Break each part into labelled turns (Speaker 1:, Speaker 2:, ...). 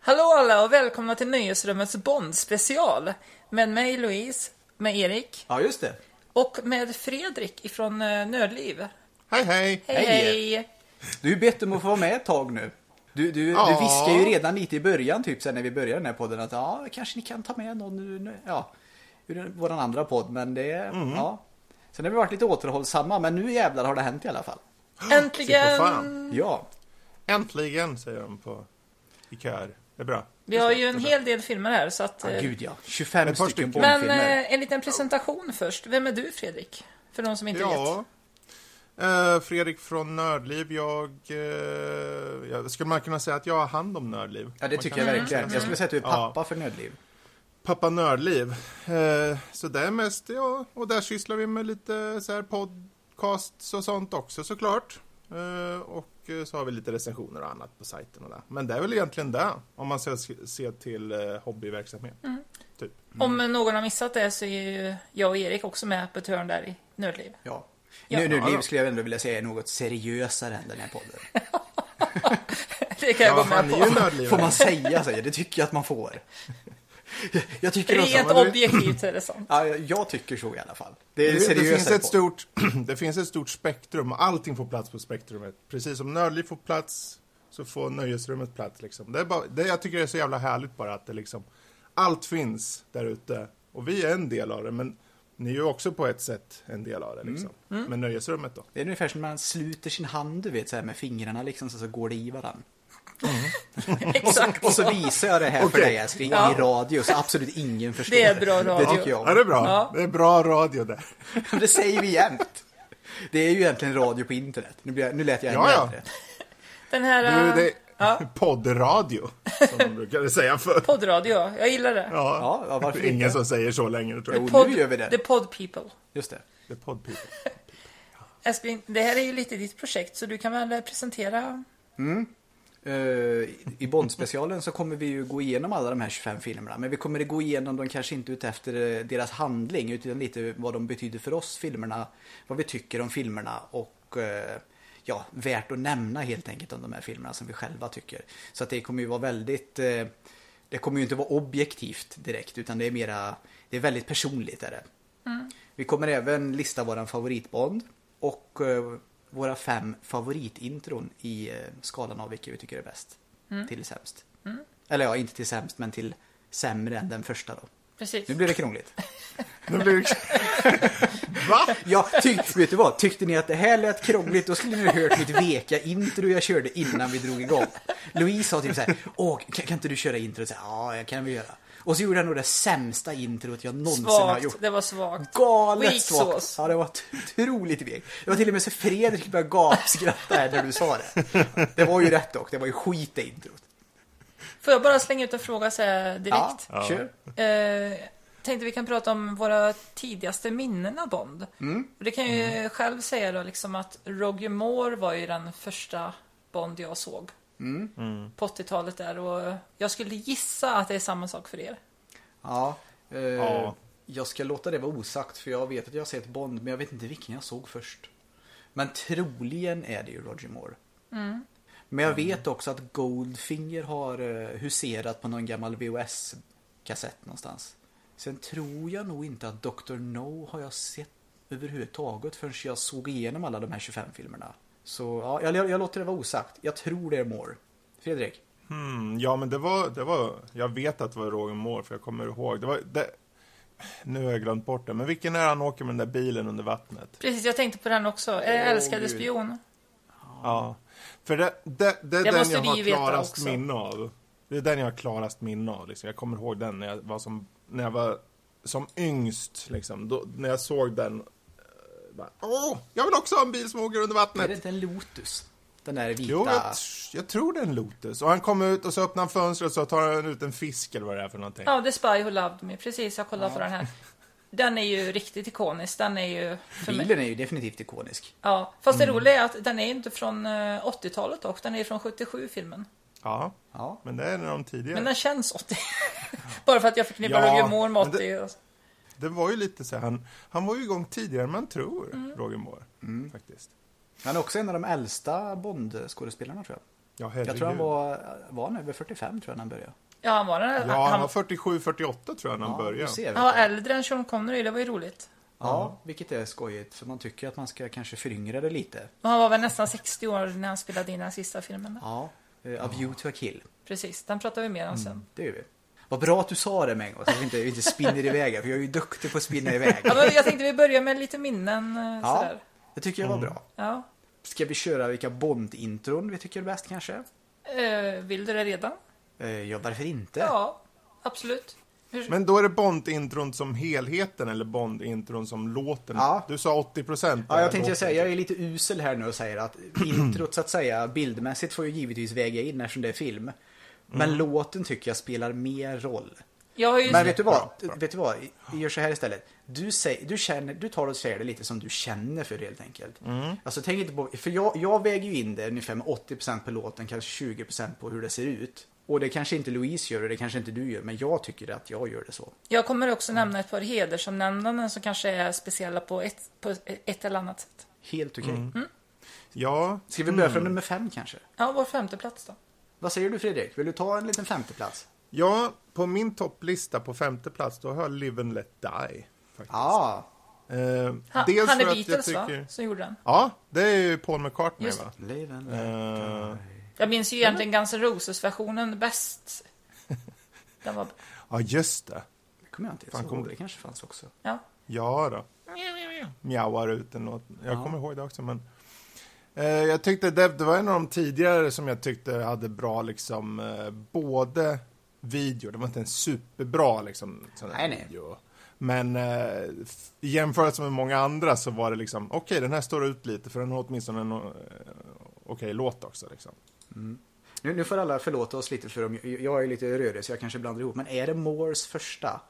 Speaker 1: Hallå alla och välkomna till Nöjesrummets Bond-special. Med mig Louise, med Erik
Speaker 2: Ja, just det.
Speaker 1: och med Fredrik ifrån eh, Nördliv.
Speaker 3: Hej hej!
Speaker 1: Hej
Speaker 2: Hej.
Speaker 1: hej!
Speaker 2: Du är bett om att få vara med ett tag nu. Du, du,
Speaker 3: Ja.
Speaker 2: du viskade ju redan lite i början, typ sen när vi började den här podden, att ja, kanske ni kan ta med någon ur, nu- ja, ur den- våran andra podd, men det, ja. Sen har vi varit lite återhållsamma, men nu jävlar har det hänt i alla fall.
Speaker 1: Äntligen!
Speaker 2: Ja,
Speaker 3: Äntligen, säger de på i kör. Det är bra.
Speaker 1: Vi har ju en hel del filmer här så att...
Speaker 2: ja
Speaker 1: eh,
Speaker 2: gud ja. 25
Speaker 3: Ett par
Speaker 2: stycken.
Speaker 1: Men eh, en liten presentation först. Vem är du Fredrik? För de som inte vet.
Speaker 3: Ja. Eh, Fredrik från Nördliv. Jag, eh, skulle man kunna säga att jag har hand om Nördliv.
Speaker 2: Ja, det
Speaker 3: Man
Speaker 2: tycker jag verkligen. Jag skulle säga att du är
Speaker 3: Ja.
Speaker 2: pappa för Nördliv.
Speaker 3: Pappa Nördliv. Eh, så det är mest, ja, och där sysslar vi med lite så här podcasts och sånt också såklart. Eh, och eh, så har vi lite recensioner och annat på sajten och där. Men det är väl egentligen det, om man ska se till hobbyverksamhet. Typ.
Speaker 1: Om någon har missat det så är ju jag och Erik också med på ett hörn där i Nördliv.
Speaker 2: Ja.
Speaker 1: Ja.
Speaker 2: Nu, Nördliv skulle jag ändå vilja säga är något seriösare än den här podden.
Speaker 1: Det kan jag
Speaker 3: Ja,
Speaker 1: gå med på.
Speaker 2: Får man säga så? Det tycker jag att man får. Jag tycker också.
Speaker 1: Rent
Speaker 3: det-
Speaker 1: objektivt är det sant.
Speaker 2: Ja, jag tycker så i alla fall. Det är
Speaker 3: Det, det, finns ett stort, det finns ett stort spektrum och allting får plats på spektrumet. Precis som Nördliv får plats så får Nöjesrummet plats. Liksom. Det är bara, det, jag tycker det är så jävla härligt bara att det liksom, allt finns där ute. Och vi är en del av det, men ni är ju också på ett sätt en del av det. Liksom.
Speaker 2: Mm.
Speaker 3: Men Nöjesrummet då?
Speaker 2: Det är ungefär som när man sluter sin hand, du vet, så här med fingrarna liksom, så, så går det i varandra.
Speaker 1: Exakt.
Speaker 2: Och så visar jag det här för
Speaker 3: Okej.
Speaker 2: dig älskling,
Speaker 1: Ja.
Speaker 2: i radio, så absolut ingen förstår.
Speaker 1: Det är bra radio.
Speaker 2: Det tycker jag
Speaker 3: Ja,
Speaker 2: om.
Speaker 3: det är bra.
Speaker 1: Ja.
Speaker 3: Det är bra radio där.
Speaker 2: Det säger vi jämt. Det är ju egentligen radio på internet. Nu, blir jag, nu lät jag ännu
Speaker 3: Ja, ja.
Speaker 2: äldre.
Speaker 1: Den här
Speaker 3: Du, det är
Speaker 1: ja,
Speaker 3: poddradio, som de brukade säga förr.
Speaker 1: poddradio, jag gillar det.
Speaker 3: Ja,
Speaker 2: Ja, varför
Speaker 3: ingen
Speaker 2: inte?
Speaker 3: som säger så längre tror jag.
Speaker 2: Jo,
Speaker 1: Pod,
Speaker 2: nu gör vi det.
Speaker 1: The Pod People.
Speaker 2: Just det.
Speaker 3: Det är poddpeople.
Speaker 1: Älskling, det här är ju lite ditt projekt så du kan väl presentera?
Speaker 2: Eh, I Bond-specialen så kommer vi ju gå igenom alla de här 25 filmerna. Men vi kommer att gå igenom dem kanske inte ut efter eh, deras handling utan lite vad de betyder för oss, filmerna. Vad vi tycker om filmerna och eh, ja, värt att nämna helt enkelt om de här filmerna som vi själva tycker. Så att det kommer ju vara väldigt det kommer ju inte vara objektivt direkt utan det är mera det är väldigt personligt är det. Vi kommer även lista våran favoritbond och våra fem favoritintron i eh, skalan av vilka vi tycker är bäst. Till sämst. Eller ja, inte till sämst men till sämre än den första då.
Speaker 1: Precis.
Speaker 2: Nu blir det krångligt.
Speaker 3: Nu blir det... Va?
Speaker 2: Ja, tyck, vet du vad? Tyckte ni att det här lät krångligt då skulle ni ha hört mitt veka intro jag körde innan vi drog igång. Louise sa typ så här, åh, kan, kan inte du köra här, ja, jag kan vi göra. Och så gjorde han nog det sämsta introt jag någonsin har
Speaker 1: Svagt,
Speaker 2: gjort.
Speaker 1: det var svagt.
Speaker 2: Galet
Speaker 1: Weak
Speaker 2: svagt.
Speaker 1: sauce.
Speaker 2: Ja, det var otroligt vekt. Det var till och med så Fredrik började gapskratta här när du sa det. Det var ju rätt dock. Det var ju skit det introt.
Speaker 1: Får jag bara slänga ut en fråga så här direkt?
Speaker 2: Ja, kör.
Speaker 1: Eh, tänkte vi kan prata om våra tidigaste minnen av Bond.
Speaker 2: Mm.
Speaker 1: Det kan jag ju själv säga då liksom att Roger Moore var ju den första Bond jag såg.
Speaker 2: Mm.
Speaker 1: På 80-talet där och jag skulle gissa att det är samma sak för er.
Speaker 2: Ja, eh,
Speaker 3: Ja.
Speaker 2: Jag ska låta det vara osagt för jag vet att jag har sett Bond men jag vet inte vilken jag såg först. Men troligen är det ju Roger Moore. Men jag vet också att Goldfinger har eh, huserat på någon gammal VHS-kassett någonstans. Sen tror jag nog inte att Dr. No har jag sett överhuvudtaget förrän jag såg igenom alla de här 25 filmerna. Så ja, jag, jag låter det vara osagt. Jag tror det är Moore. Fredrik?
Speaker 3: Hmm, ja, men det var, det var... Jag vet att det var Roger Moore, för jag kommer ihåg. Det var... Det, nu har jag glömt bort det, men vilken är han åker med den där bilen under vattnet?
Speaker 1: Precis, jag tänkte på den också. Är det
Speaker 2: Åh,
Speaker 1: Älskade
Speaker 2: Gud.
Speaker 1: spion?
Speaker 3: Ja. För det, det, det är
Speaker 1: Det
Speaker 3: den jag har klarast minne av. Det är den jag har klarast minne av. Liksom. Jag kommer ihåg den när jag var som, när jag var som yngst. Liksom. Då, när jag såg den. Eh, Bara, Åh, jag vill också ha en bil som åker under
Speaker 2: Är
Speaker 3: vattnet.
Speaker 2: det inte en Lotus? Den där vita...
Speaker 3: Jo, jag, jag tror det är en Lotus. Och han kommer ut och så öppnar han fönstret och så tar han ut en fisk eller vad det är för någonting.
Speaker 1: Ja, The Spy Who Loved Me. Precis, jag kollade på den här. Den är ju riktigt ikonisk. Den är ju för mig.
Speaker 2: Bilen är ju definitivt ikonisk.
Speaker 1: Ja, fast
Speaker 3: Mm.
Speaker 1: det roliga är att den är inte från eh, 80-talet dock. Den är från 77 filmen.
Speaker 3: Ja,
Speaker 2: Ja.
Speaker 3: men det är en av de tidigare.
Speaker 1: Men den känns 80. Bara för att jag förknippar
Speaker 3: Ja,
Speaker 1: Roger Moore med
Speaker 3: men det-
Speaker 1: 80. och-
Speaker 3: det var ju lite så här, han, han var ju igång tidigare än man tror,
Speaker 1: Mm.
Speaker 3: Roger Moore. Faktiskt.
Speaker 2: Han är också en av de äldsta Bond-skådespelarna tror jag.
Speaker 3: Ja, herregud.
Speaker 2: Jag tror han var, var han över 45 tror jag när han började.
Speaker 1: Ja, han var.
Speaker 3: Ja, han
Speaker 1: han,
Speaker 3: var 47-48 tror jag när han
Speaker 2: du
Speaker 3: började.
Speaker 2: ser.
Speaker 1: han var äldre än Sean Connery, det var ju roligt.
Speaker 2: Ja, vilket är skojigt. För man tycker att man ska kanske föryngra det lite.
Speaker 1: Och han var väl nästan 60 år när han spelade in den sista filmen.
Speaker 2: Ja, eh, A View to a Kill.
Speaker 1: Precis, den pratar vi mer om sen.
Speaker 2: Det gör vi. Vad bra att du sa det med en gång, så att vi inte, vi inte spinner iväg. För jag är ju duktig på att spinna iväg.
Speaker 1: Ja, men jag tänkte vi börjar med lite minnen eh,
Speaker 2: Ja,
Speaker 1: sådär.
Speaker 2: det tycker jag var bra.
Speaker 1: Ja.
Speaker 2: Ska vi köra vilka Bond-intron vi tycker är bäst kanske?
Speaker 1: Eh, vill du det redan?
Speaker 2: Eh, Ja, varför inte?
Speaker 1: Ja, absolut. Hur...
Speaker 3: Men då är det Bond-intron som helheten eller Bond-intron som låten?
Speaker 2: Ja.
Speaker 3: Du sa 80 procent.
Speaker 2: Ja, jag tänkte säga, jag är lite usel här nu och säger att introt så att säga bildmässigt får ju givetvis väga in eftersom det är film. Men låten tycker jag spelar mer roll.
Speaker 1: Jag har ju...
Speaker 2: Men vet du vad?
Speaker 3: Bra, bra.
Speaker 2: Vet du vad? Vi gör så här istället. Du, säger, du, känner, du tar och säger det lite som du känner för det helt enkelt. Alltså tänk inte på, för jag, jag väger ju in det ungefär med 80% på låten, kanske 20% på hur det ser ut. Och det kanske inte Louise gör och det kanske inte du gör, men jag tycker att jag gör det så.
Speaker 1: Jag kommer också nämna ett par hedersomnämnanden som kanske är speciella på ett, på ett eller annat sätt.
Speaker 2: Helt okej.
Speaker 3: Ja,
Speaker 2: Ska vi börja från nummer fem kanske?
Speaker 1: Ja, vår femte plats då.
Speaker 2: Vad säger du Fredrik? Vill du ta en liten femteplats?
Speaker 3: ja, på min topplista på femte plats då har jag Live and Let Die. Faktiskt.
Speaker 2: Ja,
Speaker 3: Eh,
Speaker 1: Han,
Speaker 3: dels
Speaker 1: han är
Speaker 3: för att
Speaker 1: Beatles
Speaker 3: jag
Speaker 1: va?
Speaker 3: tycker...
Speaker 1: Som gjorde den.
Speaker 3: Ja, det är ju Paul McCartney
Speaker 1: Just
Speaker 3: va?
Speaker 2: Live and let
Speaker 3: Eh,
Speaker 1: Jag minns ju egentligen Guns N' Roses-versionen bäst. Den var...
Speaker 3: ja, just det.
Speaker 2: Det kommer jag inte
Speaker 3: Fan,
Speaker 2: ens
Speaker 3: kom
Speaker 2: ihåg.
Speaker 3: det-
Speaker 2: kanske fanns också.
Speaker 1: Ja.
Speaker 3: Ja då. Mjauar ut en låt. Jag
Speaker 2: Ja.
Speaker 3: kommer ihåg det också men eh, jag tyckte det, det var en av de tidigare som jag tyckte hade bra liksom eh, både video, det var inte en superbra liksom sån
Speaker 2: Nej, nej.
Speaker 3: video. Men eh, i jämförelse med många andra så var det liksom okej den här står ut lite för den har åtminstone en eh, okej låt också liksom.
Speaker 2: Nu, nu får alla förlåta oss lite för om jag, jag är lite rörig så jag kanske blandar ihop. Men är det Moores första?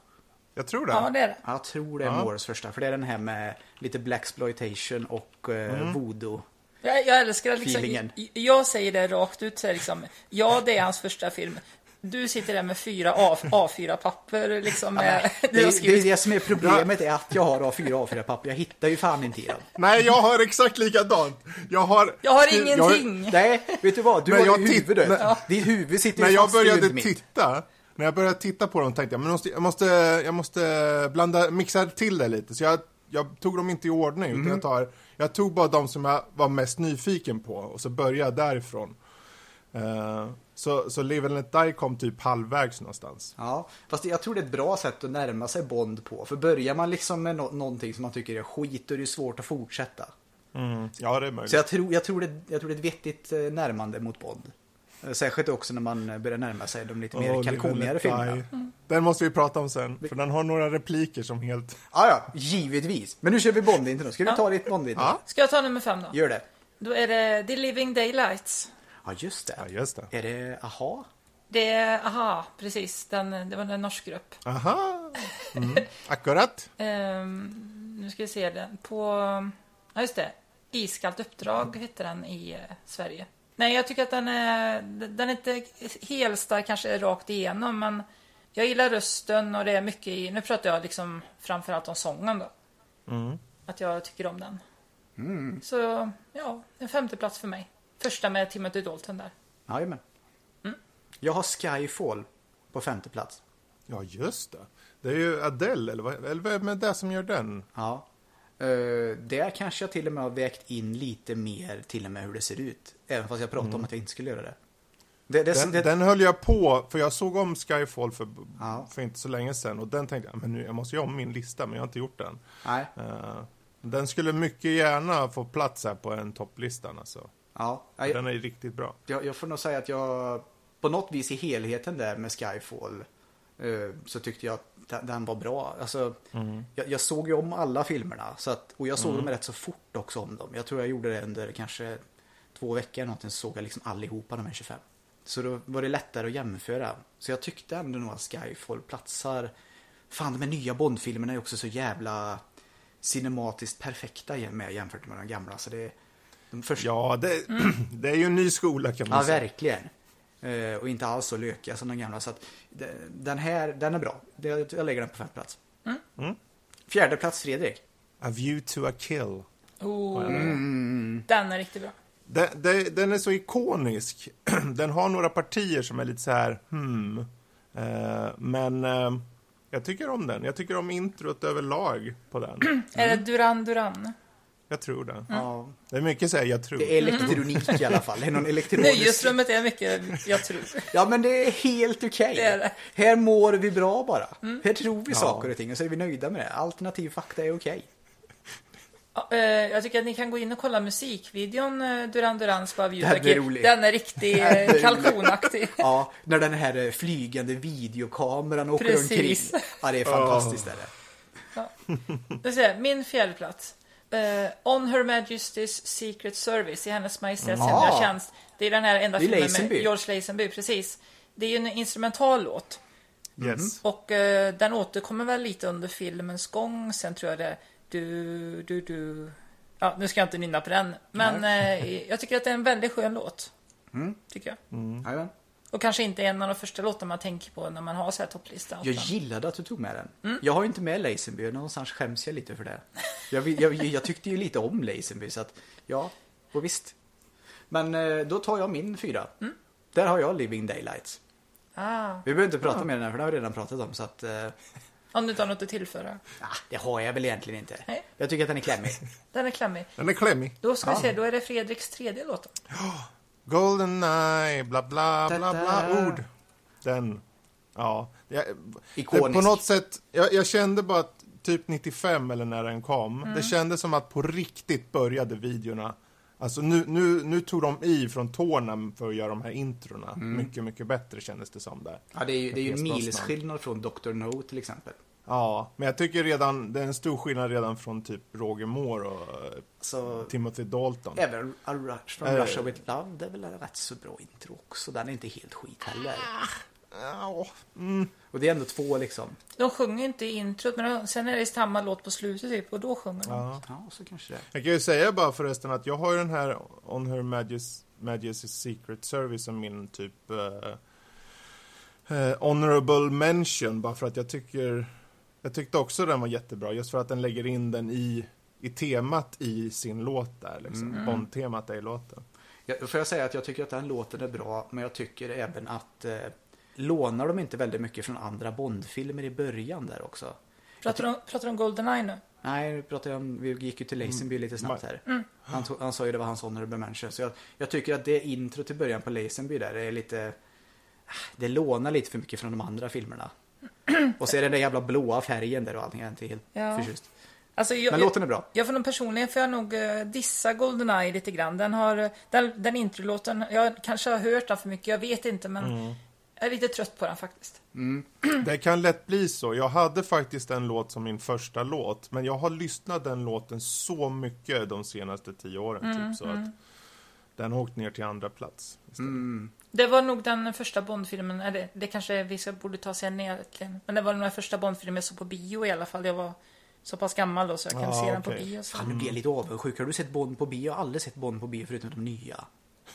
Speaker 3: Jag tror det.
Speaker 1: ja, det är det.
Speaker 2: Jag tror det är
Speaker 3: Ja.
Speaker 2: Moores första. För det är den här med lite blaxploitation och eh,
Speaker 3: Mm.
Speaker 2: voodoo.
Speaker 1: Jag, jag älskar liksom,
Speaker 2: Feelingen.
Speaker 1: jag, jag säger det rakt ut så här, liksom, ja det är hans första film. Du sitter där med fyra A, A4-papper liksom. Med,
Speaker 2: Det,
Speaker 1: du har
Speaker 2: är- det är det som är problemet är att jag har A4 A4-papper. Jag hittar ju fan inte i dem.
Speaker 3: Nej, jag har exakt likadant. Jag har...
Speaker 1: jag har
Speaker 3: jag-
Speaker 1: ingenting.
Speaker 2: Nej, vet du vad? Du
Speaker 3: Men
Speaker 2: har
Speaker 3: jag
Speaker 2: ju huvudet.
Speaker 3: när-
Speaker 2: Ditt huvud sitter
Speaker 3: när
Speaker 2: ju
Speaker 3: jag
Speaker 2: fast i
Speaker 3: började
Speaker 2: huvudet mitt.
Speaker 3: titta, när jag började titta på dem tänkte jag, men måste, jag måste, jag måste blanda, mixa till det lite. Så jag, jag tog dem inte i ordning,
Speaker 2: Mm.
Speaker 3: utan jag, tar, jag tog bara de som jag var mest nyfiken på och så började jag därifrån. Eh, så, så Live and Let Die kom typ halvvägs någonstans.
Speaker 2: Ja, fast jag tror det är ett bra sätt att närma sig Bond på. För börjar man liksom med nå- någonting som man tycker är skit, då är det svårt att fortsätta.
Speaker 3: Ja, det är möjligt.
Speaker 2: Så jag tror, jag tror, det, jag tror det är ett vettigt eh, närmande mot Bond. Eh, Särskilt också när man börjar närma sig de lite mer
Speaker 3: Live and
Speaker 2: kalkonigare filmerna.
Speaker 3: Die. Den måste vi prata om sen, för den har några repliker som helt...
Speaker 2: Ja, ja, givetvis. Men nu kör vi Bond inte då. Ska du
Speaker 1: Ja.
Speaker 2: ta ditt Bond inte?
Speaker 3: Ja.
Speaker 1: Ska jag ta nummer fem då?
Speaker 2: Gör det.
Speaker 1: Då är det The Living Daylights.
Speaker 2: Ja, just det.
Speaker 3: Ja, just det.
Speaker 2: Är det Aha?
Speaker 1: Det är, aha, precis. Den, det var en norsk grupp.
Speaker 3: Aha! Mm. Akkurat.
Speaker 1: Ehm, nu ska vi se den. På, ja just det. Iskallt uppdrag hette den i eh, Sverige. Nej, jag tycker att den är, den är inte helstark kanske rakt igenom, men jag gillar rösten och det är mycket i, nu pratar jag liksom framförallt om sången då.
Speaker 3: Mm.
Speaker 1: Att jag tycker om den. Så, ja, en femte plats för mig. Första med Timothy Dalton där.
Speaker 2: Jajamän. Jag har Skyfall på femte plats.
Speaker 3: Ja, just det. Det är ju Adele, eller vad, eller vem är det som gör den?
Speaker 2: Ja. Uh, där kanske jag till och med har vägt in lite mer till och med hur det ser ut. Även fast jag pratade om att jag inte skulle göra det. det, det,
Speaker 3: Den,
Speaker 2: det
Speaker 3: den höll jag på, för jag såg om Skyfall för,
Speaker 2: Ja.
Speaker 3: för inte så länge sedan och den tänkte jag, men nu, jag måste göra om min lista, men jag har inte gjort den.
Speaker 2: Nej.
Speaker 3: Eh, den skulle mycket gärna få plats här på en topplistan alltså.
Speaker 2: Ja. Jag,
Speaker 3: Den är riktigt bra.
Speaker 2: jag, jag får nog säga att jag på något vis i helheten där med Skyfall eh, så tyckte jag att den, den var bra. Alltså, jag, jag såg ju om alla filmerna så att, och jag såg dem rätt så fort också om dem. Jag tror jag gjorde det under kanske två veckor någonting så såg jag liksom allihopa de här 25. Så då var det lättare att jämföra. Så jag tyckte ändå nog att Skyfall platsar. Fan, de här nya Bond-filmerna är också så jävla cinematiskt perfekta med jämfört med de gamla. Så det, de första,
Speaker 3: Ja, det, det är ju en ny skola kan man
Speaker 2: Ja,
Speaker 3: säga.
Speaker 2: verkligen. Eh, och inte alls så lökiga som de gamla. Så att, de- den här, den är bra. Jag lägger den på femte plats. Fjärde plats Fredrik.
Speaker 3: A View to a Kill.
Speaker 1: Oh,
Speaker 2: Mm.
Speaker 1: Den är riktigt bra.
Speaker 3: Den, den, den är så ikonisk. Den har några partier som är lite så här, hmm. Eh, men eh, jag tycker om den. Jag tycker om introt överlag på den.
Speaker 1: Är det Duran Duran?
Speaker 3: Jag tror det.
Speaker 2: Ja,
Speaker 3: Det är mycket så här, jag tror.
Speaker 2: det är elektronik i alla fall. Det är någon elektronisk...
Speaker 1: Nöjesrummet är mycket, jag tror.
Speaker 2: Ja, men det är helt okej.
Speaker 1: Det är det.
Speaker 2: Här mår vi bra bara. Här tror vi saker och ting och så är vi nöjda med det. Alternativ fakta är okej.
Speaker 1: Ja, eh, jag tycker att ni kan gå in och kolla musikvideon eh, Duran Durans You
Speaker 2: Den är
Speaker 1: är riktigt kalkonaktig.
Speaker 2: Ja, när den här eh, flygande videokameran åker
Speaker 1: Precis.
Speaker 2: omkring. Ja, det är fantastiskt. Är det.
Speaker 1: Det vill säga, min fjärde Eh, On Her Majesty's Secret Service i Hennes Majestäts hemliga tjänst. Det är den här enda filmen med
Speaker 2: Lazenby.
Speaker 1: George Lazenby, precis. Det är ju en instrumental låt.
Speaker 3: Yes.
Speaker 1: Och eh, den återkommer väl lite under filmens gång. Sen tror jag det du, du, du. Ja, nu ska jag inte nynna på den. Men eh, jag tycker att det är en väldigt skön låt. Tycker jag.
Speaker 2: Jajamän.
Speaker 1: Och kanske inte en av de första låtarna man tänker på när man har så här topplista.
Speaker 2: Jag gillade att du tog med den.
Speaker 1: Mm.
Speaker 2: Jag har ju inte med Lazenby, någonstans skäms jag lite för det. Jag, jag, jag tyckte ju lite om Lazenby, så att ja, och visst. Men eh, då tar jag min fyra.
Speaker 1: Mm.
Speaker 2: Där har jag Living Daylights.
Speaker 1: Ah,
Speaker 2: Vi behöver inte prata mer än den, för den har vi redan pratat om. Så att, eh,
Speaker 1: om du inte har något att tillföra.
Speaker 2: ah, det har jag väl egentligen inte.
Speaker 1: Nej.
Speaker 2: Jag tycker att den är klämmig.
Speaker 1: Den är klämmig.
Speaker 3: Den är klämmig.
Speaker 1: Då ska vi
Speaker 2: Ja.
Speaker 1: se, då är det Fredriks tredje låt.
Speaker 3: Golden eye, bla bla bla bla ord. Den, ja. Jag, det,
Speaker 2: Ikonisk.
Speaker 3: på något sätt, jag, jag kände bara att typ 95 eller när den kom,
Speaker 1: Mm.
Speaker 3: det kändes som att på riktigt började videorna. Alltså nu, nu, nu tog de i från tårna för att göra de här introna.
Speaker 2: Mm.
Speaker 3: Mycket, mycket bättre kändes det som där.
Speaker 2: Ja, det är ju, det är ju milsskillnad från Dr. No till exempel.
Speaker 3: Ja, men jag tycker redan, det är en stor skillnad redan från typ Roger Moore och eh,
Speaker 2: Så
Speaker 3: Timothy Dalton.
Speaker 2: även A Rush from
Speaker 3: Eh.
Speaker 2: Russia with Love, det är väl en rätt så bra intro också. Den är inte helt skit heller.
Speaker 3: Ja, mm.
Speaker 2: Och det är ändå två liksom.
Speaker 1: De sjunger inte i introt, men de, sen är det samma låt på slutet typ, och då sjunger de.
Speaker 3: ja.
Speaker 2: Ja, så kanske det.
Speaker 3: Jag kan ju säga bara förresten att jag har ju den här On Her Majes- Majesty's Secret Service som min typ eh, eh, honorable mention bara för att jag tycker jag tyckte också den var jättebra just för att den lägger in den i, i temat i sin låt där liksom. Bond-temat är i låten.
Speaker 2: Jag, får jag säga att jag tycker att den låten är bra, men jag tycker även att eh, lånar de inte väldigt mycket från andra Bondfilmer i början där också?
Speaker 1: Pratar de, pratar de Goldeneye nu?
Speaker 2: Nej, nu pratar jag om, vi gick ju till Lazenby lite snabbt här. Han, tog- han sa ju det var hans honorable mention. Så jag, jag tycker att det intro till början på Lazenby där är lite... Det lånar lite för mycket från de andra filmerna. Och så är det den där jävla blåa färgen där och allting. Jag är inte helt
Speaker 1: Ja.
Speaker 2: förtjust.
Speaker 1: Alltså, jag,
Speaker 2: Men låten är bra.
Speaker 1: Jag får nog personligen får jag nog uh, dissa Goldeneye lite grann. Den har, den, den introlåten, jag kanske har hört den för mycket, jag vet inte men jag är lite trött på den faktiskt.
Speaker 3: Det kan lätt bli så. Jag hade faktiskt en låt som min första låt, men jag har lyssnat den låten så mycket de senaste tio åren typ så att den har åkt ner till andra plats. istället.
Speaker 1: Det var nog den första Bondfilmen, eller det kanske vi ska, borde ta sen egentligen. Men det var den första Bondfilmen jag såg på bio i alla fall. Jag var så pass gammal då så jag kan
Speaker 3: Ja,
Speaker 1: se den på bio. Så.
Speaker 2: Fan, nu blir jag lite avundsjuk. Har du sett Bond på bio? Jag har aldrig sett Bond på bio förutom de nya.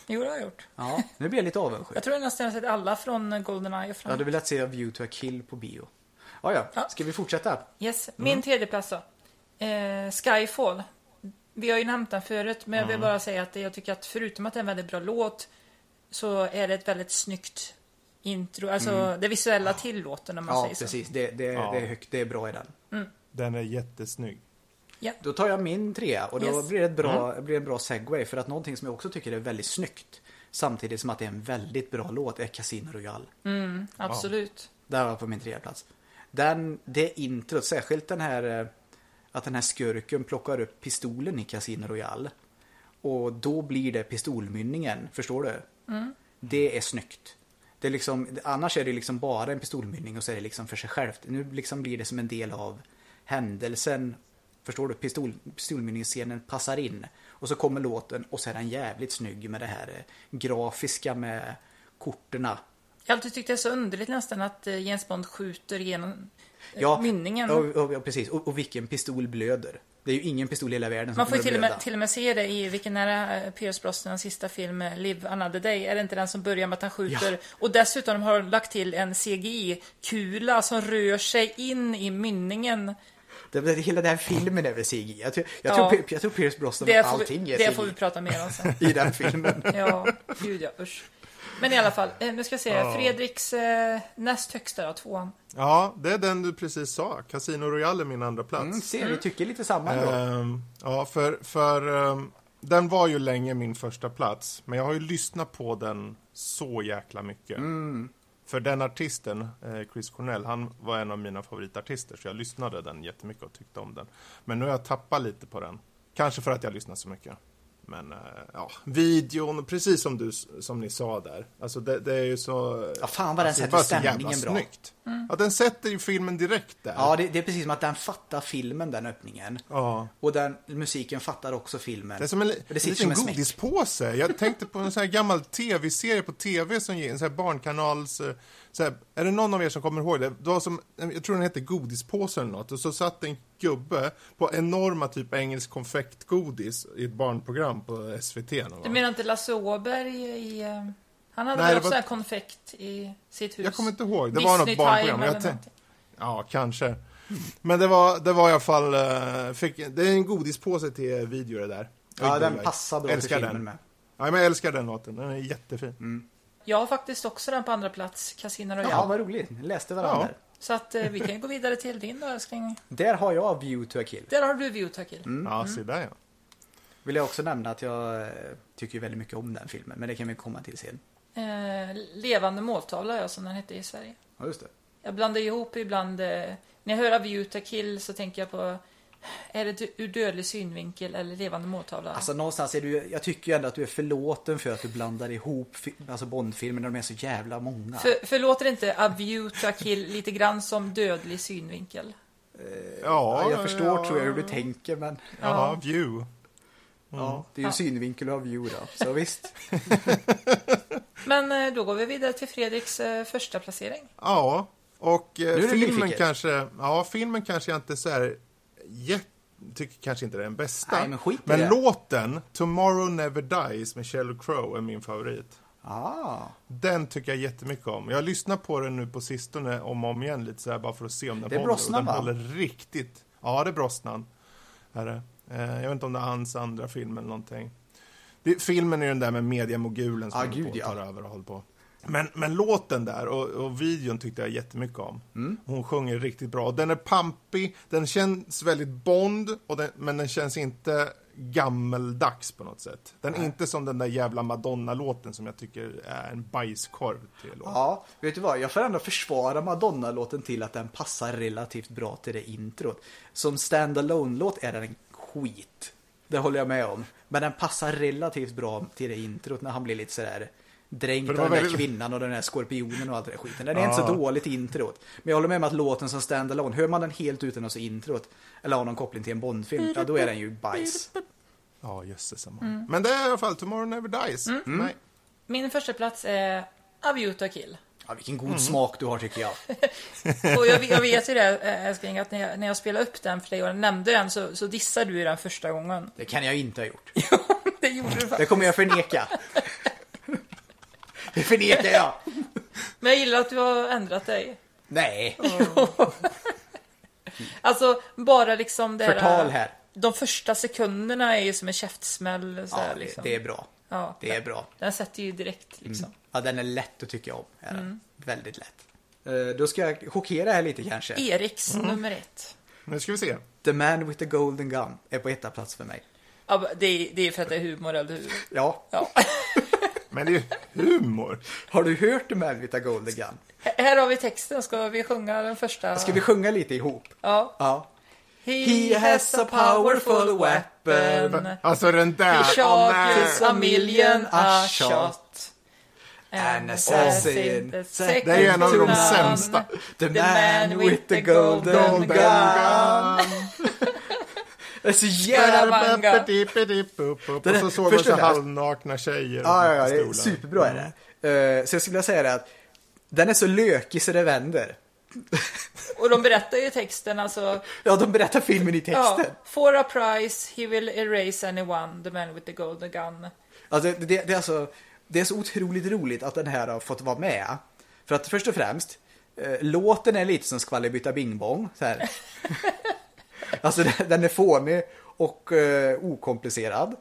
Speaker 1: Jo, det har jag gjort.
Speaker 2: Ja, nu blir jag lite avundsjuk.
Speaker 1: Jag tror jag nästan har sett alla från Goldeneye och
Speaker 2: Jag
Speaker 1: framåt.
Speaker 2: hade velat se A View to a Kill på bio. Ja, ja.
Speaker 1: Ja.
Speaker 2: Ska vi fortsätta?
Speaker 1: Yes. Min tredje plats då. Eh, Skyfall. Vi har ju nämnt den förut, men jag vill bara säga att jag tycker att förutom att det är en väldigt bra låt så är det ett väldigt snyggt intro. Alltså det visuella till låten om man
Speaker 2: Ja,
Speaker 1: säger så.
Speaker 2: precis. Det, det,
Speaker 3: Ja.
Speaker 2: det, är högt, det är bra i den.
Speaker 3: Den är jättesnygg.
Speaker 2: Då tar jag min trea och då
Speaker 1: Yes.
Speaker 2: blir det ett bra, blir det en bra segway. För att någonting som jag också tycker är väldigt snyggt samtidigt som att det är en väldigt bra låt är Casino Royale.
Speaker 1: Absolut.
Speaker 2: Där har jag på min tredje plats. Den, det introt, särskilt den här eh, att den här skurken plockar upp pistolen i Casino Royale. Och då blir det pistolmynningen, förstår du? Det är snyggt. Det är liksom, annars är det liksom bara en pistolmynning och så är det liksom för sig självt. Nu liksom blir det som en del av händelsen. Förstår du? Pistol, pistolmynningsscenen passar in. Och så kommer låten och så är den jävligt snygg med det här eh, grafiska med korterna.
Speaker 1: Jag alltid tyckt det är så underligt nästan att eh, James Bond skjuter genom eh,
Speaker 2: Ja,
Speaker 1: mynningen.
Speaker 2: Ja, och, precis. Och, och vilken pistol blöder. Det är ju ingen pistol i hela världen som
Speaker 1: Man får ju till och, med, till och med se det i, vilken är det, eh, Pierce Brosnans sista film, eh, Live Another Day? Är det inte den som börjar med att han skjuter? Och dessutom har de lagt till en CGI-kula som rör sig in i mynningen.
Speaker 2: Det, det, hela den här filmen är väl CGI. Jag, tror- jag,
Speaker 1: Ja.
Speaker 2: tror, jag tror Pierce Brosnan
Speaker 1: Det
Speaker 2: allting
Speaker 1: vi,
Speaker 2: är
Speaker 1: det
Speaker 2: CGI
Speaker 1: får vi prata mer om sen.
Speaker 2: i den filmen.
Speaker 1: Ja, gud ja, usch. Men i alla fall, eh, nu ska jag se.
Speaker 3: Ja.
Speaker 1: Fredriks eh, näst högsta då, tvåan.
Speaker 3: Ja, det är den du precis sa. Casino Royale är min andra plats.
Speaker 2: Mm, ser, vi tycker lite samma ändå.
Speaker 3: Ehm, ja, för, för ehm, den var ju länge min första plats. Men jag har ju lyssnat på den så jäkla mycket.
Speaker 2: Mm.
Speaker 3: För den artisten, eh, Chris Cornell, han var en av mina favoritartister. Så jag lyssnade den jättemycket och tyckte om den. Men nu har jag tappat lite på den. Kanske för att jag lyssnar så mycket. Men eh, ja, videon, precis som du som ni sa där. Alltså det, det är ju så...
Speaker 2: Ja, fan vad den
Speaker 3: alltså,
Speaker 2: sätter stämningen bra.
Speaker 3: snyggt. Ja, den sätter ju filmen direkt där.
Speaker 2: Ja, det, det är precis som att den fattar filmen, den öppningen.
Speaker 3: Ja.
Speaker 2: Och den musiken fattar också filmen.
Speaker 3: Det är som en,
Speaker 2: det sitter
Speaker 3: en
Speaker 2: som
Speaker 3: liten godispåse. Jag tänkte på en sån här gammal tv-serie på tv som ger en sån här barnkanals... Så här, är det någon av er som kommer ihåg det? det var som, jag tror den hette Godispåse eller något. Och så satt en gubbe på enorma typ engelsk konfektgodis i ett barnprogram på SVT. någon
Speaker 1: Du menar inte Lasse Åberg i... eh, Han hade
Speaker 3: Nej,
Speaker 1: väl också
Speaker 3: var-
Speaker 1: en konfekt i sitt hus?
Speaker 3: Jag kommer inte ihåg. Det var något
Speaker 1: Disney
Speaker 3: barnprogram. Jag
Speaker 1: eller
Speaker 3: tänk-
Speaker 1: någonting.
Speaker 3: Ja, kanske. Men det var, det var i alla fall... eh, Fick, det är en godispåse till video det där.
Speaker 2: Ja,
Speaker 3: Oj,
Speaker 2: den passar bra till
Speaker 3: Älskar
Speaker 2: filmen
Speaker 3: den.
Speaker 2: med.
Speaker 3: Ja, men jag älskar den låten. Den är jättefin.
Speaker 2: Mm.
Speaker 1: Jag har faktiskt också den på andra plats, Casino Royale.
Speaker 2: Ja, vad roligt. Läste varandra.
Speaker 3: Ja.
Speaker 1: Så att eh, vi kan gå vidare till din då älskling.
Speaker 2: Där har jag View to a kill.
Speaker 1: Där har du View to Kill.
Speaker 2: Mm.
Speaker 3: Ja, se där ja.
Speaker 2: Vill jag också nämna att jag eh, tycker väldigt mycket om den filmen. Men det kan vi komma till sen.
Speaker 1: Eh, levande måltavla ja, som den hette i Sverige.
Speaker 2: Ja, just det.
Speaker 1: Jag blandar ihop ibland, eh, när jag hör View to Kill så tänker jag på är det ur dödlig synvinkel eller levande måltavla?
Speaker 2: Alltså någonstans är du, jag tycker ju ändå att du är förlåten för att du blandar ihop alltså Bondfilmer när de är så jävla många.
Speaker 1: För, förlåter inte A View to a Kill lite grann som dödlig synvinkel?
Speaker 2: Ja, jag
Speaker 3: ja,
Speaker 2: förstår
Speaker 3: ja.
Speaker 2: tror jag hur du tänker men
Speaker 3: Jaha, view.
Speaker 2: ja, det är ju
Speaker 1: Ja.
Speaker 2: synvinkel av view då. Så visst.
Speaker 1: Men eh, då går vi vidare till Fredriks eh, första placering.
Speaker 3: Ja, och eh, filmen kanske, ja, filmen kanske jag inte så här, tycker kanske inte det är den bästa.
Speaker 2: Nej, men skit i
Speaker 3: men
Speaker 2: det.
Speaker 3: låten, Tomorrow Never Dies med Sheryl Crow är min favorit.
Speaker 2: Ah,
Speaker 3: Den tycker jag jättemycket om. Jag lyssnar på den nu på sistone om och om igen lite så här bara för att se om den
Speaker 2: Det är
Speaker 3: håller.
Speaker 2: Brosnan,
Speaker 3: och den
Speaker 2: va?
Speaker 3: håller riktigt. Ja, det är Brosnan. Är det. Eh, jag vet inte om det är hans andra film eller någonting. Det, filmen är den där med mediamogulen som
Speaker 2: Ah, gud,
Speaker 3: på och
Speaker 2: ja.
Speaker 3: tar över och håller på. Men, men låten där och, och videon tyckte jag jättemycket om.
Speaker 2: Mm.
Speaker 3: Hon sjunger riktigt bra. Den är pampig, den känns väldigt Bond, och den, men den känns inte gammeldags på något sätt. Den är inte som den där jävla Madonna-låten som jag tycker är en bajskorv till låt.
Speaker 2: ja, vet du vad? Jag får ändå försvara Madonna-låten till att den passar relativt bra till det introt. Som stand-alone-låt är den en skit. Det håller jag med om. Men den passar relativt bra till det introt när han blir lite sådär dränkt av
Speaker 3: det
Speaker 2: den där
Speaker 3: väldigt-
Speaker 2: kvinnan och den där skorpionen och allt det där skiten. Den är
Speaker 3: Ja.
Speaker 2: inte så dåligt introt. Men jag håller med om att låten som stand-alone, hör man den helt utan att se introt eller har någon koppling till en Bondfilm, ja då är den ju bajs.
Speaker 3: Ja, jösses mm.
Speaker 1: Mm.
Speaker 3: Men det är i alla fall Tomorrow Never Dies. Nej.
Speaker 1: Min första plats är A View to Kill.
Speaker 2: Ja, vilken god
Speaker 3: Mm.
Speaker 2: smak du har tycker jag.
Speaker 1: Och jag, jag vet ju det eh, älskling, att när jag, när jag spelade upp den för dig och nämnde den så, så dissade du den första gången.
Speaker 2: Det kan jag inte ha gjort.
Speaker 1: det gjorde du
Speaker 2: Det
Speaker 1: faktiskt.
Speaker 2: kommer jag förneka. Det förnekar jag.
Speaker 1: Men jag gillar att du har ändrat dig.
Speaker 2: Nej,
Speaker 1: Alltså bara liksom det där-
Speaker 2: förtal här.
Speaker 1: De första sekunderna är ju som en käftsmäll. Så
Speaker 2: Ja,
Speaker 1: här,
Speaker 2: det,
Speaker 1: liksom.
Speaker 2: det är bra.
Speaker 1: ja,
Speaker 2: Det är bra.
Speaker 1: Den sätter ju direkt liksom.
Speaker 2: Ja, den är lätt att tycka om. Är den.
Speaker 1: Mm.
Speaker 2: Väldigt lätt. Eh, Då ska jag chockera här lite kanske.
Speaker 1: Eriks nummer ett.
Speaker 3: Nu ska vi se.
Speaker 2: The Man with the Golden Gun är på etta plats för mig.
Speaker 1: Ja, det, är, det är för att det är humor, eller hur?
Speaker 2: Ja,
Speaker 1: Ja.
Speaker 3: Men det är humor.
Speaker 2: har du hört with the Golden Gun?
Speaker 1: Här har vi texten, ska vi sjunga den första?
Speaker 2: Ska vi sjunga lite ihop?
Speaker 1: Ja.
Speaker 2: Ja.
Speaker 1: He has a powerful weapon.
Speaker 3: Alltså den där.
Speaker 1: He shot is a million a shot.
Speaker 2: An assassin.
Speaker 3: Det är en av de sämsta.
Speaker 2: The Man with the Golden
Speaker 1: golden
Speaker 2: Gun. Det är så jävla...
Speaker 1: Scaramanga.
Speaker 3: Och så såg man
Speaker 2: först
Speaker 3: så halvnakna tjejer.
Speaker 2: Ja, ja, ja, superbra är det. Eh, Så jag skulle vilja säga det att den är så lökig så det vänder.
Speaker 1: Och de berättar ju i texten alltså.
Speaker 2: Ja, de berättar filmen i
Speaker 1: Ja,
Speaker 2: texten.
Speaker 1: for a price he will erase anyone, the man with the golden gun.
Speaker 2: Alltså, det, det, är alltså, det är så otroligt roligt att den här har fått vara med. För att först och främst, eh, låten är lite som skvallerbytta bing bong. Så här. Alltså den- är fånig och eh, okomplicerad.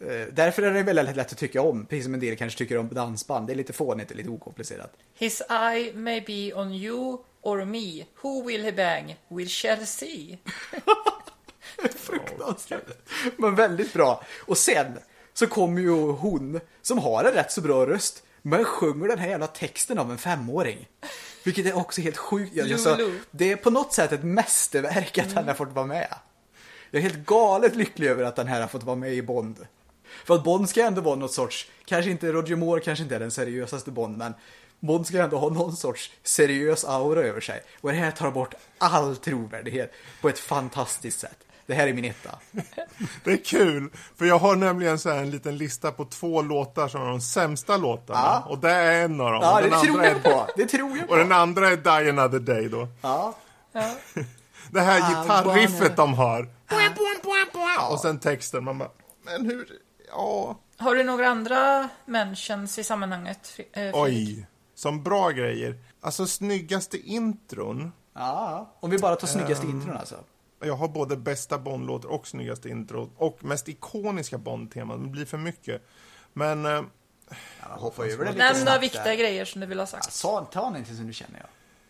Speaker 2: Eh, därför är den väldigt lätt att tycka om, precis som en del kanske tycker om dansband. Det är lite fånigt och lite okomplicerat.
Speaker 1: His eye may be on you or me. Who will he bang? We shall see.
Speaker 2: Fruktansvärt. Men väldigt bra. Och sen så kommer ju hon som har en rätt så bra röst men sjunger den här jävla texten av en femåring. Vilket är också helt sjukt. Alltså, det är på något sätt ett mästerverk att den har fått vara med. Jag är helt galet lycklig över att den här har fått vara med i Bond. För att Bond ska ändå vara något sorts, kanske inte Roger Moore kanske inte är den seriösaste Bond, men Bond ska ändå ha någon sorts seriös aura över sig. Och det här tar bort all trovärdighet på ett fantastiskt sätt. Det här är min etta.
Speaker 3: Det är kul, för jag har nämligen så här en liten lista på två låtar som är de sämsta låtarna.
Speaker 2: Ja.
Speaker 3: Och det är en av dem.
Speaker 2: Ja, det
Speaker 3: den
Speaker 2: tror
Speaker 3: andra
Speaker 2: jag
Speaker 3: är,
Speaker 2: på. Det tror jag
Speaker 3: och den
Speaker 2: på.
Speaker 3: andra är Die Another Day då.
Speaker 2: Ja.
Speaker 1: Ja.
Speaker 3: Det här
Speaker 2: I
Speaker 3: gitarriffet de har. Och sen texten, man bara, men hur, ja,
Speaker 1: Har du några andra mentions i sammanhanget? Fredrik?
Speaker 3: oj. Som bra grejer. Alltså snyggaste intron.
Speaker 2: ja. Om vi bara tar snyggaste intron alltså.
Speaker 3: Jag har både bästa Bond-låt och snyggaste intro och mest ikoniska Bond-teman. Det blir för mycket. Men eh,
Speaker 2: Ja, hoppa över det lite
Speaker 1: Nämn några
Speaker 2: snabbt
Speaker 1: viktiga
Speaker 2: där.
Speaker 1: grejer som du vill ha sagt.
Speaker 2: Sa, ta inte som du känner jag.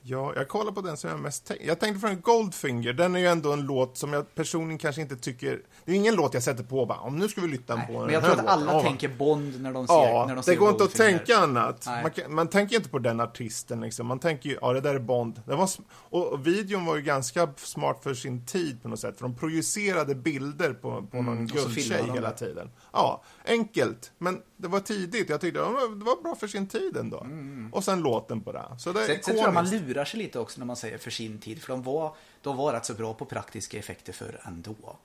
Speaker 3: Ja, jag kollar på den som jag mest tänk- Jag tänkte från Goldfinger. Den är ju ändå en låt som jag personligen kanske inte tycker... Det är ingen låt jag sätter på bara, om nu ska vi lyssna på
Speaker 2: men
Speaker 3: den
Speaker 2: jag
Speaker 3: här
Speaker 2: tror att alla
Speaker 3: låten.
Speaker 2: Tänker Bond när de ser,
Speaker 3: Ja,
Speaker 2: när de
Speaker 3: det
Speaker 2: ser
Speaker 3: går inte att tänka annat. Man, kan- man tänker inte på den artisten liksom. Man tänker ju, ja det där är Bond. Det var, och, videon var ju ganska smart för sin tid på något sätt. För de projicerade bilder på, på någon
Speaker 2: Mm, och så
Speaker 3: guldtjej hela
Speaker 2: det.
Speaker 3: tiden. Ja, enkelt. Men det var tidigt. Jag tyckte det var bra för sin tid ändå. Och sen låten på det. Så det
Speaker 2: Sen, sen tror jag man lurar sig lite också när man säger för sin tid. För de var, de var rätt så bra på praktiska effekter för ändå.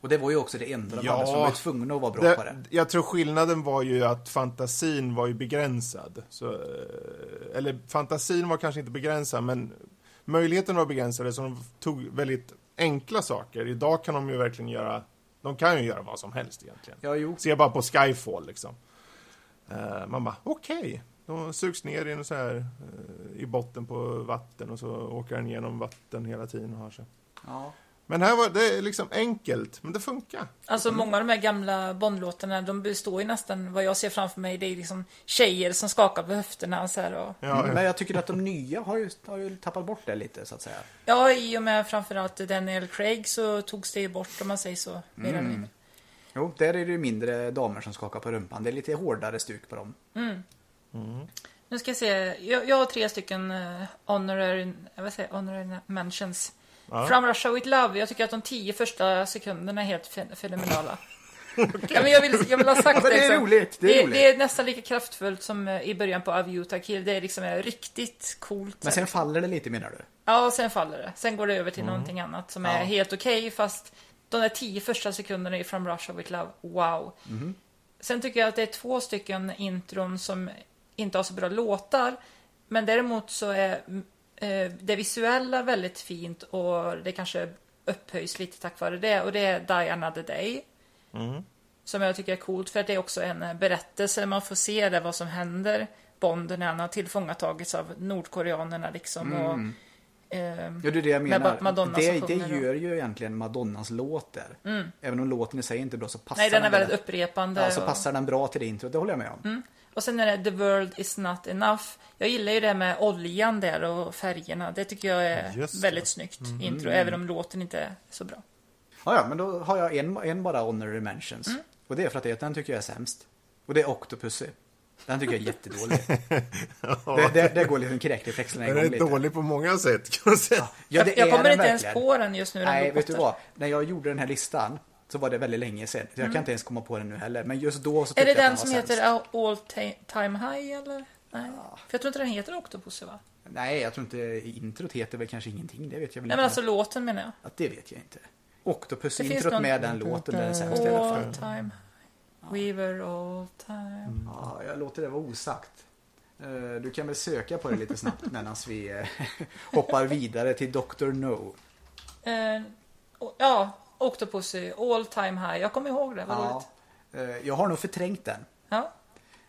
Speaker 2: Och det var ju också det enda de
Speaker 3: Ja,
Speaker 2: hade, så de var tvungna att vara bra på
Speaker 3: Det,
Speaker 2: det.
Speaker 3: jag tror skillnaden var ju att fantasin var ju begränsad. Så, eh, eller fantasin var kanske inte begränsad, men möjligheten var begränsade så de tog väldigt enkla saker. Idag kan de ju verkligen göra, de kan ju göra vad som helst egentligen.
Speaker 2: Ja, jo.
Speaker 3: Se bara på Skyfall liksom. Eh, man bara, okej. De sugs ner i, en så här, eh, i botten på vatten och så åker den genom vatten hela tiden och har sig.
Speaker 2: Ja.
Speaker 3: Men här var det liksom enkelt, men det funkar.
Speaker 1: Alltså många av de här gamla Bondlåtarna, de består ju nästan, vad jag ser framför mig, det är liksom tjejer som skakar på höfterna så här och...
Speaker 3: Ja,
Speaker 2: Men jag tycker att de nya har ju, har ju tappat bort det lite så att säga.
Speaker 1: Ja, i och med framförallt Daniel Craig så togs det ju bort om man säger så. Mer eller mindre.
Speaker 2: Jo, där är det ju mindre damer som skakar på rumpan. Det är lite hårdare stuk på dem.
Speaker 1: Nu ska jag se, jag, jag har tre stycken uh, honorary, jag vill säga, honorary mentions.
Speaker 3: Ja.
Speaker 1: From Russia With Love, jag tycker att de tio första sekunderna är helt fe- fenomenala. ja, men jag, vill, jag vill ha sagt
Speaker 2: men det är
Speaker 1: liksom.
Speaker 2: roligt, det är
Speaker 1: det,
Speaker 2: roligt.
Speaker 1: det är nästan lika kraftfullt som eh, i början på Aviuta Kill. Det är liksom eh, riktigt coolt.
Speaker 2: Men sen faller det lite menar du?
Speaker 1: Ja, sen faller det. Sen går det över till någonting annat som är
Speaker 2: Mm. Ja.
Speaker 1: helt okej, fast de där tio första sekunderna i From Russia With Love, wow.
Speaker 2: Mhm.
Speaker 1: Sen tycker jag att det är två stycken intron som inte har så bra låtar, men däremot så är mm, det visuella väldigt fint och det kanske upphöjs lite tack vare det, och det är Die Another Day.
Speaker 3: Mm.
Speaker 1: Som jag tycker är coolt, för att det är också en eh, berättelse, man får se det, vad som händer. Bond när han har tillfångatagits av nordkoreanerna liksom. Och,
Speaker 2: Mm.
Speaker 1: eh,
Speaker 2: Ja, det är det jag menar.
Speaker 1: Madonna
Speaker 2: det, det gör ju egentligen Madonnas låt där. Även om låten i sig inte är bra så passar
Speaker 1: Nej, den är väldigt
Speaker 2: bra.
Speaker 1: upprepande.
Speaker 2: Ja, så
Speaker 1: och,
Speaker 2: passar den bra till det introt, det håller jag med om.
Speaker 1: Och sen är det The World Is Not Enough. Jag gillar ju det med oljan där och färgerna. Det tycker jag är
Speaker 3: Just det.
Speaker 1: väldigt snyggt intro, även om låten inte är så bra.
Speaker 2: Ja, ja, men då har jag en, en bara honorary mentions.
Speaker 1: Mm.
Speaker 2: Och det är för att den tycker jag är sämst. Och det är Octopussy. Den tycker jag är jättedålig. det, det, det går liksom kräkreflexerna
Speaker 3: Den
Speaker 2: igång
Speaker 3: är
Speaker 2: lite.
Speaker 3: dålig på många sätt kan man säga.
Speaker 2: Ja,
Speaker 1: jag
Speaker 2: det
Speaker 1: jag
Speaker 2: är
Speaker 1: kommer
Speaker 2: den
Speaker 1: inte ens
Speaker 2: verkligen.
Speaker 1: på den just nu. den
Speaker 2: Nej, vet du vad? När jag gjorde den här listan så var det väldigt länge sedan. Jag kan inte ens komma på den nu heller. Men just då så
Speaker 1: Mm. Är det
Speaker 2: jag
Speaker 1: den
Speaker 2: att
Speaker 1: som
Speaker 2: den sämst.
Speaker 1: heter All Ti- Time High eller? Nej. För jag tror inte den heter Octopussy va?
Speaker 2: Nej, jag tror inte introt heter väl kanske ingenting. Det vet jag väl
Speaker 1: Nej
Speaker 2: inte.
Speaker 1: men alltså låten menar jag.
Speaker 2: Ja, det vet jag inte.
Speaker 1: Det
Speaker 2: Octopus-introt
Speaker 1: någon-
Speaker 2: med den låten är sämst i alla fall.
Speaker 1: All time high. We were all time.
Speaker 2: Ja, jag låter det vara osagt. Eh, Du kan väl söka på det lite snabbt medan vi eh, hoppar vidare till Dr. No.
Speaker 1: Och- ja, Octopussy, All time high. Jag kommer ihåg det, vad
Speaker 2: Ja,
Speaker 1: roligt.
Speaker 2: eh, jag har nog förträngt den.
Speaker 1: Ja.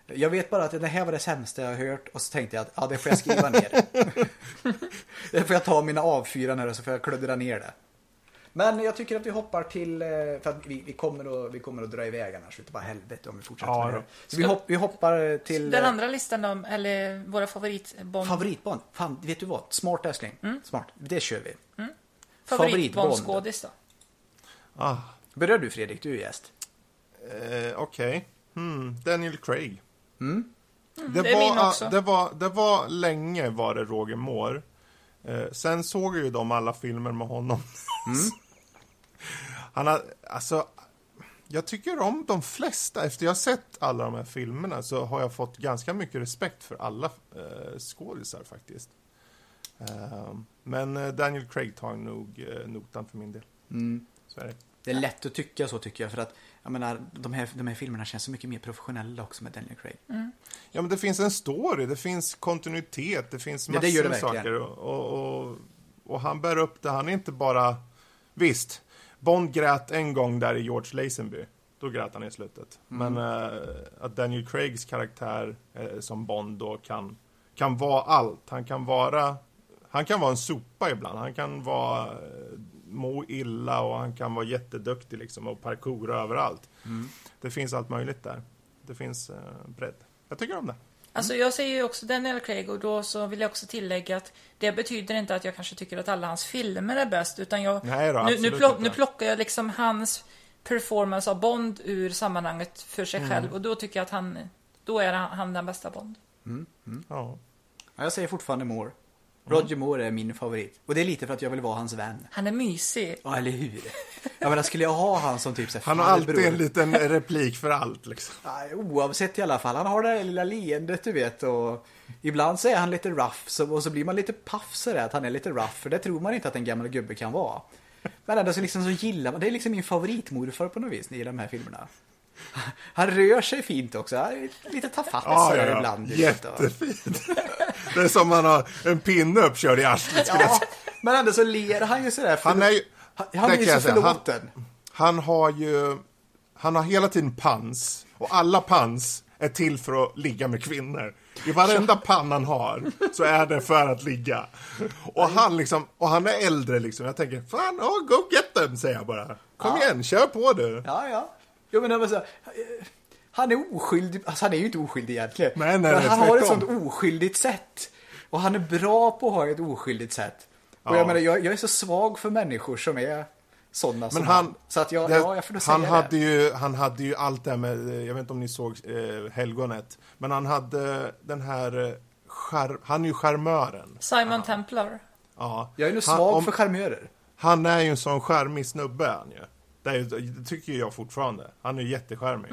Speaker 2: Jag vet bara att det här var det sämsta jag har hört och så tänkte jag att ja, det får jag skriva ner. det får jag ta mina avfyrande här och så får jag kluddra ner det. Men jag tycker att vi hoppar till, eh, för att vi, vi, kommer, att, vi kommer att dra iväg annars utav helvete om vi fortsätter
Speaker 3: Ja,
Speaker 2: med det. Så vi, hopp, vi hoppar till
Speaker 1: Den
Speaker 2: eh,
Speaker 1: andra listan då, eller våra favoritbond...
Speaker 2: favoritband. Fan, vet du vad? Smart älskling.
Speaker 1: Mm.
Speaker 2: Smart. Det kör vi.
Speaker 1: Favoritbondskådis då?
Speaker 3: Ah,
Speaker 2: Börjar du Fredrik, du är gäst.
Speaker 3: eh, Okej. Hmm, Daniel Craig.
Speaker 2: Mm.
Speaker 3: Det,
Speaker 1: det min
Speaker 3: var, det, var, det var länge var det Roger Moore. Eh, sen såg jag ju de alla filmer med honom.
Speaker 2: Mm.
Speaker 3: Han har, alltså, jag tycker om de flesta. Efter jag har sett alla de här filmerna så har jag fått ganska mycket respekt för alla eh, skådisar faktiskt. Eh, men eh, Daniel Craig tar nog eh, notan för min del.
Speaker 2: Mm.
Speaker 3: Så är det.
Speaker 2: Det är lätt att tycka så tycker jag för att jag menar, de här, de här filmerna känns så mycket mer professionella också med Daniel Craig.
Speaker 3: Ja, men det finns en story, det finns kontinuitet, det finns
Speaker 2: Ja,
Speaker 3: massor
Speaker 2: det gör det
Speaker 3: med saker. Och, och, och, han bär upp det, han är inte bara... Visst, Bond grät en gång där i George Lazenby. Då grät han i slutet.
Speaker 2: Mm.
Speaker 3: Men eh, att Daniel Craigs karaktär eh, som Bond då kan, kan vara allt. Han kan vara... Han kan vara en sopa ibland. Han kan vara... må illa och han kan vara jätteduktig liksom och parkoura överallt.
Speaker 2: Mm.
Speaker 3: Det finns allt möjligt där. Det finns eh, bredd. Jag tycker om det.
Speaker 1: Alltså jag säger ju också Daniel Craig och då så vill jag också tillägga att det betyder inte att jag kanske tycker att alla hans filmer är bäst utan jag
Speaker 3: Nej då,
Speaker 1: nu, nu, plock, nu plockar jag liksom hans performance av Bond ur sammanhanget för sig
Speaker 3: Mm.
Speaker 1: själv och då tycker jag att han då är han, han den bästa Bond.
Speaker 3: Ja.
Speaker 2: Ja, jag säger fortfarande Moore. Roger Moore är min favorit. Och det är lite för att jag vill vara hans vän.
Speaker 1: Han är mysig.
Speaker 2: Ja, eller hur? Jag menar, skulle jag ha han som typ så här
Speaker 3: Han har alltid en liten replik för allt liksom.
Speaker 2: Nej, oavsett i alla fall. Han har det där lilla leendet du vet och ibland så är han lite rough så, och så blir man lite paff sådär att han är lite rough för det tror man inte att en gammal gubbe kan vara. Men ändå så liksom så gillar man, det är liksom min favoritmorfar på något vis i de här filmerna. Han rör sig fint också, han lite tafatt
Speaker 3: Ja,
Speaker 2: sådär
Speaker 3: ja, ja.
Speaker 2: ibland.
Speaker 3: Jättefint. Det är som man har en pinne uppkörd i arslet.
Speaker 2: Ja, men ändå så ler han ju sådär.
Speaker 3: Han är ju...
Speaker 2: han, han är ju så
Speaker 3: säga. Han-
Speaker 2: förlåten.
Speaker 3: Han har ju... Han har hela tiden pans. Och alla pans är till för att ligga med kvinnor. I varenda pann han har så är det för att ligga. Och han liksom, och han är äldre liksom. Jag tänker, fan, oh, go get them, säger jag bara. Kom igen, kör på du.
Speaker 2: Ja, ja. Jo, men det var så, eh, han är oskyldig, alltså han är ju inte oskyldig egentligen.
Speaker 3: Nej, nej,
Speaker 2: men han har ett sånt oskyldigt sätt. Och han är bra på att ha ett oskyldigt sätt. Och
Speaker 3: Ja.
Speaker 2: jag menar, jag, jag är så svag för människor som är sådana som
Speaker 3: Men han,
Speaker 2: Så att jag,
Speaker 3: det-
Speaker 2: ja, jag får nog säga
Speaker 3: han,
Speaker 2: det.
Speaker 3: hade ju, han hade ju allt det här med, eh, jag vet inte om ni såg eh, Helgonet, men han hade den här, eh, char, han är ju charmören.
Speaker 1: Simon Templar.
Speaker 3: Ja.
Speaker 2: Jag är nog
Speaker 3: han,
Speaker 2: svag
Speaker 3: om-
Speaker 2: för charmörer.
Speaker 3: Han är ju en sån charmig snubbe han ju. Det, är, det tycker jag fortfarande. Han är ju jättecharmig.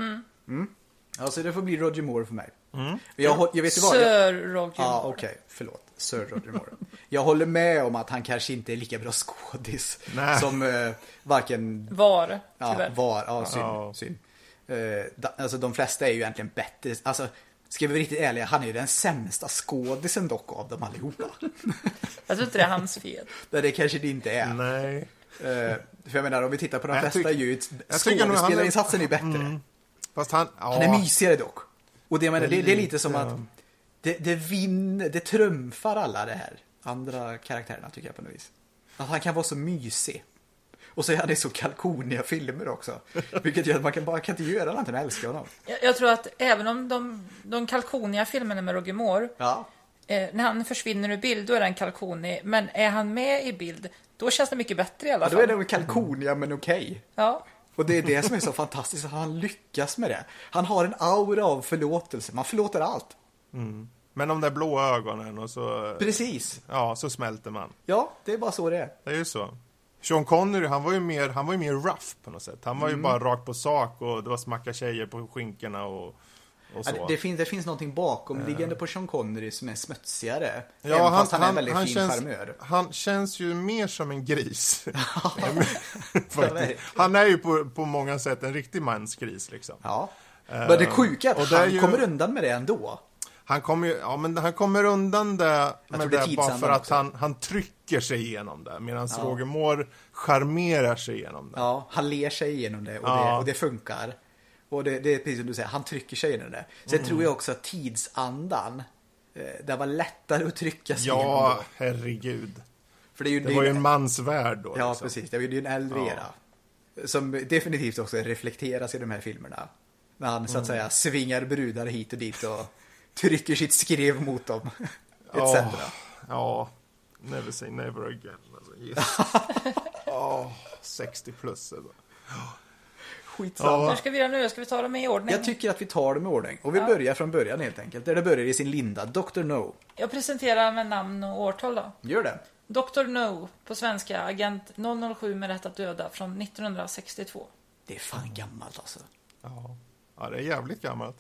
Speaker 2: Alltså det får bli Roger Moore för mig.
Speaker 3: Mm.
Speaker 2: Jag, jag vet ju vad.
Speaker 1: Sir Roger
Speaker 2: ja,
Speaker 1: Moore.
Speaker 2: okej. Förlåt. Sir Roger Moore. Jag håller med om att han kanske inte är lika bra skådis
Speaker 3: Nej.
Speaker 2: som eh, varken
Speaker 1: Var,
Speaker 2: Ja,
Speaker 1: tyvärr.
Speaker 2: var. Ja, synd.
Speaker 3: Ja.
Speaker 2: synd. Eh, da, alltså de flesta är ju egentligen bättre. Alltså, ska vi vara riktigt ärliga, han är ju den sämsta skådisen dock av dem allihopa.
Speaker 1: Jag tror inte det är hans fel.
Speaker 2: Nej, det kanske det inte är.
Speaker 3: Nej.
Speaker 2: Eh, för jag menar, om vi tittar på de
Speaker 3: Jag
Speaker 2: flesta
Speaker 3: nog han är-
Speaker 2: skådespelarinsatsen är bättre.
Speaker 3: Fast han, ja.
Speaker 2: Han är mysigare dock. Och det, jag menar, det, det är lite som att det, det vinner, det trumfar alla det här andra karaktärerna tycker jag på något vis. Att han kan vara så mysig. Och så är han i så kalkoniga filmer också. Vilket gör att man kan bara kan inte göra annat än att älska honom.
Speaker 1: Jag, jag tror att även om de, de kalkoniga filmerna med Roger Moore,
Speaker 2: Ja.
Speaker 1: eh, när han försvinner ur bild, då är han kalkonig. Men är han med i bild, då känns det mycket bättre i alla
Speaker 2: Ja,
Speaker 1: fall.
Speaker 2: då är det kalkonia men okej.
Speaker 1: Ja.
Speaker 2: Och det är det som är så fantastiskt, att han lyckas med det. Han har en aura av förlåtelse, man förlåter allt.
Speaker 3: Men de där blå ögonen och så,
Speaker 2: Precis.
Speaker 3: ja, så smälter man.
Speaker 2: Ja, det är bara så det är.
Speaker 3: Det är ju så. Sean Connery, han var ju mer, han var ju mer rough på något sätt. Han var
Speaker 2: Mm.
Speaker 3: ju bara rakt på sak och det var smacka tjejer på skinkorna och, och så.
Speaker 2: Ja, det, det, finns, det finns någonting bakomliggande på Sean Connery som är smutsigare.
Speaker 3: Ja,
Speaker 2: även
Speaker 3: han,
Speaker 2: fast han, är en väldigt
Speaker 3: han
Speaker 2: fin
Speaker 3: känns,
Speaker 2: charmör.
Speaker 3: han känns ju mer som en gris. Han är ju på, på många sätt en riktig mansgris liksom.
Speaker 2: Ja.
Speaker 3: Eh,
Speaker 2: Men det sjuka är
Speaker 3: och
Speaker 2: att
Speaker 3: det är
Speaker 2: han
Speaker 3: ju-
Speaker 2: kommer undan med det ändå.
Speaker 3: Han kommer ja men han kommer undan det med
Speaker 2: det
Speaker 3: det bara för att
Speaker 2: också.
Speaker 3: han, han trycker sig igenom det. Medan
Speaker 2: Ja.
Speaker 3: Roger Moore charmerar sig igenom det.
Speaker 2: Ja, han ler sig igenom det och,
Speaker 3: Ja.
Speaker 2: det, och det funkar. Och det, det är precis som du säger, han trycker sig igenom det. Sen
Speaker 3: Mm.
Speaker 2: tror jag också att tidsandan, eh, det var lättare att trycka sig
Speaker 3: Ja,
Speaker 2: då.
Speaker 3: herregud.
Speaker 2: För det ju
Speaker 3: Det var ju en mans värld då.
Speaker 2: Ja,
Speaker 3: liksom.
Speaker 2: precis. Det är ju en äldre
Speaker 3: Ja.
Speaker 2: era. Som definitivt också reflekteras i de här filmerna. När han
Speaker 3: Mm.
Speaker 2: så att säga svingar brudar hit och dit och trycker sitt skrev mot dem. Etc.
Speaker 3: Ja, never say never again. Alltså, yes. Åh, 60 plus. Alltså.
Speaker 2: Skitsamma.
Speaker 1: Hur ska vi göra nu? Ska vi ta dem i ordning?
Speaker 2: Jag tycker att vi tar dem i ordning. Och vi
Speaker 1: Ja.
Speaker 2: börjar från början helt enkelt. Där det börjar i sin linda. Dr. No.
Speaker 1: Jag presenterar med namn och årtal då.
Speaker 2: Gör det.
Speaker 1: Dr. No, på svenska, agent 007 med rätt att döda från 1962.
Speaker 2: Det är fan gammalt alltså.
Speaker 3: Ja. ja, det är jävligt gammalt.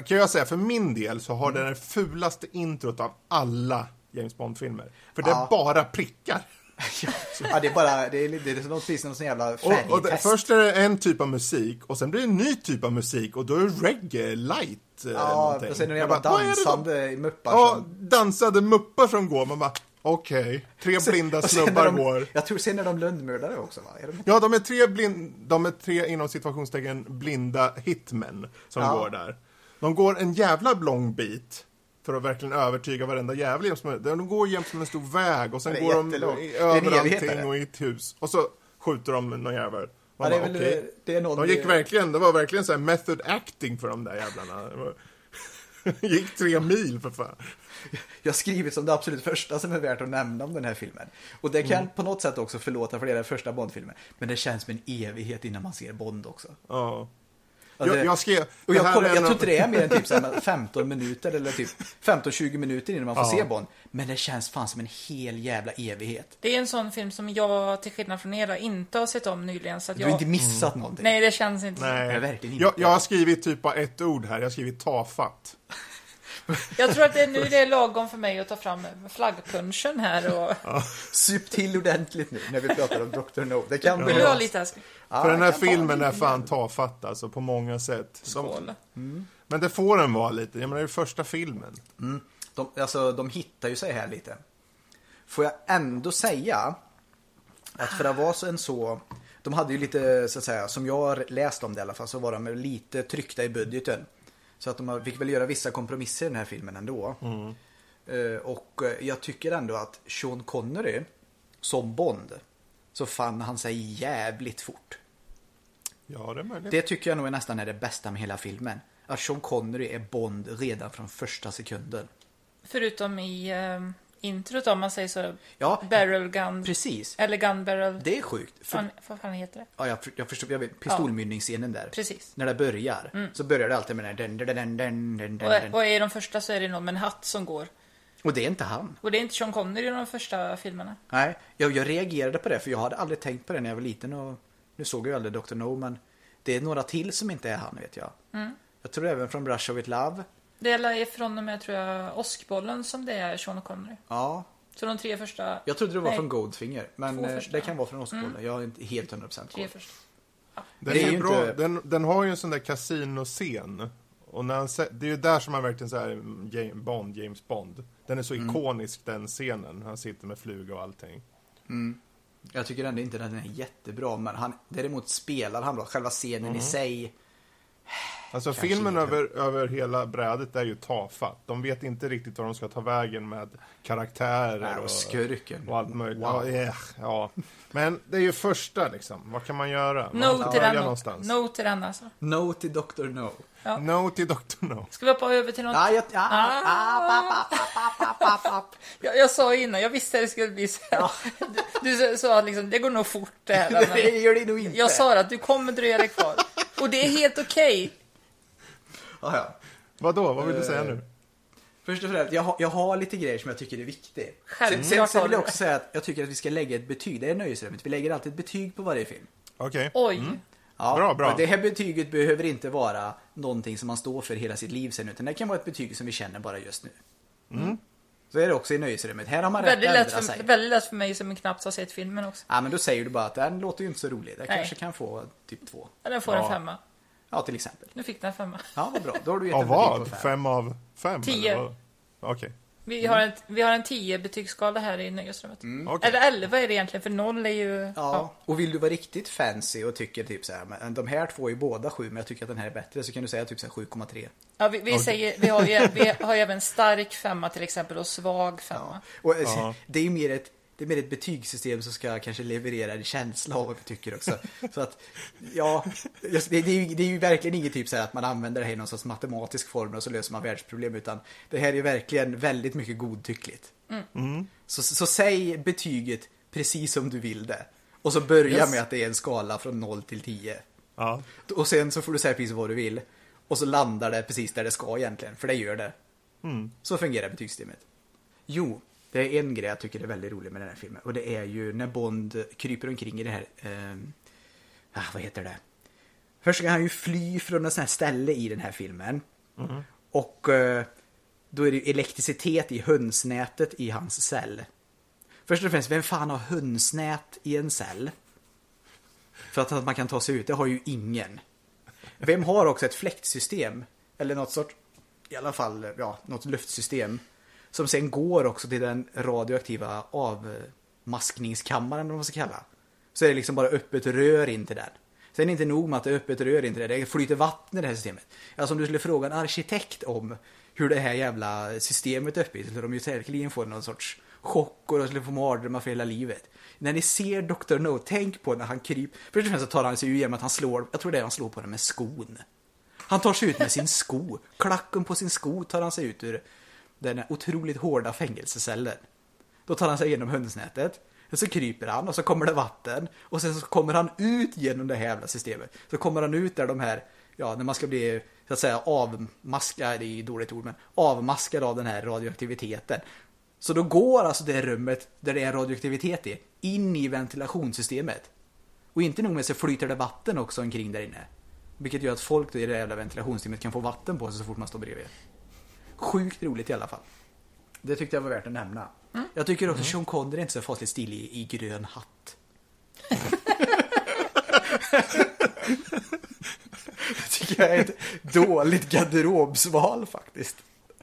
Speaker 3: Kan jag säga, för min del så har den det fulaste introt av alla James Bond-filmer. För det är
Speaker 2: Ja.
Speaker 3: bara prickar.
Speaker 2: Ja, det är bara, det är, det är som precis någon sån jävla
Speaker 3: Och, och det, först är det en typ av musik och sen blir det en ny typ av musik och då är det reggae light. eh,
Speaker 2: Ja, och sen är det jävla
Speaker 3: bara, är det
Speaker 2: dansande muppar
Speaker 3: Ja,
Speaker 2: som...
Speaker 3: dansade muppar som går. Man bara, okej. Tre blinda
Speaker 2: Och sen när
Speaker 3: snubbar
Speaker 2: de,
Speaker 3: går.
Speaker 2: Jag tror sen är de lönnmördare också va? Är de...
Speaker 3: Ja, de är tre, blind, de är tre inom situationstecken blinda hitmen som
Speaker 2: Ja.
Speaker 3: går där. De går en jävla lång bit för att verkligen övertyga varenda jävel. De går jämt som en stor väg och sen går de
Speaker 2: är en
Speaker 3: över allting och i ett hus. Och så skjuter de någon jävel.
Speaker 2: Ja, det är väl, det är någon...
Speaker 3: De gick verkligen, det var verkligen så här method acting för de där jävlarna. Gick tre mil för fan.
Speaker 2: Jag har skrivit som det absolut första som är värt att nämna om den här filmen. Och det kan på något sätt också förlåta för det är den första Bond-filmen. Men det känns som en evighet innan man ser Bond också.
Speaker 3: Ja.
Speaker 2: Alltså,
Speaker 3: Jag, jag skrev...
Speaker 2: och jag,
Speaker 3: är
Speaker 2: jag
Speaker 3: en
Speaker 2: tror inte det är mer än typ så här 15 minuter eller typ 15-20 minuter innan man får
Speaker 3: Ja.
Speaker 2: se Bond. Men det känns fan som en hel jävla evighet.
Speaker 1: Det är en sån film som jag, till skillnad från er, då, inte har sett om nyligen. Så att
Speaker 2: Du har
Speaker 1: jag...
Speaker 2: inte missat någonting.
Speaker 1: Nej, det känns inte så.
Speaker 3: Nej,
Speaker 2: Nej, verkligen inte.
Speaker 3: jag, jag har skrivit typ bara ett ord här. Jag har skrivit tafatt.
Speaker 1: Jag tror att det är nu det är lagom för mig att ta fram flaggpunchen här och...
Speaker 2: Sup till ordentligt nu när vi pratar om Dr. No. Det kan
Speaker 1: Vill du ha
Speaker 2: behövas.
Speaker 1: lite?
Speaker 2: Ja,
Speaker 3: För den här filmen är fan tafatt alltså, på många sätt. De,
Speaker 1: Skål.
Speaker 3: men det får den vara lite. Jag menar, det är första filmen.
Speaker 2: De, alltså, de hittar ju sig här lite. Får jag ändå säga att för att vara så en så... De hade ju lite, så att säga, som jag har läst om det i alla fall, så var de lite tryckta i budgeten. Så att de fick väl göra vissa kompromisser i den här filmen ändå. Eh, Och eh, jag tycker ändå att Sean Connery som Bond så fann han sig jävligt fort.
Speaker 3: Ja, det är möjligt.
Speaker 2: Det tycker jag nog är nästan är det bästa med hela filmen. Att Sean Connery är Bond redan från första sekunden.
Speaker 1: Förutom i eh, introt om man säger så.
Speaker 2: Ja,
Speaker 1: Barrel gun.
Speaker 2: precis.
Speaker 1: Eller gun barrel.
Speaker 2: Det är sjukt. För,
Speaker 1: Fan, vad fan heter det?
Speaker 2: ja, jag, jag förstår, jag vet, pistolmynningsscenen där.
Speaker 1: Precis.
Speaker 2: När det börjar så börjar det alltid med den den, den, den, den, den,
Speaker 1: Och, i de första så är det någon med en hatt som går.
Speaker 2: Och det är inte han.
Speaker 1: Och det är inte Sean Connery i de första filmerna.
Speaker 2: Nej, jag, jag reagerade på det för jag hade aldrig tänkt på det när jag var liten och nu såg jag aldrig Dr. No men det är några till som inte är han vet jag. Jag tror även från Brush of With Love.
Speaker 1: Det är från och med, tror jag, Åskbollen som det är Sean Connery.
Speaker 2: Ja,
Speaker 1: Så de tre första...
Speaker 2: jag trodde det var
Speaker 1: Nej,
Speaker 2: från Goldfinger. Men eh, det kan vara från Åskbollen. Jag är inte helt 100%
Speaker 1: Tre
Speaker 2: koll.
Speaker 1: första.
Speaker 3: Den,
Speaker 2: Det är
Speaker 3: är bra.
Speaker 2: inte-
Speaker 3: Den, den har ju en sån där kasinoscen. Och när han, det är ju där som han verkligen så här, James Bond, James Bond. Den är så
Speaker 2: Mm.
Speaker 3: ikonisk den scenen. Han sitter med fluga och allting.
Speaker 2: Jag tycker ändå inte att den är jättebra men han, däremot spelar han bra. Själva scenen i sig.
Speaker 3: Alltså
Speaker 2: Kanske
Speaker 3: filmen
Speaker 2: inte.
Speaker 3: över, över hela brädet är ju tafatt. De vet inte riktigt vad de ska ta vägen med karaktärer
Speaker 2: Nej,
Speaker 3: och,
Speaker 2: och skurken.
Speaker 3: och allt möjligt.
Speaker 2: Wow.
Speaker 3: Ja, eh, ja. Men det är ju första liksom. Vad kan man göra?
Speaker 1: No till den.
Speaker 3: någonstans.
Speaker 1: No till den alltså.
Speaker 2: No till Dr. No.
Speaker 1: Ja.
Speaker 3: No till Dr. No.
Speaker 1: Ska vi hoppa över till något?
Speaker 2: Ja, jag, ja,
Speaker 1: Ah.
Speaker 2: ah.
Speaker 1: Jag, jag sa innan, jag visste att det skulle bli så här. Du, du sa att liksom, det går nog fort det här.
Speaker 2: Det gör det nog inte.
Speaker 1: jag sa att du kommer dröja dig kvar. Och det är helt okej.
Speaker 2: Ja, ja.
Speaker 3: Vadå? Vad vill du säga nu?
Speaker 2: Först och främst, jag har, jag har lite grejer som jag tycker är viktiga. Sen,
Speaker 1: Självklart
Speaker 2: sen, sen vill jag också säga att jag tycker att vi ska lägga ett betyg. Det är nöjesrummet. Vi lägger alltid ett betyg på varje film.
Speaker 3: Okej.
Speaker 1: Oj.
Speaker 2: Ja,
Speaker 3: Bra, bra.
Speaker 2: Det här betyget behöver inte vara någonting som man står för hela sitt liv sen, utan det kan vara ett betyg som vi känner bara just nu. Så är det också i nöjesrummet. Här har man rätt
Speaker 1: Väldigt
Speaker 2: att
Speaker 1: lätt,
Speaker 2: ändra sig.
Speaker 1: väldigt lätt för mig som knappt har sett filmen också.
Speaker 2: Ja, men då säger du bara att den låter ju inte så rolig. Den
Speaker 1: Nej.
Speaker 2: kanske kan få typ två.
Speaker 1: Ja, Den får
Speaker 3: Ja.
Speaker 1: en femma.
Speaker 2: Ja, till exempel.
Speaker 1: Nu fick den en femma.
Speaker 2: Ja, vad bra. Då har du gett
Speaker 3: Av vad?
Speaker 2: på fem.
Speaker 3: Fem av fem?
Speaker 1: Tio.
Speaker 3: Okej.
Speaker 1: Vi har en, vi har en 10 betygsskala här i nöjesrummet.
Speaker 3: Okej.
Speaker 1: Eller 11 är det egentligen, för 0 är ju...
Speaker 2: Ja, och vill du vara riktigt fancy och tycker typ så här, men de här två är båda sju, men jag tycker att den här är bättre, så kan du säga typ så här 7,3.
Speaker 1: Ja, vi, vi, säger, vi, har ju, vi har ju även stark femma till exempel och svag femma.
Speaker 2: Och eh,
Speaker 3: Ja.
Speaker 2: det är ju mer ett, det är mer ett betygssystem som ska kanske leverera en känsla av vad vi tycker också. Så att, ja, det, det, är ju, det är ju verkligen inget typ så här att man använder det här i någon sorts matematisk form och så löser man världsproblem, utan det här är ju verkligen väldigt mycket godtyckligt. Så, så, så säg betyget precis som du vill det. Och så börja
Speaker 3: Yes.
Speaker 2: med att det är en skala från 0 till 10.
Speaker 3: Ja.
Speaker 2: Och sen så får du säga precis vad du vill. Och så landar det precis där det ska egentligen, för det gör det. Så fungerar betygssystemet. Jo, det är en grej jag tycker är väldigt rolig med den här filmen. Och det är ju när Bond kryper omkring i det här... Eh, ah, vad heter det? Först ska han ju fly från ett sånt här ställe i den här filmen. Och eh, då är det ju elektricitet i hönsnätet i hans cell. Först och främst, vem fan har hönsnät i en cell? För att, att man kan ta sig ut, det har ju ingen. Vem har också ett fläktsystem? Eller något sort, i alla fall, ja, något luftsystem. Som sen går också till den radioaktiva avmaskningskammaren, eller vad man ska kalla. Så är det liksom bara öppet rör in till den. Sen är det inte nog med att det är öppet rör in till det, det flyter vatten i det här systemet. Alltså om du skulle fråga en arkitekt om hur det här jävla systemet är uppbyggt, så skulle de ju säkerligen få någon sorts chock och de skulle få mardrömmar för hela livet. När ni ser Dr. No, tänk på när han kryper. Först och främst så tar han sig ju genom att han slår, jag tror det är han slår på den med skon. Han tar sig ut med sin sko. Klacken på sin sko tar han sig ut ur den här otroligt hårda fängelsecellen. Då tar han sig igenom hönsnätet. Och så kryper han och så kommer det vatten. Och sen så kommer han ut genom det här jävla systemet. Så kommer han ut där de här, ja när man ska bli så att säga avmaskad, det är dåligt ord, men avmaskad av den här radioaktiviteten. Så då går alltså det rummet där det är radioaktivitet i, in i ventilationssystemet. Och inte nog med så flyter det vatten också omkring där inne. Vilket gör att folk i det jävla ventilationssystemet kan få vatten på sig så fort man står bredvid. Sjukt roligt i alla fall. Det tyckte jag var värt att nämna. Jag tycker också Sean Connery är inte så fasligt stilig i, i grön hatt. det tycker jag är ett dåligt garderobsval faktiskt.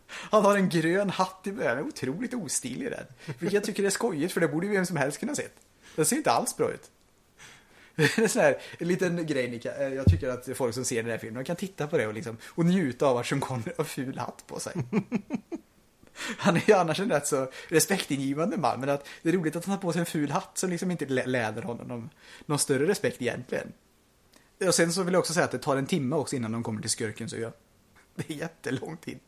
Speaker 2: Han har en grön hatt i början, otroligt ostilig den. Vilket jag tycker är skojigt för det borde vem som helst kunna sett. Den ser inte alls bra ut. Det är en sån här en liten grej ni kan, eh, jag tycker att folk som ser den här filmen kan titta på det och, liksom, och njuta av att Sean Connery har ful hatt på sig. Han är ju annars en rätt så respektingivande man, men att det är roligt att han har på sig en ful hatt som liksom inte lä- läder honom någon, någon större respekt egentligen. Och sen så vill jag också säga att det tar en timme också innan de kommer till skurken, så jag, det är jättelång tid.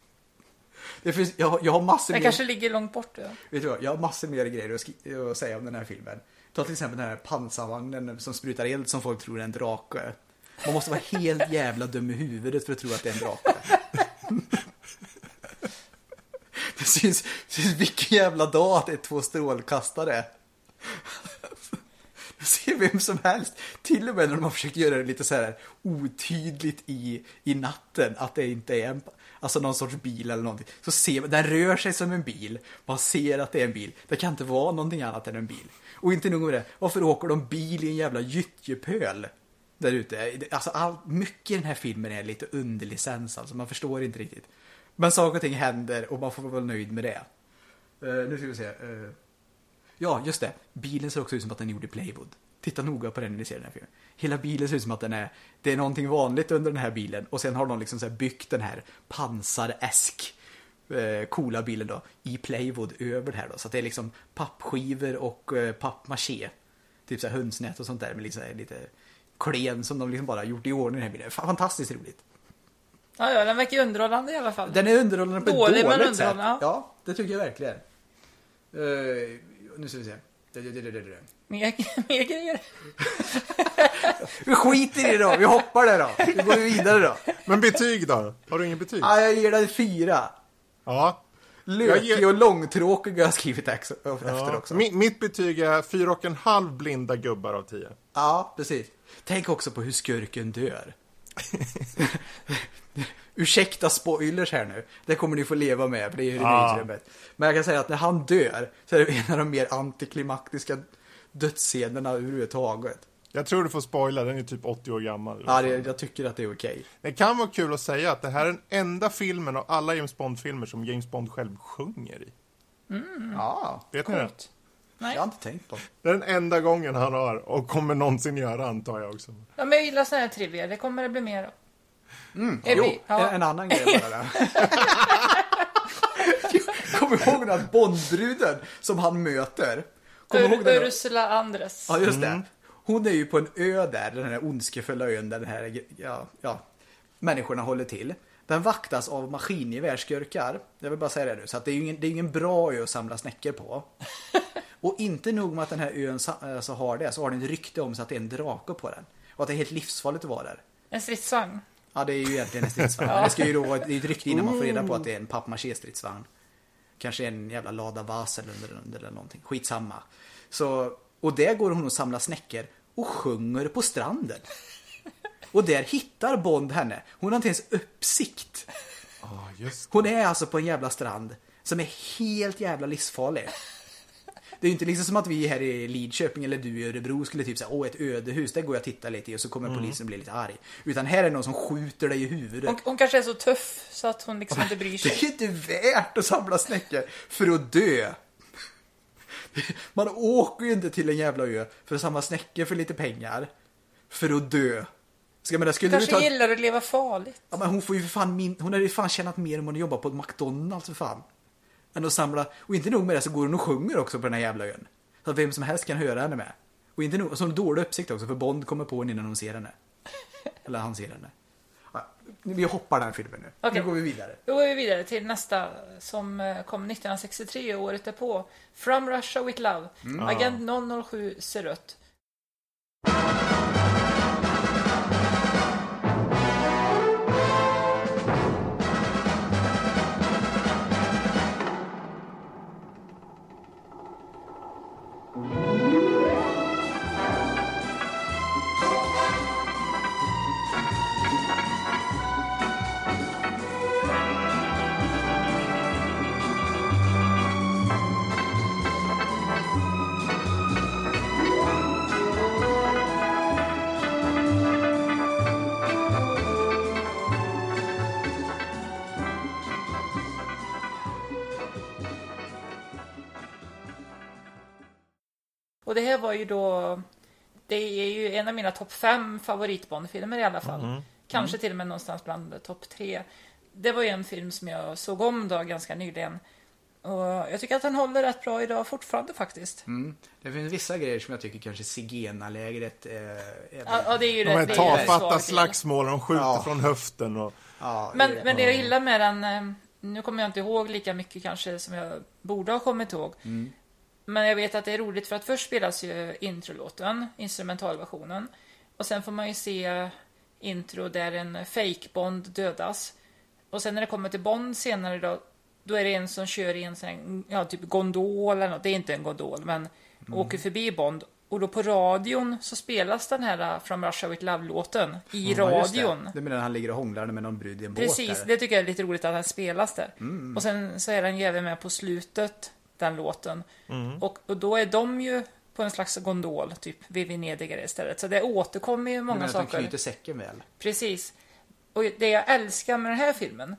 Speaker 2: Det finns, jag, har- jag har massor
Speaker 1: Den
Speaker 2: mer...
Speaker 1: kanske ligger långt bort. Ja.
Speaker 2: Vet du vad, jag har massor mer grejer att, att säga om den här filmen. Ta till exempel den här pansarvagnen som sprutar eld som folk tror är en drake. Man måste vara helt jävla dum i huvudet för att tro att det är en drake. Det syns, syns vilken jävla dag att det är två strålkastare. Det ser vem som helst. Till och med när de har försökt göra det lite så här otydligt i, i natten. Att det inte är en, alltså någon sorts bil eller någonting. Så ser man, den rör sig som en bil. Man ser att det är en bil. Det kan inte vara någonting annat än en bil. Och inte nog med det. Varför åker de bil i en jävla gyttjepöl? Där ute. Alltså all, mycket i den här filmen är lite underlicens. Alltså man förstår inte riktigt. Men saker och ting händer och man får vara nöjd med det. Uh, nu ska vi se. Uh, Ja, just det. Bilen ser också ut som att den är gjord i plywood. Titta noga på den när ni ser den här filmen. Hela bilen ser ut som att den är, det är någonting vanligt under den här bilen och sen har de liksom så byggt den här pansaresk eh, coola bilen då i plywood över det här då. Så att det är liksom pappskivor och eh, pappmaché. Typ så här hönsnät och sånt där med här, lite klen som de liksom bara gjort i ordning i den här bilen. Fan, Fantastiskt roligt.
Speaker 1: Ja, ja, den verkar underhållande i alla fall.
Speaker 2: Den är underhållande på
Speaker 1: Dålig,
Speaker 2: ett
Speaker 1: men
Speaker 2: dåligt sätt.
Speaker 1: underhållande, ja.
Speaker 2: Ja, det tycker jag verkligen. Uh, nu ska vi se.
Speaker 1: Mer, mer grejer.
Speaker 2: Vi skiter i det då, vi hoppar det då. Vi går vidare då.
Speaker 3: Men betyg då? Har du ingen betyg?
Speaker 2: Ja, jag ger den fyra.
Speaker 3: Ja.
Speaker 2: Lökig
Speaker 3: ger-
Speaker 2: och långtråkig har jag skrivit efter
Speaker 3: Ja.
Speaker 2: också.
Speaker 3: Mi- mitt betyg är fyra och en halv blinda gubbar av tio.
Speaker 2: Ja, precis. Tänk också på hur skurken dör. Ursäkta spoilers här nu. Det kommer ni få leva med, för det är ju
Speaker 3: Ja.
Speaker 2: remake Men jag kan säga att när han dör så är det en av de mer antiklimaktiska dödsscenerna överhuvudtaget.
Speaker 3: Jag tror du får spoila, den är typ 80 år gammal.
Speaker 2: Ja, det, jag tycker att det är okej.
Speaker 3: Det kan vara kul att säga att det här är den enda filmen av alla James Bond-filmer som James Bond själv sjunger i.
Speaker 2: Ja,
Speaker 3: Vet ni det?
Speaker 1: Coolt. Nej.
Speaker 2: jag har inte tänkt på det.
Speaker 3: Det är den enda gången han har och kommer någonsin göra antar jag också.
Speaker 1: Ja, men jag gillar såna här trivia. Det kommer det bli mer av. Är
Speaker 2: Jo,
Speaker 1: ja.
Speaker 2: en, en annan grej bara där. Kommer ihåg den här Bondbruden som han möter? Kommer ihåg
Speaker 1: Ur,
Speaker 2: den?
Speaker 1: Ursula Andres.
Speaker 2: Ja, just det. Hon är ju på en ö där, den här ondskefulla ön där den här, ja, ja, människorna håller till. Den vaktas av maskingevärskurkar. Jag vill bara säga det nu. Så att det är ju ingen, det är ingen bra ö att samla snäckor på. Och inte nog med att den här ön sa- alltså har det, så har den ett rykte om sig att det är en drake på den. Och att det är helt livsfarligt att vara där.
Speaker 1: En stridsvagn.
Speaker 2: Ja, det är ju egentligen en stridsvagn. Det ska ju då det är ett rykte innan man får reda på att det är en pappmaché-stridsvagn. Kanske en jävla Lada Vas eller, eller, eller någonting. Skitsamma. Så, och där går hon och samlar snäckor och sjunger på stranden. Och där hittar Bond henne. Hon har inte ens uppsikt. Hon är alltså på en jävla strand som är helt jävla livsfarlig. Det är ju inte liksom som att vi här i Lidköping eller du i Örebro skulle typ säga åh ett ödehus, där går jag och tittar lite i och så kommer polisen bli lite arg. Utan här är det någon som skjuter dig i huvudet.
Speaker 1: Hon, hon kanske är så tuff så att hon liksom inte bryr
Speaker 2: Det
Speaker 1: sig.
Speaker 2: är inte värt att samla snäckor för att dö. Man åker ju inte till en jävla ö för att samla snäckor för lite pengar. För att dö. Ska, men, skulle du
Speaker 1: Kanske
Speaker 2: ta...
Speaker 1: gillar att leva farligt.
Speaker 2: ja, men hon får ju för fan min... Hon hade ju fan tjänat mer om hon jobbar på ett McDonalds för fan. Än att samla... Och inte nog med det så går hon och sjunger också på den här jävla ön. Så att vem som helst kan höra henne med. Och inte nog... Så har hon dålig uppsikt också för Bond kommer på henne innan hon ser henne. Eller han ser henne. Ja, vi hoppar den här filmen nu.
Speaker 1: Okej.
Speaker 2: Nu går vi vidare.
Speaker 1: Då går vi vidare till nästa som eh, kom 1963, året därpå. From Russia with Love. Agent 007 ser det här var ju då... Det är ju en av mina topp fem favorit-Bond-filmer i alla fall. Kanske till och med någonstans bland topp tre. Det var ju en film som jag såg om då ganska nyligen. Och jag tycker att den håller rätt bra idag fortfarande faktiskt.
Speaker 2: Mm. Det finns vissa grejer som jag tycker kanske Sigena-lägret eh, är...
Speaker 1: Ja, ja, det är ju
Speaker 3: De
Speaker 1: det.
Speaker 3: här tafatta slagsmålen, de skjuter
Speaker 2: Ja.
Speaker 3: från höften och...
Speaker 2: Ja,
Speaker 1: Men,
Speaker 2: det-
Speaker 1: men det jag gillar med den, eh, nu kommer jag inte ihåg lika mycket kanske som jag borde ha kommit ihåg.
Speaker 2: Mm.
Speaker 1: Men jag vet att det är roligt för att först spelas ju introlåten, instrumentalversionen. Och sen får man ju se intro där en fake Bond dödas. Och sen när det kommer till Bond senare då, då är det en som kör i en sån här, ja typ gondol eller något. Det är inte en gondol, men
Speaker 2: Mm.
Speaker 1: åker förbi Bond. Och då på radion så spelas den här uh, From Russia With Love-låten i
Speaker 2: det.
Speaker 1: radion.
Speaker 2: Det menar han ligger och hånglar med någon brud i en
Speaker 1: Precis,
Speaker 2: båt där.
Speaker 1: det tycker jag är lite roligt att den spelas där.
Speaker 2: Mm.
Speaker 1: Och sen så är den ju även med på slutet, den låten.
Speaker 2: Mm.
Speaker 1: Och, och då är de ju på en slags gondol, typ vid Venedig istället. Så det återkommer ju många
Speaker 2: menar att de
Speaker 1: saker.
Speaker 2: knyter säcken väl?
Speaker 1: Precis. Och det jag älskar med den här filmen,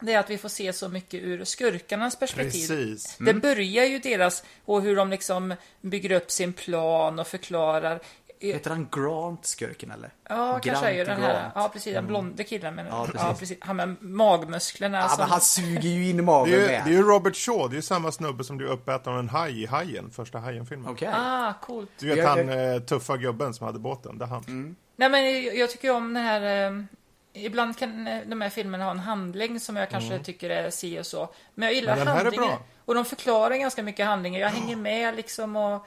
Speaker 1: det är att vi får se så mycket ur skurkarnas perspektiv.
Speaker 3: Precis.
Speaker 1: Det börjar ju deras, och hur de liksom bygger upp sin plan och förklarar.
Speaker 2: Heter han Grant, skurken eller?
Speaker 1: Ja, kanske är ju den här.
Speaker 2: Grant.
Speaker 1: Ja, precis. Den blonde killen. Men,
Speaker 2: Ja,
Speaker 1: ja,
Speaker 2: precis.
Speaker 1: Han med magmusklerna.
Speaker 2: Ja,
Speaker 1: som,
Speaker 2: men han suger ju in magen
Speaker 3: Det är, ju,
Speaker 2: med.
Speaker 3: det är ju Robert Shaw, det är ju samma snubbe som blev uppäten av en haj i Hajen, första Hajen-filmen.
Speaker 2: Okej.
Speaker 1: Ah, coolt.
Speaker 3: Du vet
Speaker 2: Jag-
Speaker 3: han
Speaker 2: jag-
Speaker 3: eh, tuffa gubben som hade båten, det är han.
Speaker 2: Mm.
Speaker 1: Nej, men jag, tycker om den här... Eh, ibland kan eh, de här filmerna ha en handling som jag kanske tycker är si och så. Men jag gillar
Speaker 3: Mm. Men den här är
Speaker 1: handlingen.
Speaker 3: bra.
Speaker 1: Och de förklarar ganska mycket handlingar. Jag hänger med liksom och...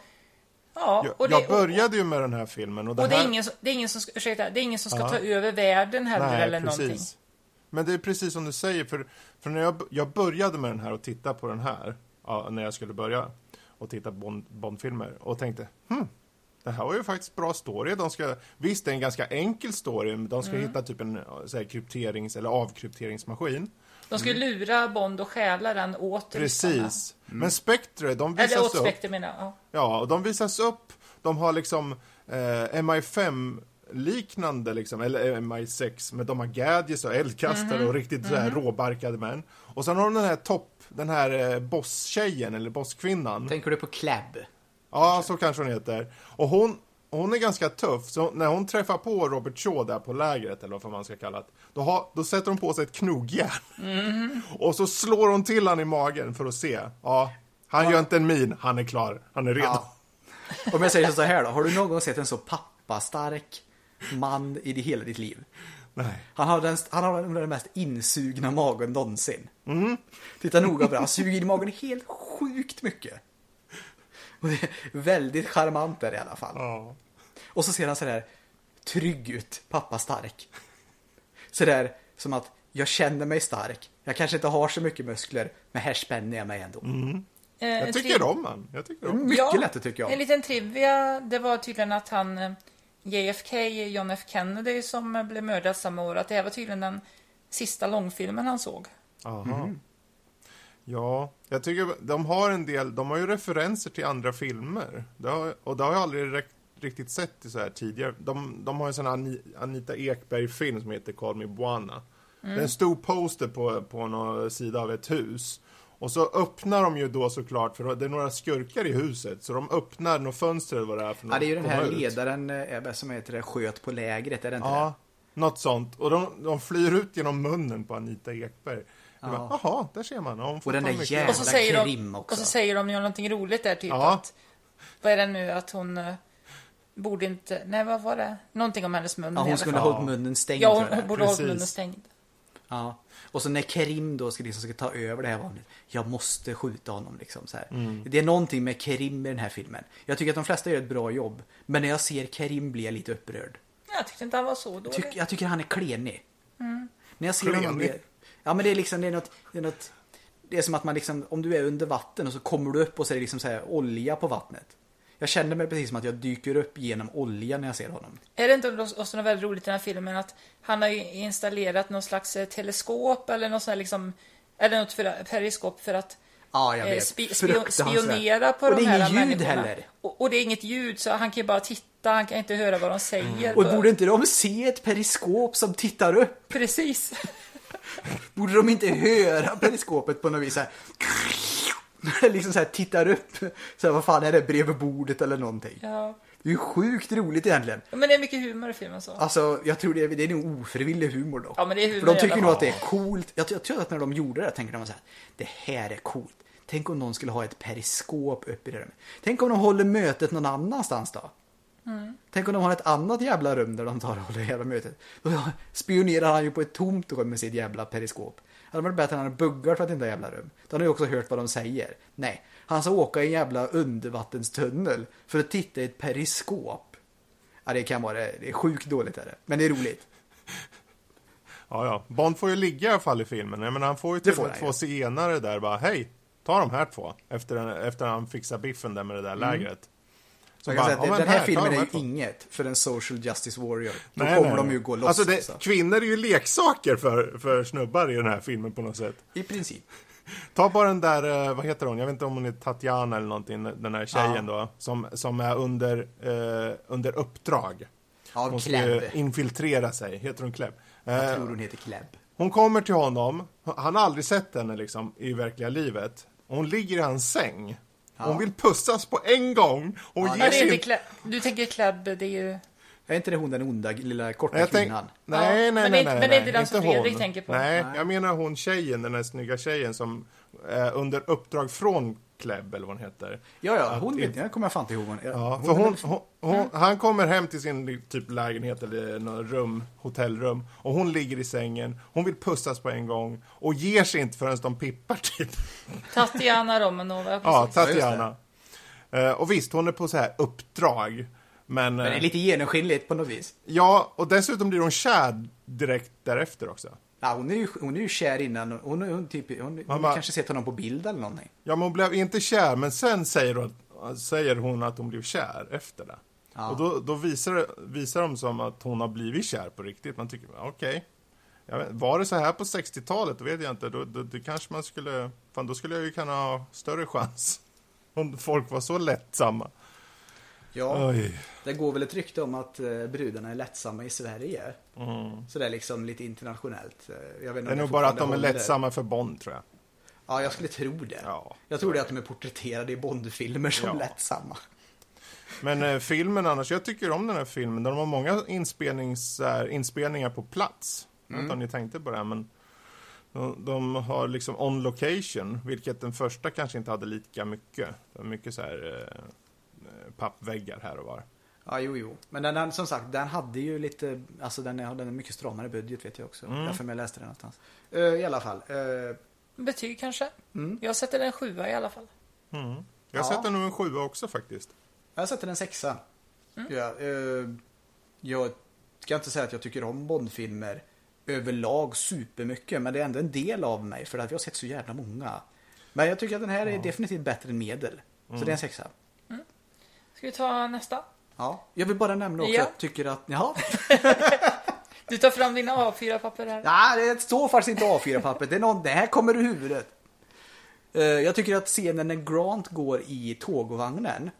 Speaker 1: Ja,
Speaker 3: Jag,
Speaker 1: och det,
Speaker 3: jag började ju med den här filmen och det
Speaker 1: Och, det,
Speaker 3: här...
Speaker 1: är ingen, det är ingen som ska, ursäkta, det är ingen som ska
Speaker 3: Ja.
Speaker 1: ta över världen heller
Speaker 3: Nej,
Speaker 1: eller
Speaker 3: precis.
Speaker 1: någonting.
Speaker 3: men det är precis som du säger, för, för när jag, jag började med den här och titta på den här, ja, när jag skulle börja och titta på Bond, Bondfilmer och tänkte, hmm, det här var ju faktiskt bra story. De ska, visst, det är en ganska enkel story, men de ska
Speaker 1: Mm.
Speaker 3: hitta typ en så här, krypterings eller avkrypteringsmaskin.
Speaker 1: De skulle lura Bond och stjäla den åt.
Speaker 3: Precis. Men Spectre, de
Speaker 1: Eller
Speaker 3: visas
Speaker 1: åt
Speaker 3: upp.
Speaker 1: Spectre menar jag. Ja.
Speaker 3: Ja, och de visas upp. De har liksom eh, MI5 liknande liksom, eller MI6, men de har gadgets och eldkastare
Speaker 1: Mhm.
Speaker 3: och riktigt så här råbarkade män. Och sen har de den här topp, den här eh, bosstjejen eller bosskvinnan.
Speaker 2: Tänker du på Clab?
Speaker 3: Ja, så kanske hon heter. Och hon, hon är ganska tuff, så när hon träffar på Robert Shaw där på lägret, eller vad man ska kalla det, då, har, då sätter hon på sig ett knogjärn. Och så slår hon till han i magen för att se. Ja, han gör inte en min, han är klar, han är redo.
Speaker 2: Ja. Om jag säger så här då, har du någon gång sett en så pappastark man i det hela ditt liv?
Speaker 3: Nej.
Speaker 2: Han har den, han har den mest insugna magen någonsin. Titta noga på det, han suger in magen helt sjukt mycket. Och det är väldigt charmant där i alla fall.
Speaker 3: Ja.
Speaker 2: Och så ser han sådär trygg ut, pappa stark. Sådär som att jag känner mig stark. Jag kanske inte har så mycket muskler, men här spänner jag mig ändå.
Speaker 1: Eh,
Speaker 3: Jag tycker om han. Jag tycker om
Speaker 2: Mycket lätt tycker jag.
Speaker 1: En liten trivia, det var tydligen att han eh, JFK, John F Kennedy, som blev mördad samma år, att det här var tydligen den sista långfilmen han såg.
Speaker 3: Aha. Ja, jag tycker de har en del, de har ju referenser till andra filmer. Det har, och det har jag aldrig rätt, riktigt sett i så här tidigare. De, de har en sån här Ani, Anita Ekberg-film som heter Call Me Buana. Det är en stor poster på, på någon sida av ett hus. Och så öppnar de ju då såklart, för det är några skurkar i huset, så de öppnar något fönster eller vad det är för
Speaker 2: Ja, det är ju den här ledaren eh, som heter det, sköt på lägret, är det inte
Speaker 3: Ja, något sånt. Och de, de flyr ut genom munnen på Anita Ekberg.
Speaker 2: Ja.
Speaker 3: bara, Jaha, där ser man. Hon
Speaker 2: Och den där
Speaker 3: mycket-
Speaker 2: jävla-
Speaker 1: Och så, säger
Speaker 2: krim
Speaker 1: de,
Speaker 2: också.
Speaker 1: och så säger de ju någonting roligt där, typ
Speaker 3: Ja.
Speaker 1: att... Vad är det nu, att hon eh, borde inte... Nej, vad var det? Någonting om hennes mun.
Speaker 2: Ja, hon skulle ha hållit munnen stängd
Speaker 1: Ja, hon, borde ha hållit munnen stängd.
Speaker 2: Ja. Och så när Kerim då ska, liksom, ska ta över det här vanligt. Jag måste skjuta honom liksom så här.
Speaker 3: Mm.
Speaker 2: Det är någonting med Kerim i den här filmen. Jag tycker att de flesta gör ett bra jobb. Men när jag ser Kerim blir jag lite upprörd.
Speaker 1: Jag tyckte inte han var så dålig.
Speaker 2: Tyck, jag tycker han är klenig.
Speaker 1: Mm.
Speaker 2: När jag ser honom
Speaker 3: Klenig?
Speaker 2: blir... Ja men det är liksom, det är något... Det är, något, det är som att man liksom, om du är under vatten och så kommer du upp och så är det liksom så här olja på vattnet. Jag känner mig precis som att jag dyker upp genom olja när jag ser honom.
Speaker 1: Är det inte också något väldigt roligt i den här filmen att han har ju installerat någon slags eh, teleskop eller något sånt här liksom, eller något för, periskop för att
Speaker 2: Ja, jag
Speaker 1: eh,
Speaker 2: vet.
Speaker 1: spi, spi,
Speaker 2: Fruktansvärt.
Speaker 1: spionera på
Speaker 2: Och
Speaker 1: de
Speaker 2: det är
Speaker 1: här
Speaker 2: inget ljud
Speaker 1: människorna.
Speaker 2: heller.
Speaker 1: Och, och det är inget ljud så han kan ju bara titta, han kan inte höra vad de säger.
Speaker 2: Och borde inte de se ett periskop som tittar upp?
Speaker 1: Precis.
Speaker 2: Borde de inte höra periskopet på något vis? Här, liksom så här tittar upp. Så här, vad fan är det? Bredvid bordet eller någonting.
Speaker 1: Ja.
Speaker 2: Det är ju sjukt roligt egentligen.
Speaker 1: Men det är mycket humor i filmen så.
Speaker 2: Alltså, jag tror det är, det är nog ofrivillig humor då.
Speaker 1: Ja, men det är humor
Speaker 2: För de tycker nog att det är coolt. Jag, jag tror att när de gjorde det tänkte de så här, det här är coolt. Tänk om någon skulle ha ett periskop uppe i det rummet. Tänk om de håller mötet någon annanstans då?
Speaker 1: Mm.
Speaker 2: Tänk om de har ett annat jävla rum där de tar och håller jävla mötet. Då spionerar han ju på ett tomt rum med sitt jävla periskop. Hade varit bättre än han buggar för att inte jävla rum. Då han ju också hört vad de säger. Nej, han ska åka i en jävla undervattenstunnel för att titta i ett periskop. Ja, det kan vara det är sjukt dåligt är det. Men det är roligt.
Speaker 3: Ja, ja. Bond får ju ligga i alla fall i filmen. Jag menar, han får ju till och med två senare där bara, hej, ta de här två. Efter, efter han fixar biffen där med det där lägret. Så.
Speaker 2: Jag kan
Speaker 3: bara,
Speaker 2: säga att
Speaker 3: "Ja,
Speaker 2: den här
Speaker 3: ta
Speaker 2: filmen är
Speaker 3: här
Speaker 2: ju
Speaker 3: två."
Speaker 2: inget för en social justice warrior. Då
Speaker 3: Nej,
Speaker 2: kommer
Speaker 3: nej,
Speaker 2: de ju gå loss.
Speaker 3: Alltså, det,
Speaker 2: alltså.
Speaker 3: kvinnor är ju leksaker för, för snubbar i den här filmen på något sätt.
Speaker 2: I princip.
Speaker 3: Ta bara den där, eh, vad heter hon? Jag vet inte om hon är Tatjana eller någonting, den här tjejen
Speaker 2: Ja.
Speaker 3: då. Som, som är under, eh, under uppdrag.
Speaker 2: Av
Speaker 3: Hon ska ju
Speaker 2: Klebb.
Speaker 3: infiltrera sig. Heter hon Klebb?
Speaker 2: Jag
Speaker 3: Eh,
Speaker 2: tror hon heter Klebb.
Speaker 3: Hon kommer till honom, han har aldrig sett henne liksom i verkliga livet. Hon ligger i hans säng. Hon vill pussas på en gång. Hon
Speaker 2: Ja,
Speaker 3: sin...
Speaker 1: inte klä... Du tänker Clabb, det är ju...
Speaker 2: Är inte det hon den onda lilla korta
Speaker 3: jag tänk...
Speaker 2: kvinnan?
Speaker 3: nej,
Speaker 1: Ja,
Speaker 3: nej,
Speaker 1: men
Speaker 3: nej,
Speaker 1: men det är inte den som Fredrik tänker på.
Speaker 3: Nej,
Speaker 2: Nej.
Speaker 3: jag menar hon tjejen, den här snygga tjejen som är under uppdrag från Klebb, eller vad hon heter.
Speaker 2: Ja, ja, hon
Speaker 3: Att-
Speaker 2: vet jag. kommer jag fan inte ihåg. Hon,
Speaker 3: Ja,
Speaker 2: hon
Speaker 3: för hon, hon, hon, han kommer hem till sin typ lägenhet eller något rum, hotellrum och hon ligger i sängen, hon vill pussas på en gång och ger sig inte förrän de pippar typ.
Speaker 1: Tatjana Romanova,
Speaker 3: Ja. Tatjana. Eh, och visst, hon är på så här uppdrag. Men,
Speaker 2: Men det är
Speaker 3: eh,
Speaker 2: lite genomskinligt på något vis.
Speaker 3: ja, och dessutom blir hon kär direkt därefter också.
Speaker 2: Ja, hon, är ju, hon är ju kär innan. Hon, hon, typ, hon, hon
Speaker 3: Mamma.
Speaker 2: kanske sett honom på bild eller någonting.
Speaker 3: Ja, men hon blev inte kär, men sen säger hon, säger hon att hon blev kär efter det.
Speaker 2: Ja.
Speaker 3: Och då, då visar, visar de som att hon har blivit kär på riktigt. Man tycker, okej. Jag vet, Var det så här på 60-talet, då vet jag inte. Då, då, då kanske man skulle, fan då skulle jag ju kunna ha större chans. Om folk var så lättsamma.
Speaker 2: Ja,
Speaker 3: Oj.
Speaker 2: det går väl ett rykte om att eh, brudarna är lättsamma i Sverige.
Speaker 3: Mm.
Speaker 2: Så det är liksom lite internationellt. Eh,
Speaker 3: Det är nog bara att de är lättsamma för Bond, tror jag.
Speaker 2: Ja, jag skulle tro det.
Speaker 3: Ja.
Speaker 2: Jag tror det att de är porträtterade i Bondfilmer som
Speaker 3: Ja.
Speaker 2: lättsamma.
Speaker 3: Men eh, filmen annars, jag tycker om den här filmen. De har många inspelnings, eh, inspelningar på plats. Jag vet inte om ni tänkte på det, här, men de, de har liksom on location, vilket den första kanske inte hade lika mycket. Det var mycket så här eh, pappväggar här och var.
Speaker 2: Ja, jo, jo. Men den, den, som sagt, den hade ju lite, alltså den hade en mycket stramare budget vet jag också.
Speaker 3: Mm.
Speaker 2: Därför jag läste den någonstans. Eh, I alla fall. eh,
Speaker 1: Betyg kanske?
Speaker 2: Mm.
Speaker 1: Jag sätter en sjua i alla fall.
Speaker 3: Mm. Jag
Speaker 2: Ja.
Speaker 3: sätter nog en sjua också faktiskt.
Speaker 2: jag sätter en sexa.
Speaker 1: Mm.
Speaker 2: Ja, eh, jag ska inte säga att jag tycker om Bondfilmer överlag supermycket. Men det är ändå en del av mig för att vi har sett så jävla många. Men jag tycker att den här är definitivt bättre än medel. Så
Speaker 3: Mm.
Speaker 2: det är en sexa.
Speaker 1: Ska vi ta nästa?
Speaker 2: Ja. Jag vill bara nämna också
Speaker 1: Ja.
Speaker 2: att jag tycker att, ja.
Speaker 1: Du tar fram dina A4-papper här.
Speaker 2: Nej, det står faktiskt inte A4-pappret. Det, är någon, det här kommer ur huvudet. Eh, Jag tycker att scenen när Grant går i tågvagnen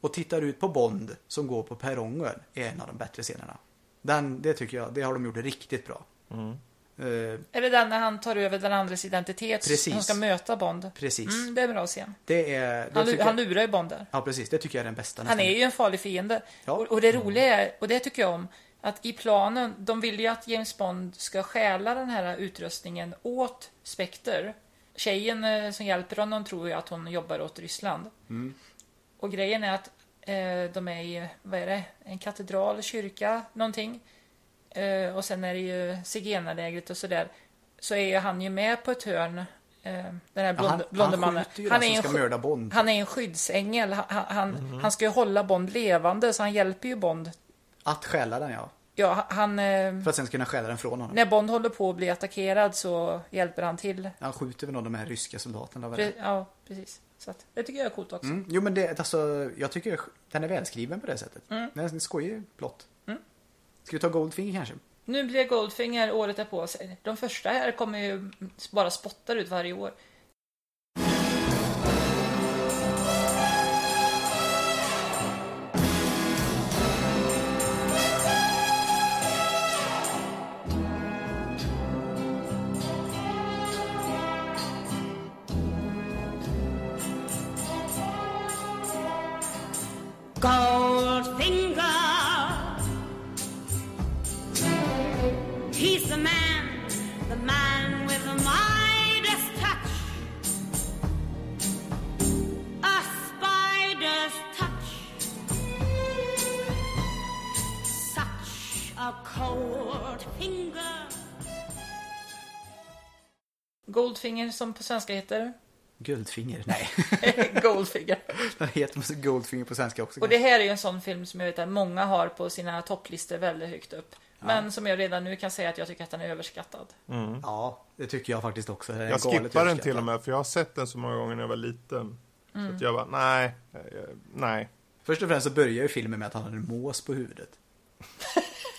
Speaker 2: och tittar ut på Bond som går på perrongen är en av de bättre scenerna. Den, det tycker jag, det har de gjort riktigt bra.
Speaker 3: Mm.
Speaker 2: Eh,
Speaker 1: Är det den när han tar över den andres identitet?
Speaker 2: Precis.
Speaker 1: Han ska möta Bond.
Speaker 2: Precis.
Speaker 1: Mm, det är en bra scen.
Speaker 2: Det är... det
Speaker 1: Han, han lurar ju Bond där.
Speaker 2: ja, precis. Det tycker jag är den bästa.
Speaker 1: Han
Speaker 2: nästan.
Speaker 1: är ju en farlig fiende.
Speaker 2: Ja.
Speaker 1: Och, och det roliga är, och det tycker jag om, att i planen, de vill ju att James Bond ska stjäla den här utrustningen åt Spectre. Tjejen eh, som hjälper honom tror ju att hon jobbar åt Ryssland.
Speaker 2: Mm.
Speaker 1: Och grejen är att eh, de är i, vad är det, en katedral, kyrka, någonting. Eh, och sen är det ju zigenarlägret och sådär. Så är ju han ju med på ett hörn, eh, den här
Speaker 2: Ja,
Speaker 1: blonde,
Speaker 2: han,
Speaker 1: blonde
Speaker 2: han
Speaker 1: mannen. Han är en
Speaker 2: Bond.
Speaker 1: han är en skyddsängel. Han, han, han ska ju hålla Bond levande, så han hjälper ju Bond.
Speaker 2: Att stjäla den, ja.
Speaker 1: Ja, han... Eh,
Speaker 2: För att sen kunna stjäla den från honom.
Speaker 1: när Bond håller på att bli attackerad så hjälper han till.
Speaker 2: Han skjuter väl någon av de här ryska soldaterna.
Speaker 1: Pre- ja, precis. Så att, det tycker jag är coolt också.
Speaker 2: Mm. Jo men det, alltså, jag tycker den är välskriven på det sättet.
Speaker 1: Mm.
Speaker 2: Den är en skojig plott. Ska vi ta Goldfinger kanske?
Speaker 1: Nu blir Goldfinger året därpå. De första här kommer ju bara spottar ut varje år.
Speaker 4: Goldfinger
Speaker 1: som på svenska heter
Speaker 2: Guldfinger? Nej.
Speaker 1: Goldfinger.
Speaker 2: den heter Goldfinger på svenska också.
Speaker 1: Och det här är ju en sån film som jag vet att många har på sina topplistor väldigt högt upp. Men som jag redan nu kan säga att jag tycker att den är överskattad.
Speaker 2: Ja, det tycker jag faktiskt också. Den är
Speaker 3: Jag skippar den till och med, för jag har sett den så många gånger när jag var liten. Så att jag bara, nej, eh, nej.
Speaker 2: Först och främst så börjar ju filmen med att han har en mås på huvudet.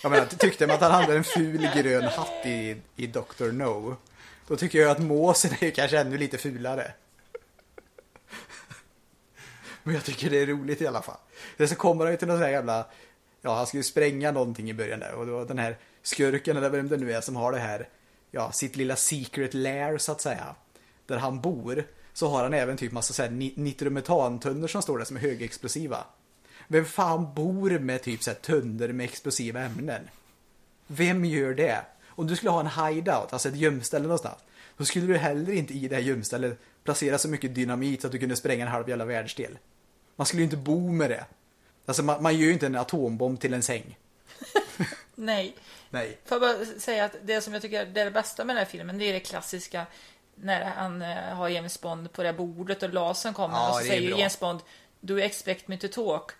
Speaker 2: Jag menar, tyckte man att han hade en ful grön hatt i, i Dr. No. Då tycker jag att måsen är kanske ännu lite fulare. Men jag tycker det är roligt i alla fall. Sen så kommer han ju till någon sån här jävla... Ja, han ska ju spränga någonting i början där. Och då den här skurken, eller vem det nu är, som har det här... Ja, sitt lilla secret lair så att säga. Där han bor. Så har han även typ massa så här nitrometantunnor som står där som är högexplosiva. Vem fan bor med typ så här tunnor med explosiva ämnen? Vem gör det? Om du skulle ha en hideout, alltså ett gömställe någonstans. Då skulle du heller inte i det här gömstället placera så mycket dynamit så att du kunde spränga en halv jävla världsdel. Man skulle ju inte bo med det. Alltså man, man gör ju inte en atombomb till en säng.
Speaker 1: Nej.
Speaker 2: Nej.
Speaker 1: Får jag bara säga att det som jag tycker är det bästa med den här filmen, det är det klassiska när han eh, har James Bond på det här bordet och lasern kommer
Speaker 2: Ja,
Speaker 1: och så säger
Speaker 2: bra.
Speaker 1: James Bond Do you expect me to talk?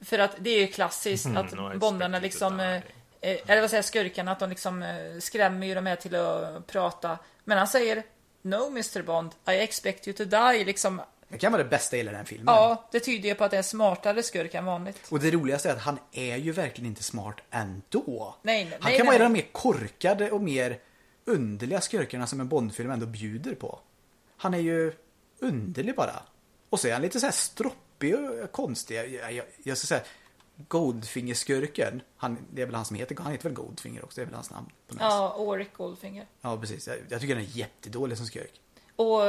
Speaker 1: För att det är ju klassiskt
Speaker 3: Mm,
Speaker 1: att
Speaker 3: expect
Speaker 1: bondarna liksom eller vad säger skurkarna, att de liksom eh, skrämmer ju de här till att prata. Men han säger No Mr Bond, I expect you to die. Liksom,
Speaker 2: Det kan vara det bästa i hela den filmen.
Speaker 1: ja, det tyder ju på att det är en smartare skurk än vanligt.
Speaker 2: Och det roligaste är att han är ju verkligen inte smart ändå.
Speaker 1: Nej, nej,
Speaker 2: han kan
Speaker 1: nej,
Speaker 2: vara en av de mer korkade och mer underliga skurkarna som en Bondfilm ändå bjuder på. Han är ju underlig bara. Och så är han lite så här stroppig och konstig. Jag, jag, jag, jag ska säga Goldfinger-skurken. Han, det är väl han som heter, han heter väl Goldfinger också, det är väl hans namn.
Speaker 1: Ja, Oric Goldfinger.
Speaker 2: ja, precis. Jag, jag tycker han är jättedålig som skurk.
Speaker 1: Och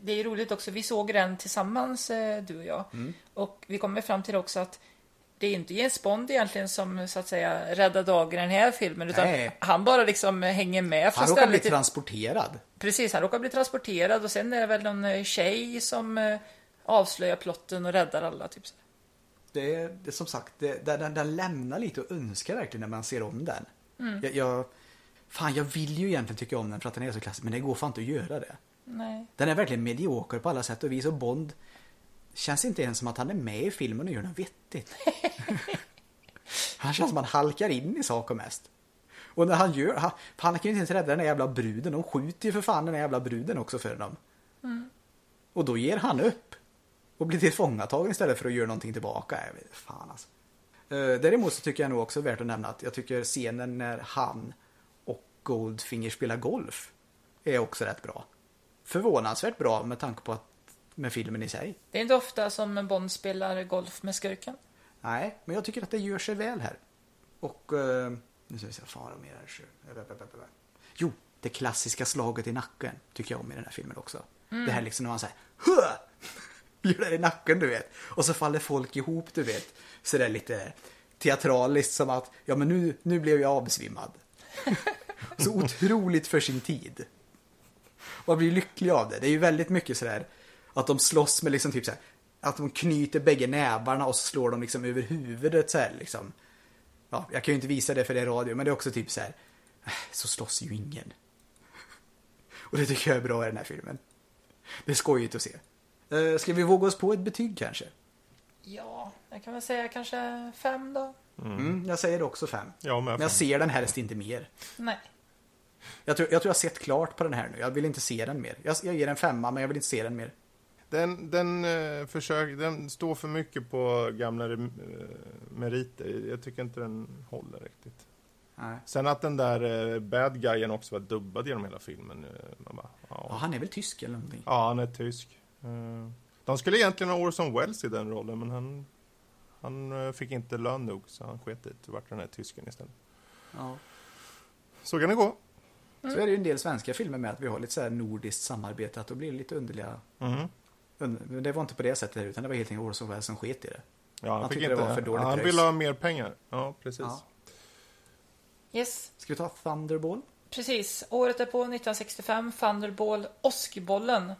Speaker 1: det är roligt också, vi såg den tillsammans, eh, du och jag.
Speaker 2: Mm.
Speaker 1: Och vi kommer fram till också att det är inte James Bond egentligen som så att säga räddar dagen i den här filmen. Utan
Speaker 2: Nej.
Speaker 1: han bara liksom hänger med
Speaker 2: Han råkar bli
Speaker 1: till...
Speaker 2: transporterad.
Speaker 1: Precis, han råkar bli transporterad och sen är det väl någon eh, tjej som eh, avslöjar plotten och räddar alla. Typ.
Speaker 2: Det det som sagt, det, den, den, lämnar lite och önskar verkligen när man ser om den.
Speaker 1: Mm.
Speaker 2: Jag, jag, fan, jag vill ju egentligen tycka om den för att den är så klassisk, men det går fan inte att göra det.
Speaker 1: Nej.
Speaker 2: Den är verkligen medioker på alla sätt och vis och Bond känns inte ens som att han är med i filmen och gör något vettigt. han känns som att han halkar in i saker mest. Och när han gör, han, han kan ju inte ens rädda den där jävla bruden. De skjuter ju för fan den där jävla bruden också för dem. Och då ger han upp. Och blir tillfångatagen istället för att göra någonting tillbaka. Jag vet, fan alltså. Eh, Däremot så tycker jag nog också värt att nämna att jag tycker scenen när han och Goldfinger spelar golf är också rätt bra. Förvånansvärt bra med tanke på att med filmen i sig.
Speaker 1: Det är inte ofta som Bond spelar golf med skurken.
Speaker 2: Nej, men jag tycker att det gör sig väl här. Och eh, nu ska vi se, fan vad mer här. Jo, det klassiska slaget i nacken tycker jag om i den här filmen också. Det här liksom när man säger Hö! Gör det i nacken du vet. Och så faller folk ihop du vet. Så det är lite teatraliskt som att ja men nu, nu blev jag avsvimmad. så otroligt för sin tid. Jag blir lycklig av det. Det är ju väldigt mycket sådär att de slåss med liksom typ så här, att de knyter bägge nävarna och så slår de liksom över huvudet så här liksom. Ja, jag kan ju inte visa det för det är radio, men det är också typ så här. "Äh, Så slåss ju ingen. Och det tycker jag är bra i den här filmen. Det är skojigt att se. Uh, ska vi våga oss på ett betyg kanske?
Speaker 1: Ja, jag kan väl säga kanske fem då.
Speaker 2: Mm, jag säger också fem.
Speaker 3: Ja, men
Speaker 2: Men jag ser den helst inte mer.
Speaker 1: Nej.
Speaker 2: Jag tror, jag tror jag har sett klart på den här nu. Jag vill inte se den mer. Jag, jag ger en femma, men jag vill inte se den mer.
Speaker 3: Den, den, eh, försök, den står för mycket på gamla eh, meriter. Jag tycker inte den håller riktigt.
Speaker 2: Nej.
Speaker 3: Sen att den där eh, bad guyen också var dubbad genom hela filmen. eh, Man bara,
Speaker 2: Ja,
Speaker 3: ja.
Speaker 2: han är väl tysk eller någonting.
Speaker 3: ja, han är tysk. Eh, De skulle egentligen ha Orson Welles i den rollen, men han, han eh, fick inte lön nog, så han sket i det. vart den här tysken istället.
Speaker 2: Ja.
Speaker 3: Så kan det gå.
Speaker 2: Så är det ju en del svenska filmer med att vi har lite så här nordiskt samarbete, att då blir det lite underliga.
Speaker 3: Mhm.
Speaker 2: Und- Men det var inte på det sättet utan det var helt enkelt Orson Welles som sket i det.
Speaker 3: Ja, han,
Speaker 2: Han
Speaker 3: fick
Speaker 2: tyckte
Speaker 3: inte,
Speaker 2: det var för dåligt
Speaker 3: han ville ha mer pengar. Ja, precis.
Speaker 2: Ja.
Speaker 1: Yes,
Speaker 2: Ska vi ta Thunderball?
Speaker 1: precis. Året är på 1965, Thunderball, Åskbollen.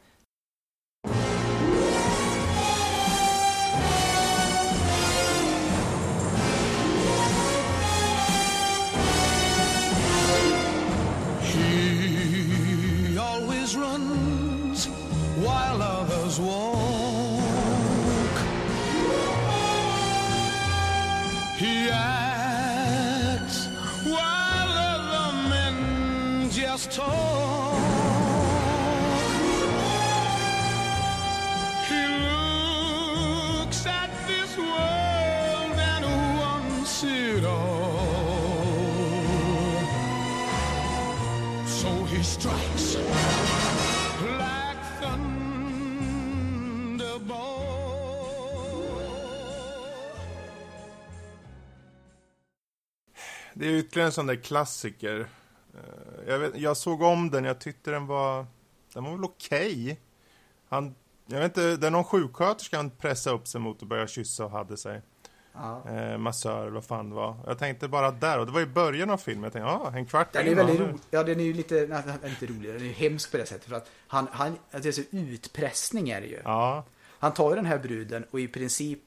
Speaker 3: Det är ytterligare en sån där klassiker. Eh, Jag, vet, jag såg om den, jag tyckte den var... Den var väl okej. Han... Jag vet inte, det är någon sjuksköterska han pressade upp sig mot och började kyssa och hade sig.
Speaker 2: Ja.
Speaker 3: Eh, massör eller vad fan det var. Jag tänkte bara där, och det var i början av filmen. Jag tänkte, ja, en kvart
Speaker 2: Den är
Speaker 3: in,
Speaker 2: väldigt
Speaker 3: ja,
Speaker 2: rolig. Ja, den är ju lite, nej, den är inte rolig, den är ju hemsk på det sättet. För att han, han, alltså, det är så utpressning är det ju.
Speaker 3: Ja,
Speaker 2: Han tar ju den här bruden och i princip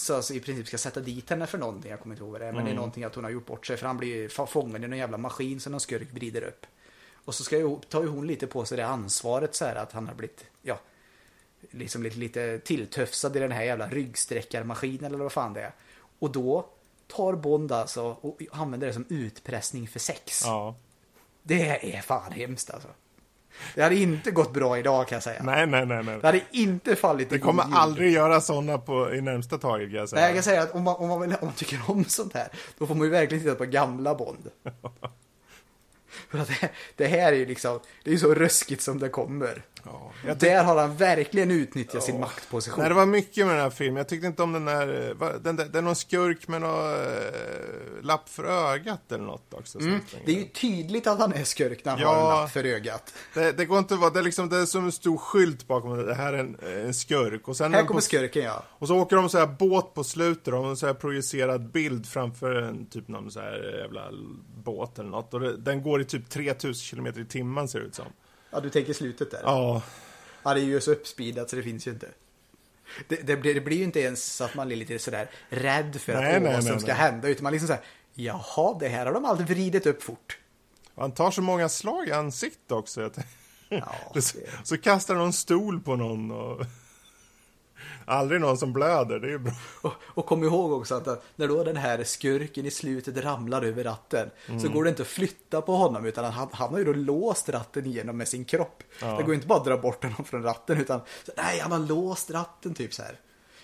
Speaker 2: så alltså, i princip ska sätta dit henne för någonting. Jag kommer inte ihåg vad det är. Men det är någonting att hon har gjort bort sig. För han blir fången i någon jävla maskin som någon skurk vrider upp. Och så ska ju, tar ju hon lite på sig det ansvaret så här att han har blivit, ja, liksom lite, lite tilltufsad i den här jävla ryggsträckarmaskinen eller vad fan det är. Och då tar Bond alltså och använder det som utpressning för sex.
Speaker 3: Ja.
Speaker 2: Det är fan hemskt alltså. Det hade inte gått bra idag kan jag säga.
Speaker 3: Nej, nej, nej, nej.
Speaker 2: Det hade inte fallit i
Speaker 3: Det kommer
Speaker 2: jord.
Speaker 3: aldrig göra sådana på, i närmsta taget kan jag säga.
Speaker 2: Nej, jag kan säga att om man, om, man vill, om man tycker om sånt här, då får man ju verkligen titta på gamla Bond. För att det, det här är ju liksom, det är så ruskigt som det kommer.
Speaker 3: Ja, jag
Speaker 2: Där har han verkligen utnyttjat sin maktposition.
Speaker 3: Nej, det var mycket med den här filmen. Jag tyckte inte om den där, eh, va- den där, det är någon skurk med någon eh, lapp för ögat eller något också.
Speaker 2: Mm, det är ju tydligt att han är skurk när han
Speaker 3: Ja.
Speaker 2: har en lapp för ögat.
Speaker 3: det, det går inte att vara, det är liksom, det är som en stor skylt bakom det. Det här är en, en skurk. Och, sen
Speaker 2: Här
Speaker 3: är de
Speaker 2: kommer
Speaker 3: på,
Speaker 2: skurken ja.
Speaker 3: och så åker de så här båt på slutet. Och en så här projicerad bild framför en typ någon så här jävla båt eller något. Och det, den går i typ 3000 km i timmen ser det ut som.
Speaker 2: Ja, du tänker slutet där. Ja,
Speaker 3: Ja,
Speaker 2: det är ju så uppspeedat så det finns ju inte. Det, det, blir, det blir ju inte ens så att man är lite sådär rädd för
Speaker 3: Nej,
Speaker 2: att
Speaker 3: nej,
Speaker 2: vad som
Speaker 3: nej,
Speaker 2: ska
Speaker 3: nej.
Speaker 2: hända. Utan man liksom såhär, jaha, det här har de aldrig vridit upp fort.
Speaker 3: Han tar så många slag i ansiktet också.
Speaker 2: Ja,
Speaker 3: så,
Speaker 2: det,
Speaker 3: så kastar någon stol på någon och... Aldrig någon som blöder, det är ju bra.
Speaker 2: och, och kom ihåg också att, att när då den här skurken i slutet ramlar över ratten så
Speaker 3: Mm.
Speaker 2: går det inte att flytta på honom utan han, han har ju då låst ratten igenom med sin kropp.
Speaker 3: Ja.
Speaker 2: Det går inte bara att dra bort honom från ratten utan så, nej, han har låst ratten typ så här.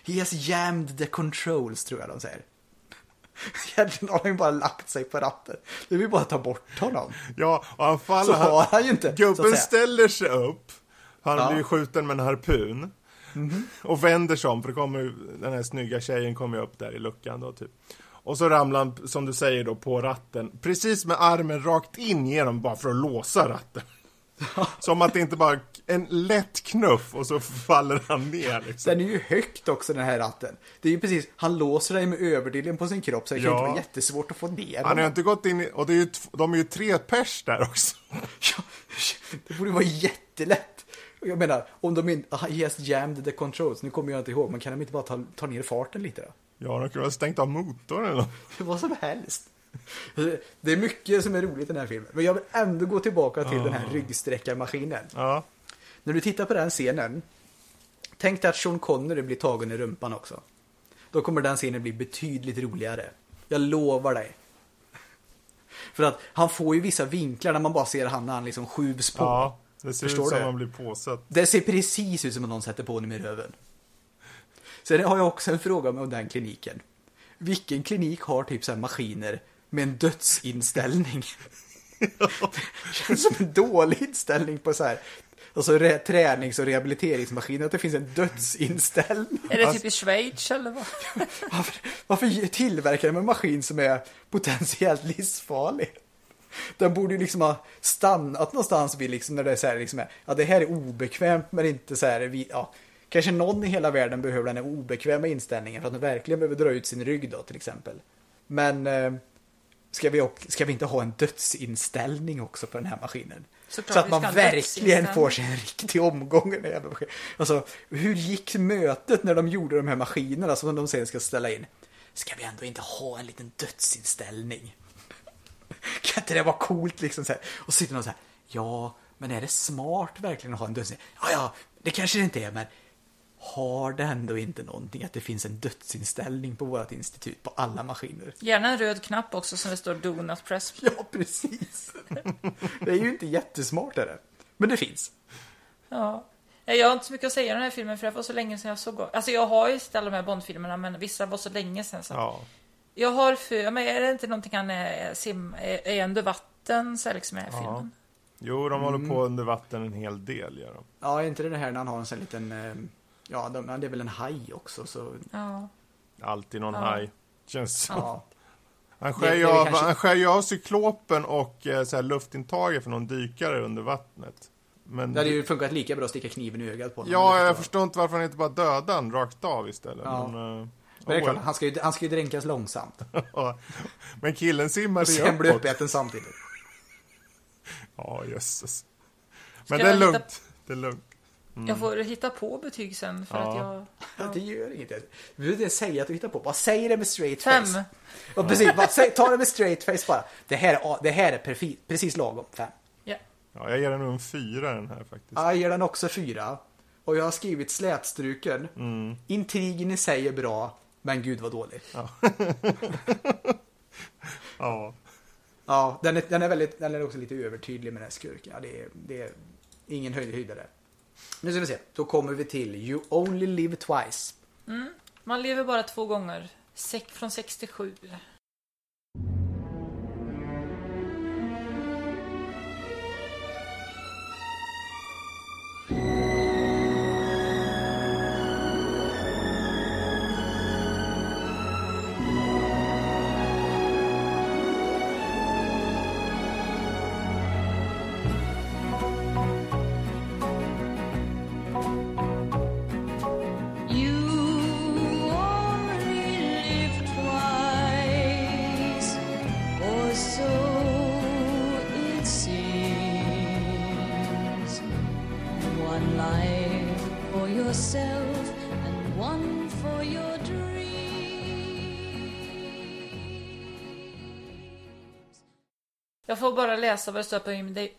Speaker 2: He has jammed the controls tror jag de säger. Egentligen har han ju bara lagt sig på ratten. Det vill bara ta bort honom.
Speaker 3: Ja, och han faller...
Speaker 2: Så har han ju inte, så
Speaker 3: Gubben ställer sig upp. Han
Speaker 2: Ja.
Speaker 3: Blir skjuten med en harpun. Och vänder sig om, för det kommer, den här snygga tjejen kommer upp där i luckan då typ. Och så ramlar han, som du säger då, på ratten. Precis med armen rakt in genom bara för att låsa ratten. Som att det inte bara en lätt knuff och så faller han ner liksom.
Speaker 2: Den är ju högt också den här ratten. Det är ju precis, han låser dig med överdelen på sin kropp så det kan
Speaker 3: Ja.
Speaker 2: inte vara jättesvårt att få ner
Speaker 3: Han har ju inte gått in i, och det är ju, de är ju tre pers där också.
Speaker 2: Ja, det borde vara jättelätt. Jag menar, om de inte, he has jammed the controls, nu kommer jag inte ihåg, men kan de inte bara ta, ta ner farten lite då?
Speaker 3: Ja, de kunde ha stängt av motorn eller.
Speaker 2: Vad som helst. Det är mycket som är roligt i den här filmen. Men jag vill ändå gå tillbaka till den här ryggsträckarmaskinen.
Speaker 3: Ja.
Speaker 2: När du tittar på den scenen, tänk dig att Sean Connery blir tagen i rumpan också. Då kommer den scenen bli betydligt roligare. Jag lovar dig. För att han får ju vissa vinklar när man bara ser han när han liksom skjubs på.
Speaker 3: Ja, det ser
Speaker 2: Förstår
Speaker 3: ut som
Speaker 2: du?
Speaker 3: man blir påsatt.
Speaker 2: Det ser precis ut som att någon sätter på honom i röven. Sen har jag också en fråga om den kliniken. Vilken klinik har typ så här maskiner med en dödsinställning? Det känns som en dålig inställning på så här alltså re- tränings och rehabiliteringsmaskiner att det finns en dödsinställning.
Speaker 1: Är det typ i Schweiz eller vad?
Speaker 2: Varför, varför tillverkar de en maskin som är potentiellt livsfarlig? Den borde ju liksom ha stannat någonstans vid liksom när det är så här liksom, ja det här är obekvämt men inte så här, vi, ja, kanske någon i hela världen behöver den här obekväma inställningen för att den verkligen behöver dra ut sin rygg då till exempel. Men eh, ska, vi, ska vi inte ha en dödsinställning också på den här maskinen?
Speaker 1: Såklart
Speaker 2: så att man verkligen får sig en riktig omgång i den här. Alltså, hur gick mötet när de gjorde de här maskinerna som de sen ska ställa in? Ska vi ändå inte ha en liten dödsinställning? Kan inte det vara coolt liksom så här? Och så sitter någon så här, ja, men är det smart verkligen att ha en dödsinställning? Ja, ja, det kanske det inte är, men har det ändå inte någonting att det finns en dödsinställning på vårt institut på alla maskiner?
Speaker 1: Gärna en röd knapp också som det står Do Not Press.
Speaker 2: Ja, precis. Det är ju inte jättesmart är det. Men det finns.
Speaker 1: Ja. Jag har inte så mycket att säga om den här filmen för det var så länge sedan jag såg Alltså jag har ju sett alla de här Bond-filmerna men vissa var så länge sedan så.
Speaker 3: Ja.
Speaker 1: Jag har för mig, är det inte någonting han är, sim, är, är under vatten så liksom i den
Speaker 3: Ja.
Speaker 1: filmen?
Speaker 3: Jo, de håller på under vatten en hel del, gör de.
Speaker 2: Ja, är inte det det här när han har en sån liten, eh, ja, de, det är väl en haj också så,
Speaker 1: Ja.
Speaker 3: Alltid någon
Speaker 1: Ja.
Speaker 3: haj. Känns som.
Speaker 2: ja.
Speaker 3: Han skär
Speaker 2: det
Speaker 3: ju av,
Speaker 2: kanske-
Speaker 3: han skär ju av cyklopen och eh, så här, luftintaget för någon dykare under vattnet. Men...
Speaker 2: Det hade ju funkat lika bra att sticka kniven i ögat på honom.
Speaker 3: Ja, jag förstår inte varför han inte bara dödade han rakt av istället.
Speaker 2: Ja.
Speaker 3: Men, eh,
Speaker 2: Men det är klart, han ska ju, han ska ju dränkas långsamt.
Speaker 3: Men killen simmade
Speaker 2: Och
Speaker 3: ju
Speaker 2: sen bli
Speaker 3: uppåt.
Speaker 2: uppäten samtidigt.
Speaker 3: Ja, jösses. Men det är
Speaker 1: jag hitta-
Speaker 3: lugnt. Det är lugnt.
Speaker 1: Jag får hitta på betyg sen för
Speaker 3: Ja.
Speaker 1: att jag...
Speaker 2: Ja, det gör inget. Du behöver inte säga att du hittar på. Bara säg det med straight
Speaker 1: Fem.
Speaker 2: face. Och precis, bara säg, ta det med straight face bara. Det här är, det här är precis, precis lagom. Fem.
Speaker 1: Ja.
Speaker 3: Ja, jag ger den nog en fyra den här faktiskt.
Speaker 2: Ja, jag ger den också fyra. Och jag har skrivit slätstruken.
Speaker 3: Mm.
Speaker 2: Intrigen i sig är bra. Men gud vad dålig.
Speaker 3: Ja.
Speaker 2: Ja, den är, den är, väldigt, den är också lite övertydlig med den här skurken. Ja, det, är, det är ingen höjd, höjdare. Nu ska vi se. Då kommer vi till You Only Live Twice.
Speaker 1: Man lever bara två gånger. Sek från 67. Bara läsa vad det står på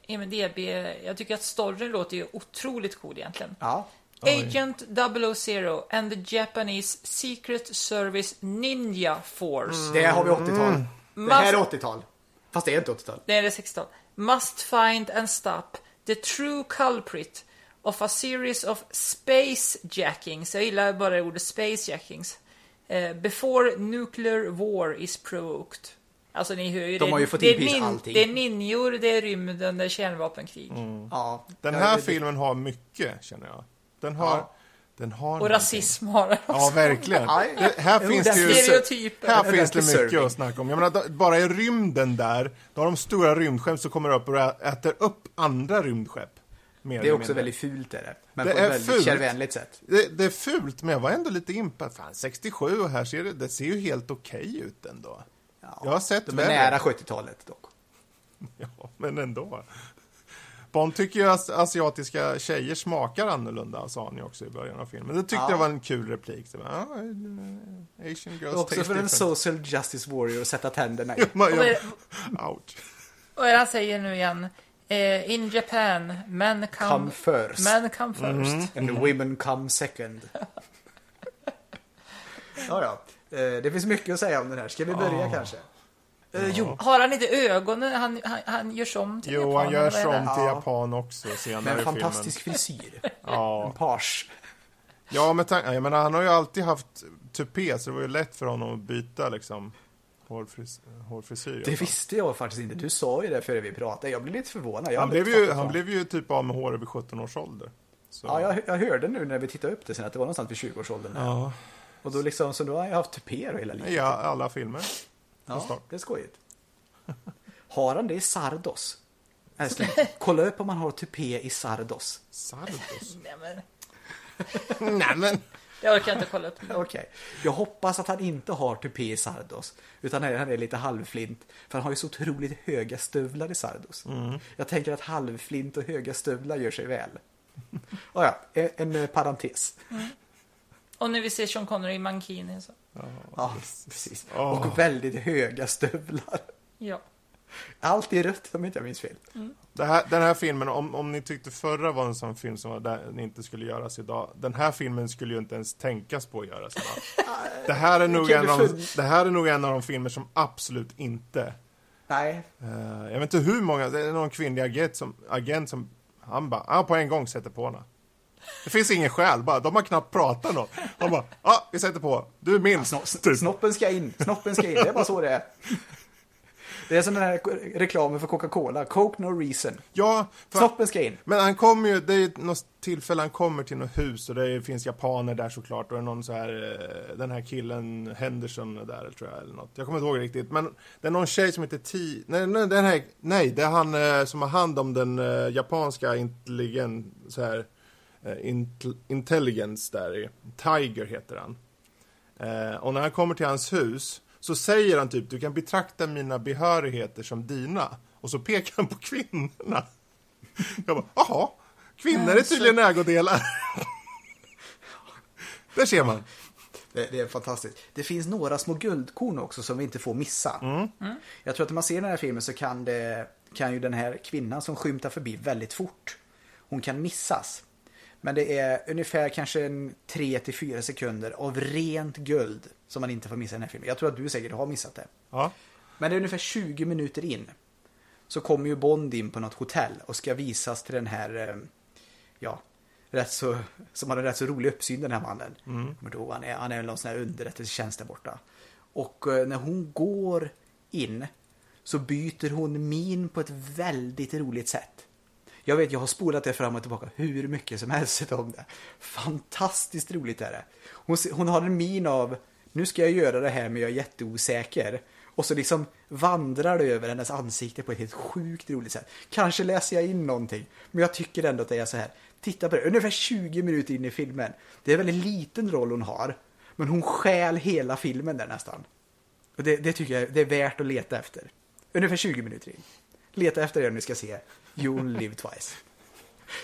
Speaker 1: IMDB. Jag tycker att storyn låter ju otroligt cool egentligen.
Speaker 2: Ja.
Speaker 1: Agent 000 and the Japanese Secret Service Ninja Force.
Speaker 2: Det har vi 80-tal. Det här är
Speaker 1: Must-
Speaker 2: 80-tal. Fast det är inte 80-tal.
Speaker 1: Det är det 16. Must find and stop the true culprit of a series of space jackings. Jag gillar bara ordet space jackings. Eh, before nuclear war is provoked. Alltså ni hör ju.
Speaker 2: De
Speaker 1: det,
Speaker 2: har ju fått
Speaker 1: det,
Speaker 2: in precis
Speaker 1: är
Speaker 2: allting.
Speaker 1: det är ninjor, det är rymden, det är kärnvapenkrig.
Speaker 2: Ja.
Speaker 3: Den
Speaker 2: Ja,
Speaker 3: här
Speaker 2: det-
Speaker 3: filmen har mycket, känner jag. Den har...
Speaker 2: Ja.
Speaker 3: Den har
Speaker 1: Och
Speaker 3: någonting.
Speaker 1: rasism har den
Speaker 3: Ja,
Speaker 1: också.
Speaker 2: Ja,
Speaker 3: Det, här
Speaker 2: jo,
Speaker 3: finns det ju...
Speaker 1: Stereotyper.
Speaker 3: Här
Speaker 2: Den
Speaker 3: finns det mycket att snacka om. Jag menar, bara i rymden där, då har de stora rymdskepp som kommer upp och äter upp andra rymdskepp. Mer
Speaker 2: Det är också
Speaker 3: mindre.
Speaker 2: väldigt fult är det. Men
Speaker 3: Det
Speaker 2: på
Speaker 3: är
Speaker 2: ett väldigt
Speaker 3: fult.
Speaker 2: kärvänligt sätt.
Speaker 3: Det, det är fult, men jag var ändå lite impad. Fan, 67 och här ser det, det ser ju helt okej ut ändå.
Speaker 2: Ja.
Speaker 3: Jag har sett
Speaker 2: De är
Speaker 3: värre.
Speaker 2: nära 70-talet dock.
Speaker 3: Ja, men ändå. Bond tycker ju att asiatiska tjejer smakar annorlunda, sa han ju också i början av filmen. Det tyckte
Speaker 2: Ja.
Speaker 3: jag var en kul replik. Så, bara, ja, eh, Asian girls
Speaker 2: Också för en social justice warrior att sätta tänderna i.
Speaker 1: Och
Speaker 3: jag-
Speaker 1: det-
Speaker 3: Ouch.
Speaker 1: Är det han säger nu igen? Eh, in Japan, men come,
Speaker 2: Come first.
Speaker 1: Men come first.
Speaker 2: And the women come second. ja, ja. Eh, Det finns mycket att säga om den här. Ska vi börja kanske? Eh, jo,
Speaker 1: Har han inte ögonen? Han, han, han görs om till
Speaker 3: Jo,
Speaker 1: japan,
Speaker 3: han görs om till
Speaker 2: Ja.
Speaker 3: japan också senare
Speaker 2: med en
Speaker 3: i filmen.
Speaker 2: fantastisk frisyr.
Speaker 3: Ja,
Speaker 2: En page.
Speaker 3: ja men jag menar, han har ju alltid haft tupé, så det var ju lätt för honom att byta liksom hårfris hårfrisyr.
Speaker 2: Det visste jag faktiskt inte. Du sa ju det före vi pratade. Jag blev lite förvånad. Jag
Speaker 3: han, blev ju, han blev ju typ av med håret vid 17 års ålder. Så.
Speaker 2: Ja, jag, jag hörde nu när vi tittade upp det sen att det var någonstans vid 20-årsåldern.
Speaker 3: ja.
Speaker 2: Och då liksom, så då har jag haft tupé då hela livet.
Speaker 3: ja, alla filmer.
Speaker 2: Ja,
Speaker 3: snart.
Speaker 2: det är skojigt. Har han det i Sardos? Älskling, kolla upp om han har tupé i Sardos.
Speaker 3: Sardos.
Speaker 1: Nej, men,
Speaker 3: Nej men.
Speaker 1: det orkar jag inte kolla upp.
Speaker 2: Okej. Jag hoppas att han inte har tupé i Sardos. Utan han är, han är lite halvflint. För han har ju så otroligt höga stövlar i Sardos. Jag tänker att halvflint och höga stövlar gör sig väl. Oh ja, en, en eh, parentes.
Speaker 1: Och när vi ser Sean Connery i Mankini så.
Speaker 2: Ja, precis.
Speaker 3: Åh.
Speaker 2: Och väldigt höga stövlar.
Speaker 1: Ja.
Speaker 2: Allt i rött om inte jag minns fel.
Speaker 3: Det här, den här filmen, om, om ni tyckte förra var en sån film som där, inte skulle göras idag. Den här filmen skulle ju inte ens tänkas på att göras idag. Det här är nog, en av, det här är nog en av de filmer som absolut inte...
Speaker 2: Nej,
Speaker 3: eh, jag vet inte hur många, det är någon kvinnlig agent som, agent som han bara, ah, på en gång sätter på henne. Det finns ingen skäl, bara, de har knappt pratat något. Han bara, ja, ah, vi sätter på, du är min.
Speaker 2: Sno-
Speaker 3: Typ.
Speaker 2: Snoppen ska in, snoppen ska in, det är bara så det är. Det är som den här reklamen för Coca-Cola, Coke no reason.
Speaker 3: Ja, för,
Speaker 2: Snoppen ska in.
Speaker 3: Men han kommer ju, det är ju något tillfälle han kommer till något hus och det finns japaner där såklart och det är någon så här, eh, den här killen Henderson är där tror jag eller något. Jag kommer inte ihåg riktigt men det är någon tjej som heter T, nej, nej, den här, nej det är han eh, som har hand om den eh, japanska intelligen, så här, intelligence där i, Tiger heter han. Eh, och när han kommer till hans hus så säger han typ, du kan betrakta mina behörigheter som dina. Och så pekar han på kvinnorna. Jag bara, jaha, kvinnor är tydligen ägodelar. Där ser man.
Speaker 2: Det, det är fantastiskt. Det finns några små guldkorn också som vi inte får missa. Jag tror att när man ser den här filmen så kan, det, kan ju den här kvinnan som skymtar förbi väldigt fort. Hon kan missas. Men det är ungefär kanske en 3-4 sekunder av rent guld som man inte får missa i den här filmen. Jag tror att du säkert har missat det.
Speaker 3: Ja.
Speaker 2: Men det är ungefär 20 minuter in. Så kommer ju Bond in på något hotell och ska visas till den här, eh, ja, rätt så, som har en rätt så rolig uppsyn den här mannen. Men då, han, är, han är någon sån här underrättelsetjänst där borta. Och eh, när hon går in så byter hon min på ett väldigt roligt sätt. Jag vet, jag har spolat det fram och tillbaka hur mycket som helst om det. Fantastiskt roligt är det. Hon, hon har en min av, nu ska jag göra det här men jag är jätteosäker. Och så liksom vandrar det över hennes ansikte på ett helt sjukt roligt sätt. Kanske läser jag in någonting, men jag tycker ändå att det är så här. Titta på det, ungefär 20 minuter in i filmen. Det är en väldigt liten roll hon har, men hon stjäl hela filmen där nästan. Och det, det tycker jag det är värt att leta efter. Ungefär 20 minuter in. Leta efter det om ni ska se You Only Live Twice.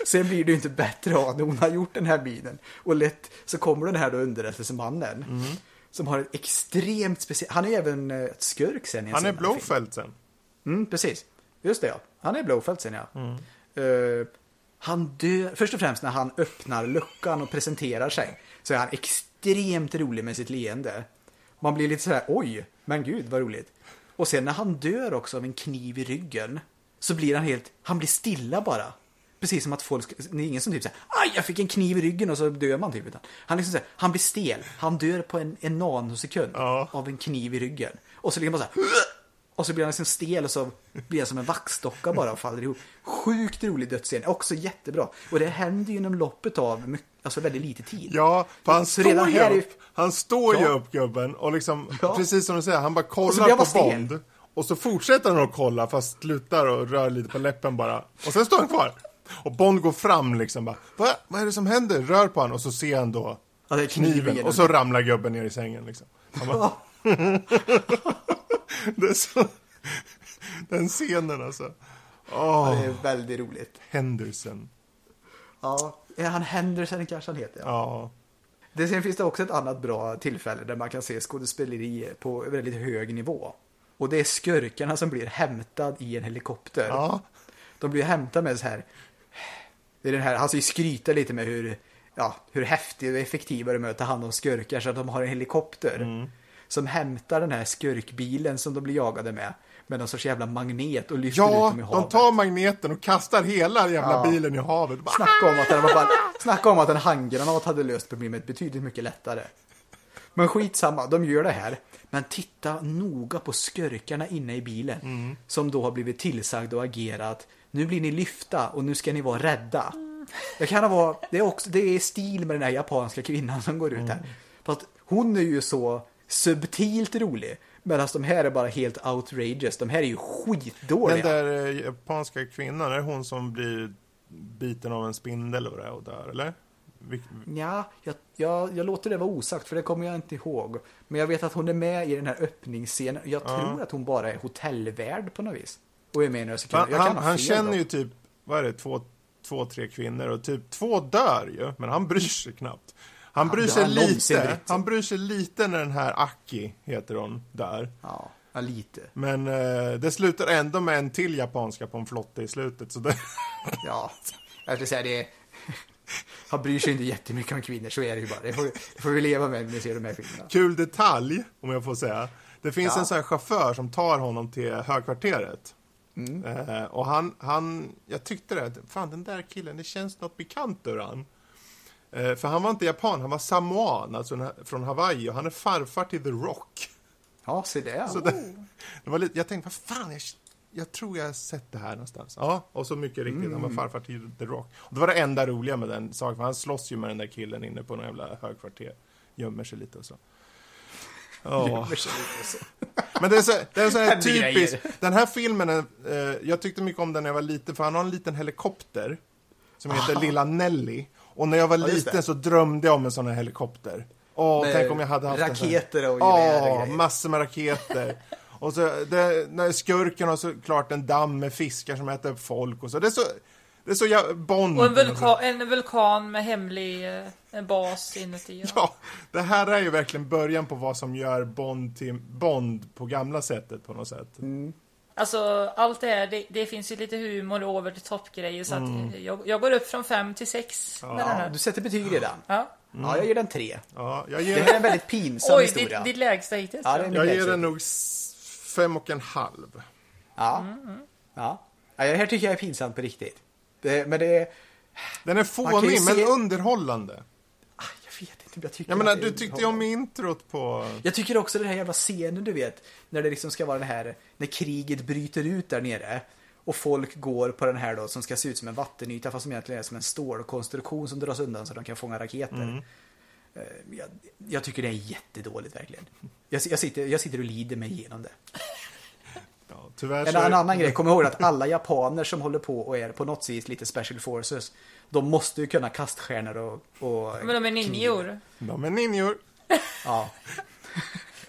Speaker 2: Sen blir det ju inte bättre av när hon har gjort den här bilen. Och lätt så kommer den här då underrättelsemannen. Som har ett extremt speciellt... Han är även eh, ett skurk sen
Speaker 3: Han är. Blowfelt sen.
Speaker 2: Mm, precis. Just det ja. Han är Blowfelt sen ja. Eh, han dör... Först och främst när han öppnar luckan och presenterar sig. Så är han extremt rolig med sitt leende. Man blir lite sådär, oj, men gud vad roligt. Och sen när han dör också av en kniv i ryggen. Så blir han helt, han blir stilla bara. Precis som att folk, det är ingen som typ säger aj jag fick en kniv i ryggen och så dör man typ. Utan han, liksom så här, han blir stel, han dör på en, en nanosekund
Speaker 3: Ja.
Speaker 2: av en kniv i ryggen. Och så ligger man så här, och så blir han liksom stel och så blir han som en vaxdocka bara och faller ihop. Sjukt rolig dödsscen, också jättebra. Och det händer ju inom loppet av mycket, alltså väldigt lite tid.
Speaker 3: Ja, för han
Speaker 2: Så
Speaker 3: står
Speaker 2: redan
Speaker 3: ju
Speaker 2: här är-
Speaker 3: upp. Han står ju
Speaker 2: Ja.
Speaker 3: upp gubben och liksom,
Speaker 2: Ja.
Speaker 3: precis som du säger, han bara kollar på
Speaker 2: stel.
Speaker 3: Och så fortsätter han att kolla fast slutar och rör lite på läppen bara. Och sen står han kvar. Och Bond går fram liksom bara, Va? vad är det som händer? Rör på han och så ser han då
Speaker 2: Ja, det är kniven
Speaker 3: Och så ramlar gubben ner i sängen liksom. Bara, så... Den scenen alltså. Åh,
Speaker 2: Det är väldigt roligt.
Speaker 3: Henderson.
Speaker 2: Ja, är han Henderson kanske han heter? Ja.
Speaker 3: Ja.
Speaker 2: Det, sen finns det också ett annat bra tillfälle där man kan se skådespeleri på väldigt hög nivå. Och det är skurkarna som blir hämtad i en helikopter.
Speaker 3: Ja.
Speaker 2: De blir hämtade med så här... Det är den här, han ska ju skryta lite med hur, ja, hur häftiga och effektiva de är att ta hand om skurkar så att de har en helikopter.
Speaker 3: Mm.
Speaker 2: Som hämtar den här skurkbilen som de blir jagade med. Med någon sorts jävla magnet och lyfter
Speaker 3: Ja,
Speaker 2: ut dem i havet.
Speaker 3: de tar magneten och kastar hela jävla
Speaker 2: Ja.
Speaker 3: bilen i havet. Bara,
Speaker 2: Snacka om att, den var bara, snacka om att en handgranat hade löst problemet betydligt mycket lättare. Men skitsamma, de gör det här. Men titta noga på skurkarna inne i bilen. Som då har blivit tillsagda och agerat. Nu blir ni lyfta och nu ska ni vara rädda. Det kan vara, det är också, det är stil med den här japanska kvinnan som går ut här. Fast hon är ju så subtilt rolig. Medan de här är bara helt outrageous. De här är ju
Speaker 3: Den
Speaker 2: skitdåliga.
Speaker 3: där eh, japanska kvinnan, är hon som blir biten av en spindel och dör, eller?
Speaker 2: Ja, jag, jag, jag låter det vara osagt för det kommer jag inte ihåg. Men jag vet att hon är med i den här öppningsscenen. Jag
Speaker 3: Ja.
Speaker 2: tror att hon bara är hotellvärd på något vis. Och är med i några sekunder.
Speaker 3: han han, känner
Speaker 2: då.
Speaker 3: ju typ, vad är det, två, två, tre kvinnor och typ två dör ju, men han bryr sig knappt. Han
Speaker 2: Han-
Speaker 3: bryr sig
Speaker 2: han
Speaker 3: lite, han bryr sig lite när den här Aki, heter hon, där.
Speaker 2: Ja, ja, lite.
Speaker 3: Men eh, det slutar ändå med en till japanska på en flotte i slutet, så det...
Speaker 2: Ja, jag skulle säga det. Han bryr sig inte jättemycket om kvinnor, så är det ju bara. Det får, det får vi leva med när vi ser de här filmerna.
Speaker 3: Kul detalj, om jag får säga. Det finns
Speaker 2: Ja.
Speaker 3: en sån här chaufför som tar honom till högkvarteret.
Speaker 2: Mm.
Speaker 3: Eh, och han, han, jag tyckte det, fan den där killen, det känns något bekant ur han. Eh, för han var inte japan, han var samoan, alltså från Hawaii och han är farfar till The Rock.
Speaker 2: Ja, se det.
Speaker 3: Så det, det var lite, jag tänkte, vad fan, jag, jag tror jag har sett det här någonstans. Ja, och så mycket riktigt, han var
Speaker 2: Mm.
Speaker 3: farfar till The Rock. Och det var det enda roliga med den saken, för han slåss ju med den där killen inne på någon jävla högkvarter. Gömmer sig lite och så. Ja.
Speaker 2: Gömmer sig lite så.
Speaker 3: Men det är så, det är så här typiskt. Den här filmen, är, eh, jag tyckte mycket om den när jag var liten, för han har en liten helikopter. Som heter Lilla Nelly. Och när jag var
Speaker 2: Ja,
Speaker 3: liten så drömde jag om en sån här helikopter. Åh,
Speaker 2: Med
Speaker 3: tänk om jag hade haft
Speaker 2: raketer och gevär och
Speaker 3: Ja,
Speaker 2: grejer.
Speaker 3: massor med raketer. Och så, det, när skurken har såklart en damm med fiskar som äter upp folk och så. Det är så, det är så jag, Bond.
Speaker 1: Och en vulkan, en vulkan med hemlig eh, en bas inuti.
Speaker 3: Ja, det här är ju verkligen början på vad som gör Bond till Bond på gamla sättet på något sätt.
Speaker 1: Alltså allt det här, det, det finns ju lite humor och over the top grejer så
Speaker 3: Mm.
Speaker 1: att jag, jag går upp från fem till sex med den
Speaker 2: Ja,
Speaker 1: här.
Speaker 2: du sätter betyg redan.
Speaker 1: Ja.
Speaker 2: Ja, jag ger den tre.
Speaker 3: Ja, jag
Speaker 2: Det
Speaker 3: ger,
Speaker 2: här är en väldigt pinsam
Speaker 1: Oj,
Speaker 2: historia.
Speaker 1: ditt, ditt lägsta hittills.
Speaker 2: Ja,
Speaker 1: Ja,
Speaker 2: det
Speaker 3: jag ger
Speaker 2: lägsta.
Speaker 3: den nog fem och en halv.
Speaker 2: Ja. ja. ja. Det här tycker jag är pinsamt på riktigt. Det, men det.
Speaker 3: Den är fånig, men
Speaker 2: se-
Speaker 3: underhållande.
Speaker 2: Ah, Jag vet inte jag tycker
Speaker 3: Jag menar, du tyckte ju om introt på...
Speaker 2: Jag tycker också den här jävla scenen du vet. När det liksom ska vara den här, när kriget bryter ut där nere. Och folk går på den här då som ska se ut som en vattenyta fast som egentligen är som en stålkonstruktion som dras undan så de kan fånga raketer. Eh, Jag, jag tycker det är jättedåligt verkligen. Jag, jag, sitter, jag sitter och lider mig igenom det.
Speaker 3: Ja, tyvärr
Speaker 2: En,
Speaker 3: så...
Speaker 2: en annan grej, kom ihåg att alla japaner som håller på och är på något vis lite special forces. De måste ju kunna kaststjärnor och... och
Speaker 1: Men de är ninjor.
Speaker 3: De är ninjor.
Speaker 2: Ja,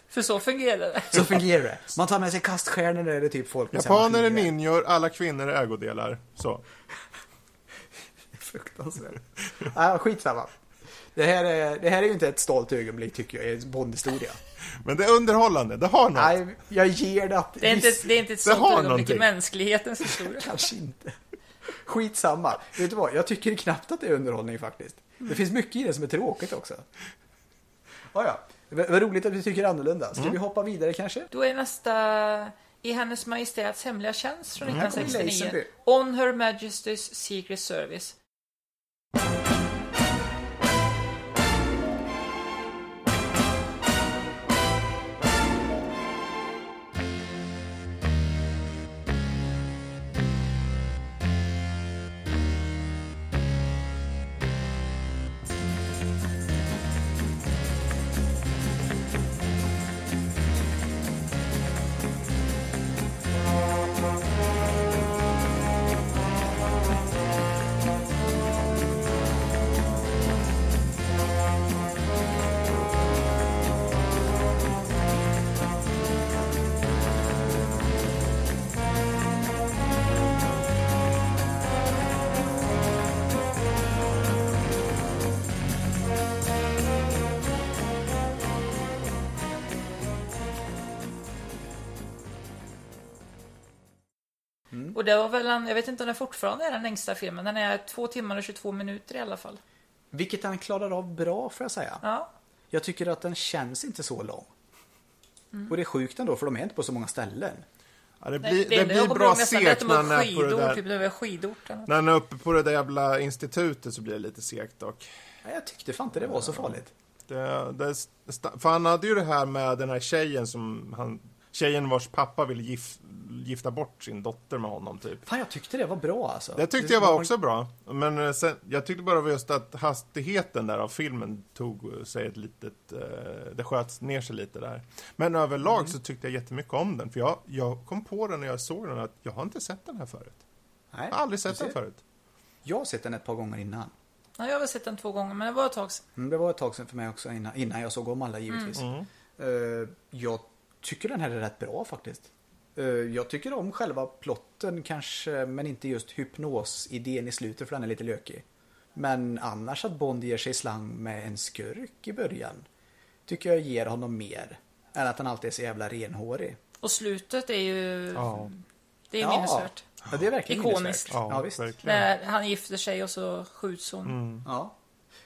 Speaker 1: För så fungerar det.
Speaker 2: så fungerar det. Man tar med sig kaststjärnor när det är typ folk
Speaker 3: Japaner är ninjor, alla kvinnor är ägodelar. Så.
Speaker 2: Fruktansvärt. Ja, skitsamma. Det här, är, det här är ju inte ett stolt ögonblick tycker jag i en Bondhistoria.
Speaker 3: Men det är underhållande, det har något.
Speaker 2: Nej, jag ger det att...
Speaker 1: Det är inte, det är inte ett
Speaker 3: har
Speaker 1: ögonblick i
Speaker 3: någonting.
Speaker 1: mänsklighetens historia.
Speaker 2: Kanske inte. Skitsamma. Vet du vad? Jag tycker knappt att det är underhållning faktiskt. Det finns mycket i det som är tråkigt också. Ja, ja. Vad roligt att vi tycker annorlunda. Ska vi hoppa vidare kanske?
Speaker 1: Då är nästa i Hennes Majestäts hemliga tjänst från
Speaker 2: här kommer
Speaker 1: 1969.
Speaker 2: Lazenby.
Speaker 1: On Her Majesty's Secret Service. Det var väl en, jag vet inte om det fortfarande är den längsta filmen. Den är två timmar och 22 minuter i alla fall.
Speaker 2: Vilket han klarar av bra får jag säga.
Speaker 1: Ja.
Speaker 2: Jag tycker att den känns inte så lång. Och det är sjukt ändå för de är inte på så många ställen.
Speaker 3: Ja, det
Speaker 1: Nej,
Speaker 3: blir, det
Speaker 1: enda jag
Speaker 3: blir bra segt när han är på det
Speaker 1: skidor,
Speaker 3: där...
Speaker 1: typ skidorten.
Speaker 3: När han är uppe på det där jävla institutet så blir det lite segt dock.
Speaker 2: Ja, Jag tyckte fan inte det var så farligt.
Speaker 3: Det, det, för han hade ju det här med den här tjejen som han... Tjejen vars pappa ville gif, gifta bort sin dotter med honom typ.
Speaker 2: Fan jag tyckte det var bra alltså.
Speaker 3: Det tyckte jag var också bra. Men eh, sen, jag tyckte bara just att hastigheten där av filmen tog sig ett litet... Eh, det sköts ner sig lite där. Men överlag
Speaker 2: Mm.
Speaker 3: så tyckte jag jättemycket om den. För jag, jag kom på den när jag såg den att jag har inte sett den här förut.
Speaker 2: Nej,
Speaker 3: Jag har aldrig sett den förut.
Speaker 2: Jag har sett den ett par gånger innan.
Speaker 1: Ja, jag har väl sett den två gånger, men det var ett tag sedan.
Speaker 2: Mm, det var ett tag sedan för mig också innan, innan jag såg om alla givetvis.
Speaker 3: Mm.
Speaker 2: Eh, jag tycker den här är rätt bra faktiskt. Eh, jag tycker om själva plotten kanske, men inte just hypnosidén i slutet för den är lite lökig. Men annars att Bond ger sig i slang med en skurk i början tycker jag ger honom mer än att han alltid är så jävla renhårig.
Speaker 1: Och slutet är ju...
Speaker 3: Ja,
Speaker 1: Det är minnesvärt.
Speaker 2: Ja, det är verkligen
Speaker 1: Ikoniskt.
Speaker 3: ja,
Speaker 2: Ja, visst.
Speaker 3: verkligen.
Speaker 1: När han gifter sig och så skjuts hon.
Speaker 3: Mm.
Speaker 2: Ja.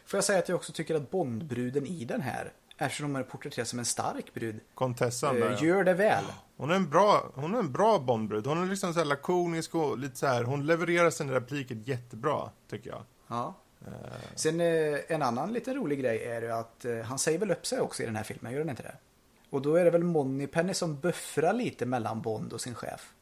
Speaker 2: Får jag säga att jag också tycker att Bondbruden i den här, eftersom hon är porträtterad som en stark brud,
Speaker 3: Kontessan
Speaker 2: eh,
Speaker 3: där, ja.
Speaker 2: gör det väl.
Speaker 3: Hon är en bra, hon är en bra Bondbrud. Hon är liksom så här lakonisk och lite så här. Hon levererar sina repliker jättebra, tycker jag.
Speaker 2: Ja. Sen eh, en annan lite rolig grej är ju att han säger väl upp sig också i den här filmen, gör han inte det? Och då är det väl Moneypenny som buffrar lite mellan Bond och sin chef.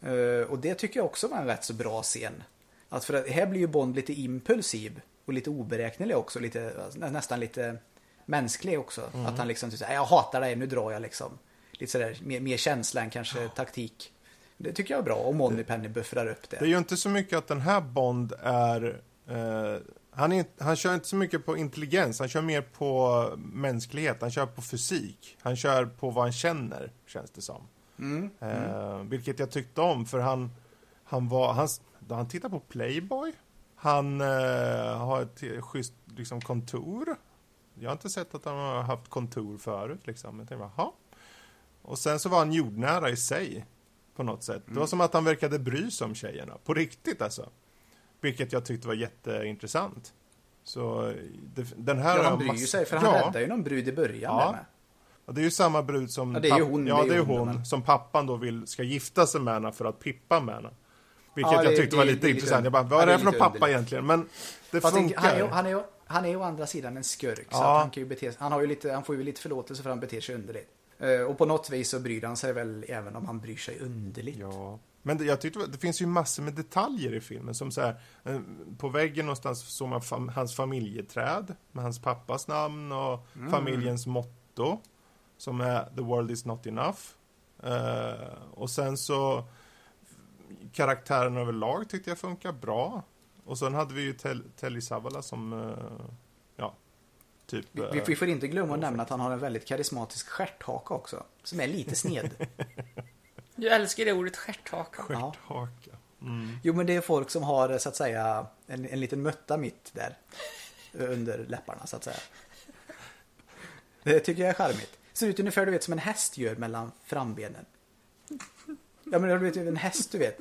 Speaker 2: Eh, och det tycker jag också var en rätt så bra scen. Att för att här blir ju Bond lite impulsiv och lite oberäknelig också, lite, nä- nästan lite mänsklig också. Att han liksom typ jag hatar dig, nu drar jag liksom. Lite sådär, mer, mer känsla än kanske taktik. Det tycker jag är bra, och Moneypenny buffrar upp det.
Speaker 3: Det är ju inte så mycket att den här Bond är... Eh, han, är han kör inte så mycket på intelligens, han kör mer på mänsklighet, han kör på fysik. Han kör på vad han känner, känns det som.
Speaker 2: Mm.
Speaker 3: Eh, vilket jag tyckte om, för han, han var... Han, han tittar på Playboy. Han eh, har ett schysst liksom, kontor. Jag har inte sett att han har haft kontor förut. Liksom. Jag tänkte, jaha. Och sen så var han jordnära i sig. På något sätt. Det
Speaker 2: Mm.
Speaker 3: var som att han verkade bry sig om tjejerna. På riktigt alltså. Vilket jag tyckte var jätteintressant. Så det, den här...
Speaker 2: Ja, han bryr sig för han
Speaker 3: ja,
Speaker 2: räddar ju någon brud i början
Speaker 3: Ja. Ja, det är ju samma brud som...
Speaker 2: Ja, det är ju hon,
Speaker 3: Ja,
Speaker 2: det är
Speaker 3: det hon,
Speaker 2: hon,
Speaker 3: som pappan då vill ska gifta sig med henne för att pippa med henne. Vilket
Speaker 2: Ja, det-
Speaker 3: jag tyckte
Speaker 2: det-
Speaker 3: var
Speaker 2: det
Speaker 3: lite intressant. Jag bara, vad är
Speaker 2: det
Speaker 3: det
Speaker 2: är
Speaker 3: för någon pappa
Speaker 2: underligt.
Speaker 3: egentligen? Men det
Speaker 2: Fast det-
Speaker 3: funkar.
Speaker 2: han, är, han, är, han är ju å andra sidan en skurk. Så
Speaker 3: Ja.
Speaker 2: att han, kan ju bete, han, har ju lite, han får ju lite förlåtelse för att han beter sig underligt. Eh, och på något vis så bryr han sig väl även om han bryr sig underligt.
Speaker 3: Ja. Men det, jag tyckte det finns ju massor med detaljer i filmen. Som så här, eh, på väggen någonstans såg man fam, hans familjeträd med hans pappas namn och
Speaker 2: Mm.
Speaker 3: familjens motto. Som är The world is not enough. Eh, och sen så karaktären överlag tyckte jag funkar bra. Och sen hade vi ju Tel, Telly Savalas som, eh, ja, typ...
Speaker 2: Vi,
Speaker 3: eh,
Speaker 2: vi får inte glömma att nämna att han har en väldigt karismatisk stjärthaka också. Som är lite sned.
Speaker 1: Du älskar det ordet stjärthaka.
Speaker 2: ja.
Speaker 3: haka. Mm.
Speaker 2: Jo men det är folk som har så att säga en, en liten mötta mitt där. Under läpparna så att säga. Det tycker jag är charmigt. Ser ut ungefär du vet som en häst gör mellan frambenen. Ja men du vet en häst du vet.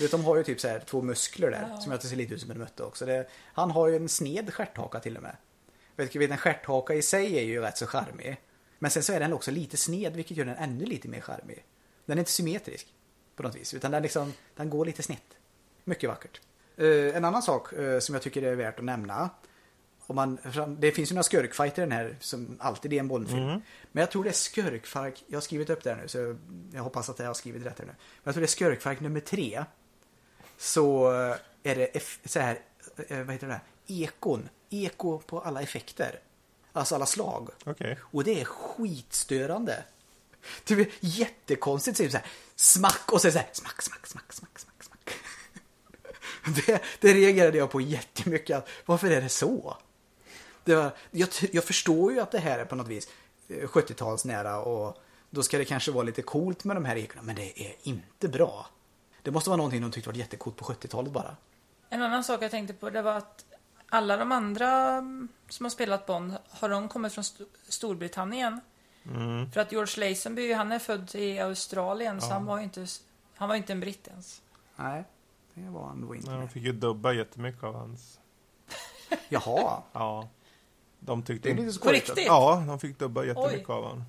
Speaker 2: Vet de har ju typ så här två muskler där
Speaker 1: Ja.
Speaker 2: som att det ser lite ut som en mötta också. Det, han har ju en sned stjärthaka till och med. Vet du, vet, en stjärthaka i sig är ju rätt så charmig. Men sen så är den också lite sned vilket gör den ännu lite mer charmig. Den är inte symmetrisk på något vis utan den, liksom, den går lite snett. Mycket vackert. Eh, en annan sak eh, som jag tycker är värt att nämna. Om man, det finns ju några skurkfighter i den här som alltid är en Bondfilm. Men jag tror det är skurkfark, jag har skrivit upp det här nu så jag hoppas att jag har skrivit rätt här nu. Men jag tror det är skurkfark nummer tre. Så eh, är det så här, eh, vad heter det? Ekon. Eko på alla effekter. Alltså alla slag.
Speaker 3: Okej.
Speaker 2: Och det är skitstörande. Är jättekonstigt. Typ så här, smack och det så här, smack, smack, smack, smack, smack, smack. Det, det reagerade jag på jättemycket. Varför är det så? Det var, jag, jag förstår ju att det här är på något vis eh, 70-talsnära och då ska det kanske vara lite coolt med de här ekorna. Men det är inte bra. Det måste vara någonting de tyckte var jättecoolt på 70-talet bara.
Speaker 1: En annan sak jag tänkte på det var att alla de andra mm, som har spelat Bond, har de kommit från St- Storbritannien?
Speaker 3: Mm.
Speaker 1: För att George Lazenby, han är född i Australien, så han var ju inte, han var inte en britt ens.
Speaker 2: Nej, det var han nog inte.
Speaker 3: Ja, de fick ju dubba jättemycket av hans.
Speaker 2: Jaha,
Speaker 3: Ja. De tyckte
Speaker 2: det är lite
Speaker 1: På
Speaker 2: skojigt.
Speaker 1: riktigt?
Speaker 3: Ja, de fick dubba jättemycket
Speaker 1: Oj.
Speaker 3: av honom.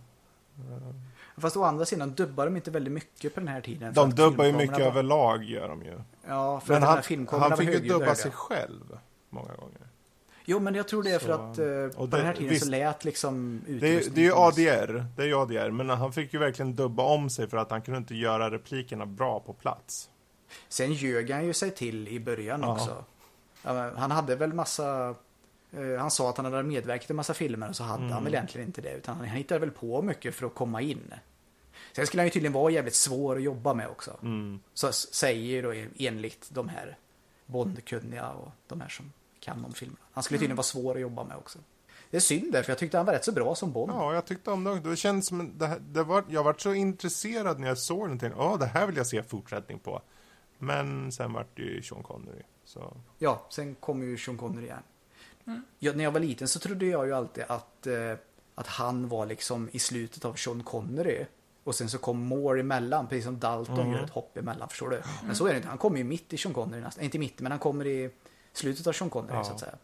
Speaker 2: Fast å andra sidan dubbar de inte väldigt mycket på den här tiden.
Speaker 3: De dubbar ju mycket
Speaker 2: var-
Speaker 3: överlag, gör de ju.
Speaker 2: Ja, för
Speaker 3: Men
Speaker 2: att
Speaker 3: han,
Speaker 2: han, filmkamerorna
Speaker 3: han fick ju dubba sig själv många gånger.
Speaker 2: Jo, men jag tror det är för
Speaker 3: Så,
Speaker 2: att eh, på
Speaker 3: det-
Speaker 2: den här tiden
Speaker 3: visst.
Speaker 2: så lät liksom
Speaker 3: Det det är ju. ADR, det är ju ADR, men han fick ju verkligen dubba om sig för att han kunde inte göra replikerna bra på plats.
Speaker 2: Sen ljög han ju sig till i början
Speaker 3: Ja.
Speaker 2: också. Han hade väl massa... eh, Han sa att han hade medverkat i massa filmer och så hade
Speaker 3: Mm.
Speaker 2: han väl egentligen inte det. Utan han hittade väl på mycket för att komma in. Sen skulle han ju tydligen vara jävligt svår att jobba med också.
Speaker 3: Mm.
Speaker 2: Så säger då enligt de här Bondkunniga och de här som kan om filmerna. Han skulle tydligen vara svår att jobba med också. Det är synd där, för jag tyckte han var rätt så bra som Bond.
Speaker 3: Ja, jag tyckte om det. Det känns som det, här- det var, jag var så intresserad när jag såg någonting. Ja, det här vill jag se fortsättning på. Men sen vart det ju Sean Connery. Så.
Speaker 2: Ja, sen kom ju Sean Connery igen. Ja, när jag var liten så trodde jag ju alltid att, eh, att han var liksom i slutet av Sean Connery. Och sen så kom Moore emellan, precis som Dalton gör ett hopp emellan, förstår du? Men så är det inte, han kommer ju mitt i Sean Connery nästan. Inte mitt, men han kommer i slutet av Sean Connery
Speaker 3: Ja.
Speaker 2: så att säga.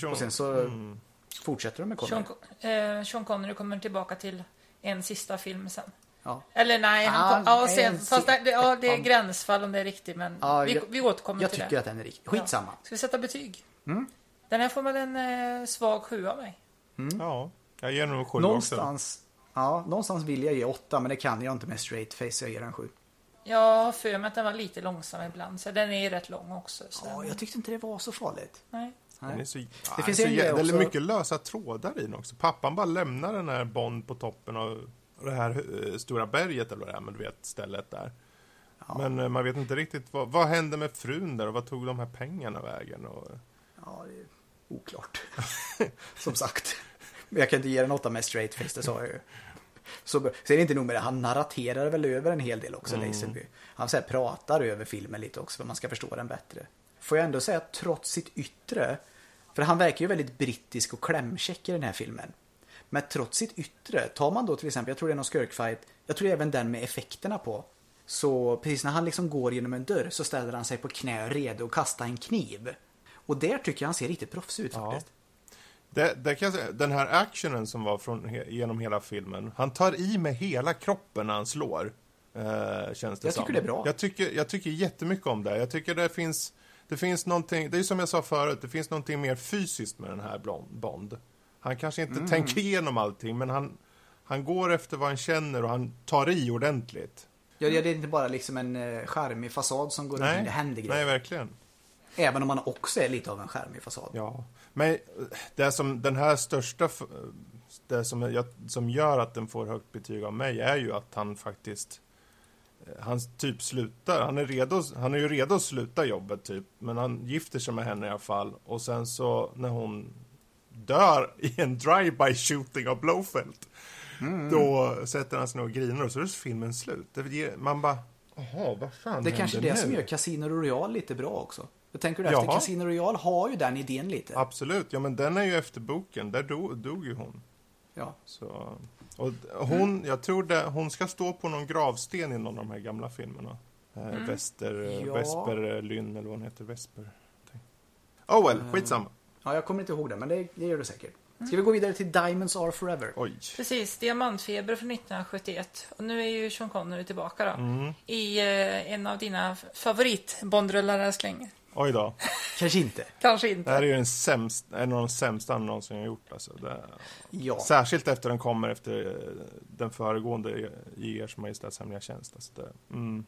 Speaker 3: Sean,
Speaker 2: Och sen så
Speaker 3: mm.
Speaker 2: fortsätter de med Connery.
Speaker 1: Sean, eh, Sean Connery kommer tillbaka till en sista film sen.
Speaker 2: Ja.
Speaker 1: Eller nej, han
Speaker 2: Ah,
Speaker 1: kom, ja, sen,
Speaker 2: en
Speaker 1: fast det, ja, det är gränsfall om det är riktigt, men
Speaker 2: Ja,
Speaker 1: vi,
Speaker 2: jag-
Speaker 1: vi återkommer
Speaker 2: Jag
Speaker 1: till
Speaker 2: tycker
Speaker 1: det.
Speaker 2: att den är riktig. Skitsamma.
Speaker 1: Ja. Ska vi sätta betyg?
Speaker 2: Mm.
Speaker 1: Den här får väl en eh, svag sjua av mig.
Speaker 3: Ja, jag ger nog en sju också.
Speaker 2: Någonstans, ja, någonstans vill jag ge åtta, men det kan jag inte med straight face. Jag ger den sju.
Speaker 1: Jag har för mig att den var lite långsam ibland, så den är rätt lång också. Så
Speaker 2: Ja,
Speaker 1: den-
Speaker 2: jag tyckte inte det var så farligt.
Speaker 1: nej.
Speaker 3: Den är så,
Speaker 2: Det
Speaker 3: det
Speaker 2: finns
Speaker 3: finns
Speaker 2: en
Speaker 3: så, jä- det är
Speaker 2: också-
Speaker 3: mycket lösa trådar i den också. Pappan bara lämnar den här Bond på toppen av det här eh, stora berget eller vad det är, men du vet stället där. Men eh, man vet inte riktigt vad, vad hände med frun där och vad tog de här pengarna vägen? Och,
Speaker 2: Ja, det oklart. Som sagt. Men jag kan inte ge den åtta med straight face, det sa jag ju. Så, så är det inte nog med det, han narraterar väl över en hel del också, Lazenby. Han så här, pratar över filmen lite också för man ska förstå den bättre. Får jag ändå säga att trots sitt yttre, för han verkar ju väldigt brittisk och klämkäck i den här filmen. Men trots sitt yttre, tar man då till exempel, jag tror det är någon skurkfight, jag tror även den med effekterna på, Så precis när han liksom går genom en dörr så ställer han sig på knä redo att kasta en kniv. Och där tycker jag han ser riktigt proffsig ut
Speaker 3: Ja.
Speaker 2: faktiskt.
Speaker 3: Det, det kan jag säga, den här actionen som var från, he, genom hela filmen. Han tar i med hela kroppen när han slår. Eh, känns det
Speaker 2: Jag
Speaker 3: som.
Speaker 2: tycker det är bra.
Speaker 3: Jag tycker, jag tycker jättemycket om det. Jag tycker det finns, det finns någonting, det är som jag sa förut, det finns någonting mer fysiskt med den här Blond- Bond. Han kanske
Speaker 2: Mm.
Speaker 3: inte tänker igenom allting, men han, han går efter vad han känner och han tar i ordentligt.
Speaker 2: Ja, det är inte bara liksom en eh, charmig fasad som går runt,
Speaker 3: Nej,
Speaker 2: det händer
Speaker 3: nej
Speaker 2: grejer.
Speaker 3: verkligen.
Speaker 2: Även om han också är lite av en charmig fasad.
Speaker 3: Ja, men det som den här största, det som, jag, som gör att den får högt betyg av mig är ju att han faktiskt, eh, han typ slutar, han är redo, han är ju redo att sluta jobbet typ, men han gifter sig med henne i alla fall och sen så när hon dör i en drive-by shooting av Blowfelt, då sätter han sig ner och grinar och så är filmen slut. Man bara, jaha, vad fan
Speaker 2: Det är kanske det som
Speaker 3: nu?
Speaker 2: gör Casino Royale lite bra också. Jag tänker du efter,
Speaker 3: Jaha.
Speaker 2: Casino Royale har ju den idén lite.
Speaker 3: Absolut, ja men den är ju efter boken, där dog, dog ju hon.
Speaker 2: Ja.
Speaker 3: Så, och hon, jag tror det, hon ska stå på någon gravsten i någon av de här gamla filmerna. Eh, Väster,
Speaker 2: Ja.
Speaker 3: Vesperlyn eller vad hon heter, Vesper. Oh well, skitsamma.
Speaker 2: ja, jag kommer inte ihåg det, men det, det gör du säkert. Ska vi gå vidare till Diamonds Are Forever?
Speaker 3: Oj.
Speaker 1: Precis, Diamantfeber från 1971. Och nu är ju Sean Connery tillbaka då.
Speaker 3: Mm.
Speaker 1: I eh, en av dina favorit-Bondrullar älskling.
Speaker 3: Oj då.
Speaker 2: Kanske inte.
Speaker 1: Kanske
Speaker 3: Det
Speaker 1: inte.
Speaker 3: här är ju den sämsta, en av de sämsta någonsin har gjort. Alltså. Det,
Speaker 2: Ja.
Speaker 3: Särskilt efter den kommer efter eh, den föregående i Ers Majestäts Hemliga Tjänst. Alltså det, mm.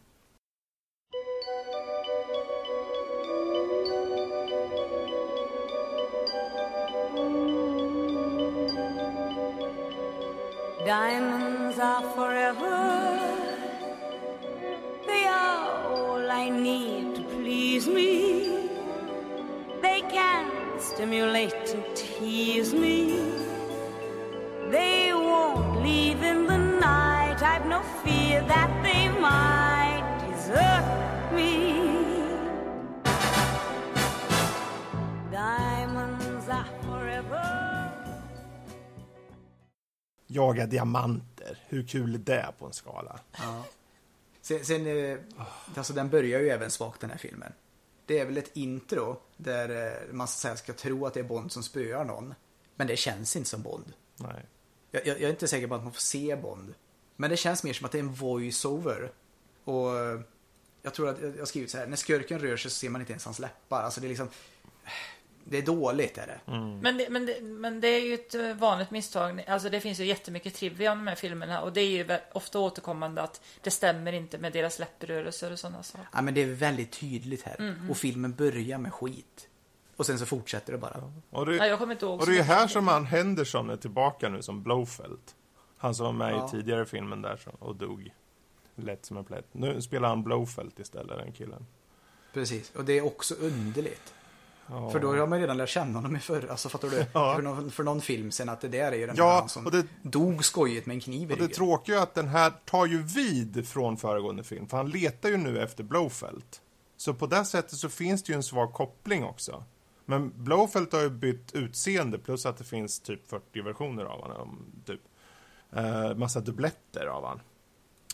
Speaker 4: Diamonds are forever. They are all I need please me. They can stimulate and tease me. They won't leave in the night. I've no fear that they might desert me. Diamonds are forever.
Speaker 3: Jaga diamanter, hur kul är det på en skala?
Speaker 2: Ja. Sen, sen eh, alltså den börjar ju även svagt den här filmen. Det är väl ett intro där eh, man så ska tro att det är Bond som spöar någon. Men det känns inte som Bond.
Speaker 3: Nej.
Speaker 2: Jag, jag, jag är inte säker på att man får se Bond. Men det känns mer som att det är en voice-over. Och eh, jag tror att jag har skrivit så här, när skurken rör sig så ser man inte ens hans läppar. Alltså det är liksom, det är dåligt är det.
Speaker 1: Men det, men, det, men det är ju ett eh, vanligt misstag. Alltså det finns ju jättemycket trivia om de här filmerna. Och det är ju ofta återkommande att det stämmer inte med deras läpprörelser och sådana saker.
Speaker 2: Ja men det är väldigt tydligt här.
Speaker 1: Mm,
Speaker 2: Och filmen börjar med skit. Och sen så fortsätter det bara.
Speaker 3: Och det,
Speaker 1: Ja, jag kommer inte ihåg
Speaker 3: Och det är här som han Henderson är tillbaka nu som Blowfelt. Han som var med
Speaker 2: Ja.
Speaker 3: i tidigare filmen där som, och dog. Lätt som en plätt. Nu spelar han Blowfelt istället, den killen.
Speaker 2: Precis. Och det är också underligt.
Speaker 3: Ja.
Speaker 2: För då har man redan lärt känna honom i förr. Alltså fattar du?
Speaker 3: Ja.
Speaker 2: För, någon, för någon film sen att det där är ju den
Speaker 3: Ja,
Speaker 2: här som
Speaker 3: och det-
Speaker 2: dog skojigt med en kniv i
Speaker 3: Och det tråkiga är att den här tar ju vid från föregående film. För han letar ju nu efter Blowfelt. Så på det sättet så finns det ju en svag koppling också. Men Blowfelt har ju bytt utseende plus att det finns typ 40 versioner av honom. Typ. Eh, massa dubbletter av han.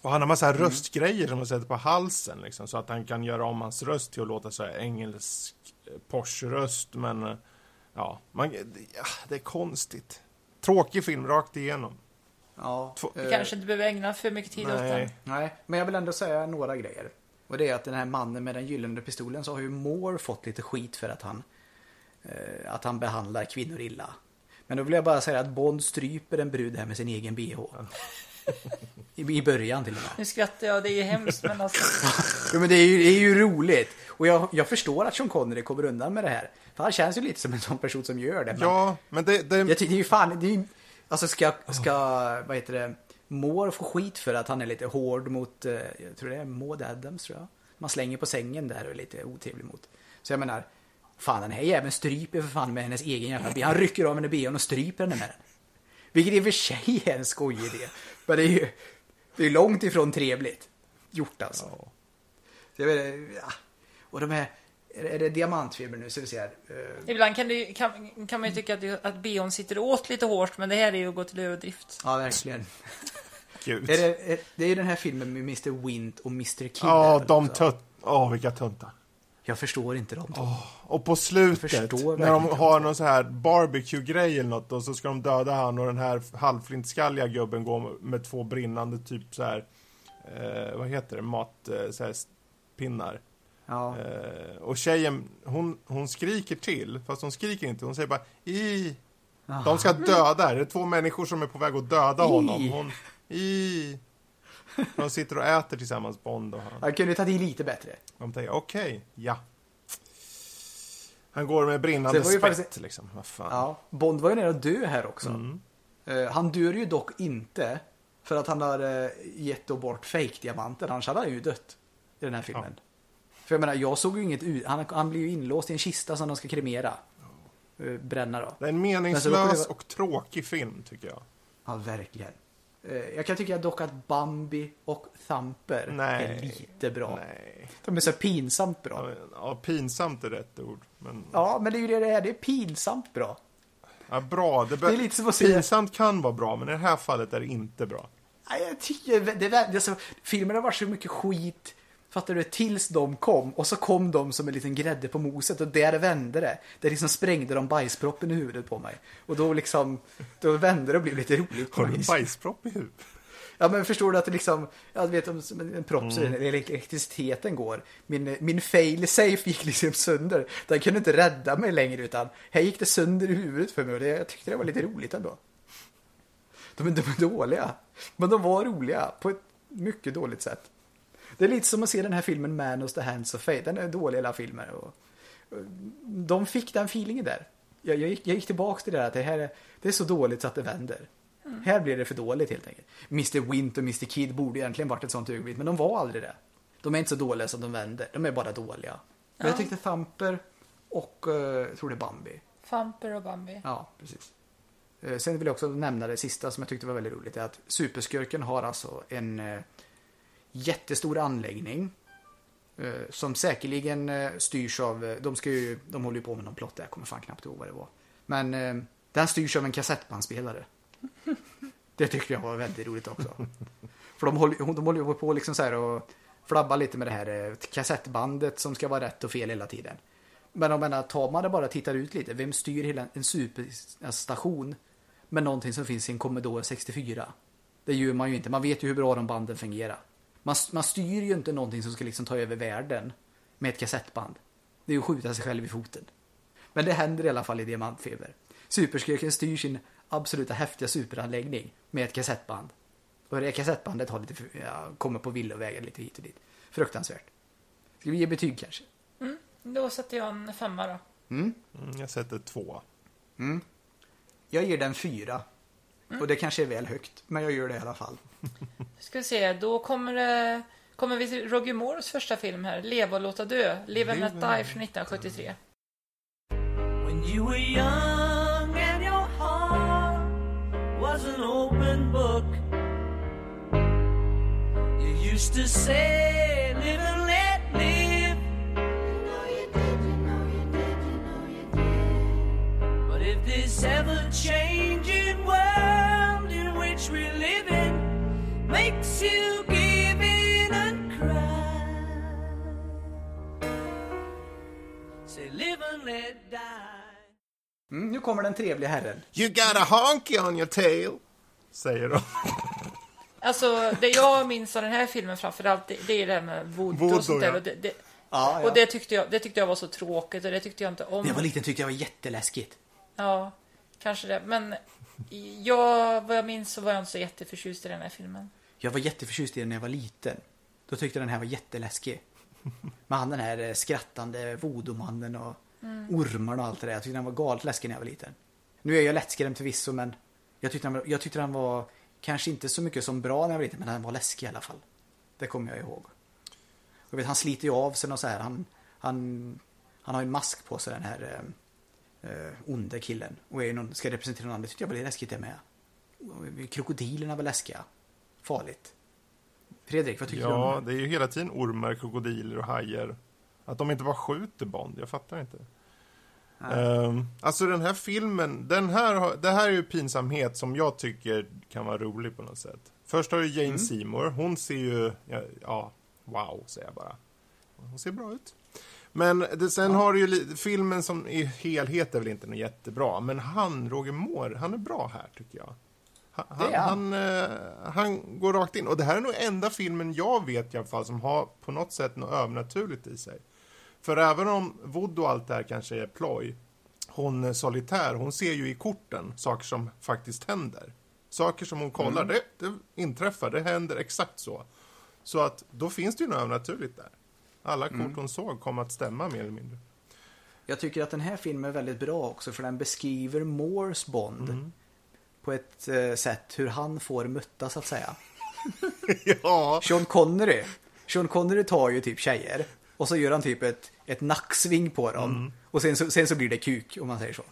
Speaker 3: Och han har massa röstgrejer som han sätter på halsen liksom, så att han kan göra om hans röst till att låta så här engelsk eh, Porsche-röst. Men eh, ja, man, ja, det är konstigt. Tråkig film rakt igenom.
Speaker 2: Ja,
Speaker 3: Två-
Speaker 2: eh,
Speaker 1: kanske inte behöver ägna för mycket tid åt den.
Speaker 3: Nej.
Speaker 2: Nej, men jag vill ändå säga några grejer. Och det är att den här mannen med den gyllene pistolen så har ju Moore fått lite skit för att han, eh, att han behandlar kvinnor illa. Men då vill jag bara säga att Bond stryper en brud här med sin egen bh. I, I början till och med.
Speaker 1: Nu skrattar jag, det är hemskt men alltså.
Speaker 2: Ja, men det är ju, det är ju roligt. Och jag, jag förstår att Sean Connery kommer undan med det här. För han känns ju lite som en sån person som gör det. Men
Speaker 3: Ja, men det, det,
Speaker 2: jag tycker det är ju fan, det är ju, alltså ska, ska, vad heter det, Moore få skit för att han är lite hård mot, eh, jag tror det är Maud Adams tror jag. Man slänger på sängen där och är lite otrevlig mot. Så jag menar, fan den här jäveln stryper för fan med hennes egen jävla ben. Han rycker av henne ben och stryper henne med den. Vilket i och för sig är en skojig idé. Men det är ju, det är långt ifrån trevligt. Gjort alltså.
Speaker 3: Ja.
Speaker 2: Så jag vet, ja. Och de här, är det, är det diamantfibrer nu? Så vi ser. eh,
Speaker 1: Ibland kan, det, kan, kan man ju tycka att, det, att bion sitter åt lite hårt men det här är ju att gå till överdrift.
Speaker 2: Ja, verkligen. Är det, är, det är ju den här filmen med Mr. Wint och Mr. Kid.
Speaker 3: Ja, de tutt... Åh, vilka tuntar.
Speaker 2: Jag förstår inte dem.
Speaker 3: Och på slutet, när de har någon så här barbecue-grej eller något och så ska de döda han och den här halvflintskalliga gubben går med två brinnande typ så här eh, vad heter det, mat, eh.
Speaker 2: Ja.
Speaker 3: Eh, och tjejen, hon, hon skriker till, fast hon skriker inte, hon säger bara i. De ska döda, det är två människor som är på väg att döda
Speaker 2: I.
Speaker 3: honom. Hon, i. De sitter och äter tillsammans, Bond och han.
Speaker 2: Jag kunde ta i lite bättre.
Speaker 3: De tänker, okej, ja. Han går med brinnande spett,
Speaker 2: faktiskt-
Speaker 3: liksom. Vad fan.
Speaker 2: Ja. Bond var ju nära att dö här också.
Speaker 3: Mm.
Speaker 2: Eh, han dör ju dock inte för att han har uh, gett bort fake-diamanter. Annars hade han ju dött i den här filmen. För jag menar, jag såg ju inget ut. Han, han blir ju inlåst i en kista som de ska kremera. Eh, bränna då.
Speaker 3: Det är en meningslös och tråkig film, tycker jag.
Speaker 2: Ja, verkligen. Eh, jag kan tycka dock att Bambi och Thumper
Speaker 3: Nej.
Speaker 2: är lite bra.
Speaker 3: Nej.
Speaker 2: De är så pinsamt bra.
Speaker 3: Ja, Ja, pinsamt är rätt ord. Men,
Speaker 2: Ja, men det är ju det det är. Det är pinsamt bra.
Speaker 3: ja, bra. Det,
Speaker 2: Det är lite som att
Speaker 3: Pinsamt kan vara bra, men i det här fallet är det inte bra.
Speaker 2: Nej, jag tycker det, det, alltså, filmen har varit så mycket skit. Fattar du? Tills de kom. Och så kom de som en liten grädde på moset. Och där vände det. Där liksom sprängde de bajsproppen i huvudet på mig. Och då liksom, då vände det och blev lite roligt.
Speaker 3: Har du en bajspropp i huvudet?
Speaker 2: Ja men förstår du att det liksom, jag vet om en propp
Speaker 3: Mm.
Speaker 2: så det elektriciteten går. Min, min fail safe gick liksom sönder. Den kunde inte rädda mig längre utan här gick det sönder i huvudet för mig och det, jag tyckte det var lite roligt ändå. De, de är dåliga. Men de var roliga på ett mycket dåligt sätt. Det är lite som att se den här filmen Man of the Hands of Fate. Den är dålig hela filmen. Och, och, de fick den feelingen där. Jag, jag, gick, jag gick tillbaka till det där att det här är, det är så dåligt så att det vänder. Här blir det för dåligt helt enkelt. Mr. Wint och Mr. Kid borde egentligen varit ett sånt ögonblick, men de var aldrig det. De är inte så dåliga som de vänder, de är bara dåliga. Men jag tyckte Thumper och, eh, jag tror det är Bambi.
Speaker 1: Famper och Bambi.
Speaker 2: Ja, precis. Eh, Sen vill jag också nämna det sista som jag tyckte var väldigt roligt. är att superskurken har alltså en eh, jättestor anläggning. eh, Som säkerligen eh, styrs av, eh, de ska ju, de håller ju på med någon plott där, jag kommer fan knappt ihåg vad det var. Men eh, den styrs av en kassettbandspelare. Det tyckte jag var väldigt roligt också. För de håller, de håller ju på liksom så här och flabba lite med det här eh, kassettbandet som ska vara rätt och fel hela tiden. Men om menar, tar man det bara tittar ut lite, vem styr hela en superstation med någonting som finns i en Commodore 64? Det gör man ju inte, man vet ju hur bra de banden fungerar. Man, man styr ju inte någonting som ska liksom ta över världen med ett kassettband. Det är ju att skjuta sig själv i foten. Men det händer i alla fall i Diamantfeber. Superskurken styr sin absoluta häftiga superanläggning med ett kassettband. Och det kassettbandet har lite, ja, kommer på villovägar lite hit och dit. Fruktansvärt. Ska vi ge betyg kanske?
Speaker 1: Då sätter jag en femma då.
Speaker 3: Mm, jag sätter två.
Speaker 2: Jag ger den fyra. Och det kanske är väl högt, men jag gör det i alla fall.
Speaker 1: Ska vi se, då kommer det... Kommer vi till Roger Moores första film här, Leva och låta dö. Live and Let Die från 1973.
Speaker 5: When you were young and your heart was an open book, you used to say, live and let live. You know you did, you know you did, you know you did. But if this ever changing makes you give in and cry, say, live and let die.
Speaker 2: Mm, nu kommer den trevliga herren.
Speaker 3: You got a honky on your tail, säger de.
Speaker 1: Alltså, det jag minns av den här filmen framförallt, det, det är det här med voodoo
Speaker 3: Voodoo,
Speaker 1: och sånt där.
Speaker 3: ja.
Speaker 1: Och, det, det,
Speaker 2: Ja,
Speaker 1: och det, tyckte jag, det tyckte jag var så tråkigt och det tyckte jag inte om.
Speaker 2: När jag var liten tyckte jag var jätteläskigt.
Speaker 1: Ja, kanske det. Men jag, vad jag minns så var jag inte så jätteförtjust i den här filmen.
Speaker 2: Jag var jätteförtjust i den när jag var liten. Då tyckte jag den här var jätteläskig. Med han den här eh, skrattande voodoo-mannen och ormarna och allt det där. Jag tyckte den var galet läskig när jag var liten. Nu är jag lättskrämd förvisso men jag tyckte, den jag tyckte den var kanske inte så mycket som bra när jag var liten men den var läskig i alla fall. Det kommer jag ihåg. Jag vet, han sliter ju av sig och så här. Han, han, han har ju en mask på sig den här eh, eh, onde killen. Och är någon, ska representera någon annan. Det tyckte jag var läskigt det med. Krokodilerna var läskiga. Farligt. Fredrik, vad tycker du om
Speaker 3: Ja,
Speaker 2: det?
Speaker 3: det är ju hela tiden ormar, krokodiler och hajar. Att de inte bara skjuter Bond, jag fattar inte. Um, alltså den här filmen, den här, det här är ju pinsamhet som jag tycker kan vara rolig på något sätt. Först har du Jane Seymour. Hon ser ju, ja, ja, wow säger jag bara. Hon ser bra ut. Men det, sen har du ju filmen som i helhet är väl inte något jättebra. Men han, Roger Moore, han är bra här tycker jag. Han, han, eh, han går rakt in. Och det här är nog enda filmen jag vet i alla fall som har på något sätt något övernaturligt i sig. För även om Wood och allt det här kanske är ploj, hon är solitär, hon ser ju i korten saker som faktiskt händer. Saker som hon kollar, det, det inträffar, det händer exakt så. Så att då finns det ju något övernaturligt där. Alla kort hon såg kom att stämma mer eller mindre.
Speaker 2: Jag tycker att den här filmen är väldigt bra också för den beskriver Moores Bond på ett eh, sätt hur han får mutta så att säga.
Speaker 3: ja,
Speaker 2: Sean Connery. Sean Connery tar ju typ tjejer och så gör han typ ett, ett nacksving på dem och sen så, sen så blir det kuk om man säger så.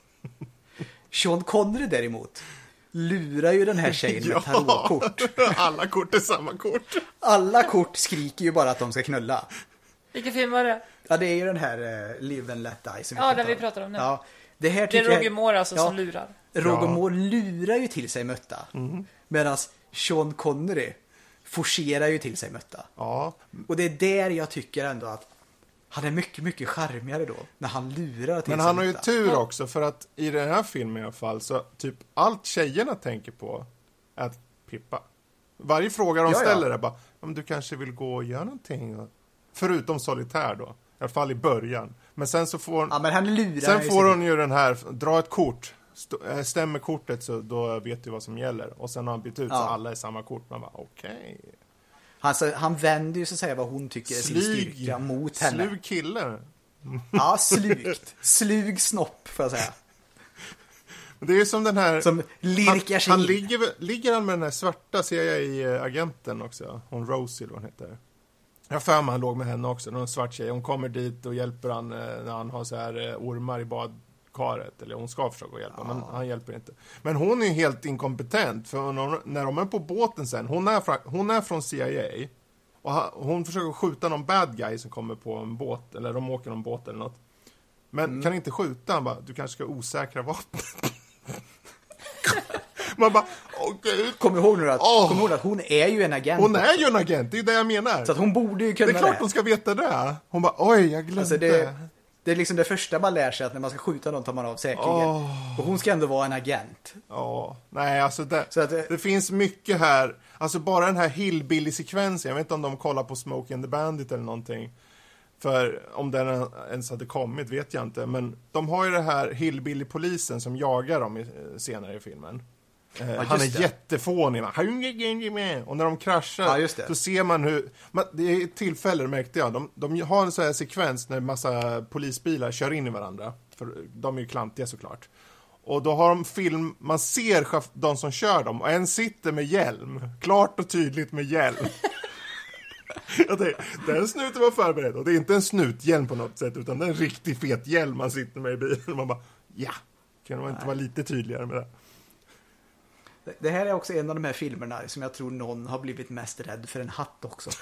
Speaker 2: Sean Connery däremot lurar ju den här tjejen med tarotkort.
Speaker 3: alla kort är samma kort.
Speaker 2: Alla kort skriker ju bara att de ska knulla.
Speaker 1: Vilken film var det?
Speaker 2: Ja, det är ju den här uh, Live and Let Die som
Speaker 1: Ja,
Speaker 2: vi
Speaker 1: den vi pratar om nu.
Speaker 2: Ja, det här
Speaker 1: Det är Roger Moore alltså
Speaker 2: Ja.
Speaker 1: som lurar.
Speaker 2: Roger
Speaker 3: Ja.
Speaker 2: Moore lurar ju till sig mötta. Medan Sean Connery forcerar ju till sig mötta.
Speaker 3: Ja,
Speaker 2: Och det är där jag tycker ändå att han är mycket, mycket charmigare då. När han lurar till
Speaker 3: men
Speaker 2: sig
Speaker 3: han har ju tur också för att i den här filmen i alla fall så typ allt tjejerna tänker på är att pippa. Varje fråga de
Speaker 2: Ja, ja.
Speaker 3: ställer är bara om du kanske vill gå och göra någonting. Förutom solitär då. I alla fall i början. Men sen så får
Speaker 2: Ja, men han lurar
Speaker 3: Sen får hon ju den här, dra ett kort. Äh, Stämmer kortet så då vet du vad som gäller. Och sen har han bytt ut så
Speaker 2: Ja.
Speaker 3: alla är samma kort. Man bara okej.
Speaker 2: Han, så, han vänder ju så att säga vad hon tycker är sin styrka mot henne.
Speaker 3: Slug kille.
Speaker 2: Ja, slugt. Slug snopp får jag säga.
Speaker 3: Det är ju som den här...
Speaker 2: Som lirkar sig
Speaker 3: han,
Speaker 2: in.
Speaker 3: ligger, ligger han med den här svarta CIA-agenten också? Hon Rosie vad hon heter. Jag för mig han låg med henne också, någon svart tjej. Hon kommer dit och hjälper han eh, när han har så här eh, ormar i badkaret. Eller hon ska försöka hjälpa, men han hjälper inte. Men hon är ju helt inkompetent, för hon, när de är på båten sen, hon är, fra, hon är från CIA. Och ha- hon försöker skjuta någon bad guy som kommer på en båt, eller de åker någon båt eller något. Men
Speaker 2: Mm.
Speaker 3: kan inte skjuta, han bara, du kanske ska osäkra vapen. Man bara, åh gud.
Speaker 2: Kom ihåg nu att,
Speaker 3: Åh.
Speaker 2: kom ihåg att hon är ju en agent.
Speaker 3: Hon är ju en agent, det är det jag menar.
Speaker 2: Så att hon borde ju
Speaker 3: det
Speaker 2: kunna
Speaker 3: är klart hon ska veta det. Hon bara, oj, jag glömde.
Speaker 2: Alltså det, det är liksom det första man lär sig att när man ska skjuta någon tar man av säkringen. Och hon ska ändå vara en agent.
Speaker 3: Ja, nej alltså det,
Speaker 2: Så att det-
Speaker 3: finns mycket här. Alltså bara den här hillbilly-sekvensen, jag vet inte om de kollar på Smoke and the Bandit eller någonting. För om den ens hade kommit vet jag inte. Men de har ju det här hillbilly-polisen som jagar dem i, eh, senare i filmen. Eh,
Speaker 2: just
Speaker 3: han är
Speaker 2: det.
Speaker 3: jättefånig. va? Och när de kraschar
Speaker 2: Ja,
Speaker 3: så ser man hur... Man, det är ett tillfälle märkte jag. De, de har en sån här sekvens när massa polisbilar kör in i varandra. För de är ju klantiga såklart. Och då har de film, man ser de som kör dem och en sitter med hjälm. Klart och tydligt med hjälm. Jag tänkte, den snuten var förberedd och det är inte en snuthjälm på något sätt utan det är en riktigt fet hjälm man sitter med i bilen. Man bara, ja, kan man inte vara lite tydligare med det?
Speaker 2: Det- här är också en av de här filmerna som jag tror någon har blivit mest rädd för en hatt också.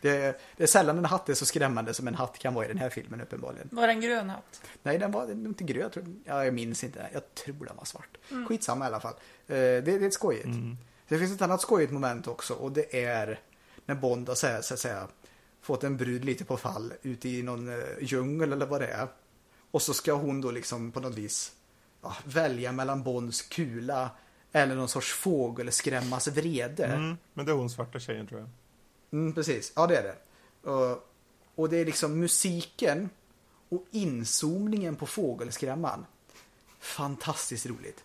Speaker 2: Det är, det är sällan en hatt är så skrämmande som en hatt kan vara i den här filmen uppenbarligen.
Speaker 1: Var det en grön hatt?
Speaker 2: Nej, den var inte grön. Jag, tror, ja, jag minns inte. Jag tror den var svart. Skitsamma i alla fall. Eh, det, det är ett skojigt. Det finns ett annat skojigt moment också och det är när Bond har så här, så att säga, fått en brud lite på fall ute i någon eh, djungel eller vad det är. Och så ska hon då liksom på något vis välja mellan Bonds kula eller någon sorts fågelskrämmas vrede.
Speaker 3: Mm, men det är hon svarta tjejen tror jag.
Speaker 2: Mm, precis, ja det är det. Och, och det är liksom musiken och inzoomningen på fågelskrämman. Fantastiskt roligt.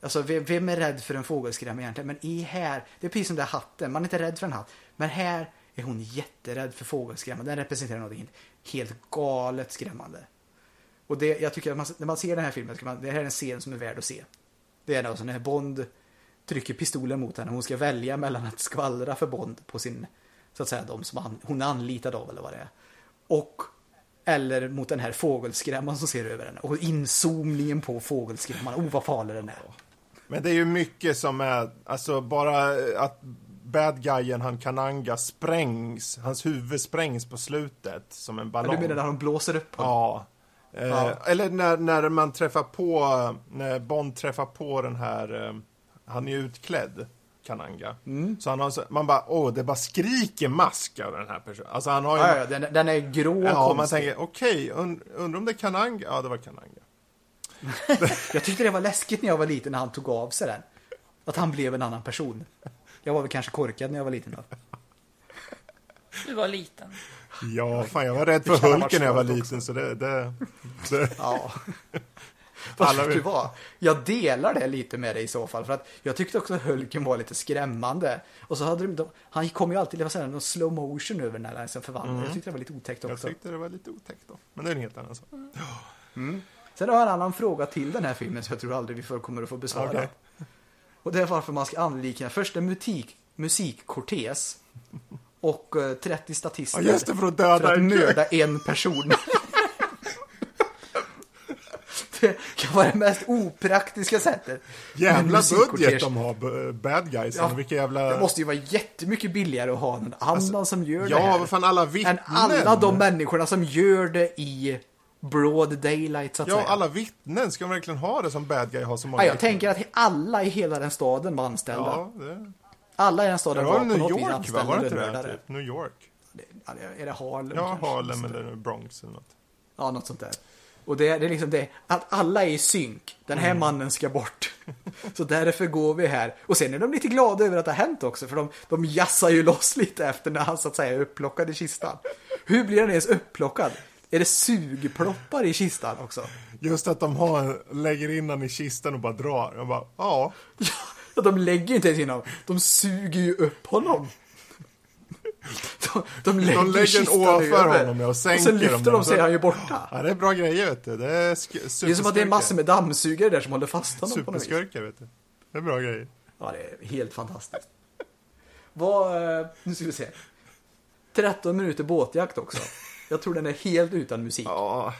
Speaker 2: Alltså vem, vem är rädd för en fågelskrämma egentligen? Men i här, det är precis som det här hatten, man är inte rädd för en hatt. Men här är hon jätterädd för fågelskrämman. Den representerar något helt galet skrämmande. Och det, jag tycker att man, när man ser den här filmen, man, det här är en scen som är värd att se. Det är alltså när Bond trycker pistolen mot henne. Hon ska välja mellan att skvallra för Bond på sin, så att säga, de som han, hon är anlitad av eller vad det är. Och, eller mot den här fågelskrämman som ser över henne. Och inzoomningen på fågelskrämman. Oh, vad farlig den är.
Speaker 3: Men det är ju mycket som är, alltså bara att bad guyen, han Kananga, sprängs, hans huvud sprängs på slutet som en ballong.
Speaker 2: du menar när de blåser upp honom?
Speaker 3: Ja. Eh,
Speaker 2: Ja.
Speaker 3: Eller när, när man träffar på, när Bond träffar på den här, eh, han är utklädd, Kananga.
Speaker 2: Mm.
Speaker 3: Så han har så, man bara, åh, det bara skriker mask av den här personen. Alltså han har ju...
Speaker 2: Ja, ja, den, den är grå och
Speaker 3: Ja, man
Speaker 2: konstig.
Speaker 3: tänker, okej, und, undrar om det är Kananga? Ja, det var Kananga.
Speaker 2: Jag tyckte det var läskigt när jag var liten när han tog av sig den. Att han blev en annan person. Jag var väl kanske korkad när jag var liten då.
Speaker 1: Du var liten.
Speaker 3: Ja, fan jag var rädd för Hulken när jag var liten, så det... det, det
Speaker 2: Ja. Fast
Speaker 3: Alla
Speaker 2: du vad? Jag delar det lite med dig i så fall. För att jag tyckte också att Hulken var lite skrämmande. Och så hade de, han kom ju alltid, det var såhär, någon slow motion över när han liksom förvandlade. Jag tyckte det var lite otäckt
Speaker 3: jag
Speaker 2: också.
Speaker 3: tyckte det var lite otäckt då. Men det är en helt annan sak.
Speaker 2: Sen har jag en annan fråga till den här filmen som jag tror aldrig vi får, kommer att få besvara.
Speaker 3: Okej.
Speaker 2: Och det är varför man ska anlika först en musik, musikkortes och eh, 30 statister.
Speaker 3: Ja, just det, för att döda
Speaker 2: för att
Speaker 3: en
Speaker 2: mörda en person. det kan vara det mest opraktiska sättet.
Speaker 3: Jävla budget de har, bad guys.
Speaker 2: Ja,
Speaker 3: Vilka jävla...
Speaker 2: Det måste ju vara jättemycket billigare att ha någon annan som gör det
Speaker 3: Ja, vad fan alla vittnen.
Speaker 2: än alla de människorna som gör det i broad daylight så att
Speaker 3: Ja,
Speaker 2: säga.
Speaker 3: alla vittnen. Ska de verkligen ha det som bad guy har så många
Speaker 2: Ja, jag
Speaker 3: vittnen?
Speaker 2: tänker att alla i hela den staden var anställda.
Speaker 3: Ja, det...
Speaker 2: Alla i den staden
Speaker 3: var
Speaker 2: var på
Speaker 3: New
Speaker 2: något vis
Speaker 3: York, va?
Speaker 2: anställda
Speaker 3: Var det inte det? Typ? New York?
Speaker 2: Är det Harlem?
Speaker 3: Ja,
Speaker 2: kanske?
Speaker 3: Harlem eller Bronx eller något.
Speaker 2: Ja, något sånt där. Och det, det är liksom det, att alla är i synk. Den här mannen ska bort. Så därför går vi här. Och sen är de lite glada över att det har hänt också. För de, de jassar ju loss lite efter när han så att säga är upplockad i kistan. Hur blir han ens upplockad? Är det sugploppar i kistan också?
Speaker 3: Just att de har, lägger in den i kistan och bara drar. Jag bara, ja.
Speaker 2: De lägger ju inte ens in honom. De suger ju upp honom. De, de lägger,
Speaker 3: De lägger en ovanför honom, och
Speaker 2: och
Speaker 3: sänker
Speaker 2: sen lyfter de så är han ju borta.
Speaker 3: ja. Det är bra grejer, vet du. Det är,
Speaker 2: Det är som att det är massor med dammsugare där som håller fast honom på något vis.
Speaker 3: Superskurkar, vet du. Det är bra grejer.
Speaker 2: Ja, det är helt fantastiskt. Vad, eh, nu ska vi se. 13 minuter båtjakt också. Jag tror den är helt utan musik. Ja,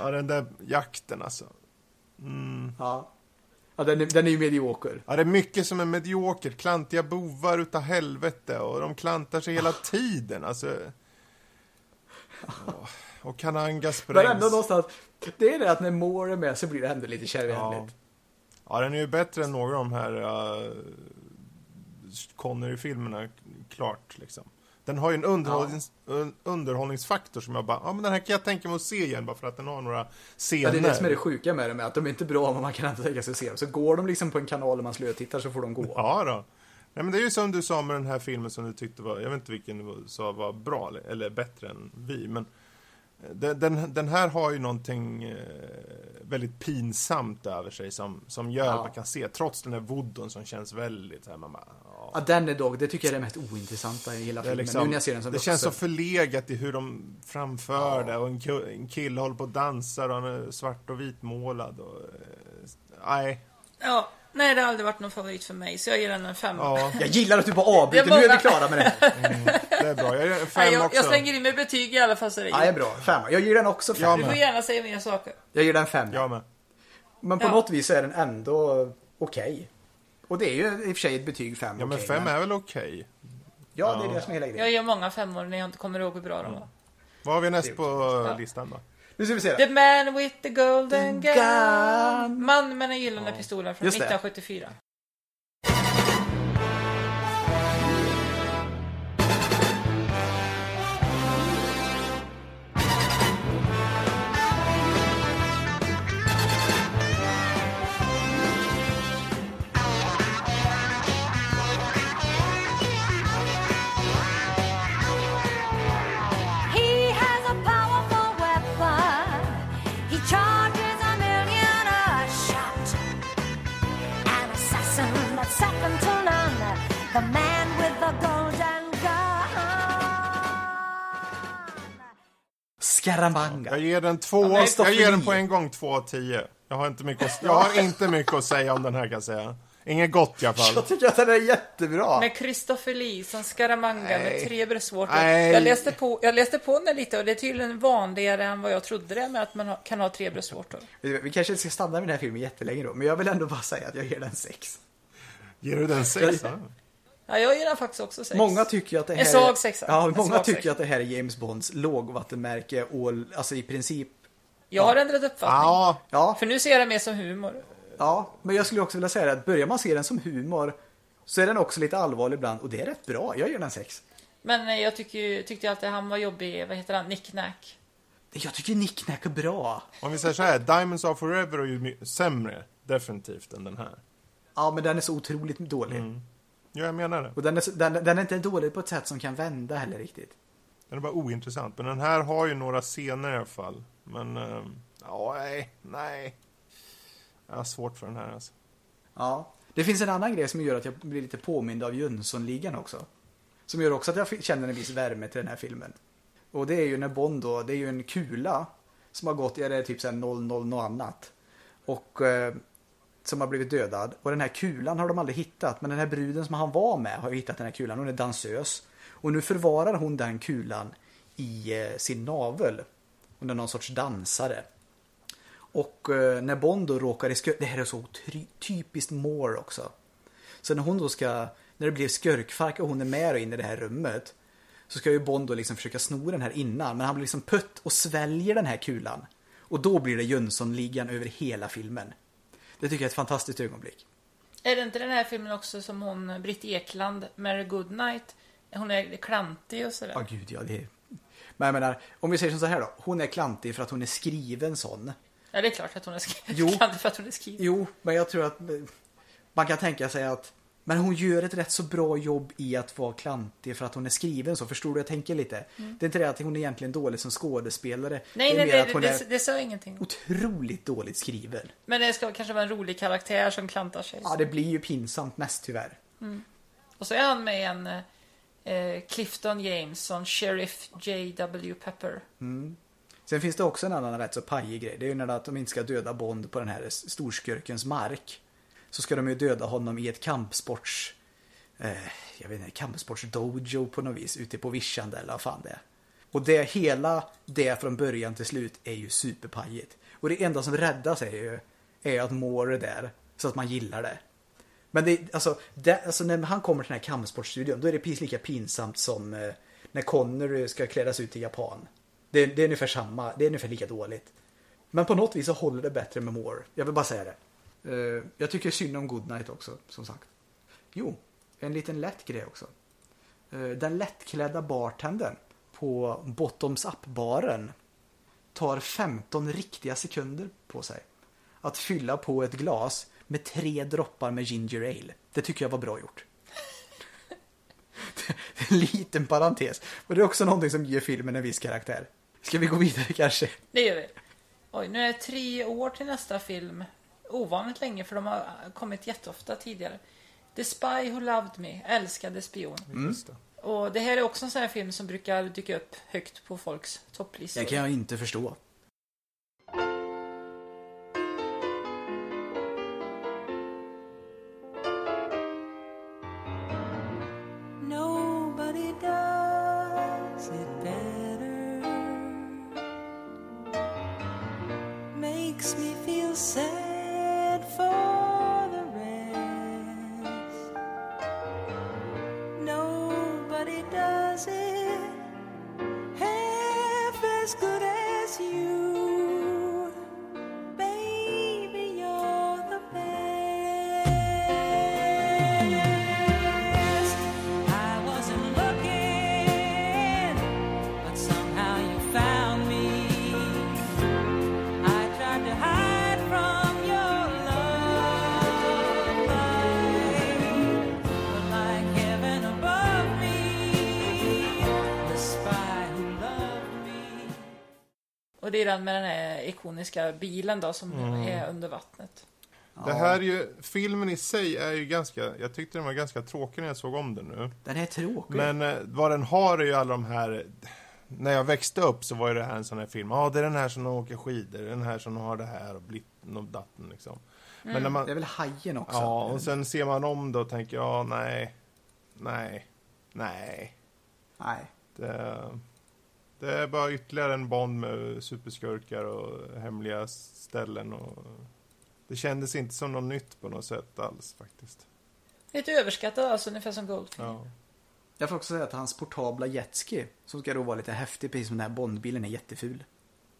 Speaker 3: Ja, den där jakten alltså.
Speaker 2: ja. Den, är, den är ju medioker.
Speaker 3: Ja, det är mycket som är mediokert. Klantiga bovar utav helvete och de klantar sig hela tiden. Alltså. Ja, Och Kananga
Speaker 2: Men ändå
Speaker 3: sprängs.
Speaker 2: någonstans, det är det att när Moore är med så blir det ändå lite
Speaker 3: Ja.
Speaker 2: kärvänligt.
Speaker 3: ja, den är ju bättre än några av de här uh, Connery-filmerna, klart liksom. Den har ju en underhållnings, un, underhållningsfaktor som jag bara, ja men den här kan jag tänka mig att se igen bara för att den har några scener.
Speaker 2: Ja, det är det som är det sjuka med dem, att de är inte bra men man kan inte tänka sig att se dem. Så går de liksom på en kanal och man slötittar så får de gå.
Speaker 3: Ja då. Nej, men det är ju som du sa med den här filmen som du tyckte var, jag vet inte vilken du sa var bra eller- bättre än vi, men den, den, den här har ju någonting eh, väldigt pinsamt över sig som, som gör
Speaker 2: Ja.
Speaker 3: att man kan se, trots den här voodon som känns väldigt så här, man bara, ja.
Speaker 2: Ja, den är dock, det tycker jag är det mest ointressanta i hela filmen.
Speaker 3: liksom,
Speaker 2: nu när jag ser den som
Speaker 3: det känns så förlegat i hur de framför det och en, en kille håller på och dansar och han är svart och vitmålad och... eh, Nej.
Speaker 1: Ja, nej, det har aldrig varit någon favorit för mig, så jag ger den en femma.
Speaker 3: Ja,
Speaker 2: Jag gillar att du bara avbryter, nu är vi klara med det här.
Speaker 3: det är bra. Jag ger en
Speaker 1: Nej, jag,
Speaker 3: också.
Speaker 1: jag slänger in med betyg i alla fall så det
Speaker 2: Ja, det är bra. Femma. Jag ger den också fem.
Speaker 3: Jag
Speaker 1: Du får gärna säga mer saker.
Speaker 2: Jag ger den fem.
Speaker 3: Jag med.
Speaker 2: Men på
Speaker 1: Ja.
Speaker 2: något vis är den ändå okej. Och det är ju i och för sig ett betyg fem.
Speaker 3: Ja, men
Speaker 2: okej,
Speaker 3: fem är väl okej?
Speaker 2: Ja, det är det som är hela grejen.
Speaker 1: Jag ger många femmor när jag inte kommer ihåg hur bra de var.
Speaker 3: Vad har vi näst på listan då?
Speaker 2: Nu ska vi se.
Speaker 1: The man with the golden gun.
Speaker 2: Gun.
Speaker 1: Man med den gyllene pistolen från
Speaker 2: Just det.
Speaker 1: 1974.
Speaker 2: Scaramanga.
Speaker 3: Jag ger den två.
Speaker 1: men
Speaker 3: jag ger den på en gång två av tio. Jag har inte mycket att, jag har inte mycket att säga om den här kan jag säga. Inget gott i alla fall.
Speaker 2: Jag tycker att den är jättebra.
Speaker 1: Med Christopher Lee som Scaramanga
Speaker 3: Nej.
Speaker 1: med tre bröstvårtor. Jag läste, på, jag läste på den lite och det är tydligen vanligare än vad jag trodde det med att man kan ha tre bröstvårtor.
Speaker 2: Vi vi kanske inte ska stanna med den här filmen jättelänge då, men jag vill ändå bara säga att jag ger den sex.
Speaker 3: Ger du den sex?
Speaker 2: Jag-
Speaker 3: Ja.
Speaker 1: Ja, jag den faktiskt också sex.
Speaker 2: Många tycker att det här
Speaker 1: En svag
Speaker 2: är,
Speaker 1: sexa.
Speaker 2: Ja, många tycker
Speaker 1: sexa.
Speaker 2: att det här är James Bonds lågvattenmärke, all, alltså i princip.
Speaker 1: Jag har ändrat uppfattning.
Speaker 3: Ja,
Speaker 2: Ja,
Speaker 1: För nu ser jag det mer som humor.
Speaker 2: Ja, men jag skulle också vilja säga att börjar man se den som humor så är den också lite allvarlig ibland och det är rätt bra. Jag ger den sex.
Speaker 1: Men eh, jag tycker, tyckte ju alltid han var jobbig, vad heter han, Nick Nack.
Speaker 2: Jag tycker Nick Nack är bra.
Speaker 3: Om vi säger så här, Diamonds Are Forever är ju sämre, definitivt, än den här.
Speaker 2: Ja, men den är så otroligt dålig.
Speaker 3: Ja, jag menar det.
Speaker 2: Och den är, den, den är inte dålig på ett sätt som kan vända heller riktigt.
Speaker 3: Den är bara ointressant. Men den här har ju några scener i alla fall. Men, ehm, ja, nej, nej. Jag har svårt för den här alltså.
Speaker 2: Ja. Det finns en annan grej som gör att jag blir lite påmind av Jönssonligan också. Som gör också att jag känner en viss värme till den här filmen. Och det är ju när Bond då, det är ju en kula som har gått, ja det är typ såhär 00 något annat. Och eh, som har blivit dödad. Och den här kulan har de aldrig hittat. Men den här bruden som han var med har hittat den här kulan. Hon är dansös. Och nu förvarar hon den kulan i eh, sin navel. Hon är någon sorts dansare. Och eh, när Bond då råkar i skurk... Det här är så typiskt Moore också. Så när hon då ska... När det blir skurkfark och hon är med in i det här rummet. Så ska ju Bond då liksom försöka sno den här innan. Men han blir liksom putt och sväljer den här kulan. Och då blir det Jönssonligan över hela filmen. Det tycker jag är ett fantastiskt ögonblick.
Speaker 1: Är det inte den här filmen också som hon, Britt Ekland, Mary Goodnight? Hon är klantig och sådär.
Speaker 2: Ja, gud ja. Det är... Men jag menar, om vi säger som så här då. Hon är klantig för att hon är skriven sån.
Speaker 1: Ja, det är klart att hon är skriven.
Speaker 2: Jo.
Speaker 1: Klantig för att hon är skriven.
Speaker 2: Jo, men jag tror att man kan tänka sig att men hon gör ett rätt så bra jobb i att vara klantig för att hon är skriven så. Förstår du? Jag tänker lite. Det är inte det att hon är egentligen dålig som skådespelare.
Speaker 1: Mm. Nej,
Speaker 2: det är
Speaker 1: nej, nej,
Speaker 2: att hon
Speaker 1: det,
Speaker 2: är
Speaker 1: det, sa ingenting.
Speaker 2: otroligt dåligt skriven.
Speaker 1: Men det ska kanske vara en rolig karaktär som klantar sig.
Speaker 2: Ja, det blir ju pinsamt mest tyvärr.
Speaker 1: Och så är han med en eh, Clifton James som Sheriff J.W. Pepper.
Speaker 2: Sen finns det också en annan rätt så pajig grej. Det är ju när att de inte ska döda Bond på den här storskurkens mark. Så ska de ju döda honom i ett kampsports... Eh, jag vet inte, kampsportsdojo på något vis. Ute på vischan eller vad fan det är. Och det hela det från början till slut är ju superpajigt. Och det enda som räddas är ju är att Moore är där. Så att man gillar det. Men det, alltså, det, alltså när han kommer till den här kampsportstudion då är det precis lika pinsamt som eh, när Connery ska klädas ut till japan. Det, det är ungefär samma, det är ungefär lika dåligt. Men på något vis så håller det bättre med Moore. Jag vill bara säga det. Eh, jag tycker synd om Goodnight också, som sagt. Jo, en liten lätt grej också. Eh, den lättklädda bartendern på Bottoms Up-baren tar 15 riktiga sekunder på sig att fylla på ett glas med tre droppar med ginger ale. Det tycker jag var bra gjort. Det är en liten parentes. Men det är också någonting som ger filmen en viss karaktär. Ska vi gå vidare kanske?
Speaker 1: Det gör vi. Oj, nu är det tre år till nästa film. Ovanligt länge för de har kommit jätteofta tidigare. The Spy Who Loved Me, Älskade spion.
Speaker 3: Det.
Speaker 1: Och det här är också en sån här film som brukar dyka upp högt på folks topplistor.
Speaker 2: Det kan jag inte förstå.
Speaker 1: Och det är den med den här ikoniska bilen då som är under vattnet.
Speaker 3: Det här är ju, filmen i sig är ju ganska, jag tyckte den var ganska tråkig när jag såg om den nu.
Speaker 2: Den är tråkig.
Speaker 3: Men eh, vad den har är ju alla de här, när jag växte upp så var ju det här en sån här film, ja det är den här som åker skidor, den här som har det här och blitten och datten liksom. Men när man,
Speaker 2: Det är väl hajen också?
Speaker 3: ja och sen ser man om då och tänker jag, nej, nej, nej.
Speaker 2: Nej.
Speaker 3: Det, det är bara ytterligare en Bond med superskurkar och hemliga ställen och det kändes inte som något nytt på något sätt alls faktiskt.
Speaker 1: Lite överskattad alltså, ungefär som Goldfinger.
Speaker 3: Ja.
Speaker 2: Jag får också säga att hans portabla jetski, som ska då vara lite häftig, precis som den här Bondbilen, är jätteful.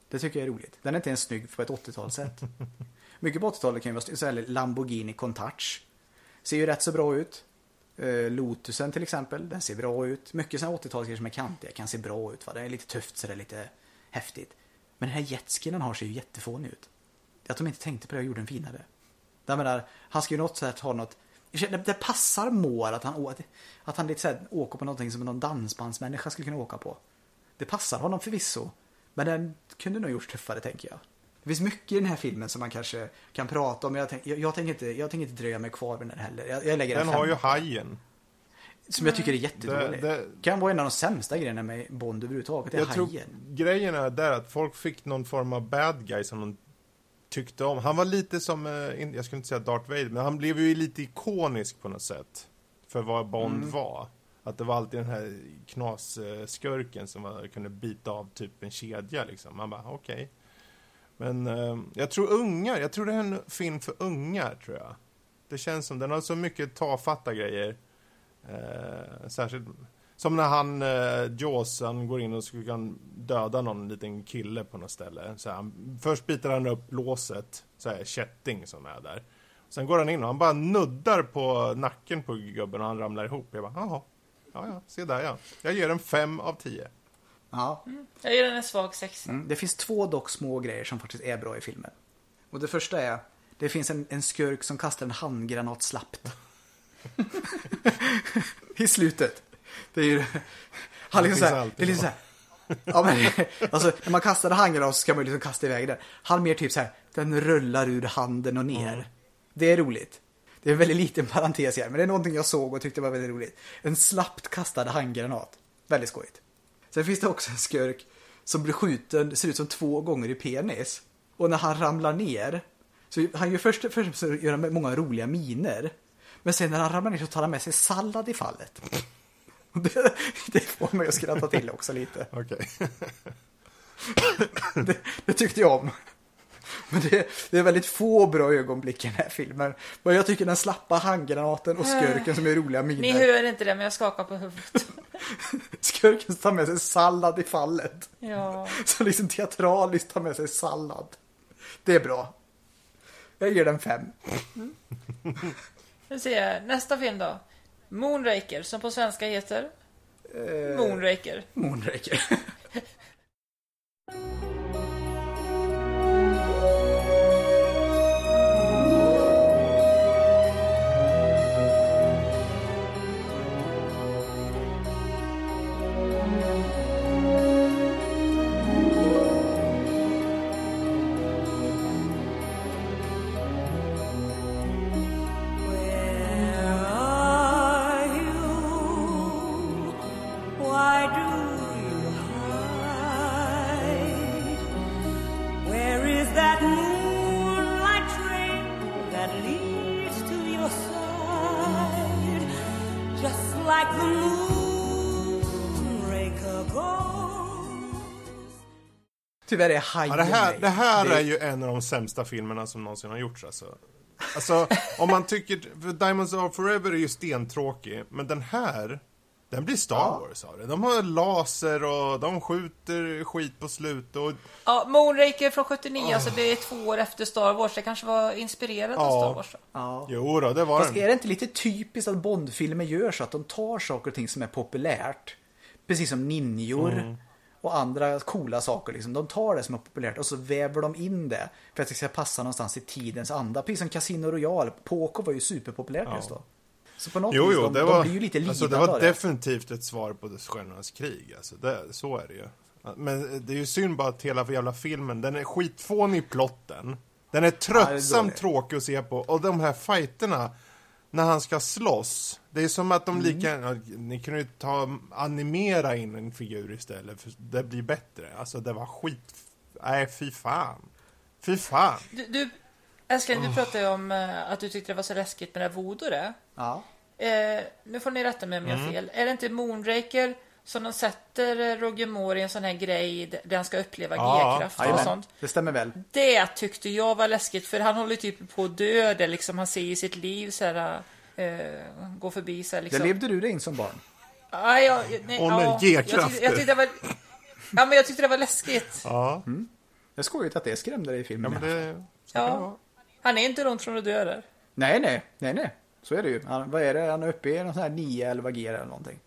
Speaker 2: Det tycker jag är roligt. Den är inte ens snygg på ett 80-talssätt. Mycket på 80-talet kan ju vara så här Lamborghini Countach. Ser ju rätt så bra ut. Eh, Lotusen till exempel, den ser bra ut. Mycket sådana 80-talsgrejer som är kantiga kan se bra ut. Va? Det är lite tufft så det är lite häftigt. Men den här jetskin den har ser ju jättefånig ut. Att de inte tänkte på det och gjorde den finare. Jag menar, han ska ju något sätt ha något det, passar Mår att han, att han lite så här, åker på någonting som någon dansbandsmänniska skulle kunna åka på. Det passar honom förvisso. Men den kunde nog gjorts tuffare tänker jag. Det finns mycket i den här filmen som man kanske kan prata om. men Jag, tänk, jag, jag, tänker, inte, jag tänker inte dröja mig kvar vid den heller. Jag, jag lägger en
Speaker 3: Den har ju hajen.
Speaker 2: Som jag tycker är jättedålig.
Speaker 3: Det- det-
Speaker 2: Kan vara en av de sämsta grejerna med Bond överhuvudtaget. Det är
Speaker 3: Jag tror
Speaker 2: hajen.
Speaker 3: grejen är där att folk fick någon form av bad guy som de tyckte om. Han var lite som, eh, jag skulle inte säga Darth Vader, men han blev ju lite ikonisk på något sätt. För vad Bond
Speaker 2: Mm.
Speaker 3: var. Att det var alltid den här knasskurken som var, kunde bita av typ en kedja liksom. Man bara, okej. Men eh, jag tror ungar, jag tror det är en film för ungar tror jag. Det känns som, den har så mycket tafatta grejer. Eh, särskilt som när han, eh, Jaws, han går in och ska döda någon liten kille på något ställe. Så han, först biter han upp låset, så här, kätting som är där. Sen går han in och han bara nuddar på nacken på gubben och han ramlar ihop. Jag bara, jaha. Ja, ja, se där ja. Jag ger den fem av tio.
Speaker 2: Ja.
Speaker 1: Jag ger den en svag sexa.
Speaker 2: Mm. Det finns två dock små grejer som faktiskt är bra i filmen. Och det första är, det finns en, en skurk som kastar en handgranat slappt. I slutet. Det är ju... Han liksom såhär, det är liksom
Speaker 3: så.
Speaker 2: såhär. Ja men alltså när man kastar handgranat så ska man ju liksom kasta iväg den. Han mer typ så här, den rullar ur handen och ner. Det är roligt. Det är en väldigt liten parentes här, men det är någonting jag såg och tyckte var väldigt roligt. En slappt kastad handgranat. Väldigt skojigt. Sen finns det också en skurk som blir skjuten, ser ut som två gånger i penis. Och när han ramlar ner, så han gör först, först gör han många roliga miner. Men sen när han ramlar ner så tar han med sig sallad i fallet. Det, det får mig att skratta till också lite.
Speaker 3: Okej.
Speaker 2: Det, det tyckte jag om. Men det, det är väldigt få bra ögonblick i den här filmen. Men jag tycker den slappa handgranaten och skurken som är roliga
Speaker 1: Ni
Speaker 2: miner.
Speaker 1: hör inte det, men jag skakar på huvudet.
Speaker 2: Skurken tar med sig sallad i fallet.
Speaker 1: Ja.
Speaker 2: Så liksom teatraliskt tar med sig sallad. Det är bra. Jag ger den fem.
Speaker 1: Nu ser jag. Nästa film då. Moonraker, som på svenska heter? Moonraker.
Speaker 2: Moonraker. Tyvärr är hajen
Speaker 3: Ja, det här, det här
Speaker 2: Det-
Speaker 3: är ju en av de sämsta filmerna som någonsin har gjorts alltså. Alltså, om man tycker, för Diamonds Are Forever är ju stentråkig, men den här, den blir Star
Speaker 2: Ja.
Speaker 3: Wars av det. De har laser och de skjuter skit på slut och
Speaker 1: Ja, Moonraker från 79, alltså det är två år efter Star Wars. Det kanske var inspirerat av
Speaker 3: Ja.
Speaker 1: Star Wars. då.
Speaker 2: Ja.
Speaker 3: jo då, det var
Speaker 2: Fast
Speaker 3: den.
Speaker 2: är det inte lite typiskt att Bondfilmer gör så att de tar saker och ting som är populärt, precis som ninjor
Speaker 3: Mm.
Speaker 2: Och andra coola saker, liksom. de tar det som är populärt och så väver de in det för att det ska passa någonstans i tidens anda. Precis som Casino Royale, Poker var ju superpopulärt
Speaker 3: Ja.
Speaker 2: just då. Så på något
Speaker 3: Jo,
Speaker 2: vis,
Speaker 3: jo,
Speaker 2: de,
Speaker 3: det
Speaker 2: de
Speaker 3: var,
Speaker 2: blir ju lite lidande
Speaker 3: alltså, det var
Speaker 2: av det.
Speaker 3: definitivt ett svar på Stjärnornas krig. Alltså, det, så är det ju. Men det är ju synd bara att hela jävla filmen, den är skitfånig i plotten. Den är trötsamt
Speaker 2: dålig.
Speaker 3: tråkig att se på. Och de här fighterna när han ska slåss. Det är som att de
Speaker 2: Mm.
Speaker 3: lika, ja, ni kunde ju ta, animera in en figur istället, för det blir bättre. Alltså det var skit, nej fy fan. Fy fan.
Speaker 1: Du, du älskling, du pratade ju om eh, att du tyckte det var så läskigt med det här voodoo det.
Speaker 2: Ja.
Speaker 1: Eh, nu får ni rätta mig om jag har fel. Är det inte Moonraker som de sätter eh, Roger Moore i en sån här grej där han ska uppleva
Speaker 3: Ja,
Speaker 1: G-kraft och sånt?
Speaker 2: det stämmer väl.
Speaker 1: Det tyckte jag var läskigt för han håller typ på att dö där liksom. Han ser i sitt liv så här, eh, gå förbi så här liksom.
Speaker 2: Det levde du dig in som barn.
Speaker 1: Ja, jag, nej,
Speaker 3: med
Speaker 1: ja. Jag tyckte, jag tyckte det var... Ja, men jag tyckte det var läskigt.
Speaker 3: Ja,
Speaker 2: Det är skojigt att det skrämde dig i
Speaker 3: ja
Speaker 2: filmen.
Speaker 3: men det, så
Speaker 1: Ja.
Speaker 3: det vara.
Speaker 1: Han är inte långt från att dö där.
Speaker 2: Nej, nej, nej, nej. Så är det ju. Han, vad är det? Han är uppe i någon sån här 9-11 G eller någonting.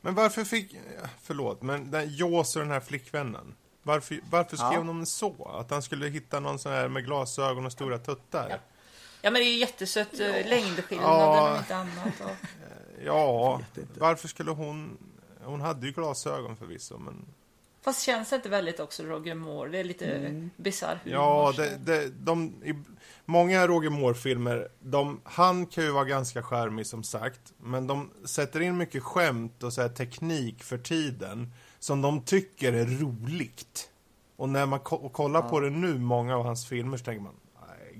Speaker 3: Men varför fick... Förlåt, men den Jaws och den här flickvännen. Varför, varför skrev
Speaker 2: Ja.
Speaker 3: de så? Att han skulle hitta någon sån här med glasögon och stora tuttar?
Speaker 1: Ja men det är ju jättesött ja. längdskillnad
Speaker 3: Ja.
Speaker 1: om inte annat. Och...
Speaker 3: Ja, varför skulle hon... Hon hade ju glasögon förvisso, men...
Speaker 1: Fast känns det inte väldigt också Roger Moore? Det är lite mm. bisarr.
Speaker 3: Ja, det, det, de, i, många Roger Moore-filmer, de, han kan ju vara ganska charmig som sagt, men de sätter in mycket skämt och så här teknik för tiden som de tycker är roligt. Och när man ko- kollar på det nu, många av hans filmer, så tänker man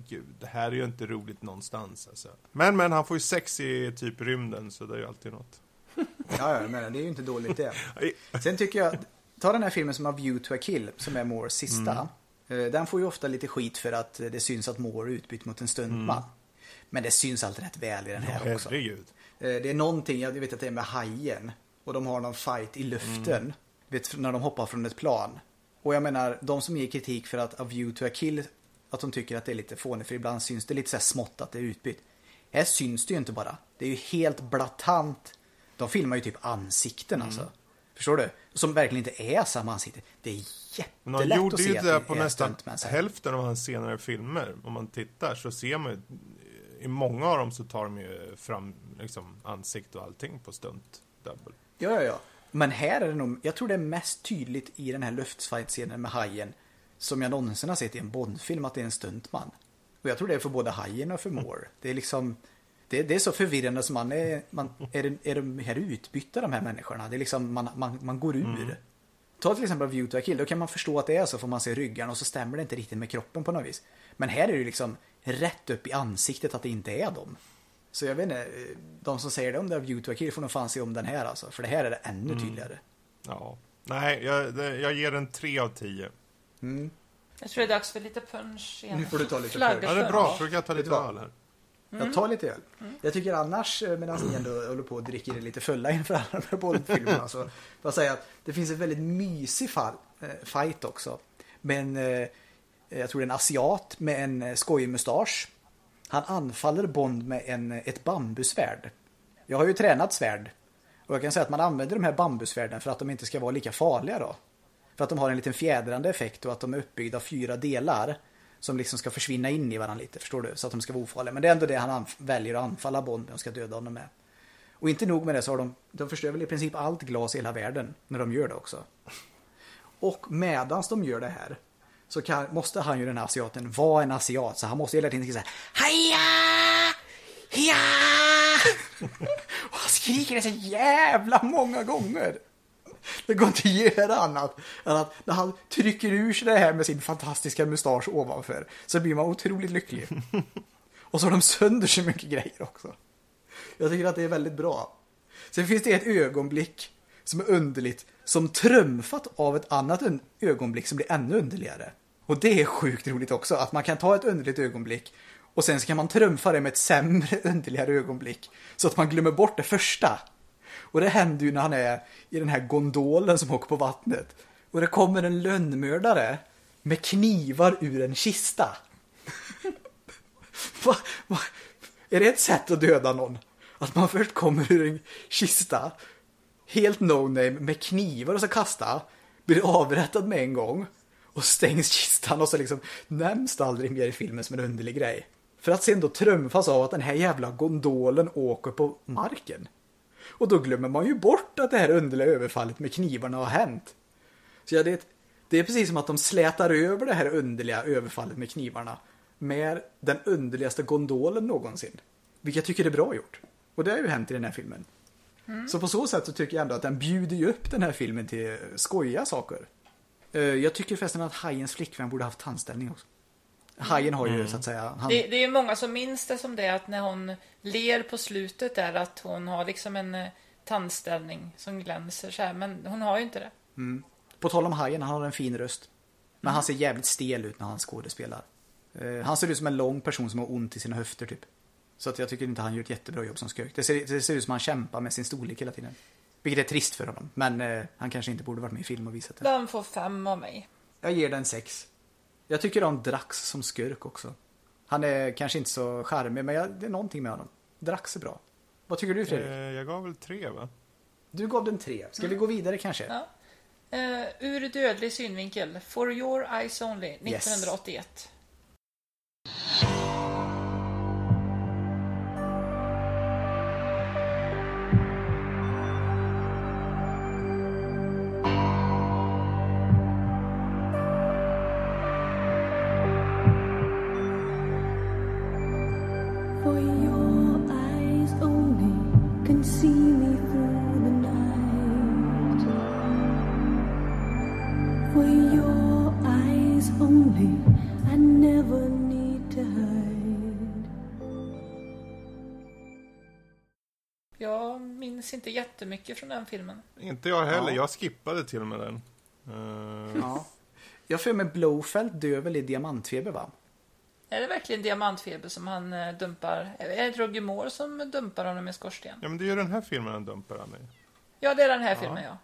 Speaker 3: nej gud, det här är ju inte roligt någonstans alltså. Men, men han får ju sex i typ rymden, så det är ju alltid något.
Speaker 2: Ja, ja, jag menar, det är ju inte dåligt det. Sen tycker jag, ta den här filmen som A View to a Kill, som är Moores sista. Eh, Den får ju ofta lite skit för att det syns att Moore är utbytt mot en stuntman. Men det syns alltid rätt väl i den här också.
Speaker 3: Herregud.
Speaker 2: Eh, Det är någonting, jag vet att det är med hajen. Och de har någon fight i luften. Vet, när de hoppar från ett plan. Och jag menar, de som ger kritik för att A View to a Kill, att de tycker att det är lite fånigt, för ibland syns det lite så här smått att det är utbytt. Här syns det ju inte bara. Det är ju helt blatant. De filmar ju typ ansikten alltså. Förstår du? Som verkligen inte är samma ansikte. Det är
Speaker 3: de
Speaker 2: jättelätt
Speaker 3: gjorde
Speaker 2: att
Speaker 3: ju
Speaker 2: se att
Speaker 3: det
Speaker 2: det
Speaker 3: på
Speaker 2: är
Speaker 3: nästan hälften av hans senare filmer. Om man tittar så ser man ju, i många av dem så tar de ju fram liksom, ansikte och allting på stunt double.
Speaker 2: Ja, ja, ja. Men här är det nog, jag tror det är mest tydligt i den här luftfight-scenen med hajen som jag någonsin har sett i en Bondfilm att det är en stuntman. Och jag tror det är för både hajen och för Moore. Det är liksom, det, det är så förvirrande som man är, man, är, det, är de här utbytta de här människorna? Det är liksom, man, man, man går ur. Ta till exempel View to a Kill, då kan man förstå att det är så får man se ryggen och så stämmer det inte riktigt med kroppen på något vis. Men här är det liksom rätt upp i ansiktet att det inte är dem. Så jag vet inte, de som säger det om det är View to a Kill får nog fan se om den här alltså. För det här är det ännu tydligare.
Speaker 3: Ja. Nej, jag, jag ger en 3 av 10.
Speaker 1: Jag tror det är dags för lite punch igen.
Speaker 2: Nu får du ta lite
Speaker 1: Flagga
Speaker 3: Ja, det är bra, kan jag ta lite öl här.
Speaker 2: Jag tar lite öl. Jag tycker annars, eh, medan ni ändå håller på och dricker er lite fulla inför alla de här Bondfilmerna, så får jag säga att det finns ett väldigt mysig fall, eh, fight också. Men eh, jag tror det är en asiat med en skojig mustasch. Han anfaller Bond med en, ett bambusvärd. Jag har ju tränat svärd. Och jag kan säga att man använder de här bambusvärden för att de inte ska vara lika farliga då. För att de har en liten fjädrande effekt och att de är uppbyggda av fyra delar som liksom ska försvinna in i varandra lite, förstår du? Så att de ska vara ofarliga. Men det är ändå det han väljer att anfalla Bond med och ska döda honom med. Och inte nog med det så har de, de förstör väl i princip allt glas i hela världen när de gör det också. Och medans de gör det här så kan, måste han ju den här asiaten vara en asiat så han måste hela tiden skrika såhär... Haja! Ja! och han skriker det så jävla många gånger. Det går inte att göra annat än att när han trycker ur sig det här med sin fantastiska mustasch ovanför så blir man otroligt lycklig. Och så har de sönder så mycket grejer också. Jag tycker att det är väldigt bra. Sen finns det ett ögonblick som är underligt som trumfat av ett annat ögonblick som blir ännu underligare. Och det är sjukt roligt också, att man kan ta ett underligt ögonblick och sen så kan man trumfa det med ett sämre, underligare ögonblick. Så att man glömmer bort det första. Och det händer ju när han är i den här gondolen som åker på vattnet. Och det kommer en lönnmördare med knivar ur en kista. Va, va, är det ett sätt att döda någon? Att man först kommer ur en kista, helt no-name, med knivar och så kasta, blir avrättad med en gång och stängs kistan och så liksom nämns det aldrig mer i filmen som en underlig grej. För att sen då trumfas av att den här jävla gondolen åker på marken. Och då glömmer man ju bort att det här underliga överfallet med knivarna har hänt. Så ja, det, är ett- det är precis som att de slätar över det här underliga överfallet med knivarna med den underligaste gondolen någonsin. Vilket jag tycker är bra gjort. Och det har ju hänt i den här filmen. Så på så sätt så tycker jag ändå att den bjuder ju upp den här filmen till skojiga saker. Eh, Jag tycker förresten att Hajens flickvän borde haft tandställning också. Hajen har ju så att säga... Han...
Speaker 1: Det, det är ju många som minns det som det att när hon ler på slutet där att hon har liksom en eh, tandställning som glänser så här. Men hon har ju inte det.
Speaker 2: På tal om hajen, han har en fin röst. Men han ser jävligt stel ut när han skådespelar. Eh, han ser ut som en lång person som har ont i sina höfter typ. Så att jag tycker inte han gör ett jättebra jobb som skurk. Det ser, det ser ut som han kämpar med sin storlek hela tiden. Vilket är trist för honom. Men eh, han kanske inte borde varit med i film och visat det.
Speaker 1: Den får fem av mig.
Speaker 2: Jag ger den sex. Jag tycker om Drax som skurk också. Han är kanske inte så charmig, men jag, det är någonting med honom. Drax är bra. Vad tycker du Fredrik?
Speaker 3: Eh, jag gav väl tre va?
Speaker 2: Du gav den tre. Ska vi gå vidare kanske?
Speaker 1: Ja. Eh, ur dödlig synvinkel. For your eyes only. 1981.
Speaker 6: For
Speaker 1: minns inte jättemycket från den filmen.
Speaker 3: Inte jag heller.
Speaker 2: Ja.
Speaker 3: Jag skippade till och med den. Eh,
Speaker 2: Ja. Jag får med Blowfelt dör väl i diamantfeber va?
Speaker 1: Är det verkligen diamantfeber som han eh, dumpar? Är det Roger Moore som dumpar honom i skorsten?
Speaker 3: ja, men det är ju den här filmen han dumpar han i.
Speaker 1: Ja, det är den här filmen ja.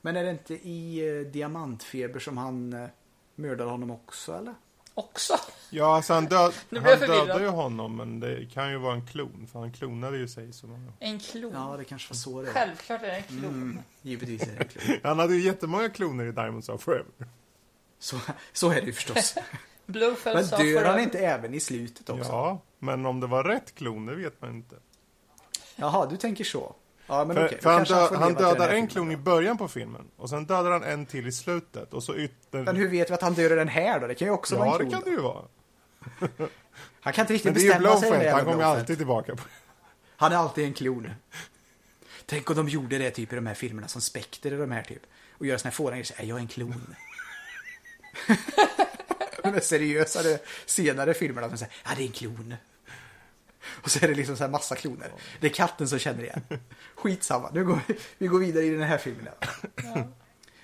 Speaker 2: Men är det inte i eh, diamantfeber som han mördar honom också eller?
Speaker 1: Också.
Speaker 3: Ja, alltså han, död, han dödar ju honom, men det kan ju vara en klon. För han klonade ju sig. Så många.
Speaker 1: En klon.
Speaker 2: Ja, det kanske var så det är.
Speaker 1: Självklart är det en klon.
Speaker 2: Mm, givetvis är det en klon.
Speaker 3: Han hade ju jättemånga kloner i Diamonds of Forever.
Speaker 2: Så, så är det ju förstås. Men dör han inte även i slutet också?
Speaker 3: Ja, men om det var rätt klon, det vet man inte.
Speaker 2: Jaha, du tänker så. Ja, men
Speaker 3: För,
Speaker 2: okej.
Speaker 3: för han, dö, han dödar en klon i början på filmen. Och sen dödar han en till i slutet. Och så ytter...
Speaker 2: Men hur vet vi att han i den här då? Det kan ju också vara
Speaker 3: Ja,
Speaker 2: en
Speaker 3: det
Speaker 2: klon.
Speaker 3: kan det ju vara.
Speaker 2: Han kan inte riktigt
Speaker 3: Men det är ju
Speaker 2: bestämma sig.
Speaker 3: han kommer alltid tillbaka. På.
Speaker 2: Han är alltid en klon. Tänk om de gjorde det typ i de här filmerna som Spectre och de här typ. Och göra såna här fåniga grejer. Jag är en klon. de seriösare senare filmerna. som säger ja det är en klon. Och så är det liksom så här massa kloner. Det är katten som känner igen. Skitsamma, nu går vi, vi går vidare i den här filmen.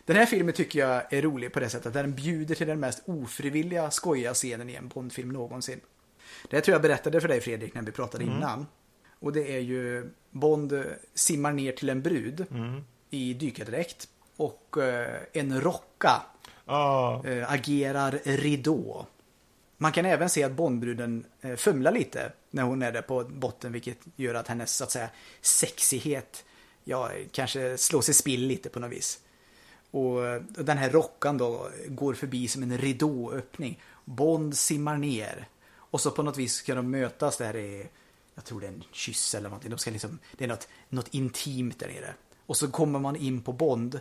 Speaker 2: Den här filmen tycker jag är rolig på det sättet att den bjuder till den mest ofrivilliga skojiga scenen i en Bondfilm någonsin. Det tror jag berättade för dig Fredrik när vi pratade innan. Och det är ju Bond simmar ner till en brud i dykardräkt och eh, en rocka
Speaker 3: Ja,
Speaker 2: eh, agerar ridå. Man kan även se att Bondbruden eh, fumlar lite när hon är där på botten vilket gör att hennes så att säga sexighet ja, kanske slås i spill lite på något vis. Och den här rockan då går förbi som en ridåöppning. Bond simmar ner. Och så på något vis ska de mötas där i, jag tror det är en kyss eller någonting. De ska liksom, det är något, något intimt där nere. Och så kommer man in på Bond.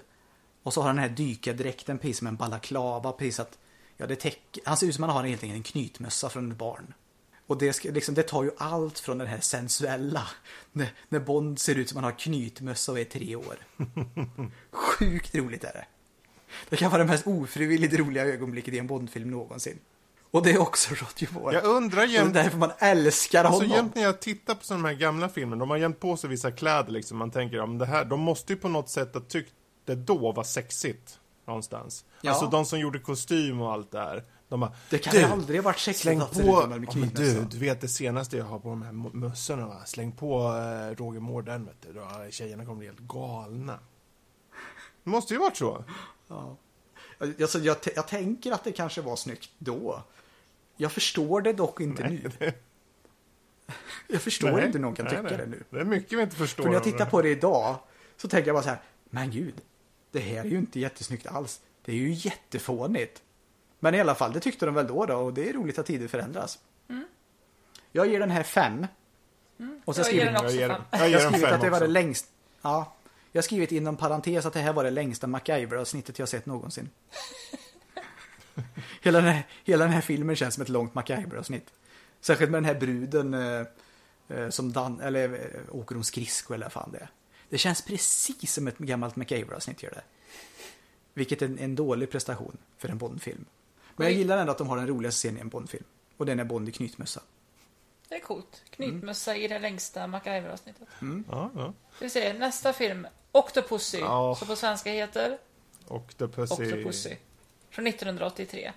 Speaker 2: Och så har han den här dykardräkten precis som en balaklava. Precis att, ja, det täcker, han ser ut som att han har egentligen en knytmössa från ett barn. Och det, liksom, det tar ju allt från den här sensuella. När, när Bond ser ut som han har knytmössa och är tre år. Sjukt roligt är det. Det kan vara det mest ofrivilligt roliga ögonblicket i en Bondfilm någonsin. Och det är också Roger Moore.
Speaker 3: jag undrar
Speaker 2: Och det är
Speaker 3: jämt...
Speaker 2: därför man älskar
Speaker 3: Alltså
Speaker 2: honom.
Speaker 3: jämt när jag tittar på sådana här gamla filmer, de har jämt på sig vissa kläder liksom. Man tänker, ja men det här, de måste ju på något sätt ha tyckt det då var sexigt. Någonstans.
Speaker 2: Ja.
Speaker 3: Alltså de som gjorde kostym och allt det här. De bara,
Speaker 2: Det kan
Speaker 3: "Du,
Speaker 2: ju aldrig ha varit sexigt
Speaker 3: Släng
Speaker 2: att
Speaker 3: på,
Speaker 2: se ut som en
Speaker 3: ja, men
Speaker 2: knytmössa."
Speaker 3: du, du vet det senaste jag har på de här mössorna va? Släng på eh, Roger Moore den vet du. Då, tjejerna kommer bli helt galna. Det måste ju varit så.
Speaker 2: Ja. Alltså, jag, jag tänker att det kanske var snyggt då. Jag förstår det dock inte nu. Jag förstår
Speaker 3: Nej,
Speaker 2: inte hur någon kan
Speaker 3: nej,
Speaker 2: tycka
Speaker 3: nej.
Speaker 2: det nu.
Speaker 3: Det är mycket vi inte förstår.
Speaker 2: För när jag tittar
Speaker 3: det.
Speaker 2: på det idag så tänker jag bara så här, men gud, det här är ju inte jättesnyggt alls. Det är ju jättefånigt. Men i alla fall, det tyckte de väl då, då och det är roligt att tider förändras. Jag ger den här fem. Och så
Speaker 1: Jag ger
Speaker 2: skriver
Speaker 1: den
Speaker 3: Jag
Speaker 1: också
Speaker 3: ger,
Speaker 1: fem.
Speaker 3: jag
Speaker 2: jag
Speaker 3: ger
Speaker 2: har skrivit
Speaker 3: fem
Speaker 2: att det var det längst. Ja. Jag har skrivit inom parentes att det här var det längsta MacGyver-avsnittet jag sett någonsin. hela, den här, hela den här filmen känns som ett långt MacGyver-avsnitt. Särskilt med den här bruden eh, eh, som dan eller, eh, åker om skridsko eller vad fan det är. Det känns precis som ett gammalt MacGyver-avsnitt gör det. Vilket är en, en dålig prestation för en Bond-film. Men jag gillar ändå att de har den roligaste scenen i en Bond-film. Och den är Bond i knytmössa.
Speaker 1: Det är coolt. Knytmössa i det längsta MacGyver-avsnittet.
Speaker 3: Ja, ja.
Speaker 1: Vi ser nästa film. Octopussy.
Speaker 3: Ja.
Speaker 1: Som på svenska heter
Speaker 3: Och The Pussy.
Speaker 1: Octopussy. Från 1983.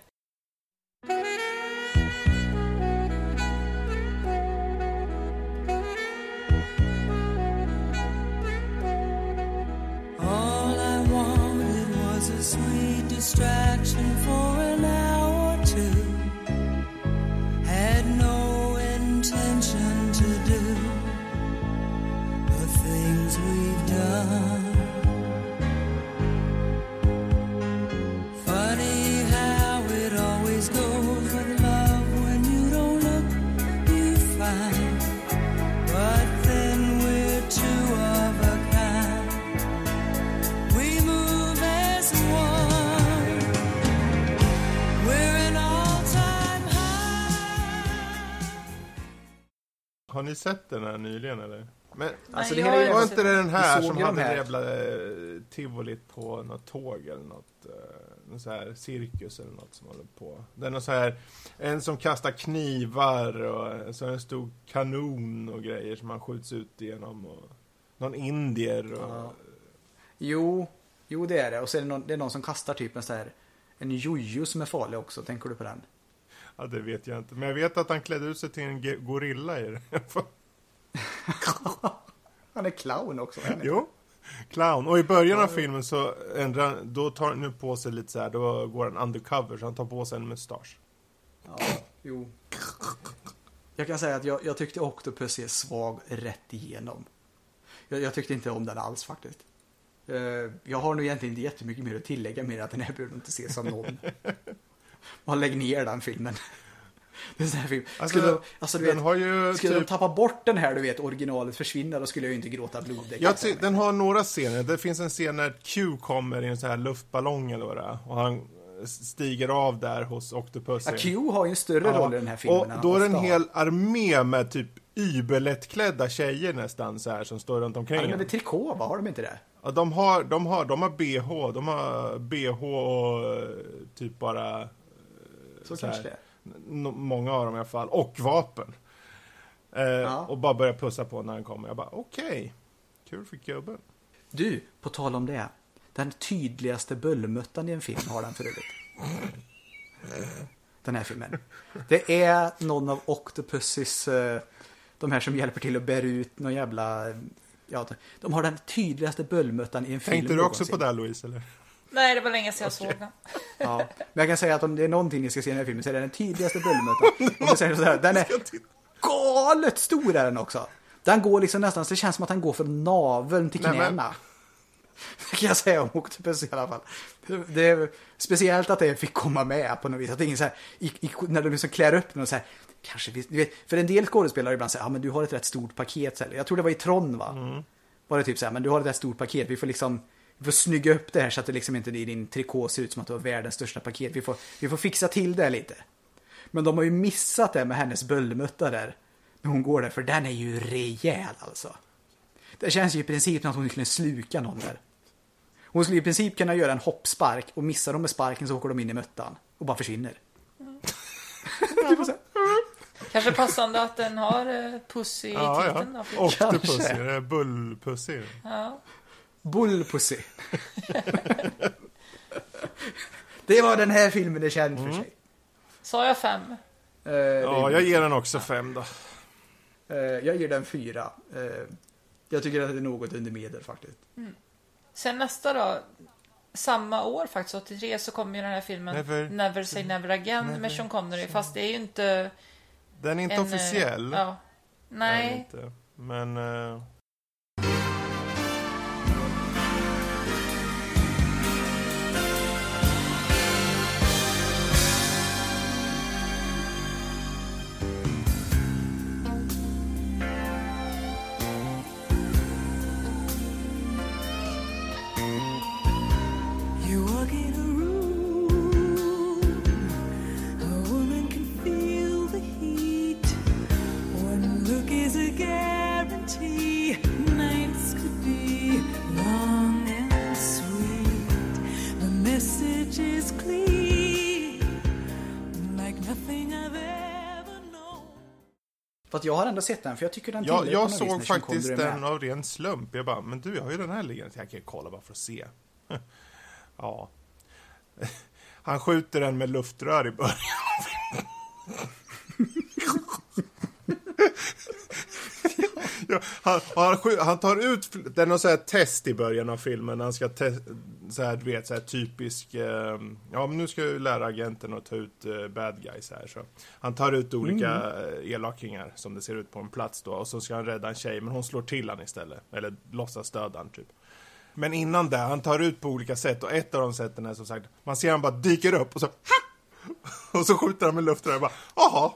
Speaker 5: All I wanted was a sweet distraction
Speaker 3: Har ni sett den här nyligen eller? Men
Speaker 2: Alltså,
Speaker 1: Nej,
Speaker 2: det ju-
Speaker 3: var
Speaker 1: inte
Speaker 3: inte det den här som hade
Speaker 2: här.
Speaker 3: jävla eh, tivolit på något tåg eller något? Eh, någon så här cirkus eller något som håller på. Det är någon så här, en som kastar knivar och så en stor kanon och grejer som man skjuts ut igenom och någon indier och...
Speaker 2: Ja. Jo, jo det är det. Och så är det någon, det är någon som kastar typ en sån här en jojo som är farlig också. Tänker du på den?
Speaker 3: Ja, det vet jag inte. Men jag vet att han klädde ut sig till en gorilla i det.
Speaker 2: Han är clown också. är
Speaker 3: jo. Clown. Och i början av filmen så ändrar han, då tar han nu på sig lite så här, då går han undercover så han tar på sig en mustasch.
Speaker 2: Ja, jo. Jag kan säga att jag, jag tyckte Octopus är svag rätt igenom. Jag, jag tyckte inte om den alls faktiskt. Eh, jag har nog egentligen inte jättemycket mer att tillägga mer att den här behöver inte se som någon. Man lägger ner den filmen. Det är här film.
Speaker 3: Alltså,
Speaker 2: Skulle, alltså, du
Speaker 3: den
Speaker 2: vet,
Speaker 3: har ju
Speaker 2: skulle
Speaker 3: typ...
Speaker 2: de tappa bort den här, du vet, originalet försvinner, då skulle jag ju inte gråta blod.
Speaker 3: Jag den har några scener. Det finns en scen när Q kommer i en sån här luftballong eller vad det är. Och han stiger av där hos Octopus.
Speaker 2: Ja, Q har ju en större roll i den här filmen.
Speaker 3: Och då är det en hel armé med typ überlättklädda tjejer nästan så här som står runt omkring.
Speaker 2: Ja, men det är trikå, va? Har de inte det?
Speaker 3: Ja, de har, de har, de har BH. De har BH och eh, typ bara
Speaker 2: Så,
Speaker 3: Så
Speaker 2: kanske
Speaker 3: här.
Speaker 2: det
Speaker 3: många av dem i alla fall. Och vapen. Eh, Och bara börja pussa på när han kommer. Jag bara okej. Kul för gubben.
Speaker 2: Du, på tal om det. Den tydligaste bullmuttan i en film har den för övrigt. Den här filmen. Det är någon av Octopussys, eh, de här som hjälper till att bära ut någon jävla... Ja, de har den tydligaste bullmuttan i en film
Speaker 3: Tänkte du också
Speaker 2: någonsin.
Speaker 3: på det Louise eller?
Speaker 1: Nej, det var länge sedan jag såg den.
Speaker 2: Ja. Men jag kan säga att om det är någonting ni ska se i den här filmen så är det den tydligaste bullmuttan. Om jag säger så här, den är galet stor är den också. Den går liksom nästan, så det känns som att den går från naveln till
Speaker 3: Nej, men-
Speaker 2: knäna. Det kan jag säga om Octopus i alla fall. Det är speciellt att det fick komma med på något vis. Att ingen så här, i, i, när de liksom klär upp den och så här, kanske vi, vet, för en del skådespelare ibland säger, ja men du har ett rätt stort paket. Så här. Jag tror det var i Tron va? Var det typ så här, men du har ett rätt stort paket, vi får liksom vi får snygga upp det här så att det liksom inte i din trikå ser ut som att du har världens största paket. Vi får, vi får fixa till det lite. Men de har ju missat det med hennes bullmutta där. När hon går där, för den är ju rejäl alltså. Det känns ju i princip som att hon skulle sluka någon där. Hon skulle i princip kunna göra en hoppspark och missar de med sparken så åker de in i möttan och bara försvinner. Typ så här.
Speaker 1: Kanske passande att den har eh, puss i
Speaker 3: Ja,
Speaker 1: titeln
Speaker 3: ja. Octopussy,
Speaker 2: Kanske.
Speaker 3: det är bullpussy.
Speaker 1: Ja.
Speaker 2: Bullpussy. det var den här filmen är känd för sig.
Speaker 1: Sa jag fem?
Speaker 2: Eh,
Speaker 3: Ja, jag ger den också fem då.
Speaker 2: Eh, jag ger den fyra. Eh, jag tycker att det är något under medel faktiskt.
Speaker 1: Sen nästa då, samma år faktiskt, 83, så kommer ju den här filmen
Speaker 3: Never-
Speaker 1: Never, Say Never Again med Sean Connery. Fast det är ju inte
Speaker 3: Den är inte
Speaker 1: en... eh,
Speaker 3: officiell.
Speaker 1: Ja. Nej,
Speaker 3: Inte. Men...
Speaker 2: att jag har ändå sett den, för jag tycker den
Speaker 3: Jag,
Speaker 2: tillhör
Speaker 3: jag
Speaker 2: när
Speaker 3: såg faktiskt den av ren slump. Jag bara, men du, jag har ju den här liggande. Jag kan kolla bara för att se. ja. Han skjuter den med luftrör i början. ja, han, han, han tar ut, det är något så här test i början av filmen. Han ska te- så här, du vet, så här typisk, eh, ja men nu ska jag lära agenten att ta ut eh, bad guys här. Så han tar ut olika eh, elakingar som det ser ut på en plats då och så ska han rädda en tjej men hon slår till han istället. Eller låtsas döda han typ. Men innan det, han tar ut på olika sätt och ett av de sätten är som sagt, man ser han bara dyker upp och så och så skjuter han med luften och jag bara, jaha,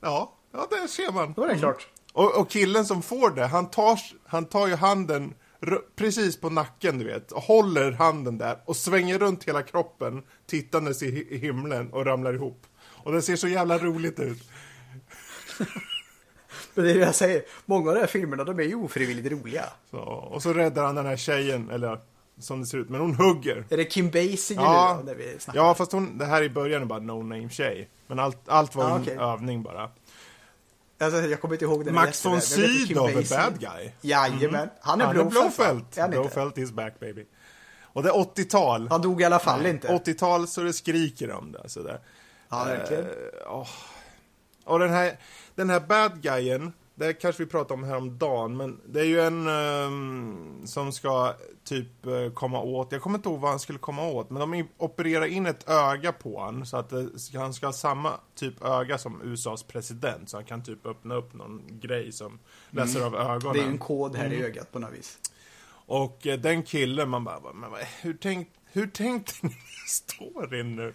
Speaker 3: ja, ja där ser man.
Speaker 2: Då är det klart.
Speaker 3: Och, och killen som får det, han tar, han tar ju handen precis på nacken, du vet, och håller handen där och svänger runt hela kroppen tittandes i, hi- i himlen och ramlar ihop. Och det ser så jävla roligt ut.
Speaker 2: Men det är det jag säger. Många av de här filmerna de är ju ofrivilligt roliga.
Speaker 3: Så, och så räddar han den här tjejen, eller som det ser ut, men hon hugger.
Speaker 2: Är det Kim Basinger
Speaker 3: Ja,
Speaker 2: nu då? När vi snackar?
Speaker 3: ja, fast hon, det här i början är bara no name tjej. Men allt, allt var
Speaker 2: Ah,
Speaker 3: en övning bara.
Speaker 2: Alltså, jag kommer inte ihåg den
Speaker 3: Max von Sydow är bad guy.
Speaker 2: Jajamän. Han är
Speaker 3: Han är
Speaker 2: han inte?
Speaker 3: Blomfeld is back baby. Och det är 80-tal.
Speaker 2: Han dog i alla fall inte.
Speaker 3: 80-tal så det skriker om det. Så det.
Speaker 2: Ja, verkligen.
Speaker 3: Eh, åh. Och den här, den här bad guyen, det kanske vi pratade om häromdagen, men det är ju en ehm, som ska typ eh, komma åt, jag kommer inte ihåg vad han skulle komma åt, men de opererar in ett öga på han så att det, han ska ha samma typ öga som USAs president, så han kan typ öppna upp någon grej som läser av ögonen.
Speaker 2: Mm. Det är en kod här
Speaker 3: Mm.
Speaker 2: i ögat på något vis.
Speaker 3: Och eh, den killen, man bara, men, hur, tänk, hur tänkte ni storyn nu?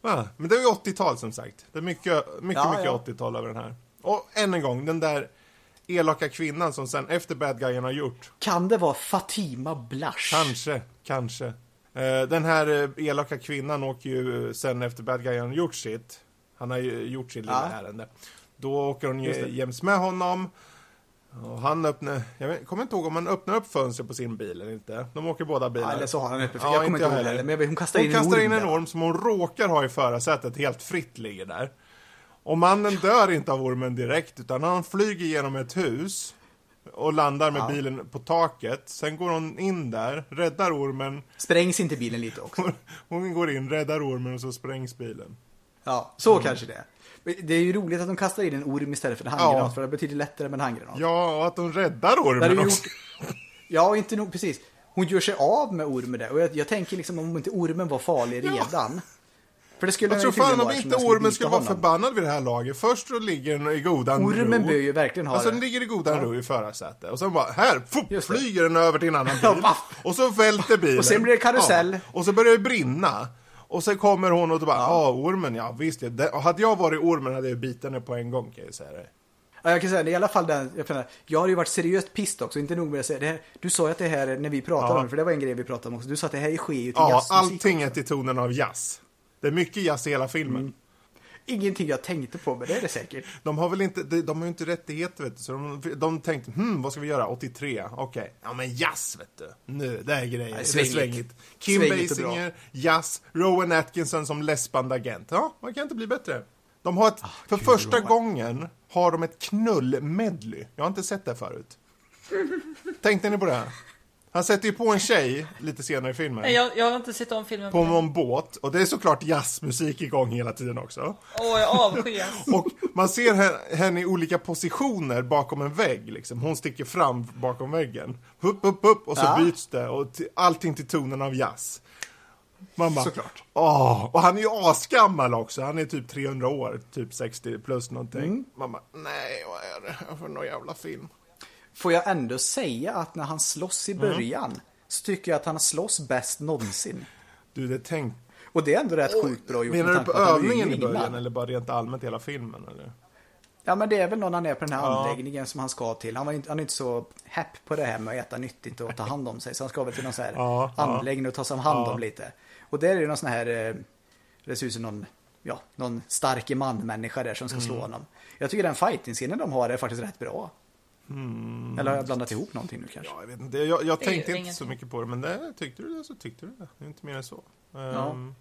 Speaker 3: Va? Men det är ju 80-tal som sagt. Det är mycket, mycket,
Speaker 2: Ja,
Speaker 3: mycket
Speaker 2: ja.
Speaker 3: 80-tal över den här. Och än en gång, den där elaka kvinnan som sen efter bad guyen har gjort.
Speaker 2: Kan det vara Fatima Blash?
Speaker 3: Kanske, kanske. Eh, den här eh, elaka kvinnan åker ju eh, sen efter bad guyen har gjort sitt. Han har ju gjort sitt lilla
Speaker 2: Ja.
Speaker 3: ärende. Då åker hon ju jäms med honom. Och han öppnar, jag vet, kommer inte ihåg om han öppnar upp fönstret på sin bil eller inte. De åker båda bilar.
Speaker 2: Ja, eller så har han öppet.
Speaker 3: Ja,
Speaker 2: jag kommer
Speaker 3: inte
Speaker 2: ihåg
Speaker 3: heller.
Speaker 2: Men vet, hon kastar
Speaker 3: Hon
Speaker 2: in en
Speaker 3: kastar
Speaker 2: orm.
Speaker 3: in en orm som hon råkar ha i förarsätet, helt fritt ligger där. Och mannen dör inte av ormen direkt, utan han flyger genom ett hus och landar med
Speaker 2: Ja.
Speaker 3: bilen på taket. Sen går hon in där, räddar ormen.
Speaker 2: Sprängs inte bilen lite också?
Speaker 3: Hon, hon går in, räddar ormen och så sprängs bilen.
Speaker 2: Ja, så
Speaker 3: Mm.
Speaker 2: kanske det Det är ju roligt att de kastar in en orm istället för en
Speaker 3: Ja.
Speaker 2: handgranat, för det betyder lättare med en handgranat.
Speaker 3: Ja, och att de räddar ormen också.
Speaker 2: gjort... Ja, inte nog, precis. Hon gör sig av med ormen där. Och jag, jag tänker liksom om inte ormen var farlig redan. För det skulle
Speaker 3: Jag tror fan om inte ormen skulle vara förbannad vid det här laget. Först så ligger den i godan
Speaker 2: Ormen
Speaker 3: ro.
Speaker 2: bör ju verkligen ha
Speaker 3: Alltså
Speaker 2: det.
Speaker 3: den ligger i godan ro i förarsätet. Och sen bara, här, fup, flyger den över till en annan
Speaker 2: Ja,
Speaker 3: bil. och så välter bilen.
Speaker 2: Och sen blir det karusell.
Speaker 3: Ja. Och så börjar det brinna. Och sen kommer hon och då bara, ja, ormen, ja visst. Det, hade jag varit ormen hade jag bitit henne på en gång kan jag säga det.
Speaker 2: Ja, jag kan säga det i alla fall den, jag, menar, jag har ju varit seriöst pissed också, inte nog med att säga det här. Du sa ju att det här, när vi pratade
Speaker 3: Ja.
Speaker 2: om det, för det var en grej vi pratade om också, du sa att det här sker ju till
Speaker 3: Ja,
Speaker 2: jazzmusik.
Speaker 3: allting är till tonen av jazz. Det är mycket jazz i hela filmen.
Speaker 2: Mm. Ingenting jag tänkte på, men det är det säkert.
Speaker 3: De har väl inte, de, de har ju inte rättigheter vet du, så de, de tänkte, hmm, vad ska vi göra? 83, okej. Ja men jazz vet du. Nu, det är grejer. Det är
Speaker 2: svängigt.
Speaker 3: svängigt. Kim
Speaker 2: Svängigt.
Speaker 3: Basinger, jazz, Rowan Atkinson som läspande agent. Ja, man kan inte bli bättre. De har ett, för
Speaker 2: Ah, gud,
Speaker 3: första
Speaker 2: Rowan.
Speaker 3: gången har de ett knull-medley. Jag har inte sett det förut. Tänkte ni på det? här? Han sätter ju på en tjej lite senare i filmen.
Speaker 1: Nej, jag, jag har inte sett om filmen.
Speaker 3: På någon båt. Och det är såklart jazzmusik igång hela tiden också.
Speaker 1: Åh, jag avskyr.
Speaker 3: Och man ser henne, henne i olika positioner bakom en vägg. Liksom. Hon sticker fram bakom väggen. Upp, upp, upp och så
Speaker 2: Ja.
Speaker 3: byts det. Och till, allting till tonen av jazz. Man bara,
Speaker 2: Såklart.
Speaker 3: Åh, och han är ju asgammal också. Han är typ 300 år, typ 60 plus någonting.
Speaker 2: Mm.
Speaker 3: Man bara, nej vad är det här för någon jävla film?
Speaker 2: Får jag ändå säga att när han slåss i början, så tycker jag att han slåss bäst någonsin.
Speaker 3: Du, det tänk...
Speaker 2: Och det är ändå rätt sjukt bra gjort.
Speaker 3: Menar du på övningen i början eller bara rent allmänt hela filmen? Eller?
Speaker 2: Ja men det är väl någon han är på den här
Speaker 3: Ja.
Speaker 2: anläggningen som han ska till. Han, var inte, han är inte så happ på det här med att äta nyttigt och ta hand om sig. Så han ska väl till någon sån här
Speaker 3: Ja,
Speaker 2: anläggning och ta sig om hand
Speaker 3: Ja.
Speaker 2: om lite. Och där är det någon sån här, eh, det ser ut som någon, ja, någon starke man-människa där som ska
Speaker 3: Mm.
Speaker 2: slå honom. Jag tycker den fighting-scenen de har är faktiskt rätt bra.
Speaker 3: Mm.
Speaker 2: Eller har jag blandat ihop någonting nu kanske?
Speaker 3: Ja, jag vet inte. Jag, jag tänkte inte
Speaker 1: ingenting.
Speaker 3: så mycket på det, men det, tyckte du det så tyckte du det. Det är inte mer än så. Ehm,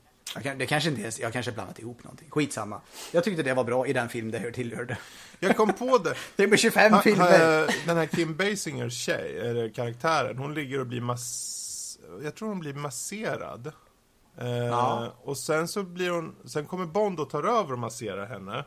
Speaker 2: Jag det kanske inte är, jag kanske har blandat ihop någonting. Skitsamma. Jag tyckte det var bra i den film det hör tillhörde.
Speaker 3: Jag kom på det.
Speaker 2: Det är med 25
Speaker 3: Ha-
Speaker 2: filmer.
Speaker 3: ha- Den här Kim Basingers tjej, eller karaktären, hon ligger och blir mass... Jag tror hon blir masserad. Eh,
Speaker 2: Ja.
Speaker 3: Och sen så blir hon... Sen kommer Bond och tar över och masserar henne.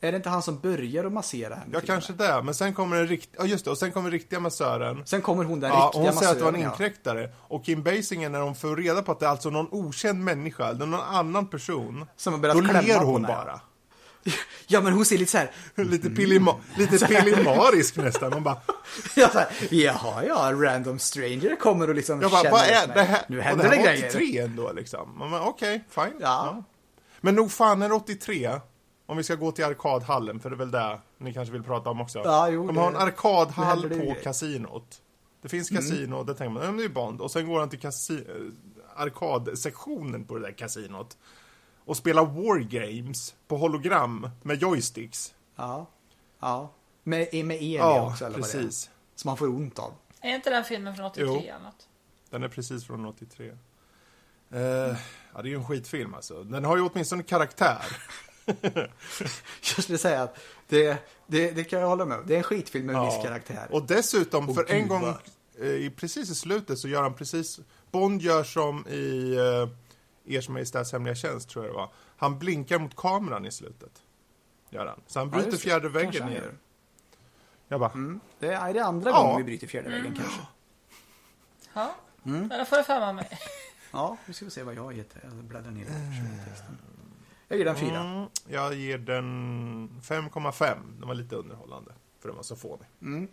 Speaker 2: Är det inte han som börjar att massera henne?
Speaker 3: Ja, kanske det. Men sen kommer den rikt... Ja, just det. Och sen kommer riktiga massören.
Speaker 2: Sen kommer hon den
Speaker 3: Ja,
Speaker 2: riktiga
Speaker 3: hon säger att det var en
Speaker 2: massören, ja.
Speaker 3: inkräktare. Och Kim Basinger, när de får reda på att det är alltså någon okänd människa, eller någon annan person,
Speaker 2: Som har börjat
Speaker 3: då ler hon bara.
Speaker 2: Ja, men hon ser lite så här.
Speaker 3: Lite, pillima, lite pillimarisk nästan. Hon bara,
Speaker 2: Ja, så här Jaha, ja, random stranger kommer och liksom
Speaker 3: jag bara
Speaker 2: känner
Speaker 3: vad är
Speaker 2: mig.
Speaker 3: det här?
Speaker 2: Nu händer
Speaker 3: det
Speaker 2: det,
Speaker 3: här var
Speaker 2: grejer.
Speaker 3: 83 ändå liksom. Okej, fine.
Speaker 2: Ja.
Speaker 3: Men nog fan är det 83, om vi ska gå till arkadhallen, för det är väl det ni kanske vill prata om också.
Speaker 2: Ja, jo,
Speaker 3: De har en arkadhall
Speaker 2: det det
Speaker 3: på kasinot. Det finns
Speaker 2: Mm.
Speaker 3: kasino, där tänker man, ja, men det är Bond. Och sen går han till kasi- eh, arkadsektionen på det där kasinot. Och spelar wargames på hologram med joysticks.
Speaker 2: Ja, ja. Med, med el
Speaker 3: Ja,
Speaker 2: också, eller vad det är.
Speaker 3: precis.
Speaker 2: Som man får ont av.
Speaker 1: Är inte den filmen från 83
Speaker 3: Jo.
Speaker 1: något?
Speaker 3: Den är precis från 83. Eh, ja, det är ju en skitfilm alltså. Den har ju åtminstone karaktär.
Speaker 2: Jag skulle säga att det, det, det kan jag hålla med om. Det är en skitfilm med en
Speaker 3: Ja.
Speaker 2: viss karaktär.
Speaker 3: Och dessutom, för en
Speaker 2: gud,
Speaker 3: gång, eh, i, precis i slutet så gör han precis, Bond gör som i eh, Ers Majestäts Hemliga Tjänst, tror jag det var. Han blinkar mot kameran i slutet. Gör han. Så han
Speaker 2: Ja,
Speaker 3: bryter
Speaker 2: det.
Speaker 3: fjärde väggen
Speaker 2: gör.
Speaker 3: Jag bara,
Speaker 2: Mm. Det är, är det andra
Speaker 3: Ja.
Speaker 2: gången vi bryter fjärde väggen kanske.
Speaker 1: Ja,
Speaker 2: Mm.
Speaker 1: då får det femma mig.
Speaker 2: Ja, vi ska se vad jag har gett. Jag bläddrar ner i texten. Jag ger den fyra.
Speaker 3: mm, jag ger den 5,5. Den var lite underhållande, för den var så fånig.
Speaker 2: Mm.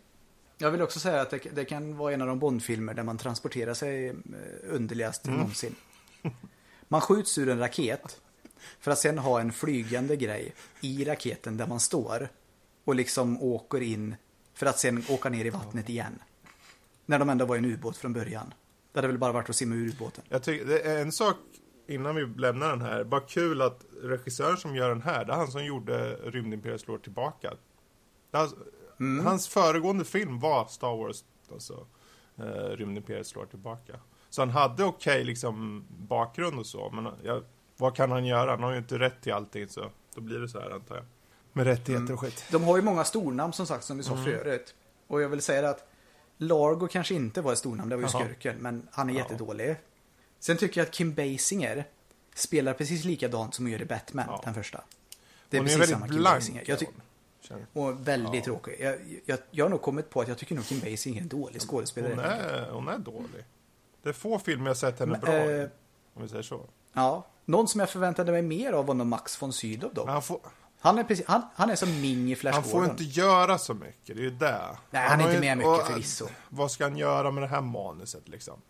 Speaker 2: Jag vill också säga att det, det kan vara en av de Bondfilmer där man transporterar sig eh, underligast
Speaker 3: Mm.
Speaker 2: någonsin. Man skjuts ur en raket för att sen ha en flygande grej i raketen där man står och liksom åker in för att sen åka ner i vattnet igen. När de ändå var i en ubåt från början. Det hade väl bara varit att simma ur ubåten.
Speaker 3: Jag tycker, en sak innan vi lämnar den här. Bara kul att regissören som gör den här, det är han som gjorde Rymdimperiet slår tillbaka.
Speaker 2: Mm.
Speaker 3: hans föregående film var Star Wars, alltså eh, Rymdimperiet slår tillbaka. Så han hade okej liksom bakgrund och så, men jag, vad kan han göra? Han har ju inte rätt till allting, så då blir det så här antar jag. Med rättigheter och skit.
Speaker 2: De har ju många stornamn som sagt som vi sa
Speaker 3: Mm.
Speaker 2: förut. Och jag vill säga att Largo kanske inte var ett stornamn, det var ju
Speaker 3: Jaha.
Speaker 2: skurken. Men han är
Speaker 3: Ja.
Speaker 2: jättedålig. Sen tycker jag att Kim Basinger spelar precis likadant som hon gör i Batman,
Speaker 3: Ja.
Speaker 2: den första. Det är
Speaker 3: Hon är
Speaker 2: precis
Speaker 3: väldigt
Speaker 2: samma Kim. Basinger. Jag och väldigt
Speaker 3: Ja.
Speaker 2: tråkig. Jag, jag, jag har nog kommit på att jag tycker nog Kim Basinger är en dålig skådespelare.
Speaker 3: Hon är, hon är dålig. Det är få filmer jag sett henne
Speaker 2: Men,
Speaker 3: bra
Speaker 2: eh,
Speaker 3: om vi säger så.
Speaker 2: Ja. Någon som jag förväntade mig mer av var nog Max von Sydow dock.
Speaker 3: Han får,
Speaker 2: Han är, precis, han, han är som Ming i Flash
Speaker 3: Han får inte göra så mycket, det är ju det.
Speaker 2: Nej, han är
Speaker 3: har
Speaker 2: inte med mycket
Speaker 3: och,
Speaker 2: förvisso.
Speaker 3: Vad ska han göra med det här manuset liksom?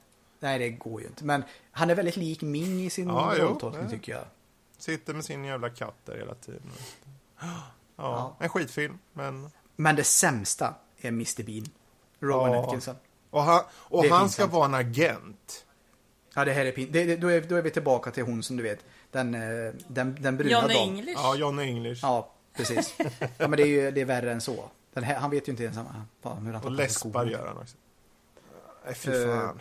Speaker 2: Nej, det går ju inte. Men han är väldigt lik Ming i sin
Speaker 3: Ja,
Speaker 2: rolltolkning tycker jag.
Speaker 3: Sitter med sin jävla katt där hela tiden. Ja,
Speaker 2: Ja.
Speaker 3: en skitfilm, men...
Speaker 2: Men det sämsta är Mr Bean. Rowan
Speaker 3: Ja.
Speaker 2: Atkinson.
Speaker 3: Och han, och han
Speaker 2: pinsamt.
Speaker 3: ska vara en agent.
Speaker 2: Ja, det här är pin... Det, det, då, är, då är vi tillbaka till hon som du vet. Den, eh, den, den bruna
Speaker 1: Johnny
Speaker 2: damen.
Speaker 1: English.
Speaker 3: Ja, Johnny English.
Speaker 2: Ja, precis. ja, men det är ju det är värre än så. Den här, han vet ju inte ens hur han tar
Speaker 3: och läspar gör han också. Nej, fy fan.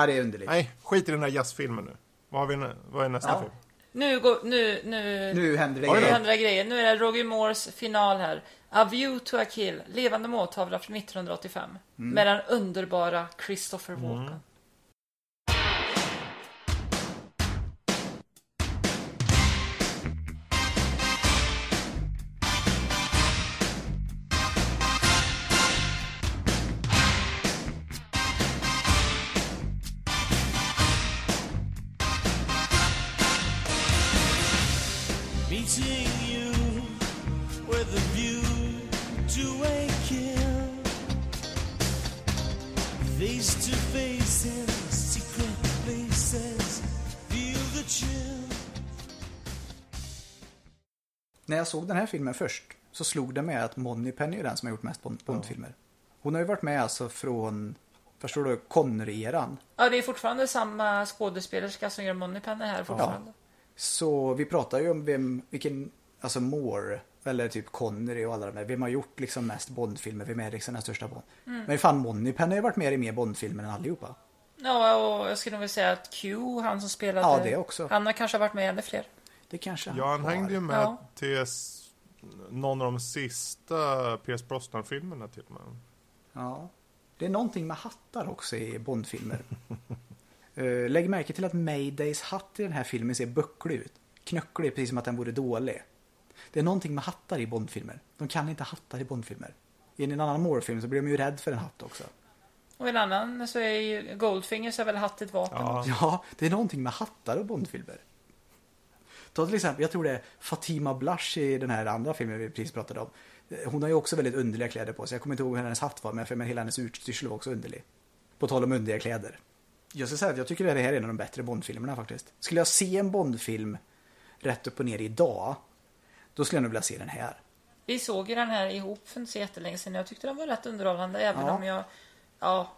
Speaker 2: Ja, det är underligt.
Speaker 3: Nej, skit i den där jazzfilmen nu. Vad, har vi, vad är nästa
Speaker 2: Ja.
Speaker 3: film?
Speaker 1: Nu, går, nu, nu,
Speaker 2: Nu händer det grejer.
Speaker 1: händer det grejer. Nu är det Roger Moores final här. A View to a Kill, levande måltavla från 1985.
Speaker 2: Mm.
Speaker 1: Med den underbara Christopher Walken.
Speaker 7: Meeting
Speaker 2: jag såg den här filmen först så slog det mig att Money Penny är den som har gjort mest Bond- Bondfilmer. Hon har ju varit med alltså från, förstår du, Connery-eran.
Speaker 1: Ja, det är fortfarande samma skådespelerska som gör Moneypenny här fortfarande.
Speaker 2: Så vi pratar ju om vem, vilken, alltså Moore, eller typ Connery och alla de där. Vem har gjort liksom mest Bondfilmer? Vem är liksom den största Bond? Men fan, Moneypenny har ju varit med i mer Bondfilmer än allihopa.
Speaker 1: Ja, och jag skulle nog vilja säga att Q, han som spelade...
Speaker 2: Ja, det också.
Speaker 1: Han har kanske varit med i ännu fler.
Speaker 2: Det kanske
Speaker 3: Ja, han
Speaker 2: har.
Speaker 3: hängde ju med
Speaker 1: Ja.
Speaker 3: till s- någon av de sista Pierce Brosnan-filmerna till och med.
Speaker 2: Ja. Det är någonting med hattar också i Bondfilmer. uh, lägg märke till att Maydays hatt i den här filmen ser bucklig ut. Knöcklig, precis som att den vore dålig. Det är någonting med hattar i Bondfilmer. De kan inte hattar i Bondfilmer. I en annan Moore-film så blir de ju rädd för en hatt också.
Speaker 1: Och i en annan så är ju Goldfinger så är väl hatt ett vapen.
Speaker 3: Ja.
Speaker 2: Ja, det är någonting med hattar och Bondfilmer. Ta till exempel, jag tror det är Fatima Blush i den här andra filmen vi precis pratade om. Hon har ju också väldigt underliga kläder på sig. Jag kommer inte ihåg hur hennes hatt var, men för mig hela hennes utstyrsel var också underlig. På tal om underliga kläder. Jag ska säga att jag tycker att det här är en av de bättre Bondfilmerna faktiskt. Skulle jag se en Bondfilm rätt upp och ner idag, då skulle jag nog vilja se den här.
Speaker 1: Vi såg ju den här ihop för inte så jättelänge sedan. Jag tyckte den var rätt underhållande även
Speaker 2: Ja.
Speaker 1: om jag, ja,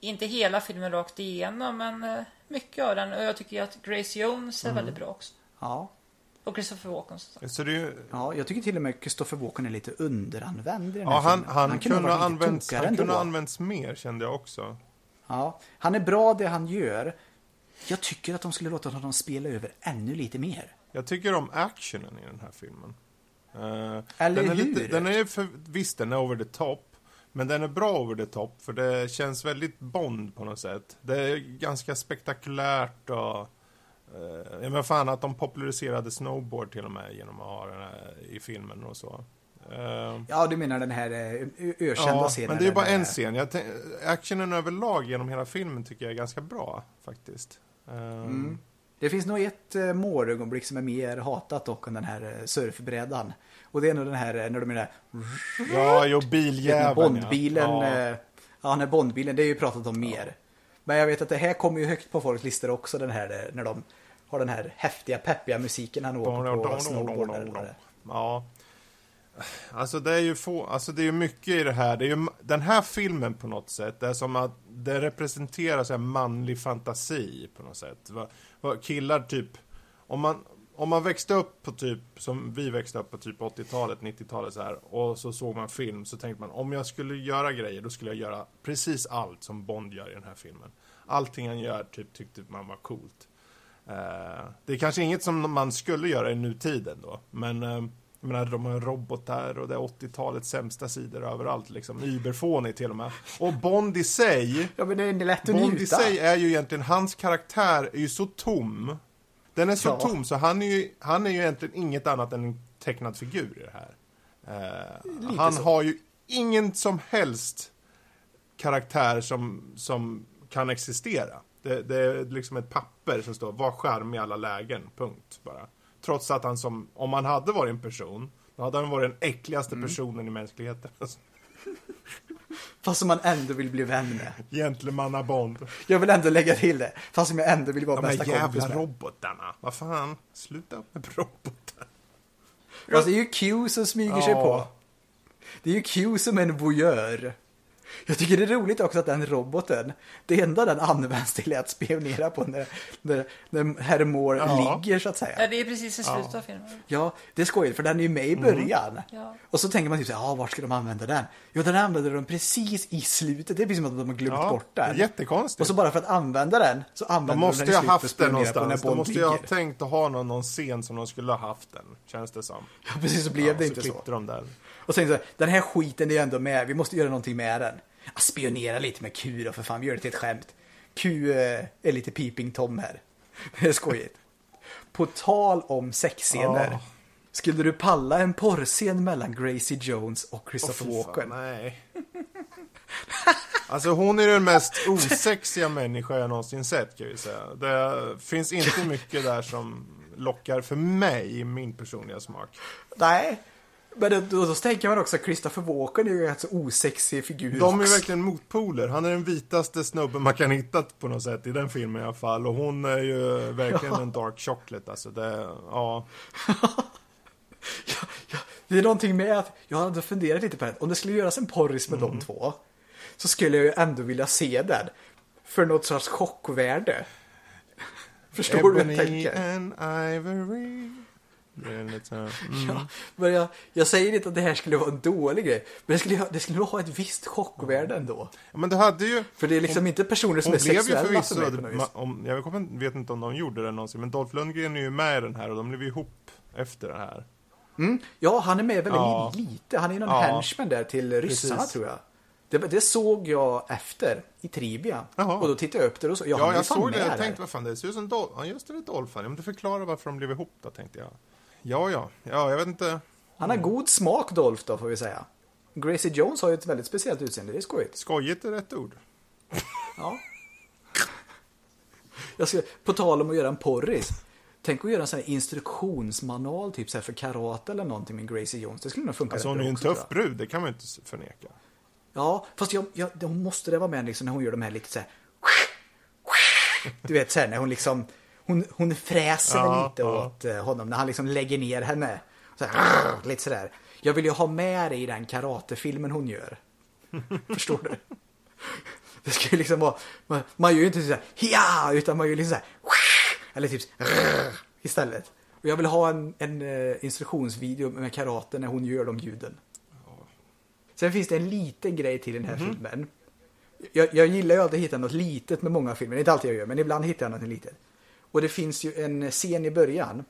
Speaker 1: inte hela filmen rakt igenom men eh, mycket av den. Och jag tycker att Grace Jones är
Speaker 2: Mm.
Speaker 1: väldigt bra också.
Speaker 2: Ja.
Speaker 1: Och Christopher Walken.
Speaker 3: Så ju,
Speaker 2: Ja, jag tycker till och med Christopher Walken är lite underanvänd i den här
Speaker 3: ja, han,
Speaker 2: filmen.
Speaker 3: han,
Speaker 2: kunde
Speaker 3: kunde
Speaker 2: ha
Speaker 3: använts, han kunde ha använts mer kände jag också.
Speaker 2: Ja, han är bra det han gör. Jag tycker att de skulle låta honom spela över ännu lite mer.
Speaker 3: Jag tycker om actionen i den här filmen. Eh,
Speaker 2: Eller
Speaker 3: den är
Speaker 2: hur?
Speaker 3: Lite, den är för, visst, den är over the top. Men den är bra over the top, för det känns väldigt Bond på något sätt. Det är ganska spektakulärt och... Uh, ja, men fan att de populariserade snowboard till och med genom att ha den här i filmen och så. Eh,
Speaker 2: Ja, du menar den här eh, ö- ökända
Speaker 3: ja,
Speaker 2: scenen?
Speaker 3: men det är bara en scen. Jag actionen överlag genom hela filmen tycker jag är ganska bra, faktiskt. Eh,
Speaker 2: Mm. Det finns nog ett eh, målögonblick som är mer hatat dock än den här eh, surfbrädan. Och det är nog den här eh, när de är där...
Speaker 3: Ja, jo, biljäveln
Speaker 2: Bondbilen.
Speaker 3: ja.
Speaker 2: Ja.
Speaker 3: ja.
Speaker 2: ja, när Bondbilen, det är ju pratat om mer. Men jag vet att det här kommer ju högt på folks listor också, den här eh, när de har den här häftiga, peppiga musiken han åker på snowboard. eller vad det är.
Speaker 3: Ja. Alltså det är ju få, alltså det är mycket i det här. Det är ju, den här filmen på något sätt, det är som att det representerar så manlig fantasi på något sätt. Va, va, killar typ, om man, om man växte upp på typ, som vi växte upp på typ 80-talet, 90-talet så här, och så såg man film så tänkte man, om jag skulle göra grejer, då skulle jag göra precis allt som Bond gör i den här filmen. Allting han gör typ tyckte man var coolt. Eh, det är kanske inget som man skulle göra i nutiden då, men eh, jag menar, de har robotar och det är 80-talets sämsta sidor överallt liksom. Uberfånig till och med. Och Bond i sig,
Speaker 2: Ja, men det är lätt att
Speaker 3: Bond i sig är ju egentligen, hans karaktär är ju så tom. Den är så
Speaker 2: Ja.
Speaker 3: tom så han är, ju, han är ju egentligen inget annat än en tecknad figur i det här.
Speaker 2: Lite
Speaker 3: han
Speaker 2: så.
Speaker 3: har ju ingen som helst karaktär som, som kan existera. Det, det är liksom ett papper som står var skärm i alla lägen, punkt bara. Trots att han som, om han hade varit en person, då hade han varit den äckligaste
Speaker 2: Mm.
Speaker 3: personen i mänskligheten.
Speaker 2: Fast som man ändå vill bli vän med.
Speaker 3: Gentlemanna Bond.
Speaker 2: Jag vill ändå lägga till det. Fast som jag ändå vill vara
Speaker 3: De
Speaker 2: bästa kompis
Speaker 3: jävla
Speaker 2: med.
Speaker 3: robotarna. Vad fan, sluta med robotar.
Speaker 2: Fast det är ju Q som smyger sig
Speaker 3: Ja.
Speaker 2: på. Det är ju Q som är en voyeur. Jag tycker det är roligt också att den roboten, det enda den används till är att spionera på när, när, när herr Moore
Speaker 3: Ja.
Speaker 2: ligger så att
Speaker 1: Ja,
Speaker 2: säga.
Speaker 1: det är precis i slutet av filmen.
Speaker 2: Ja, det är skojigt för den är ju med i
Speaker 3: Mm.
Speaker 2: början.
Speaker 1: Ja.
Speaker 2: Och så tänker man typ så här, ah, vart ska de använda den? Jo, den använder de precis i slutet. Det är precis som att de har glömt
Speaker 3: Ja,
Speaker 2: bort den.
Speaker 3: jättekonstigt.
Speaker 2: Och så bara för att använda den så använder
Speaker 3: De
Speaker 2: de,
Speaker 3: måste
Speaker 2: den
Speaker 3: ju
Speaker 2: i
Speaker 3: ha
Speaker 2: slutet
Speaker 3: haft den någonstans. De måste ju ha tänkt att ha någon, någon scen som de skulle ha haft den, känns det som.
Speaker 2: Ja, precis så blev
Speaker 3: Ja,
Speaker 2: det inte så.
Speaker 3: klippte de där.
Speaker 2: Och sen så, den här skiten är ju ändå med, vi måste göra någonting med den. Ja, spionera lite med Q då för fan, vi gör det till ett skämt. Q eh, är lite peeping Tom här. Det är skojigt. På tal om sexscener.
Speaker 3: Ja.
Speaker 2: Skulle du palla en porrscen mellan Gracie Jones och Christopher
Speaker 3: fan,
Speaker 2: Walken?
Speaker 3: nej. Alltså hon är den mest osexiga människa jag någonsin sett kan jag ju säga. Det finns inte mycket där som lockar för mig, i min personliga smak.
Speaker 2: Nej. Men då, då, då tänker man också att Christopher Walken är ju en rätt så osexig figur
Speaker 3: De är
Speaker 2: också.
Speaker 3: verkligen motpoler. Han är den vitaste snubben man kan hitta på något sätt i den filmen i alla fall. Och hon är ju verkligen en dark chocolate alltså. Det, ja.
Speaker 2: Ja, ja, det är någonting med att jag hade funderat lite på det. Om det skulle göras en porris med
Speaker 3: Mm.
Speaker 2: de två så skulle jag ju ändå vilja se den för något sorts chockvärde. Förstår du vad jag
Speaker 3: Ebony
Speaker 2: tänker?
Speaker 3: and Ivory. Det är lite så här, mm.
Speaker 2: Ja, men jag, jag säger inte att det här skulle vara en dålig grej, men det skulle, det skulle ha ett visst chockvärde ändå.
Speaker 3: Ja, Men du hade ju...
Speaker 2: För det är liksom inte personer som
Speaker 3: Hon
Speaker 2: är sexuella för mig på något vis.
Speaker 3: om, jag kommer- vet inte om de gjorde det någonsin, men Dolph Lundgren är ju med i den här och de blev ihop efter det här.
Speaker 2: Mm, ja, han är med väldigt
Speaker 3: Ja.
Speaker 2: lite. Han är någon
Speaker 3: Ja.
Speaker 2: henchman där till ryssarna
Speaker 3: Precis.
Speaker 2: tror jag. Det, det såg jag efter i Trivia.
Speaker 3: Jaha.
Speaker 2: Och då tittade jag upp det och så, ja,
Speaker 3: Ja,
Speaker 2: är
Speaker 3: jag såg det. Jag tänkte, vad fan, det ser ut som Dolph. Ja, just det, det är Dolph. Men det förklarar varför de blev ihop då, tänkte jag. Ja, ja. Ja, jag vet inte.
Speaker 2: Han har god smak Dolph då får vi säga. Gracie Jones har ju ett väldigt speciellt utseende, det är skojigt.
Speaker 3: Skojigt är rätt ord.
Speaker 2: Ja. Jag ska, på tal om att göra en porris. Tänk att göra en sån här instruktionsmanual typ så här för karate eller någonting med Gracie Jones. Det skulle nog funka
Speaker 3: Alltså hon är ju en
Speaker 2: också,
Speaker 3: tuff
Speaker 2: jag.
Speaker 3: brud, det kan man ju inte förneka.
Speaker 2: Ja, fast jag, jag, hon måste det vara med liksom när hon gör de här lite så här. Du vet så här när hon liksom hon, hon fräser
Speaker 3: Ja,
Speaker 2: lite
Speaker 3: ja.
Speaker 2: åt eh, honom när han liksom lägger ner henne. Så här, lite sådär. Jag vill ju ha med det i den karatefilmen hon gör. Förstår du? Det ska ju liksom vara, man, man gör ju inte så här, ja, utan man gör liksom så här, eller typ istället. Och jag vill ha en, en eh, instruktionsvideo med karate när hon gör de ljuden. Sen finns det en liten grej till den här filmen. Jag, jag gillar ju alltid att hitta något litet med många filmer. Det är inte alltid jag gör, men ibland hittar jag något litet. Och det finns ju en scen i början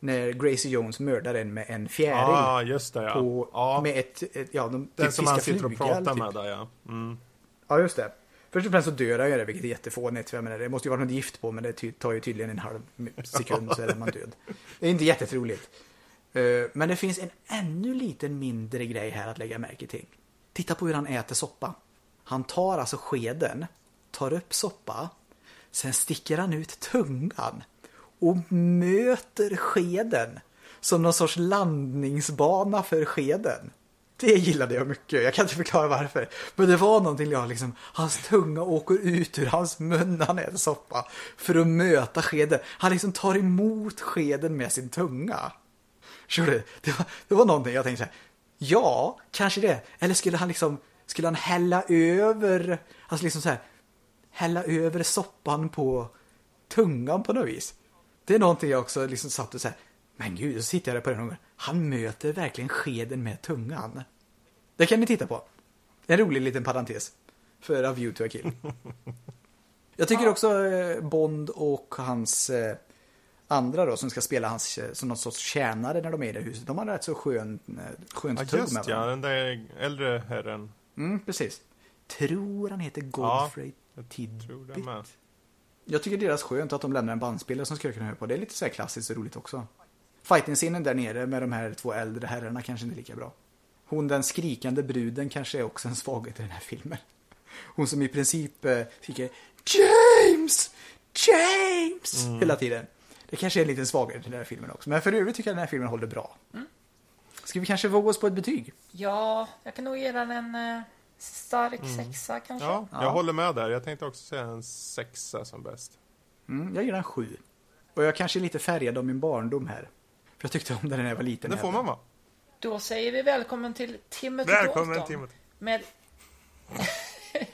Speaker 2: när Gracie Jones mördar en med en fjäril.
Speaker 3: Ja, just det ja.
Speaker 2: på,
Speaker 3: ja.
Speaker 2: Med ett, ett ja, de
Speaker 3: Den
Speaker 2: typ
Speaker 3: som han sitter och pratar
Speaker 2: typ.
Speaker 3: med där ja. Mm.
Speaker 2: Ja, just det. Först och främst så dör han ju det, vilket är jättefånigt. För jag menar, det måste ju vara något gift på, men det tar ju tydligen en halv sekund så är man död. Det är inte jättetroligt. Eh, Men det finns en ännu liten mindre grej här att lägga märke till. Titta på hur han äter soppa. Han tar alltså skeden, tar upp soppa, sen sticker han ut tungan och möter skeden som någon sorts landningsbana för skeden. Det gillade jag mycket. Jag kan inte förklara varför. Men det var någonting jag liksom, hans tunga åker ut ur hans mun när han äter soppa. För att möta skeden. Han liksom tar emot skeden med sin tunga. Förstår du? Det var, det var någonting jag tänkte så här. Ja, kanske det. Eller skulle han liksom, skulle han hälla över, alltså liksom så här, hälla över soppan på tungan på något vis. Det är någonting jag också liksom satt och så här, men gud, så sitter jag där på den gången. Han möter verkligen skeden med tungan. Det kan ni titta på. En rolig liten parentes. För A View to a Kill. Jag tycker också eh, Bond och hans eh, andra då som ska spela hans eh, som någon sorts tjänare när de är i det huset. De har rätt så skön, skönt
Speaker 3: Ja,
Speaker 2: tugg med
Speaker 3: ja, den där äldre herren.
Speaker 2: Mm, precis. Tror han heter Godfrey
Speaker 3: jag
Speaker 2: Tidbit.
Speaker 3: tror det med.
Speaker 2: Jag tycker deras skönt att de lämnar en bandspelare som skulle kunna höra på. Det är lite så här klassiskt och roligt också. Fighting-scenen där nere med de här två äldre herrarna kanske inte är lika bra. Hon den skrikande bruden kanske är också en svaghet i den här filmen. Hon som i princip eh, skriker James! James! Hela tiden. Det kanske är en liten svaghet i den här filmen också. Men för övrigt tycker jag den här filmen håller bra. Ska vi kanske våga oss på ett betyg?
Speaker 1: Ja, jag kan nog ge den en stark sexa kanske.
Speaker 3: Ja, jag
Speaker 2: Ja.
Speaker 3: håller med där. Jag tänkte också säga en sexa som bäst.
Speaker 2: Mm, jag ger den sju. Och jag kanske är lite färgad av min barndom här. För jag tyckte om den när jag var liten.
Speaker 3: Det får man vara.
Speaker 1: Då säger vi välkommen till Timothy
Speaker 3: Välkommen
Speaker 1: Dalton
Speaker 3: Timothy.
Speaker 1: med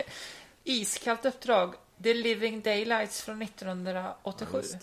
Speaker 1: Iskallt uppdrag The Living Daylights från 1987.
Speaker 3: Ja,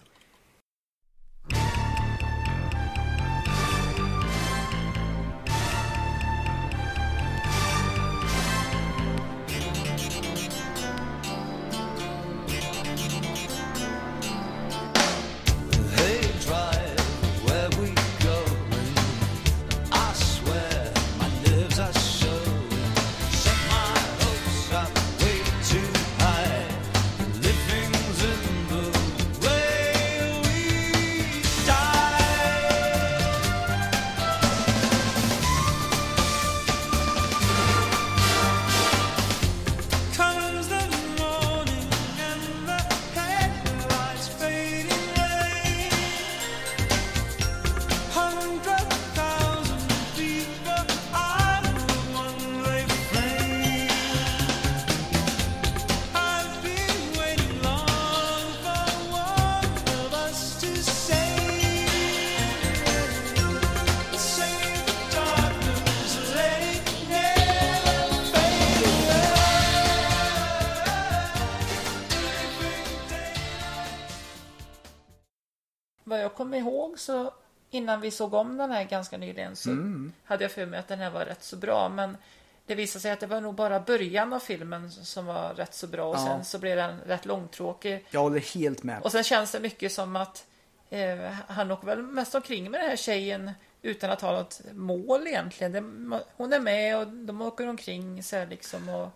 Speaker 1: så innan vi såg om den här ganska nyligen så
Speaker 2: Mm.
Speaker 1: hade jag för mig att den här var rätt så bra. Men det visade sig att det var nog bara början av filmen som var rätt så bra och
Speaker 2: Ja.
Speaker 1: sen så blev den rätt långtråkig.
Speaker 2: Jag håller helt med.
Speaker 1: Och sen känns det mycket som att eh, han åker väl mest omkring med den här tjejen utan att ha något mål egentligen. Det, hon är med och de åker omkring så här liksom och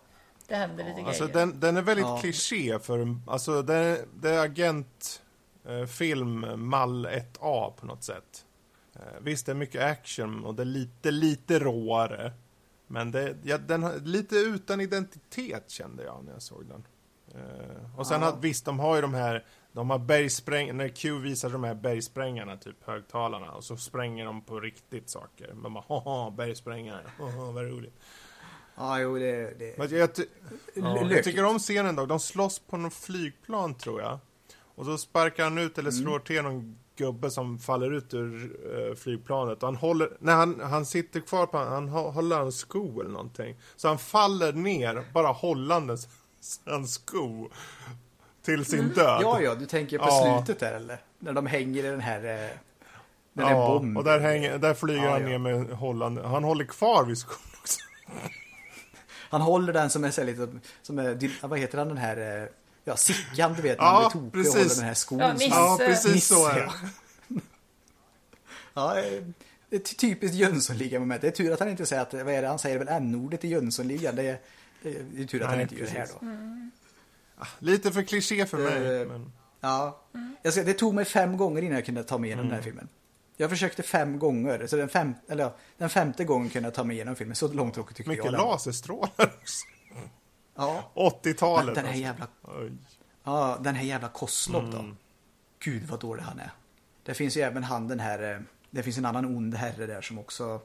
Speaker 1: det händer lite
Speaker 3: Alltså
Speaker 1: grejer.
Speaker 3: den, den är väldigt
Speaker 2: Ja.
Speaker 3: kliché för, alltså det, det är agent film mall 1A på något sätt. Eh, Eh, visst, det är mycket action och det är lite, lite råare. Men det, ja, den lite utan identitet kände jag när jag såg den. Eh, och sen
Speaker 2: Ja.
Speaker 3: att visst, de har ju de här, de har bergspräng, när Q visar de här bergsprängarna, typ högtalarna, och så spränger de på riktigt saker. Man bara, haha, bergsprängare, haha, vad roligt.
Speaker 2: Ja, jo, det... det...
Speaker 3: Men jag, ty- ja, jag tycker om scenen dock, de slåss på någon flygplan tror jag. Och så sparkar han ut eller slår till någon gubbe som faller ut ur eh, flygplanet. Och han håller, när han, han sitter kvar på, han hå- håller en sko eller någonting. Så han faller ner, bara hållandes en sko. Till sin död.
Speaker 2: Ja, ja, du tänker på
Speaker 3: Ja.
Speaker 2: slutet där eller? När de hänger i den här... eh, Den här
Speaker 3: Ja,
Speaker 2: bomben.
Speaker 3: och där, hänger, där flyger
Speaker 2: Ja,
Speaker 3: han
Speaker 2: ja.
Speaker 3: ner med hållande, han håller kvar vid skon också.
Speaker 2: Han håller den som är så lite, som är, vad heter han den här, eh, ja Sickan du vet, när
Speaker 3: Ja,
Speaker 2: han blir tokig och
Speaker 3: precis.
Speaker 2: håller den här skon.
Speaker 1: Ja, Nisse.
Speaker 3: Ja, precis så är
Speaker 2: Nisse,
Speaker 3: det.
Speaker 2: ja. Det är ty- typiskt Jönssonliga-moment. Det är tur att han inte säger att, vad är det, han säger väl n-ordet i Jönssonligan. Det är, det är tur att han
Speaker 3: Nej,
Speaker 2: inte gör det här
Speaker 3: precis.
Speaker 2: då.
Speaker 3: Lite för kliché för mig. Men...
Speaker 2: Ja, jag ska, det tog mig fem gånger innan jag kunde ta mig igenom den här filmen. Jag försökte fem gånger, så den, fem, eller, den femte gången kunde jag ta mig igenom filmen. Så långtråkigt tyckte
Speaker 3: Mycket
Speaker 2: jag var.
Speaker 3: laserstrålar också.
Speaker 2: Ja,
Speaker 3: 80-talet.
Speaker 2: Men den här
Speaker 3: alltså.
Speaker 2: jävla
Speaker 3: Oj.
Speaker 2: Ja, den här jävla Koslov då.
Speaker 3: Mm.
Speaker 2: Gud vad dålig han är. Det finns ju även han den här, eh, det finns en annan ond herre där som också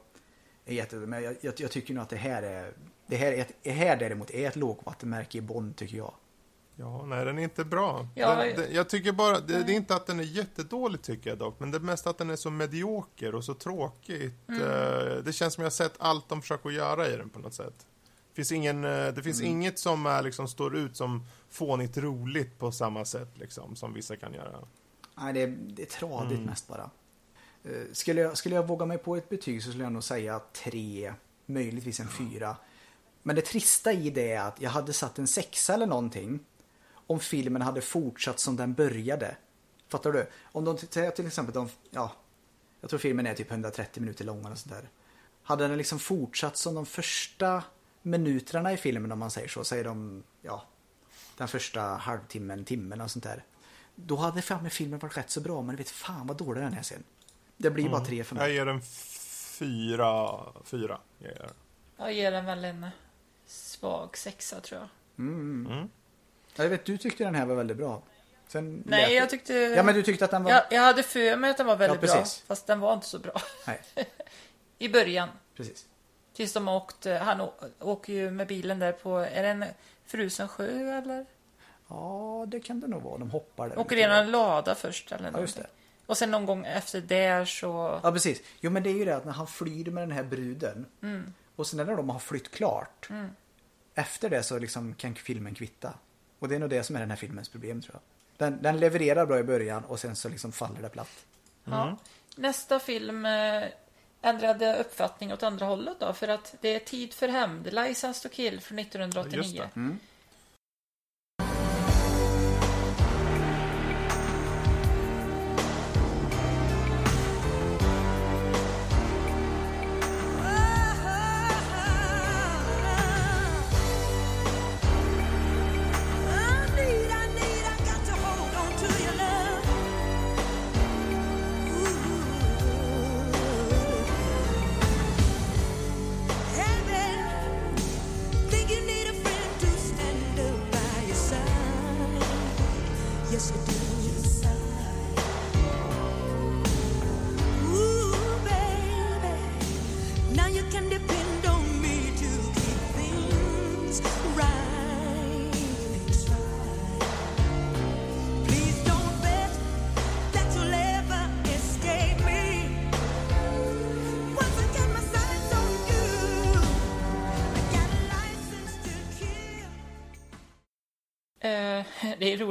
Speaker 2: är jätte... Men jag, jag, jag tycker nog att det här är, det här, är ett, det här däremot är ett lågvattenmärke i Bond tycker jag.
Speaker 3: Ja, nej den är inte bra.
Speaker 1: Ja,
Speaker 3: den,
Speaker 1: jag-
Speaker 3: den, jag tycker bara, det, det är inte att den är jättedålig tycker jag dock, men det är mest att den är så medioker och så tråkigt.
Speaker 1: Mm.
Speaker 3: Eh, det känns som jag har sett allt de försöker göra i den på något sätt. Det finns, ingen, eh, det finns inget som är, liksom, står ut som fånigt roligt på samma sätt liksom, som vissa kan göra.
Speaker 2: Nej, det är, det är tradigt
Speaker 3: Mm.
Speaker 2: mest bara. Eh, Skulle jag, skulle jag våga mig på ett betyg så skulle jag nog säga tre, möjligtvis en fyra. Men det trista i det är att jag hade satt en sexa eller någonting om filmen hade fortsatt som den började. Fattar du? Om de till exempel de, ja, jag tror filmen är typ 130 minuter lång eller sådär. Hade den liksom fortsatt som de första minuterna i filmen om man säger så, säger de, ja, den första halvtimmen, timmen och sånt där. Då hade fan med filmen varit rätt så bra, men du vet fan vad dålig den är sen. Det blir bara tre för
Speaker 3: Mm. Jag
Speaker 2: mig.
Speaker 3: ger den fyra, fyra. ger jag den.
Speaker 1: Jag ger den väl en svag sexa tror jag.
Speaker 3: Mm.
Speaker 2: Ja, Jag vet, du tyckte den här var väldigt bra. Sen
Speaker 1: Nej,
Speaker 2: lät-
Speaker 1: jag tyckte...
Speaker 2: Ja, men du tyckte att den var...
Speaker 1: jag, jag hade för mig att den var väldigt
Speaker 2: Ja,
Speaker 1: bra. Fast den var inte så bra.
Speaker 2: Nej,
Speaker 1: I början.
Speaker 2: precis.
Speaker 1: Tills de åkte, han å- åker ju med bilen där på, är det en frusen sjö eller?
Speaker 2: Ja, det kan det nog vara. De hoppar där.
Speaker 1: Åker igenom en lada först eller
Speaker 2: Ja, just
Speaker 1: någonting.
Speaker 2: det.
Speaker 1: Och sen någon gång efter det så...
Speaker 2: Ja, precis. Jo, men det är ju det att när han flyr med den här bruden
Speaker 1: Mm.
Speaker 2: och sen när de har flytt klart. Efter det så liksom kan filmen kvitta. Och det är nog det som är den här filmens problem tror jag. Den, den levererar bra i början och sen så liksom faller det platt.
Speaker 1: Ja. Nästa film eh, ändrade uppfattning åt andra hållet då. För att det är Tid för hämnd, License to kill från 1989.
Speaker 3: Just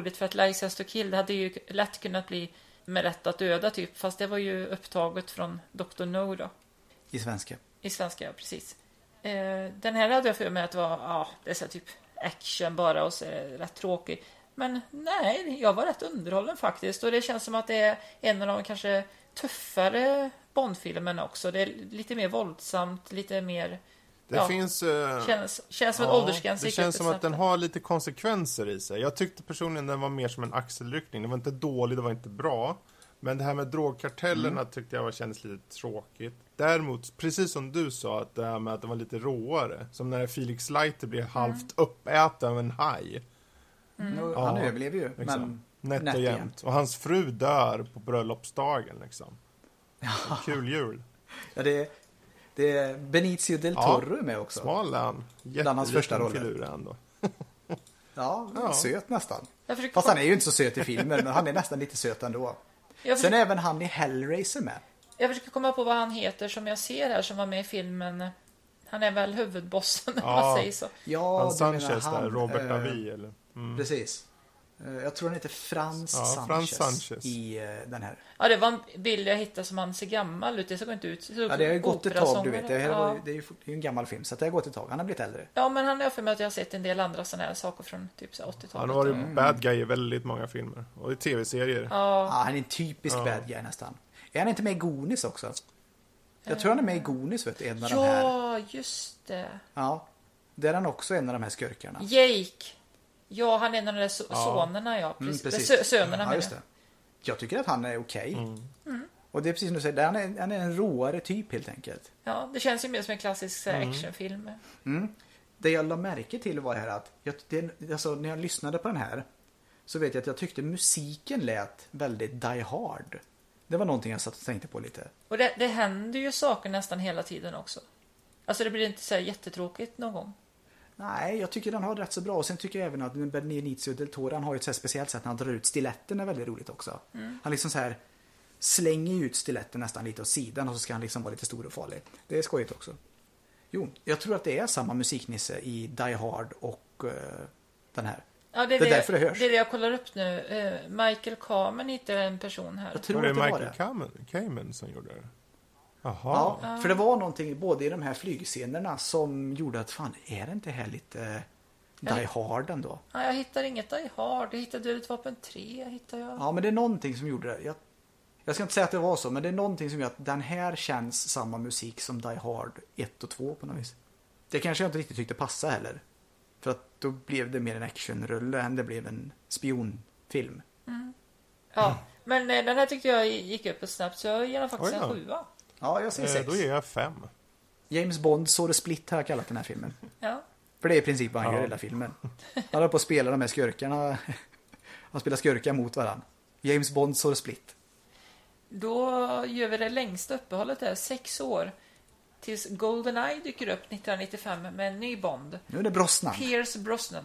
Speaker 1: roligt för att License to kill det hade ju lätt kunnat bli med rätt att döda typ. Fast det var ju upptaget från Dr. No då.
Speaker 2: I svenska.
Speaker 1: I svenska, ja precis. Eh, den här hade jag för mig att det var, ja, det är så typ action bara och så är det rätt tråkig. Men nej, jag var rätt underhållen faktiskt. Och det känns som att det är en av de kanske tuffare Bondfilmerna också. Det är lite mer våldsamt, lite mer...
Speaker 3: Det
Speaker 1: Ja.
Speaker 3: finns... eh,
Speaker 1: Känns, känns som att
Speaker 3: Ja,
Speaker 1: åldersgränsen
Speaker 3: Det
Speaker 1: gick upp
Speaker 3: känns som att den har lite konsekvenser i sig. Jag tyckte personligen den var mer som en axelryckning. Det var inte dålig, det var inte bra. Men det här med drogkartellerna
Speaker 2: Mm.
Speaker 3: tyckte jag var, kändes lite tråkigt. Däremot, precis som du sa, att det här med att det var lite råare. Som när Felix Leiter blir halvt uppäten av en haj.
Speaker 2: Nu-
Speaker 3: Ja,
Speaker 2: Han överlever ju.
Speaker 3: Liksom.
Speaker 2: Men
Speaker 3: Nätt
Speaker 2: nätt
Speaker 3: och
Speaker 2: jämnt.
Speaker 3: Och hans fru dör på bröllopsdagen liksom. Kul jul.
Speaker 2: ja, det, det är Benicio del
Speaker 3: Ja.
Speaker 2: Toro med också.
Speaker 3: Smal han.
Speaker 2: Bland hans första
Speaker 3: Jätteliten
Speaker 2: roller.
Speaker 3: filur är han då.
Speaker 2: Ja,
Speaker 3: Ja.
Speaker 2: söt nästan.
Speaker 1: Försöker,
Speaker 2: Fast han är ju inte så söt i filmen, men han är nästan lite söt ändå.
Speaker 1: jag,
Speaker 2: Sen
Speaker 1: försöker,
Speaker 2: är även han i Hellraiser med.
Speaker 1: jag försöker komma på vad han heter som jag ser här som var med i filmen. Han är väl huvudbossen om
Speaker 3: Ja.
Speaker 1: man säger så.
Speaker 2: Ja,
Speaker 3: han Sanchez
Speaker 2: han,
Speaker 3: där, Robert
Speaker 2: eh,
Speaker 3: Davi eller? Mm.
Speaker 2: Precis. Eh, Jag tror han heter Frans
Speaker 3: Ja,
Speaker 2: Sanchez,
Speaker 3: Frans Sanchez.
Speaker 2: i eh, den här.
Speaker 1: Ja, det var en bild jag hittade som han ser gammal ut. Det såg inte ut. Det såg
Speaker 2: Ja, det har ju gått ett tag, du vet. Det, här var,
Speaker 1: ja.
Speaker 2: ju- det är ju det är ju en gammal film, så det har gått ett tag. Han har blivit äldre.
Speaker 1: ja, men han har för mig att jag har sett en del andra sådana här saker från typ så här 80-talet.
Speaker 3: Han har varit bad guy i väldigt många filmer. Och i tv-serier.
Speaker 1: Ja,
Speaker 2: Ja, han är en typisk
Speaker 3: Ja.
Speaker 2: bad guy nästan. Är han inte med i Goonies också? Jag tror han är med i Goonies, vet du, en av de här.
Speaker 1: ja just det.
Speaker 2: Ja. Där är han också en av de här skurkarna.
Speaker 1: Jake. Ja, han är en av de där so-
Speaker 3: Ja.
Speaker 1: sonerna, ja.
Speaker 2: Mm,
Speaker 1: Precis. Sö- sönerna
Speaker 2: ja, just
Speaker 1: jag.
Speaker 2: det. Jag tycker att han är okej.
Speaker 3: Mm.
Speaker 2: Och det är precis som du säger, han är, han är en råare typ helt enkelt.
Speaker 1: Ja, det känns ju mer som en klassisk här,
Speaker 3: Mm.
Speaker 1: actionfilm.
Speaker 2: Det jag la märke till var här att, jag, det, alltså, när jag lyssnade på den här så vet jag att jag tyckte musiken lät väldigt Die Hard. Det var någonting jag satt och tänkte på lite.
Speaker 1: Och det, det händer ju saker nästan hela tiden också. Alltså det blir inte så här jättetråkigt någon gång.
Speaker 2: Nej, jag tycker den har rätt så bra. Och sen tycker jag även att Benicio del Toro, han har ju ett så här speciellt sätt när han drar ut stiletten är väldigt roligt också. Han liksom så här slänger ut stiletten nästan lite åt sidan och så ska han liksom vara lite stor och farlig. Det är skojigt också. Jo, jag tror att det är samma musiknisse i Die Hard och eh, den här.
Speaker 1: Ja, det, är
Speaker 2: Det är därför det hörs.
Speaker 1: Det är det jag kollar upp nu. Eh, Michael Kamen hittar en person här.
Speaker 2: Jag tror
Speaker 3: Var det
Speaker 2: att det var
Speaker 3: Michael
Speaker 2: det.
Speaker 3: Kamen, Kamen som gjorde det? Jaha.
Speaker 2: Ja, för det var någonting både i de här flygscenerna som gjorde att fan, är det inte här lite Die Hard ändå?
Speaker 1: Ja, jag hittar inget Die Hard. Jag hittade Dödligt vapen 3. Hittar jag.
Speaker 2: Ja, men det är någonting som gjorde det. Jag, jag ska inte säga att det var så, men det är någonting som gör att den här känns samma musik som Die Hard 1 och 2 på något vis. Det kanske jag inte riktigt tyckte passa heller. För att då blev det mer en actionrulle än det blev en spionfilm.
Speaker 1: Ja, men eh, den här tyckte jag gick upp snabbt så jag ger den faktiskt
Speaker 3: Oj
Speaker 1: en sjua.
Speaker 2: Ja, jag säger
Speaker 3: Eh,
Speaker 2: sex.
Speaker 3: då ger jag fem.
Speaker 2: James Bond, så det split har jag kallat den här filmen.
Speaker 1: Ja.
Speaker 2: För det är i princip vad han
Speaker 3: Ja.
Speaker 2: gör i hela filmen. Han håller på att spela de här skurkarna. Han spelar skurkar mot varandra. James Bond, så det split.
Speaker 1: Då gör vi det längsta uppehållet där, sex år. Tills Goldeneye dyker upp 1995 med en ny Bond.
Speaker 2: Nu är det Brosnan.
Speaker 1: Pierce Brosnan.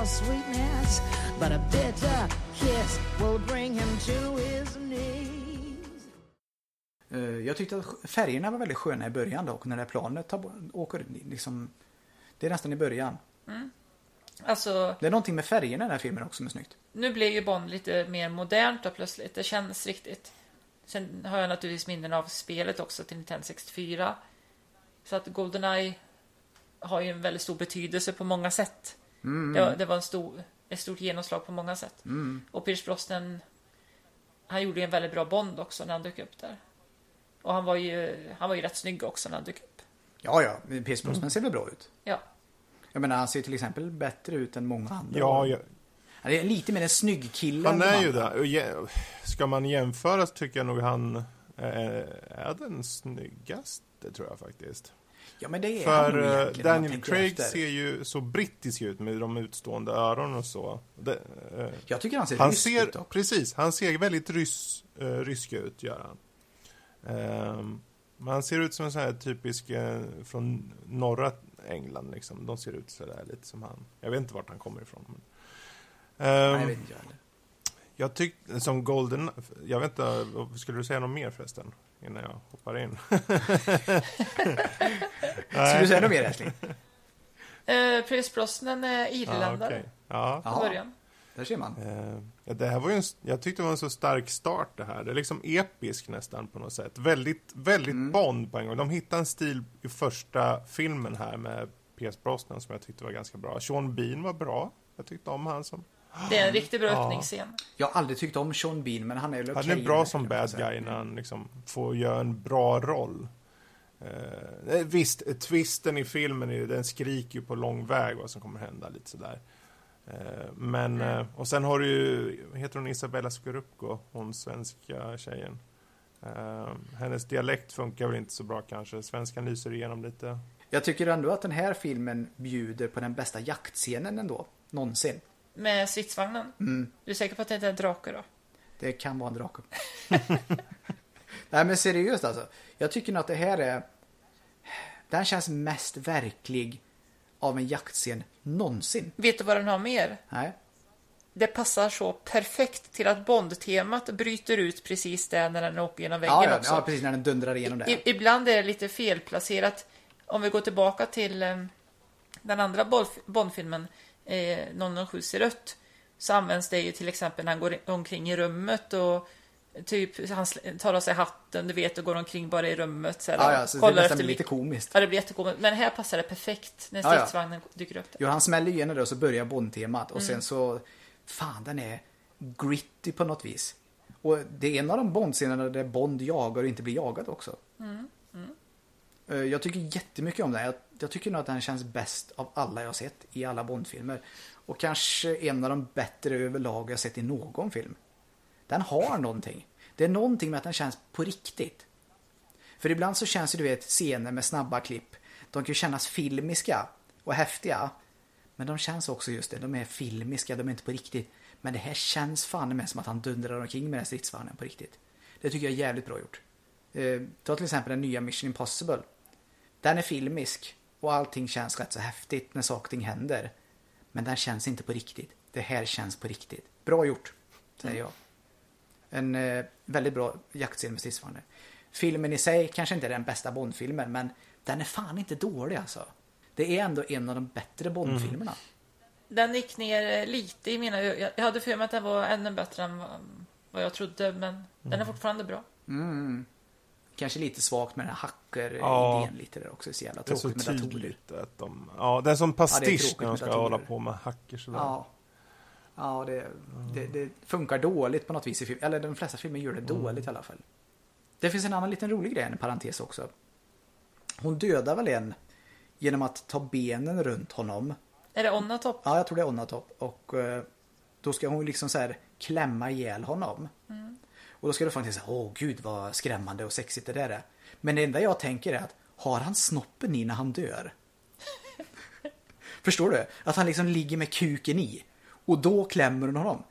Speaker 8: for sweetness, but a bitter kiss will bring him to his knees.
Speaker 2: Eh, Jag tyckte att färgerna var väldigt sköna i början dock, när det här planet tar, åker liksom. Det är nästan i början.
Speaker 1: Alltså,
Speaker 2: Det är någonting med färgerna i den här filmen också som är snyggt.
Speaker 1: nu blir ju Bond lite mer modernt och plötsligt. Det känns riktigt. Sen har jag naturligtvis minnen av spelet också till 1964. Så att Goldeneye har ju en väldigt stor betydelse på många sätt. Det, var, det var en stor, ett stort genomslag på många sätt. Och Pierce Brosnan, han gjorde ju en väldigt bra Bond också när han dök upp där. Och han var ju, han var ju rätt snygg också när han dök upp.
Speaker 2: Ja, ja, men Pierce Brosnan ser väl bra ut.
Speaker 1: Ja.
Speaker 2: Jag menar, han ser till exempel bättre ut än många andra.
Speaker 3: Ja, jag,
Speaker 2: Han är lite mer en snygg kille
Speaker 3: han
Speaker 2: än de
Speaker 3: är ju jä- Ska man jämföra så tycker jag nog han eh, är den snyggaste tror jag faktiskt.
Speaker 2: Ja, men det är han
Speaker 3: För
Speaker 2: nog
Speaker 3: eh, Daniel Craig
Speaker 2: efter.
Speaker 3: ser ju så brittisk ut med de utstående öronen och så. Det, eh,
Speaker 2: Jag tycker han ser
Speaker 3: han
Speaker 2: rysk
Speaker 3: ser,
Speaker 2: ut dock.
Speaker 3: precis, han ser väldigt rys, eh, rysk ut, gör han. Ehm, men han ser ut som en sån här typisk eh, från norra England liksom. De ser ut sådär lite som han. Jag vet inte vart han kommer ifrån. Men.
Speaker 2: Nej,
Speaker 3: Ehm,
Speaker 2: jag vet inte jag heller.
Speaker 3: Jag tyckte, som Golden... Jag vet inte, skulle du säga något mer förresten? Innan jag hoppar in.
Speaker 2: Ska du säga något mer älskling?
Speaker 1: Eh, Pierce Brosnan är
Speaker 3: Ja,
Speaker 1: irländare
Speaker 3: okej. ja.
Speaker 1: i början.
Speaker 2: Där ser man.
Speaker 3: Eh, ja, det här var ju en, jag tyckte det var en så stark start det här. Det är liksom episk nästan på något sätt. Väldigt, väldigt
Speaker 2: Mm.
Speaker 3: Bond på en gång. De hittade en stil i första filmen här med P.S. Brosnan som jag tyckte var ganska bra. Sean Bean var bra. Jag tyckte om han som...
Speaker 1: Det är en riktigt bra
Speaker 3: Ja.
Speaker 1: öppningsscen.
Speaker 2: Jag har aldrig tyckt om Sean Bean, men han är väl okej.
Speaker 3: Han är bra som bad guy när han liksom får göra en bra roll. Eh, visst, eh, twisten i filmen är den skriker ju på lång väg vad som kommer hända lite sådär. Eh, men, eh, och sen har du ju, heter hon Isabella Scorupco, hon svenska tjejen. Eh, hennes dialekt funkar väl inte så bra kanske, svenskan lyser igenom lite.
Speaker 2: Jag tycker ändå att den här filmen bjuder på den bästa jaktscenen ändå. Någonsin.
Speaker 1: Med stridsvagnen.
Speaker 2: Mm.
Speaker 1: Du är säker på att det inte är en drake då?
Speaker 2: Det kan vara en drake. Nej men seriöst alltså. Jag tycker nog att det här är... Den känns mest verklig av en jaktscen någonsin.
Speaker 1: Vet du vad den har mer?
Speaker 2: Nej.
Speaker 1: Det passar så perfekt till att Bond-temat bryter ut precis där när den åker genom väggen
Speaker 2: Ja, ja,
Speaker 1: också.
Speaker 2: ja, precis när den dundrar igenom det.
Speaker 1: I, ibland är det lite felplacerat. Om vi går tillbaka till eh, den andra Bond- Bond-filmen, eh, 007 i rött, så används det ju till exempel när han går omkring i rummet och typ han tar av sig hatten, du vet, och går omkring bara i rummet. Så här,
Speaker 2: Ja, ja, så det
Speaker 1: kollar
Speaker 2: nästan
Speaker 1: efter
Speaker 2: blir lite komiskt.
Speaker 1: Ja, det blir jättekomiskt. Men här passar det perfekt när
Speaker 2: Ja, ja.
Speaker 1: stridsvagnen dyker upp. Där.
Speaker 2: Jo, han smäller igenom det och så börjar Bond-temat. Och
Speaker 1: Mm.
Speaker 2: sen så... Fan, den är gritty på något vis. Och det är en av de Bond-scenerna där Bond jagar och inte blir jagad också.
Speaker 1: Mm. Mm.
Speaker 2: Eh, Jag tycker jättemycket om den. Jag, jag tycker nog att den känns bäst av alla jag har sett i alla Bondfilmer. Och kanske en av de bättre överlag jag sett i någon film. Den har någonting. Det är någonting med att den känns på riktigt. För ibland så känns ju du vet scener med snabba klipp. De kan ju kännas filmiska och häftiga. Men de känns också just det, de är filmiska, de är inte på riktigt. Men det här känns fan med som att han dundrar omkring med den här stridsvagnen på riktigt. Det tycker jag är jävligt bra gjort. Eh, ta till exempel den nya Mission Impossible. Den är filmisk och allting känns rätt så häftigt när saker och ting händer. Men den känns inte på riktigt. Det här känns på riktigt. Bra gjort, säger jag. En eh, väldigt bra jaktscen med stridsvagnar. Filmen i sig kanske inte är den bästa Bond-filmen, men den är fan inte dålig alltså. Det är ändå en av de bättre Bond-filmerna.
Speaker 1: Den gick ner eh, lite i mina ögon. Jag hade för mig att den var ännu bättre än vad- jag trodde, men den är fortfarande bra.
Speaker 2: Mm. Kanske lite svagt med den här hacker-idén
Speaker 3: Ja.
Speaker 2: lite där också. Så jävla
Speaker 3: Det är så
Speaker 2: tråkigt med datorer.
Speaker 3: tydligt att de... Ja, det är som
Speaker 2: Ja, det är
Speaker 3: pastisch
Speaker 2: tråkigt
Speaker 3: när de ska hålla på med hacker sådär.
Speaker 2: Ja. Ja, det, det, det funkar dåligt på något vis i film. Eller de flesta filmer gör det dåligt i alla fall. Det finns en annan liten rolig grej, en parentes också. Hon dödar väl en genom att ta benen runt honom.
Speaker 1: Är det Onnatop?
Speaker 2: Ja, jag tror det är Onnatop. Och eh, då ska hon liksom så här klämma ihjäl honom.
Speaker 1: Mm.
Speaker 2: Och då ska du faktiskt säga, åh gud vad skrämmande och sexigt det där är. Men det enda jag tänker är att, har han snoppen i när han dör? Förstår du? Att han liksom ligger med kuken i. Och då klämmer hon honom.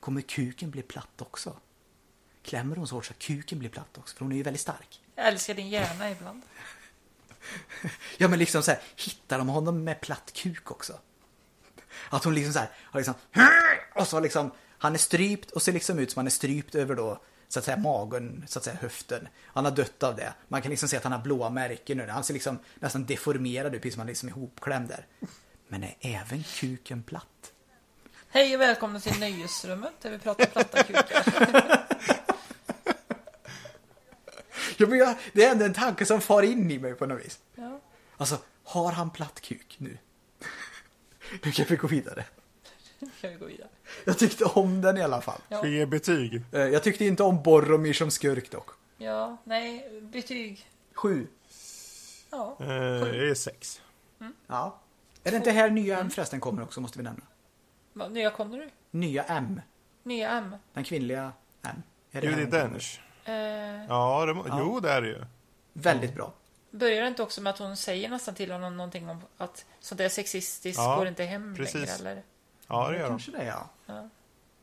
Speaker 2: Kommer kuken bli platt också? Klämmer hon så hårt så att kuken blir platt också? För hon är ju väldigt stark.
Speaker 1: Jag älskar din hjärna ibland.
Speaker 2: Ja men liksom så här, hittar de honom med platt kuk också? Att hon liksom så här, har liksom, och så liksom, han är strypt och ser liksom ut som han är strypt över då, så att säga magen, så att säga höften. Han har dött av det. Man kan liksom se att han har blåa märken nu. Han ser liksom nästan deformerad ut, precis som han liksom är ihopklämd där. Men är även kuken platt?
Speaker 1: Hej och välkomna till Nöjesrummet där vi pratar platta kukar.
Speaker 2: Ja, men jag, det är ändå en tanke som far in i mig på något vis.
Speaker 1: Ja.
Speaker 2: Alltså, har han platt kuk nu? Nu kan vi gå vidare.
Speaker 1: Kan vi gå vidare.
Speaker 2: Jag tyckte om den i alla fall.
Speaker 1: Ja.
Speaker 3: Ska ge betyg?
Speaker 2: Eh, Jag tyckte inte om Boromir som skurk dock.
Speaker 1: Ja, nej, betyg.
Speaker 2: Sju.
Speaker 1: Ja.
Speaker 3: Eh, det är sex.
Speaker 2: Ja. Är det inte här nya M förresten kommer också, måste vi nämna.
Speaker 1: Va, Nya Connery?
Speaker 2: Nya M.
Speaker 1: Nya M?
Speaker 2: Den kvinnliga M. Är det
Speaker 3: Judi
Speaker 2: kommer?
Speaker 1: Eh,
Speaker 3: Dench. Ja, det, må-
Speaker 2: Ja.
Speaker 3: jo det är det ju.
Speaker 2: Väldigt bra.
Speaker 1: börjar det inte också med att hon säger nästan till honom någonting om att sånt där sexistiskt
Speaker 3: Ja,
Speaker 1: går inte hem
Speaker 3: precis.
Speaker 1: längre eller?
Speaker 3: Ja, det gör de.
Speaker 2: Kanske det ja.
Speaker 1: Ja.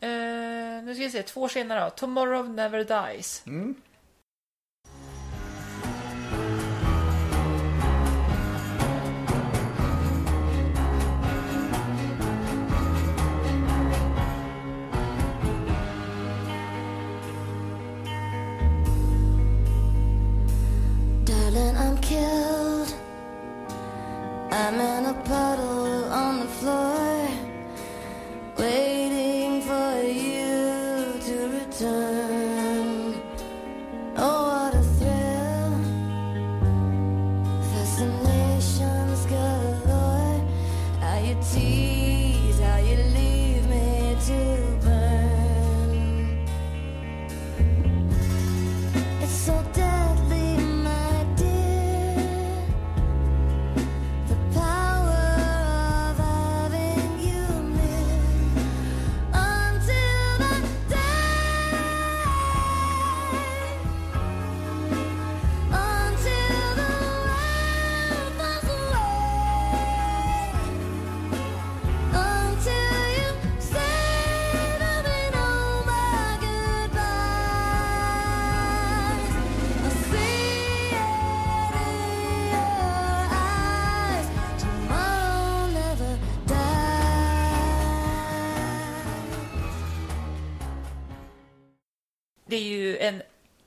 Speaker 1: Eh, nu ska vi se, två år senare då. Tomorrow Never Dies.
Speaker 2: Mm.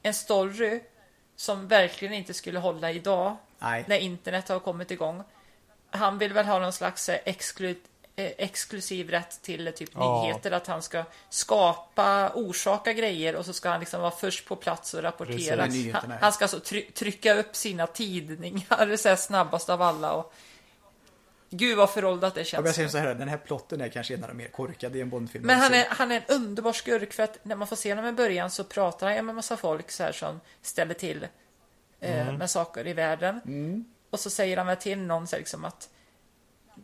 Speaker 1: En story som verkligen inte skulle hålla idag.
Speaker 2: Nej.
Speaker 1: När internet har kommit igång. Han vill väl ha någon slags eh, exklu, eh, exklusiv rätt till eh, typ
Speaker 3: Ja.
Speaker 1: nyheter. Att han ska skapa, orsaka grejer och så ska han liksom vara först på plats och rapportera. Han, han ska alltså try, trycka upp sina tidningar så här snabbast av alla. Och... Gud vad föråldrat det känns.
Speaker 2: jag säger så här, den här plotten är kanske en av de mer korkade i en Bondfilm.
Speaker 1: Men han
Speaker 2: någonsin.
Speaker 1: är, han är en underbar skurk för att när man får se honom i början så pratar han med massa folk så här som ställer till eh, med saker i världen. Och så säger han väl till någon så här liksom att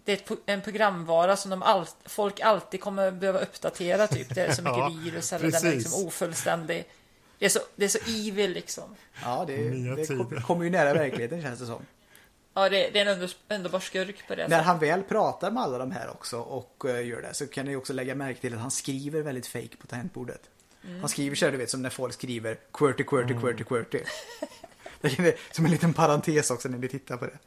Speaker 1: det är en programvara som de all, folk alltid kommer behöva uppdatera typ. Det är så mycket
Speaker 3: Ja,
Speaker 1: virus eller den är
Speaker 3: precis.
Speaker 1: liksom ofullständig. Det är så, det är så evil liksom.
Speaker 2: Ja, det, det kom- kommer ju nära verkligheten känns det som.
Speaker 1: Ja, det, det är en under, underbar skurk på det
Speaker 2: När han väl pratar med alla de här också och eh, gör det så kan ni också lägga märke till att han skriver väldigt fake på tangentbordet.
Speaker 1: Mm.
Speaker 2: Han skriver så här, du vet som när folk skriver QWERTY, QWERTY, QWERTY, QWERTY. Det är som en liten parentes också när ni tittar på det.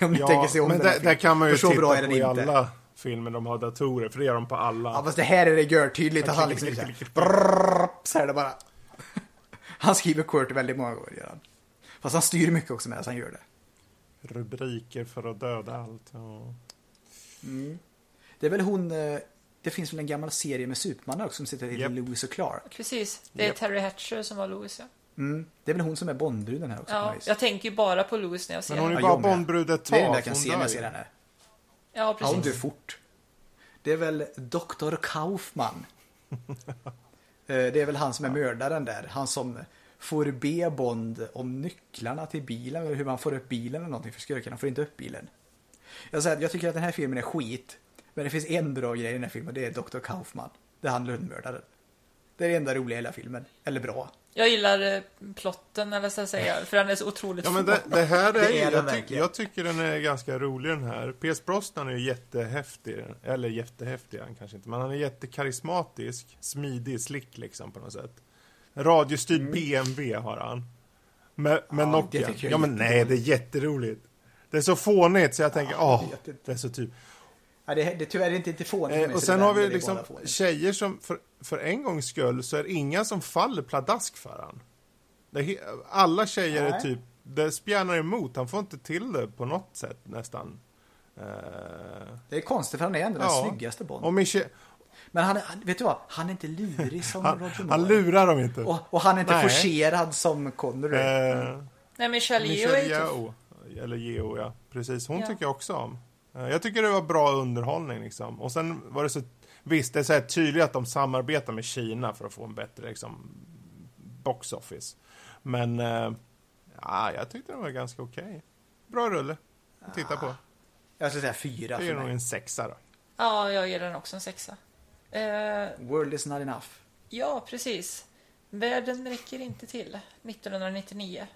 Speaker 2: Om ni tänker sig om
Speaker 3: men där, där kan man ju titta
Speaker 2: bra är
Speaker 3: på i
Speaker 2: inte.
Speaker 3: alla filmer de har datorer, för det gör de på alla.
Speaker 2: Ja fast det här är det görtydligt att han liksom
Speaker 3: klick,
Speaker 2: så
Speaker 3: klick,
Speaker 2: här,
Speaker 3: klick,
Speaker 2: brrrr, så här är det bara. Han skriver QWERTY väldigt många gånger gör han. Fast han styr mycket också medan han gör det.
Speaker 3: Rubriker för att döda allt. Ja.
Speaker 2: Det är väl hon, eh, det finns väl en gammal serie med Superman också som sitter i
Speaker 3: Japp.
Speaker 2: Lewis och Clark.
Speaker 1: Precis, det är
Speaker 3: Japp.
Speaker 1: Terry Hatcher som var Louis ja.
Speaker 2: Mm. Det är väl hon som är Bondbruden här också.
Speaker 1: Ja, jag tänker ju bara på Louis när jag ser
Speaker 3: Men hon är
Speaker 1: henne.
Speaker 2: Ja,
Speaker 3: bara. Bondbrud ett
Speaker 2: Det är den
Speaker 3: tag.
Speaker 2: jag kan se när jag ser henne.
Speaker 1: Ja,
Speaker 2: Ja,
Speaker 1: precis.
Speaker 2: hon dör fort. Det är väl Dr. Kaufman. Eh, det är väl han som är mördaren där. Han som får be Bond om nycklarna till bilen. Eller hur man får upp bilen eller någonting för skurkarna får inte upp bilen. Jag, säger att jag tycker att den här filmen är skit. Men det finns en bra grej i den här filmen. Det är Dr. Kaufman. Det är han lönnmördaren. Det är det enda roliga i hela filmen. Eller bra.
Speaker 1: Jag gillar eh, plotten, eller så att säga, för den är så otroligt
Speaker 3: Ja men det, det här är,
Speaker 2: Det är
Speaker 3: jag, ty,
Speaker 2: verkligen.
Speaker 3: jag tycker den är ganska rolig den här. P.S. Brosnan är ju jättehäftig. Eller jättehäftig han kanske inte. Men han är jättekarismatisk. Smidig, slick liksom på något sätt. Radiostyrd BMW har han. Med, med
Speaker 2: Mm. Ja,
Speaker 3: Nokia.
Speaker 2: är
Speaker 3: Ja men nej, det är jätteroligt. Det är så fånigt så jag tänker, åh,
Speaker 2: vet inte.
Speaker 3: det är så typ.
Speaker 2: Ja, det, det tyvärr är inte inte fånigt.
Speaker 3: Eh, och sen har vi
Speaker 2: är
Speaker 3: liksom tjejer som, för, för en gångs skull, så är det inga som faller pladask för han. Det, är alla tjejer är
Speaker 2: Nej.
Speaker 3: typ, det spjärnar emot, han får inte till det på något sätt nästan. Eh,
Speaker 2: Det är konstigt för han är ändå den
Speaker 3: Ja.
Speaker 2: snyggaste Bond.
Speaker 3: och Michel,
Speaker 2: Men han, han, vet du vad? Han är inte lurig som
Speaker 3: han,
Speaker 2: Roger
Speaker 3: han
Speaker 2: Moore.
Speaker 3: lurar dem inte.
Speaker 2: Och, och han är inte
Speaker 3: Nej.
Speaker 2: forcerad som Connery.
Speaker 3: Eh,
Speaker 1: Nej, Michelle
Speaker 3: Michelle. Yeoh, eller Yeoh ja, precis. Hon
Speaker 1: Ja.
Speaker 3: tycker jag också om. Eh, Jag tycker det var bra underhållning liksom. Och sen var det så, visst det är så här tydligt att de samarbetar med Kina för att få en bättre liksom box office. Men, eh, ja, jag tyckte den var ganska okej. Bra rulle att titta på.
Speaker 2: Jag skulle säga fyra
Speaker 3: Det är
Speaker 2: för
Speaker 3: nog en sexa då.
Speaker 1: Ja, jag ger den också en sexa. Eh,
Speaker 2: World is not enough.
Speaker 1: ja, precis. Världen räcker inte till. 1999.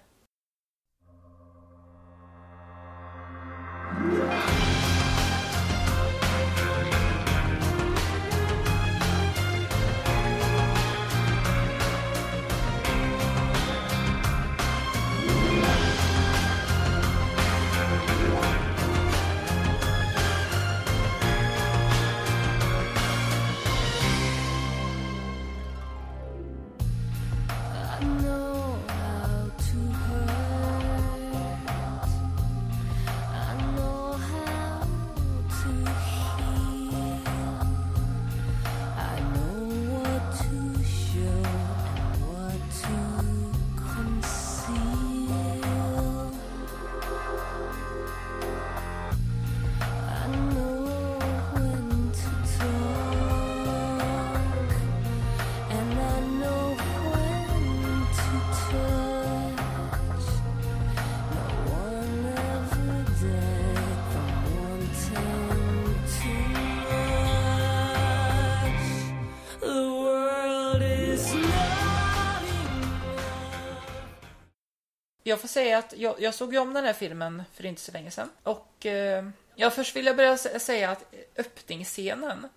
Speaker 1: Jag får säga att jag, jag såg ju om den här filmen för inte så länge sedan. Och eh, ja, först vill jag börja sä- säga att öppningsscenen,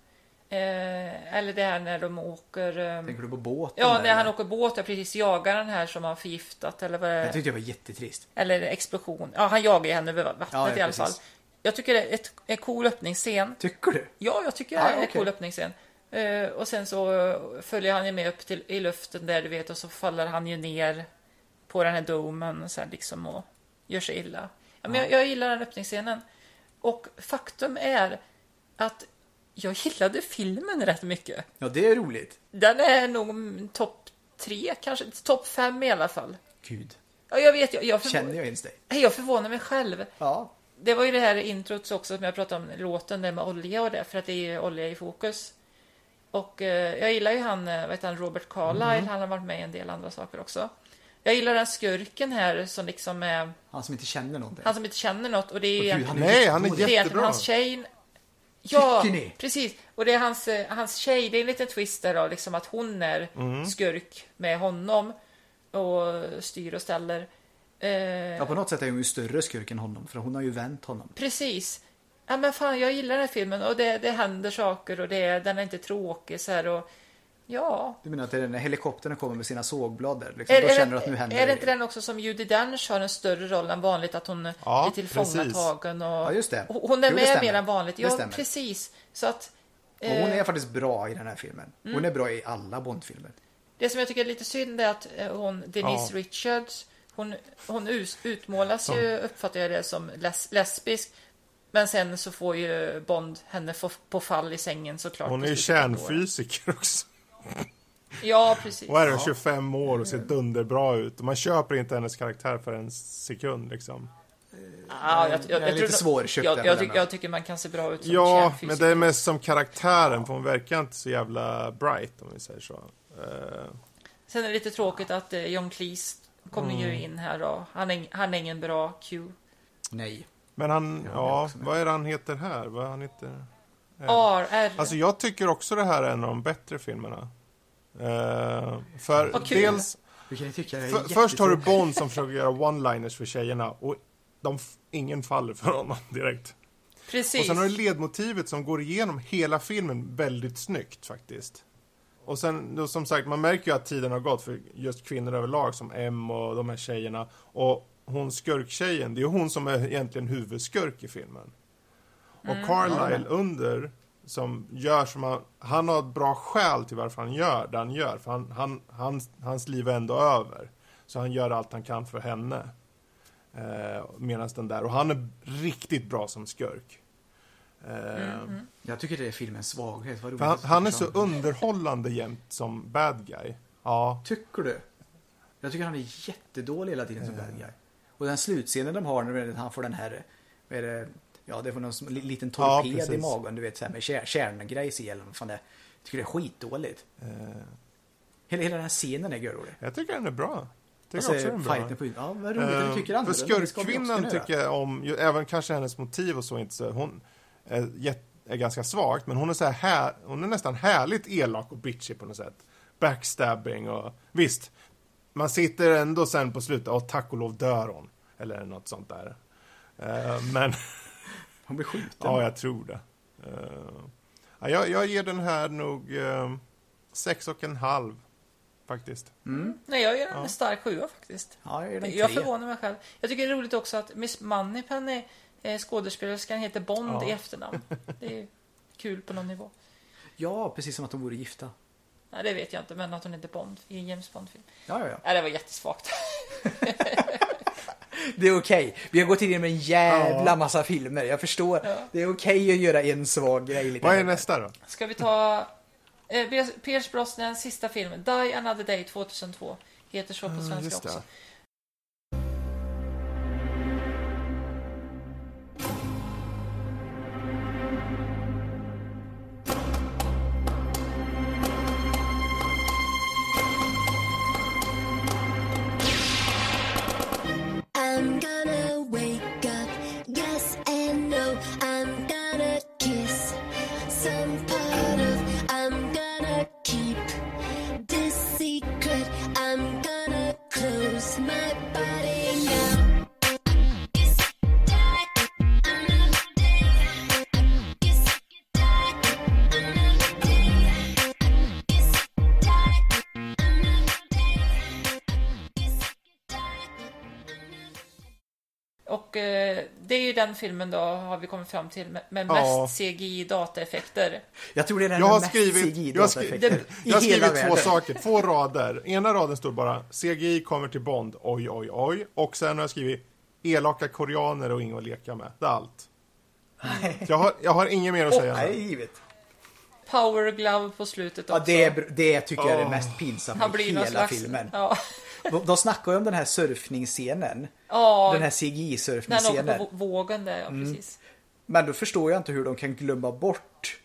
Speaker 1: eh, eller det här när de åker... Eh,
Speaker 2: Tänker du på båten?
Speaker 1: ja, när han åker båt och precis jagar den här som har förgiftat eller vad det
Speaker 2: Det tyckte jag var jättetrist.
Speaker 1: Eller explosion. Ja, han jagar henne över vattnet
Speaker 2: Ja, ja,
Speaker 1: i alla fall. Jag tycker det är ett, en cool öppningsscen.
Speaker 2: Tycker du?
Speaker 1: Ja, jag tycker det är en
Speaker 2: okej.
Speaker 1: cool öppningsscen. Eh, och sen så följer han ju med upp till, i luften där du vet och så faller han ju ner på den här domen så här, liksom och gör sig illa. Ja, men jag, jag gillar den öppningsscenen. Och faktum är att jag gillade filmen rätt mycket.
Speaker 2: Ja, det är roligt.
Speaker 1: Den är nog mm, topp tre, kanske topp fem i alla fall.
Speaker 2: Gud.
Speaker 1: Ja, jag vet, jag, jag,
Speaker 2: Känner jag ens dig?
Speaker 1: jag förvånar mig själv.
Speaker 2: Ja.
Speaker 1: Det var ju det här introt också som jag pratade om, låten där med olja och det, för att det är olja i fokus. Och eh, jag gillar ju han, eh, vad heter han, Robert Carlyle, han har varit med i en del andra saker också. Jag gillar den skurken här som liksom är,
Speaker 2: Han som inte känner någonting.
Speaker 1: han som inte känner något och det är
Speaker 2: gud, han är
Speaker 3: Nej, han är
Speaker 1: det är
Speaker 3: jättebra.
Speaker 1: hans tjej. Ja, precis. Och det är hans, eh, hans tjej, det är en liten twist där då, liksom att hon är
Speaker 3: Mm.
Speaker 1: skurk med honom och styr och ställer. Eh,
Speaker 2: Ja, på något sätt är hon ju större skurk än honom. För hon har ju vänt honom.
Speaker 1: Precis. Ja, men fan, jag gillar den här filmen och det, det händer saker och det, den är inte tråkig så här och ja.
Speaker 2: Du menar att det är när helikoptern kommer med sina sågblad där? Liksom,
Speaker 1: Är,
Speaker 2: då
Speaker 1: är,
Speaker 2: känner du
Speaker 1: det,
Speaker 2: att nu händer
Speaker 1: är det inte den också som Judi Dench har en större roll än vanligt att hon
Speaker 3: Ja,
Speaker 1: är tillfångatagen och
Speaker 2: Ja, just det.
Speaker 1: och hon är
Speaker 2: Jo,
Speaker 1: med mer än vanligt. Ja, precis. Så att
Speaker 2: Och hon
Speaker 1: eh,
Speaker 2: är faktiskt bra i den här filmen. Hon
Speaker 1: Mm.
Speaker 2: är bra i alla Bondfilmer.
Speaker 1: det som jag tycker är lite synd är att eh, hon, Denise
Speaker 3: Ja.
Speaker 1: Richards, hon, hon utmålas ju, uppfattar jag det, som les, lesbisk. Men sen så får ju Bond henne på fall i sängen såklart.
Speaker 3: Hon är ju kärnfysiker också.
Speaker 1: Ja, precis.
Speaker 3: Och är det 25 år och ser dunderbra ut. Man köper inte hennes karaktär för en sekund liksom.
Speaker 1: Ja, jag, jag,
Speaker 2: Jag är
Speaker 1: jag,
Speaker 2: lite
Speaker 1: tror,
Speaker 2: svårköpt
Speaker 1: jag,
Speaker 2: där
Speaker 1: jag,
Speaker 2: på
Speaker 1: tycker,
Speaker 2: den
Speaker 1: jag tycker man kan se bra ut som
Speaker 3: Ja, men det är mest som karaktären, för hon verkar inte så jävla bright om vi säger så. Eh,
Speaker 1: Sen är det lite tråkigt att eh, John Cleese kommer
Speaker 3: Mm.
Speaker 1: ju in här och han är, han är ingen bra Q.
Speaker 2: Nej.
Speaker 3: men han,
Speaker 2: Ja,
Speaker 3: ja, vad är det han heter här? Vad han heter?
Speaker 1: R, R.
Speaker 3: Alltså jag tycker också det här är en av de bättre filmerna. Eh, för
Speaker 1: kul.
Speaker 3: dels,
Speaker 2: ju
Speaker 3: för, först har du. Bond som försöker göra one-liners för tjejerna och de, ingen faller för honom direkt.
Speaker 1: Precis.
Speaker 3: Och sen har du ledmotivet som går igenom hela filmen väldigt snyggt faktiskt. Och sen då, som sagt, man märker ju att tiden har gått för just kvinnor överlag som M och de här tjejerna. Och hon skurktjejen, det är hon som är egentligen huvudskurk i filmen. Och Carlisle under, som gör som han, han har ett bra skäl till varför han gör det han gör. För han, han, hans, hans liv är ändå över. Så han gör allt han kan för henne. Eh, Medan den där, och han är riktigt bra som skurk. Eh,
Speaker 2: Jag tycker det är filmens svaghet. Vad
Speaker 3: han, han är så underhållande jämt som bad guy. Ja,
Speaker 2: Tycker du? Jag tycker han är jättedålig hela tiden som
Speaker 3: Eh.
Speaker 2: bad guy. Och den slutscenen de har när han får den här, vad är det, ja det får någon som- li- liten
Speaker 3: Ja,
Speaker 2: torped i
Speaker 3: precis.
Speaker 2: magen, du vet så här med kär, kärngrejs i eller vad fan det är. Jag tycker det är skitdåligt.
Speaker 3: eh,
Speaker 2: Hela, hela den här scenen är görrolig.
Speaker 3: jag tycker den är bra. Jag tycker också
Speaker 2: så
Speaker 3: den är bra.
Speaker 2: på Ja, vad roligt att du tycker
Speaker 3: För
Speaker 2: annorlunda. Också
Speaker 3: skurkkvinnan tycker jag om, ju, även kanske hennes motiv och så inte så, hon är, jätt- är ganska svagt, men hon är så här, här, hon är nästan härligt elak och bitchig på något sätt. Backstabbing och visst, man sitter ändå sen på slutet, och tack och lov dör hon. Eller något sånt där. Eh, men,
Speaker 2: Hon blir skjuten.
Speaker 3: ja jag tror det. Ja, jag, jag ger den här nog eh, sex och en halv, faktiskt.
Speaker 1: Nej, jag ger den
Speaker 3: Ja.
Speaker 1: en stark sjua faktiskt.
Speaker 2: Ja, jag gör den
Speaker 1: Jag
Speaker 2: tre.
Speaker 1: förvånar mig själv. Jag tycker det är roligt också att Miss Moneypenny, eh, skådespelerskan, heter Bond
Speaker 3: Ja.
Speaker 1: i efternamn. Det är kul på någon nivå.
Speaker 2: Ja, precis som att de vore gifta.
Speaker 1: Nej, det vet jag inte, men att hon heter Bond i en James Bond-film.
Speaker 2: Ja, ja, ja.
Speaker 1: Nej, det var jättesvagt.
Speaker 2: Det är okej. Vi har gått igenom en jävla
Speaker 3: Ja.
Speaker 2: massa filmer. Jag förstår.
Speaker 1: Ja.
Speaker 2: Det är okej att göra en svag grej lite.
Speaker 3: Vad är
Speaker 2: här.
Speaker 3: nästa då?
Speaker 1: Ska vi ta eh, Pierce Brosnans sista film, Die Another Day 2002. Heter så på
Speaker 3: Ah,
Speaker 1: svenska också. Det är ju den filmen då, har vi kommit fram till, med,
Speaker 3: Ja.
Speaker 1: mest CGI dataeffekter.
Speaker 2: Jag tror det är den
Speaker 3: Jag har
Speaker 2: med mest
Speaker 3: skrivit,
Speaker 2: CGI
Speaker 3: jag har skrivit, jag har skrivit två saker, två rader. Ena raden står bara CGI kommer till Bond, oj oj oj. Och sen har jag skrivit elaka koreaner och inget att leka med. Det är allt. Jag har, jag har inget mer att säga.
Speaker 2: Nej, givet.
Speaker 1: Power Glove på slutet också.
Speaker 2: Ja, det, är, det tycker jag är det mest pinsamma i hela
Speaker 1: slags...
Speaker 2: filmen.
Speaker 1: Ja.
Speaker 2: De, de snackar ju om den här surfningsscenen.
Speaker 1: ja,
Speaker 2: Den här CGI-surfningsscenen.
Speaker 1: på vå- vågen där, ja
Speaker 2: Mm.
Speaker 1: precis.
Speaker 2: Men då förstår jag inte hur de kan glömma bort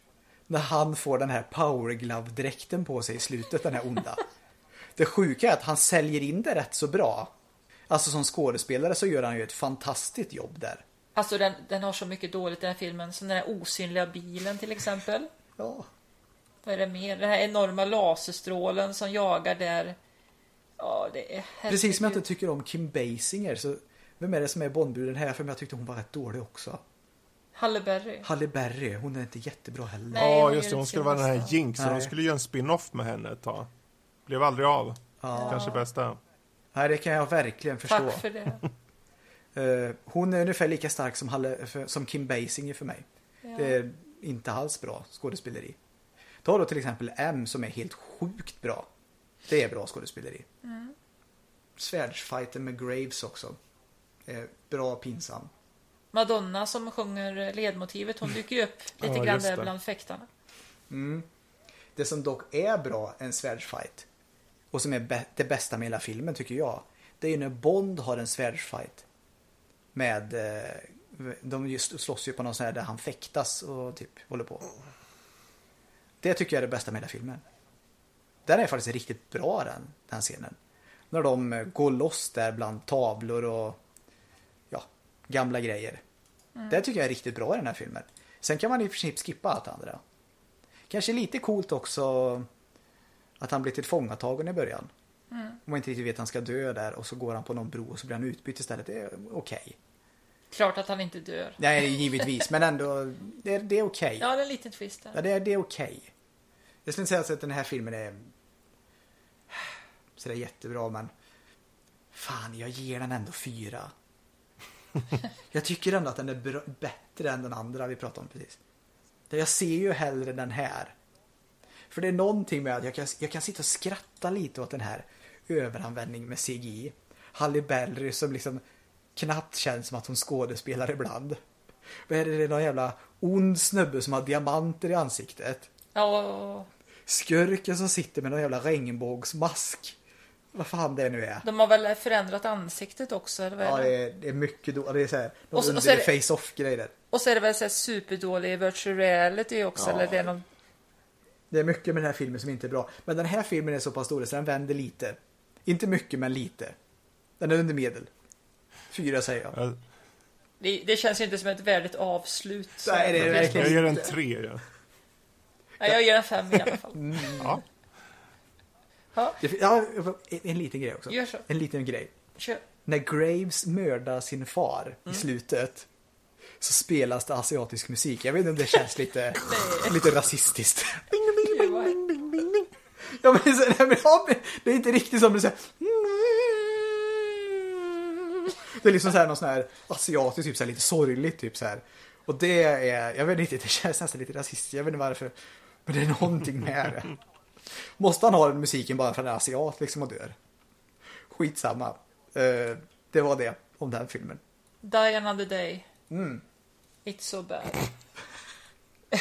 Speaker 2: när han får den här power glove-dräkten på sig i slutet, den här onda. Det sjuka är att han säljer in det rätt så bra. Alltså som skådespelare så gör han ju ett fantastiskt jobb där.
Speaker 1: Alltså den, den har så mycket dåligt den här filmen, som den här osynliga bilen till exempel.
Speaker 2: Ja.
Speaker 1: Vad är det mer? Den här enorma laserstrålen som jagar där. Ja, det är
Speaker 2: Precis som jag inte tycker om Kim Basinger så vem är det som är Bondbruden här? För jag tyckte hon var rätt dålig också.
Speaker 1: Halle Berry.
Speaker 2: Halle Berry, hon är inte jättebra heller.
Speaker 1: Nej,
Speaker 3: Ja,
Speaker 1: hon
Speaker 3: just det. Hon skulle vara den här. Jinx och de
Speaker 2: Nej.
Speaker 3: skulle göra en spin-off med henne ett tag. Blev aldrig av.
Speaker 2: Ja.
Speaker 3: Kanske bästa.
Speaker 2: Nej, det kan jag verkligen förstå.
Speaker 1: Tack för det.
Speaker 2: Eh, hon är ungefär lika stark som, Halle, som Kim Basinger för mig. Det är inte alls bra skådespeleri. Ta då till exempel M som är helt sjukt bra. Det är bra skådespeleri.
Speaker 1: Mm.
Speaker 2: Svärdsfighten med Graves också. Är bra pinsam.
Speaker 1: Madonna som sjunger ledmotivet, hon dyker ju upp lite
Speaker 3: Ja,
Speaker 1: grann där bland fäktarna.
Speaker 2: Det som dock är bra en svärdsfight och som är det bästa med hela filmen tycker jag. Det är ju när Bond har en svärdsfight. Med, eh, de just slåss ju på någon sån här där han fäktas och typ håller på. Det tycker jag är det bästa med hela filmen. Den är faktiskt riktigt bra den, den scenen. När de eh, går loss där bland tavlor och ja, gamla grejer. Det tycker jag är riktigt bra i den här filmen. Sen kan man i princip skippa allt andra. Kanske lite coolt också att han blir tillfångatagen i början. Om man inte riktigt vet att han ska dö där och så går han på någon bro och så blir han utbytt istället. Det är okej.
Speaker 1: Klart att han inte dör.
Speaker 2: Nej, givetvis, men ändå. Det är, det är okej.
Speaker 1: Ja, det är en liten twist
Speaker 2: Ja,
Speaker 1: där.
Speaker 2: det är, det är okej. Jag skulle inte säga att den här filmen är så det är jättebra, men fan, jag ger den ändå fyra. jag tycker ändå att den är bättre än den andra vi pratade om precis. Jag ser ju hellre den här. För det är någonting med att jag kan, jag kan sitta och skratta lite åt den här överanvändningen med CGI. Halle Berry som liksom knappt känns som att hon skådespelar ibland. Vad är det, det är någon jävla ond snubbe som har diamanter i ansiktet.
Speaker 1: Ja, och
Speaker 2: Skurken som sitter med någon jävla regnbågsmask. Vad fan det nu är.
Speaker 1: de har väl förändrat ansiktet också, eller vad är
Speaker 2: Ja,
Speaker 1: det?
Speaker 2: det är, det är mycket då. Det är så här,
Speaker 1: Och så- och så är det-
Speaker 2: face-off grejer.
Speaker 1: Och så är det väl så här superdålig virtual reality också,
Speaker 2: Ja.
Speaker 1: eller det är någon...
Speaker 2: Det är mycket med den här filmen som inte är bra. Men den här filmen är så pass dålig så den vänder lite. Inte mycket, men lite. Den är under medel. Fyra säger jag.
Speaker 3: Jag,
Speaker 1: Det, det känns ju inte som ett värdigt avslut. så-
Speaker 2: Nej, det är verkligen
Speaker 3: jag ger en
Speaker 2: inte.
Speaker 3: tre. Ja.
Speaker 1: Ja, jag ger en fem i alla fall.
Speaker 3: Ja.
Speaker 1: Ja,
Speaker 2: ja, en, en liten grej också.
Speaker 1: Gör så.
Speaker 2: En liten grej.
Speaker 1: kör.
Speaker 2: När Graves mördar sin far
Speaker 1: Mm.
Speaker 2: i slutet så spelas det asiatisk musik. Jag vet inte om det känns lite, lite rasistiskt.
Speaker 1: Gud, vad-
Speaker 2: Ja, men, det är så- nej, men, ja, men det är inte riktigt som det säger. Det är liksom så här någon sån här asiatisk, typ så här lite sorgligt typ så här. Och det är, jag vet inte, det känns nästan lite rasistiskt. Jag vet inte varför. Men det är någonting med det. Måste han ha den musiken bara för att han är asiat liksom och dör? Skitsamma. Eh, det var det om den filmen.
Speaker 1: Die another day.
Speaker 2: Mm.
Speaker 1: It's so bad.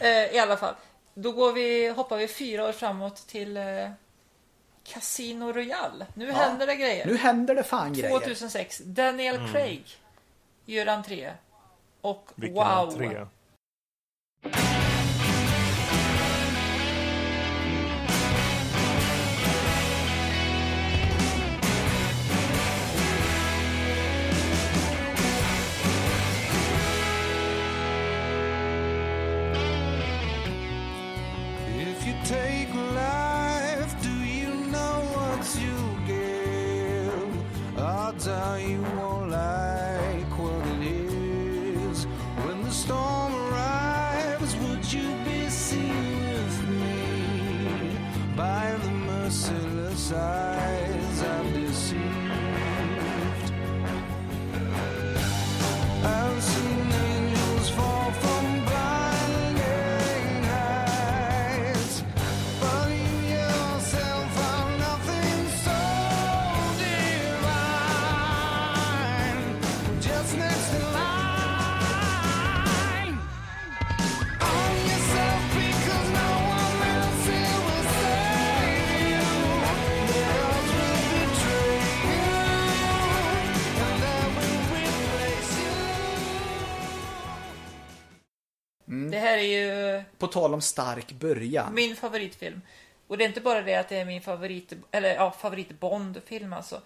Speaker 1: Eh, I alla fall. Då går vi, hoppar vi fyra år framåt till eh, Casino Royale. Nu händer det grejer.
Speaker 2: Nu händer det fan grejer.
Speaker 1: 2006. Daniel Craig gör entré. Och
Speaker 3: Vilken
Speaker 1: wow.
Speaker 3: entré.
Speaker 1: Det här är ju
Speaker 2: På tal om stark början.
Speaker 1: min favoritfilm. Och det är inte bara det att det är min favorit, eller ja, favorit Bond-film alltså.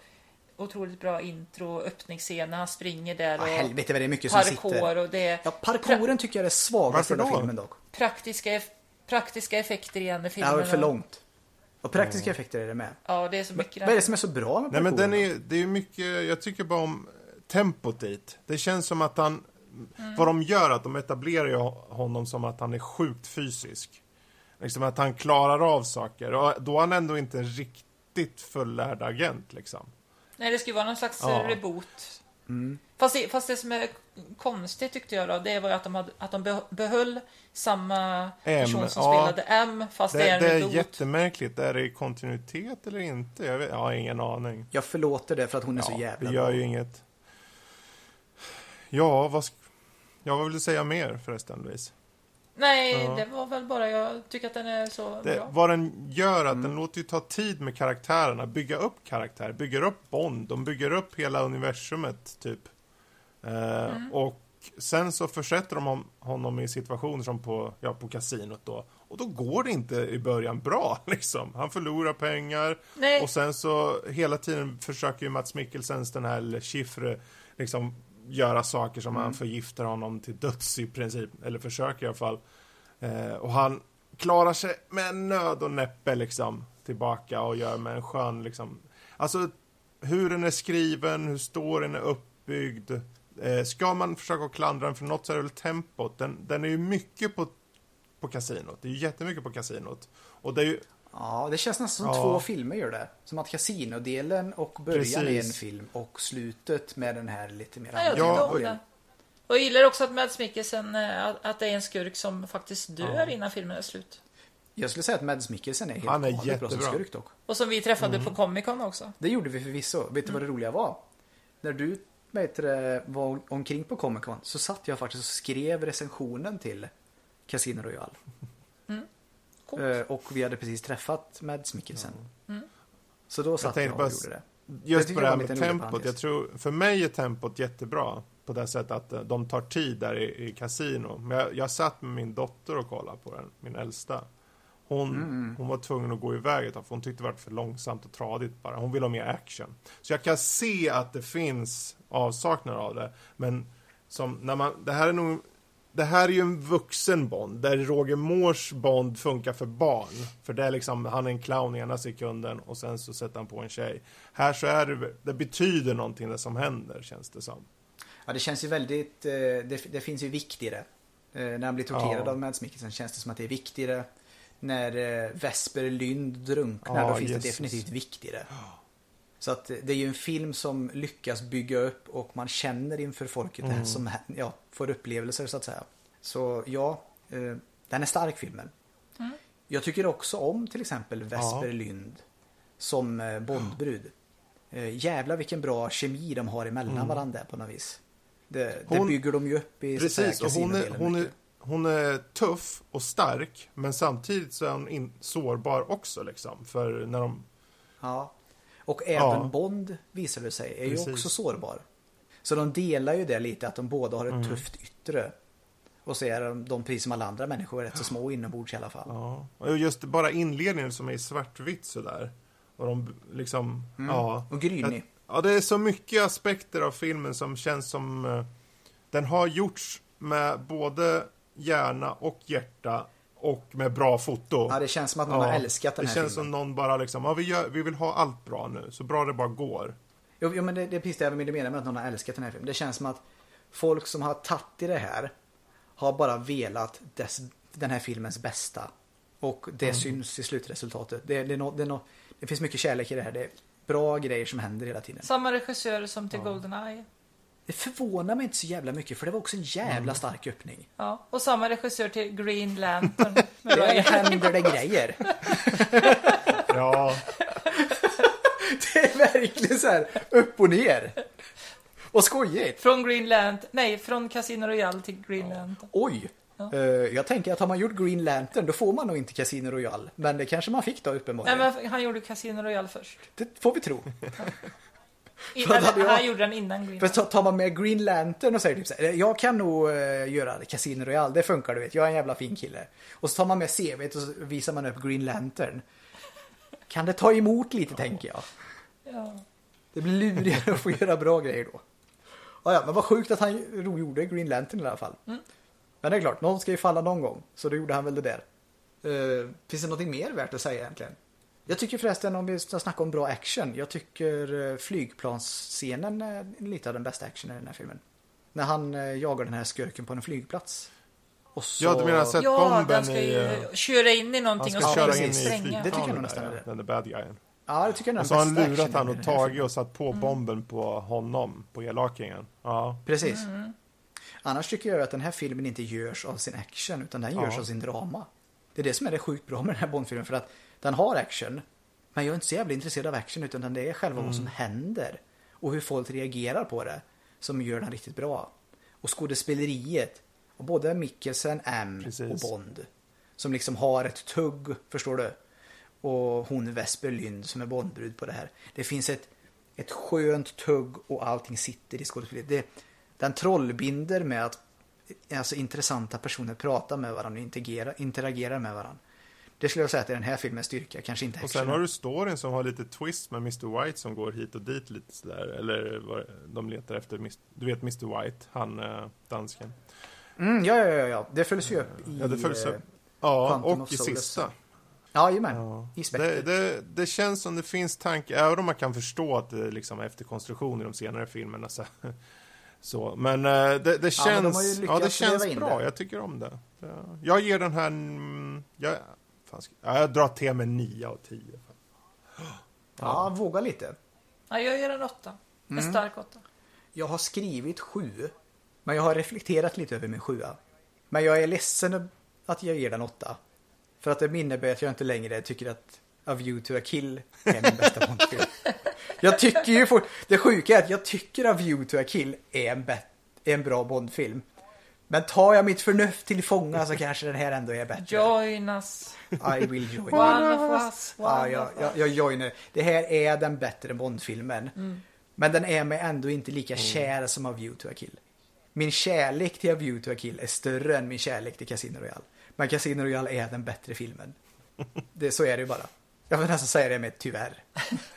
Speaker 1: Otroligt bra intro, öppningsscen när han springer där
Speaker 2: Ja,
Speaker 1: och
Speaker 2: helvete vad det är mycket som sitter.
Speaker 1: och det är
Speaker 2: Ja, parkouren tycker jag är det svagaste i hela
Speaker 3: då?
Speaker 2: filmen dock.
Speaker 1: praktiska, eff- praktiska effekter igen i filmen.
Speaker 2: Ja, för långt. Och praktiska effekter är det med.
Speaker 1: Ja, det är så mycket.
Speaker 2: Vad är det som är så bra med
Speaker 3: Nej men
Speaker 2: parkouren?
Speaker 3: den är, det är mycket, jag tycker bara om tempot dit. Det känns som att han,
Speaker 1: Mm.
Speaker 3: vad de gör att de etablerar honom som att han är sjukt fysisk. Liksom att han klarar av saker och då är han ändå inte en riktigt fullärd agent liksom.
Speaker 1: Nej, det skulle vara någon slags
Speaker 3: Ja.
Speaker 1: reboot.
Speaker 2: Mm.
Speaker 1: Fast, det, fast det som är konstigt tyckte jag då, det var ju att de, hade, att de be- behöll samma
Speaker 3: M,
Speaker 1: person som
Speaker 3: ja.
Speaker 1: spelade M, fast det,
Speaker 3: Det,
Speaker 1: är en
Speaker 3: det är
Speaker 1: reboot.
Speaker 3: jättemärkligt. Är det i kontinuitet eller inte? Jag, vet, jag har ingen aning.
Speaker 2: Jag förlåter det för att hon är så
Speaker 3: Ja,
Speaker 2: jävla
Speaker 3: det gör
Speaker 2: bra.
Speaker 3: ju inget. Ja, vad, ja, vad vill du säga mer förresten, Louise?
Speaker 1: Nej,
Speaker 3: Ja.
Speaker 1: det var väl bara jag tycker att den är så
Speaker 3: Det,
Speaker 1: bra.
Speaker 3: vad den gör att den låter ju ta tid med karaktärerna, bygga upp karaktär, bygger upp Bond, de bygger upp hela universumet typ. Eh, Och sen så försätter de hon- honom i situationer som på, ja, på kasinot då. Och då går det inte i början bra liksom. Han förlorar pengar
Speaker 1: Nej.
Speaker 3: och sen så hela tiden försöker ju Mats Mikkelsens den här Chiffre liksom göra saker som han förgiftar honom till döds i princip, eller försöker i alla fall. Eh, och han klarar sig med nöd och näppe liksom tillbaka och gör med en skön liksom. Alltså hur den är skriven, hur storyn är uppbyggd. Eh, ska man försöka klandra den för något så är det väl tempot. Den, den är ju mycket på, på kasinot. Det är ju jättemycket på kasinot. Och det är ju,
Speaker 2: Ja, det känns nästan som
Speaker 3: Ja.
Speaker 2: två filmer gör det. Som att kasinodelen och början är en film och slutet med den här lite mer
Speaker 1: Ja, jag
Speaker 3: Ja,
Speaker 1: tyckte
Speaker 3: och-
Speaker 1: jag gillar också att Mads Mikkelsen, eh, att, det är en skurk som faktiskt dör innan filmen är slut.
Speaker 2: Jag skulle säga att Mads Mikkelsen är helt
Speaker 3: Han är
Speaker 2: galet bra som
Speaker 3: jättebra.
Speaker 2: skurk dock.
Speaker 1: Och som vi träffade
Speaker 3: Mm.
Speaker 1: på Comic Con också.
Speaker 2: Det gjorde vi förvisso. Vet du vad det roliga var? När du vet, du var omkring på Comic Con så satt jag faktiskt och skrev recensionen till Casino Royale.
Speaker 1: Coolt.
Speaker 2: Eh, Och vi hade precis träffat Mads Mikkelsen. Så då satt jag,
Speaker 3: tänkte
Speaker 2: och
Speaker 3: bara-
Speaker 2: gjorde det. Det
Speaker 3: just
Speaker 2: tycker
Speaker 3: på
Speaker 2: jag
Speaker 3: det här med tempot. Jag tror, för mig är tempot jättebra. På det sättet att eh, de tar tid där i, i kasino. Men jag, jag satt med min dotter och kollade på den, min äldsta. Hon,
Speaker 2: Mm,
Speaker 3: hon var tvungen att gå iväg ett tag för hon tyckte det var för långsamt och tradigt bara. Hon ville ha mer action. Så jag kan se att det finns avsaknad av det. Men som när man, det här är nog det här är ju en vuxen Bond, där Roger Moores Bond funkar för barn. För det är liksom, han är en clown ena sekunden och sen så sätter han på en tjej. Här så är det, det betyder någonting det som händer, känns det som.
Speaker 2: Ja, det känns ju väldigt, eh, det, det finns ju vikt i det. Eh, När han blir torterad
Speaker 3: Ja.
Speaker 2: av Mads Mikkelsen känns det som att det är viktigare. När eh, Vesper Lynd drunknar,
Speaker 3: Ja,
Speaker 2: då finns
Speaker 3: Jesus.
Speaker 2: det definitivt viktigare. Så att det är ju en film som lyckas bygga upp och man känner inför folket det här som ja, får upplevelser så att säga. Så ja, eh, den är stark filmen. Jag tycker också om till exempel Vesper
Speaker 3: Ja.
Speaker 2: Lynd som eh, Bondbrud. Eh, jävlar vilken bra kemi de har emellan varandra på något vis. Det, det
Speaker 3: Hon-
Speaker 2: bygger de ju upp i
Speaker 3: Precis, och hon är, hon, är, hon är tuff och stark, men samtidigt så är hon in, sårbar också liksom. För när de,
Speaker 2: Ja. Och även
Speaker 3: Ja.
Speaker 2: Bond visar det sig är ju
Speaker 3: Precis.
Speaker 2: också sårbar. Så de delar ju det lite att de båda har ett
Speaker 3: Mm.
Speaker 2: tufft yttre. Och så är de, de precis som alla andra människor rätt så små inombords i alla fall.
Speaker 3: ja. Och just bara inledningen som är i svartvitt sådär. Och de liksom, ja.
Speaker 2: Mm. Och grynig.
Speaker 3: Ja, det är så mycket aspekter av filmen som känns som... eh, den har gjorts med både hjärna och hjärta och med bra foto.
Speaker 2: Ja, det känns som att någon har älskat den
Speaker 3: det
Speaker 2: här
Speaker 3: känns
Speaker 2: filmen.
Speaker 3: som någon bara liksom, ja vi, gör, vi vill ha allt bra nu, så bra det bara går.
Speaker 2: Jo, jo men det, det är precis det jag menar med att någon har älskat den här filmen. Det känns som att folk som har tagit i det här har bara velat dess, den här filmens bästa. Och det
Speaker 3: Mm.
Speaker 2: syns i slutresultatet. Det, det, är nå- det, är nå- det finns mycket kärlek i det här. Det är bra grejer som händer hela tiden.
Speaker 1: Samma regissör som till Goldeneye.
Speaker 2: Det förvånar mig inte så jävla mycket för det var också en jävla
Speaker 3: Mm.
Speaker 2: stark öppning.
Speaker 1: Ja, och samma regissör till Green Lantern. Ryan.
Speaker 2: händer det grejer.
Speaker 3: Ja,
Speaker 2: Det är verkligen så här upp och ner. Vad skojigt!
Speaker 1: Från Green Lantern, nej, från Casino Royale till Green Lantern.
Speaker 2: Oj!
Speaker 1: Ja.
Speaker 2: Eh, jag tänker att har man gjort Green Lantern då får man nog inte Casino Royale. Men det kanske man fick då
Speaker 1: Nej,
Speaker 2: uppenbarligen.
Speaker 1: men han gjorde Casino Royale först.
Speaker 2: Det får vi tro.
Speaker 1: I,
Speaker 2: Hade
Speaker 1: eller,
Speaker 2: jag-
Speaker 1: Han gjorde den innan Green
Speaker 2: För
Speaker 1: Lantern.
Speaker 2: ta- tar man med Green Lantern och säger typ så här, jag kan nog eh, göra Casino Royale, det funkar du vet, jag är en jävla fin kille. Och så tar man med CVt och så visar man upp Green Lantern. Kan det ta emot lite tänker jag.
Speaker 1: Ja.
Speaker 2: Det blir lurigare att få göra bra grejer då. Ja, ja, men vad sjukt att han gjorde Green Lantern i alla fall.
Speaker 1: Mm.
Speaker 2: Men det är klart, någon ska ju falla någon gång. Så då gjorde han väl det där. Eh, finns det något mer värt att säga egentligen? Jag tycker förresten om vi ska snacka om bra action. Jag tycker eh, flygplansscenen är lite av den bästa actionen i den här filmen. När han eh, jagar den här skurken på en flygplats. Och så...
Speaker 3: Ja, du menar att
Speaker 1: Ja,
Speaker 3: bomben
Speaker 1: den ska
Speaker 3: i...
Speaker 1: ju
Speaker 3: eh,
Speaker 1: köra in i
Speaker 3: Han
Speaker 1: någonting
Speaker 3: ska
Speaker 1: och
Speaker 3: köra in i
Speaker 1: spränga.
Speaker 2: Det tycker jag nog nästan är
Speaker 3: där,
Speaker 2: det.
Speaker 3: ja. Den är bad guyen.
Speaker 2: Ja, det tycker jag är den
Speaker 3: Och så har han
Speaker 2: bästa
Speaker 3: lurat
Speaker 2: actionen
Speaker 3: han
Speaker 2: i
Speaker 3: och tagit och satt på bomben på honom, på elakingen. Ja.
Speaker 2: Precis. Annars tycker jag att den här filmen inte görs av sin action utan den görs
Speaker 3: Ja.
Speaker 2: av sin drama. Det är det som är det sjukt bra med den här Bondfilmen för att den har action men jag är inte så jävla intresserad av action utan det är själva vad som händer och hur folk reagerar på det som gör den riktigt bra. Och skådespeleriet och både Mikkelsen, M
Speaker 3: Precis.
Speaker 2: och Bond som liksom har ett tugg, förstår du? Och hon Vesper Lynd som är Bondbrud på det här. Det finns ett, ett skönt tugg och allting sitter i skådespeleriet. Det, den trollbinder med att alltså, intressanta personer pratar med varandra och interagerar, interagerar med varandra. Det skulle jag säga att är den här filmens styrka, kanske inte
Speaker 3: Och sen har du storyn som har lite twist med Mr. White som går hit och dit lite sådär. Eller vad- de letar efter, du vet Mr. White, han eh, dansken.
Speaker 2: Mm, ja, ja, ja, ja, det följs ju upp i...
Speaker 3: Ja, det följs
Speaker 2: eh,
Speaker 3: upp. Ja,
Speaker 2: Quantum
Speaker 3: och i sista.
Speaker 2: Jajamän,
Speaker 3: Ja.
Speaker 2: i.
Speaker 3: Det, det, det känns som det finns tankar, även om man kan förstå att det liksom är efterkonstruktion i de senare filmerna. Så, så. Men eh, det, det
Speaker 2: Ja, men de
Speaker 3: känns, ja, det känns bra. Jag tycker om det. Ja. Jag ger den här, mm, jag, ja, jag drar till med 9 av 10.
Speaker 2: Ja, våga lite.
Speaker 1: Ja, jag gör en åtta. En
Speaker 2: Mm.
Speaker 1: stark åtta.
Speaker 2: Jag har skrivit sju. Men jag har reflekterat lite över min sjua. Men jag är ledsen att jag ger den åtta. För att det innebär att jag inte längre tycker att A View to a Kill är min bästa Bondfilm. Jag tycker ju fort... Det sjuka är att jag tycker A View to a Kill är en, bet... är en bra Bondfilm. Men tar jag mitt förnuft till fånga så kanske den här ändå är bättre.
Speaker 1: Join us.
Speaker 2: I will join.
Speaker 1: One of us. One
Speaker 2: Ja, jag, jag, jag joinar. Det här är den bättre Bondfilmen.
Speaker 1: Mm.
Speaker 2: Men den är mig ändå inte lika kär som A View to a Kill. Min kärlek till A View to a Kill är större än min kärlek till Casino Royale. Men Casino Royale är den bättre filmen. Det, så är det ju bara. Jag vill nästan säga det med tyvärr.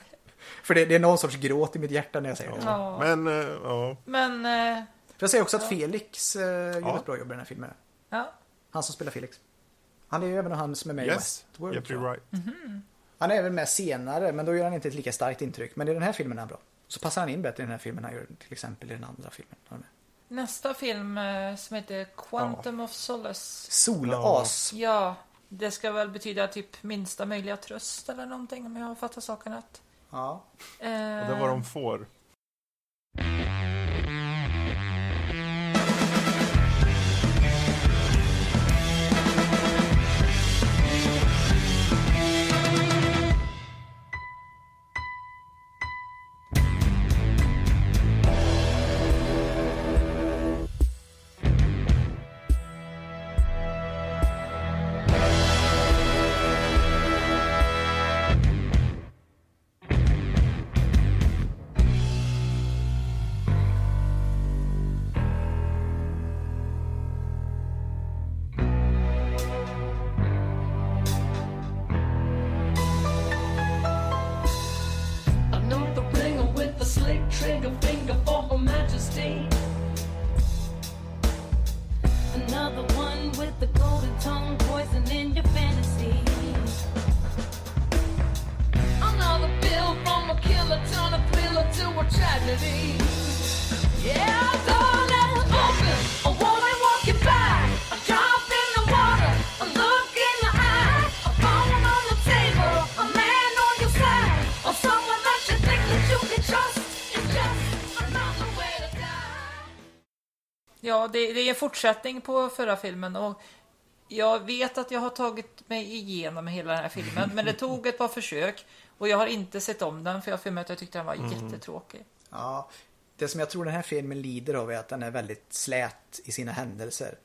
Speaker 2: För det, det är någon sorts gråt i mitt hjärta när jag säger det.
Speaker 1: Ja.
Speaker 3: Men, eh, ja.
Speaker 1: Men,
Speaker 2: För jag säger också att Felix eh, gör ett bra jobb i den här filmen.
Speaker 1: ja.
Speaker 2: Han som spelar Felix. Han är ju även han som är med i
Speaker 3: Yes,
Speaker 2: Westworld.
Speaker 3: Jeffrey
Speaker 2: tror jag.
Speaker 3: Wright.
Speaker 2: Han är även med senare, men då gör han inte ett lika starkt intryck. Men i den här filmen är han bra. Så passar han in bättre i den här filmen än han gör till exempel i den andra filmen. Är.
Speaker 1: Nästa film eh, som heter Quantum of Solace.
Speaker 2: Solas.
Speaker 1: Ja, det ska väl betyda typ minsta möjliga tröst eller någonting om jag har fattat saken rätt.
Speaker 2: Ja.
Speaker 3: Och det var de får.
Speaker 1: Ja, det, det är en fortsättning på förra filmen och jag vet att jag har tagit mig igenom hela den här filmen, men det tog ett par försök och jag har inte sett om den för jag har för mig att jag tyckte den var jättetråkig
Speaker 2: ja. Det som jag tror den här filmen lider av är att den är väldigt slät i sina händelser.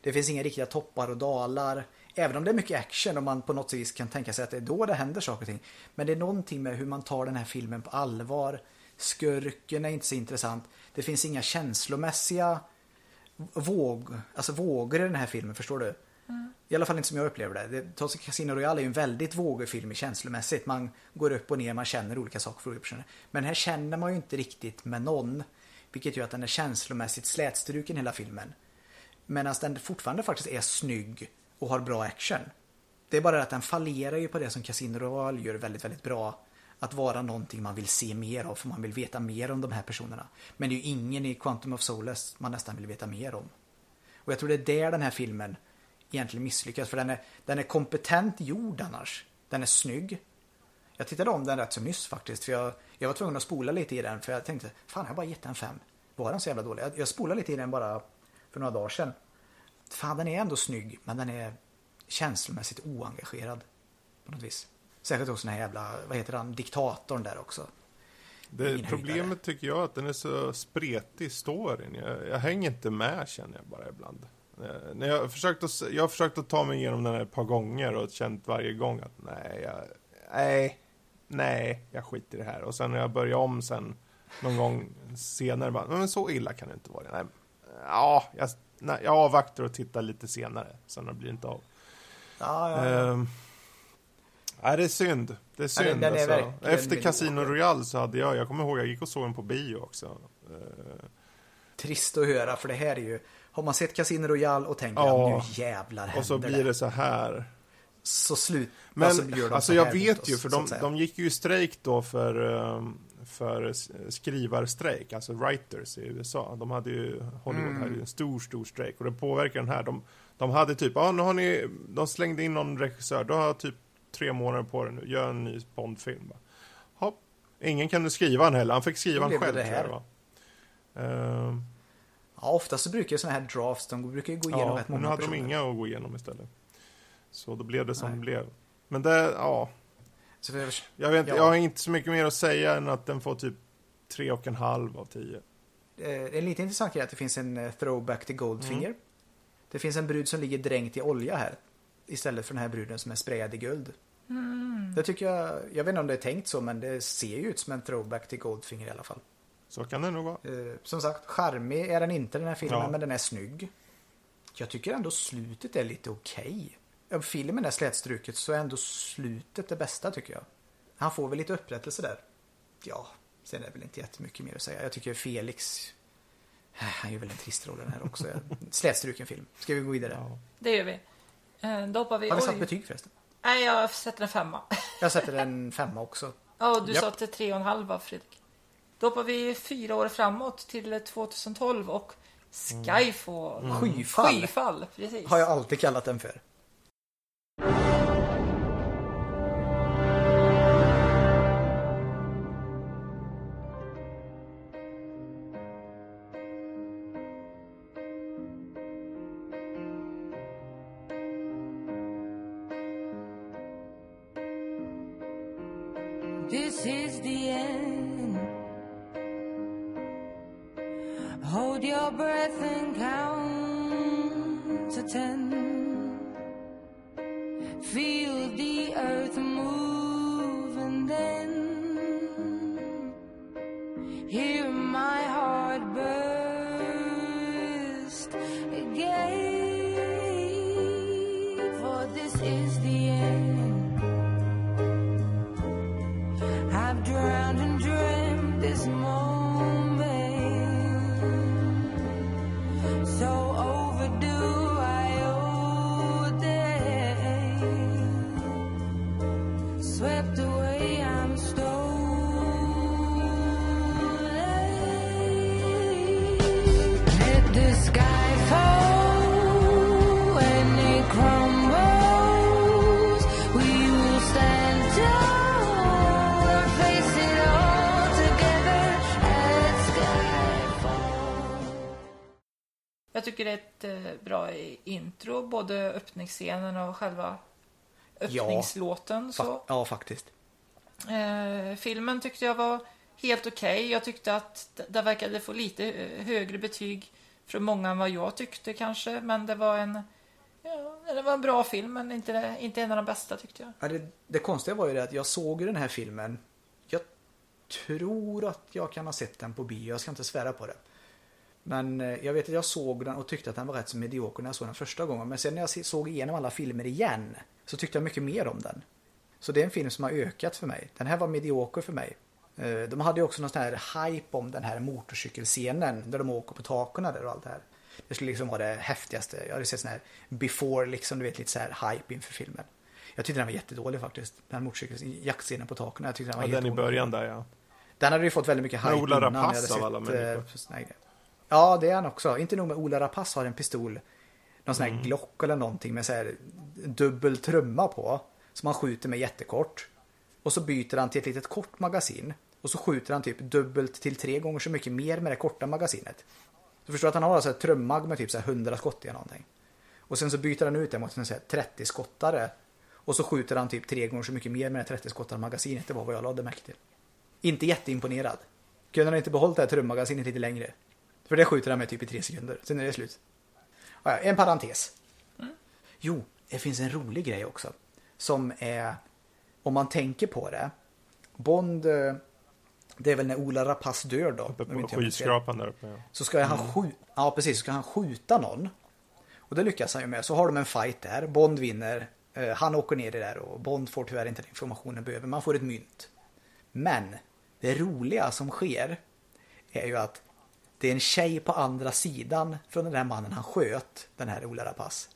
Speaker 2: Det finns inga riktiga toppar och dalar. Även om det är mycket action och man på något vis kan tänka sig att det är då det händer saker och ting. Men det är någonting med hur man tar den här filmen på allvar. Skurken är inte så intressant. Det finns inga känslomässiga våg, alltså vågor i den här filmen, förstår du? I alla fall inte som jag upplever det. det Casino Royale är ju en väldigt vågig film känslomässigt. Man går upp och ner, man känner olika saker för olika personer. Men här känner man ju inte riktigt med någon. Vilket gör att den är känslomässigt slätstruken hela filmen. Medan den fortfarande faktiskt är snygg och har bra action. Det är bara det att den fallerar ju på det som Casino Royale gör väldigt, väldigt bra. Att vara någonting man vill se mer av, för man vill veta mer om de här personerna. Men det är ju ingen i Quantum of Solace man nästan vill veta mer om. Och jag tror det är där den här filmen egentligen misslyckas. För den är, den är kompetent gjord annars. Den är snygg. Jag tittade om den rätt så nyss faktiskt. För jag, jag var tvungen att spola lite i den. För jag tänkte, fan jag har bara gett den fem. Var den så jävla dålig? Jag, jag spolade lite i den bara för några dagar sedan. Fan den är ändå snygg. Men den är känslomässigt oengagerad. På något vis. Särskilt också den här jävla, vad heter han, diktatorn där också.
Speaker 3: Det, problemet tycker jag är att den är så spretig storyn. Jag, jag hänger inte med känner jag bara ibland. Eh, När jag, försökt att, jag har försökt att ta mig igenom den här ett par gånger och känt varje gång att nej, jag, nej, nej, jag skiter i det här. Och sen när jag börjar om sen någon gång senare, bara, men så illa kan det inte vara. Nej, ja, jag, nej, jag avvaktar och tittar lite senare, sen blir det inte av.
Speaker 2: Ja, ja, ja.
Speaker 3: Ehm, nej, det är synd. Det är
Speaker 2: Ja,
Speaker 3: synd.
Speaker 2: är
Speaker 3: alltså.
Speaker 2: verkligen
Speaker 3: Efter Casino. Royale så hade jag, jag kommer ihåg, jag gick och såg den på bio också. Ehm,
Speaker 2: Trist att höra för det här är ju, har man sett Casino Royale och tänker
Speaker 3: Ja.
Speaker 2: att nu jävlar händer
Speaker 3: och så blir det så här.
Speaker 2: Så slut,
Speaker 3: Men
Speaker 2: alltså, gör de
Speaker 3: alltså
Speaker 2: så
Speaker 3: jag vet
Speaker 2: oss,
Speaker 3: ju, för de, de gick ju i strejk då för, ehm, för skrivarstrejk, alltså writers i USA. De hade ju, Hollywood
Speaker 2: Mm.
Speaker 3: hade ju en stor, stor strejk och det påverkar den här. De, de hade typ, ja nu har ni, de slängde in någon regissör, du har typ tre månader på dig nu, gör en ny Bondfilm. Hopp. Ingen kunde skriva den heller, han fick skriva
Speaker 2: Då
Speaker 3: den själv
Speaker 2: det här.
Speaker 3: tror jag det var.
Speaker 2: Ja, ofta så brukar ju sådana här drafts, de brukar ju gå igenom
Speaker 3: Ja,
Speaker 2: rätt
Speaker 3: men
Speaker 2: många
Speaker 3: nu hade
Speaker 2: personer.
Speaker 3: de inga att gå igenom istället. Så då blev det som
Speaker 2: Nej.
Speaker 3: det blev. Men det, ja.
Speaker 2: Så för,
Speaker 3: Jag, vet,
Speaker 2: Ja.
Speaker 3: jag har inte så mycket mer att säga än att den får typ tre och en halv av tio.
Speaker 2: eh, en lite intressant grej är att det finns en eh, throwback till Goldfinger.
Speaker 3: Mm.
Speaker 2: Det finns en brud som ligger dränkt i olja här. Istället för den här bruden som är sprayad i guld.
Speaker 1: Mm.
Speaker 2: Det tycker jag, jag vet inte om det är tänkt så men det ser ju ut som en throwback till Goldfinger i alla fall.
Speaker 3: Så kan det nog vara.
Speaker 2: Eh, som sagt, charmig är den inte den här filmen
Speaker 3: Ja.
Speaker 2: men den är snygg. Jag tycker ändå slutet är lite okej. Om filmen är slätstruket så är ändå slutet det bästa tycker jag. Han får väl lite upprättelse där. Ja, sen är det väl inte jättemycket mer att säga. Jag tycker Felix, eh, han gör väl en trist roll den här också. Slätstruken film. Ska vi gå vidare?
Speaker 3: Ja.
Speaker 1: Det gör vi. Eh, Då hoppar vi...
Speaker 2: Har vi
Speaker 1: oj.
Speaker 2: satt betyg förresten?
Speaker 1: Nej, jag sätter en femma.
Speaker 2: Jag sätter en femma också.
Speaker 1: Ja, och du
Speaker 3: Japp.
Speaker 1: satte tre och en halv Fredrik? Då hoppar vi fyra år framåt till 2012 och Skyfall.
Speaker 2: Skyfall
Speaker 1: Skyfall, precis.
Speaker 2: har jag alltid kallat den för.
Speaker 1: Öppningsscenen och själva öppningslåten.
Speaker 2: Fa-
Speaker 1: Så.
Speaker 2: ja, faktiskt.
Speaker 1: Eh, filmen tyckte jag var helt okej. Jag tyckte att d- det verkade få lite eh, högre betyg från många än vad jag tyckte kanske. Men det var en, ja, det var en bra film, men inte, inte en av de bästa tyckte jag.
Speaker 2: Ja, det, det konstiga var ju det att jag såg den här filmen. Jag tror att jag kan ha sett den på bio. Jag ska inte svära på det. Men eh, jag vet att jag såg den och tyckte att den var rätt så medioker när jag såg den första gången. Men sen när jag såg igenom alla filmer igen så tyckte jag mycket mer om den. Så det är en film som har ökat för mig. Den här var medioker för mig. Eh, De hade ju också någon sån här hype om den här motorcykelscenen där de åker på taken där och allt det här. Det skulle liksom vara det häftigaste. Jag hade sett sån här before liksom, du vet lite så här hype inför filmen. Jag tyckte den var jättedålig faktiskt. Den motorcykeln, jaktscenen på taken. Jag tyckte den var
Speaker 3: Ja,
Speaker 2: helt
Speaker 3: den i början där ja.
Speaker 2: Den hade ju fått väldigt mycket hype
Speaker 3: Ola Rapace av alla
Speaker 2: eh,
Speaker 3: människor.
Speaker 2: här grejer. Ja, det är han också. Inte nog med Ola Rapace har en pistol. Någon sån här
Speaker 3: Mm.
Speaker 2: Glock eller någonting med så här dubbel trumma på. Som han skjuter med jättekort. Och så byter han till ett litet kort magasin. Och så skjuter han typ dubbelt till tre gånger så mycket mer med det korta magasinet. Så förstår du att han har alltså ett trummag med typ så här 100 skott i någonting. Och sen så byter han ut det mot en så här 30-skottare. Och så skjuter han typ tre gånger så mycket mer med det 30-skottade magasinet. Det var vad jag lade märke till. Inte jätteimponerad. Kunde han inte behållit det här trummagasinet lite längre? För det skjuter han med typ i tre sekunder. Sen är det slut. Ja, en parentes. Jo, det finns en rolig grej också. Som är, om man tänker på det. Bond, eh, det är väl när Ola Rapace dör då.
Speaker 3: Uppe på skyskrapan där uppe ja.
Speaker 2: Så ska han skjuta, ja precis, så ska han skjuta någon. Och det lyckas han ju med. Så har de en fight där. Bond vinner. Eh, Han åker ner i det där och Bond får tyvärr inte den informationen behöver. Man får ett mynt. Men det roliga som sker är ju att det är en tjej på andra sidan från den här mannen han sköt, den här Ola Rapace.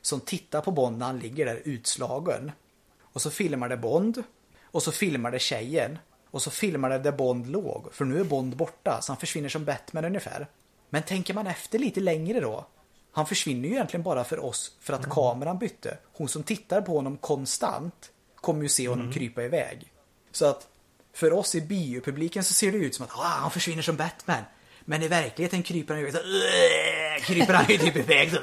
Speaker 2: Som tittar på Bond när han ligger där utslagen. Och så filmar det Bond. Och så filmar det tjejen. Och så filmar det där Bond låg. För nu är Bond borta, så han försvinner som Batman ungefär. Men tänker man efter lite längre då. Han försvinner ju egentligen bara för oss för att kameran bytte. Hon som tittar på honom konstant kommer ju se honom krypa iväg. Så att för oss i biopubliken så ser det ut som att ah, han försvinner som Batman. Men i verkligheten kryper han ju så, kryper han ju typ iväg så.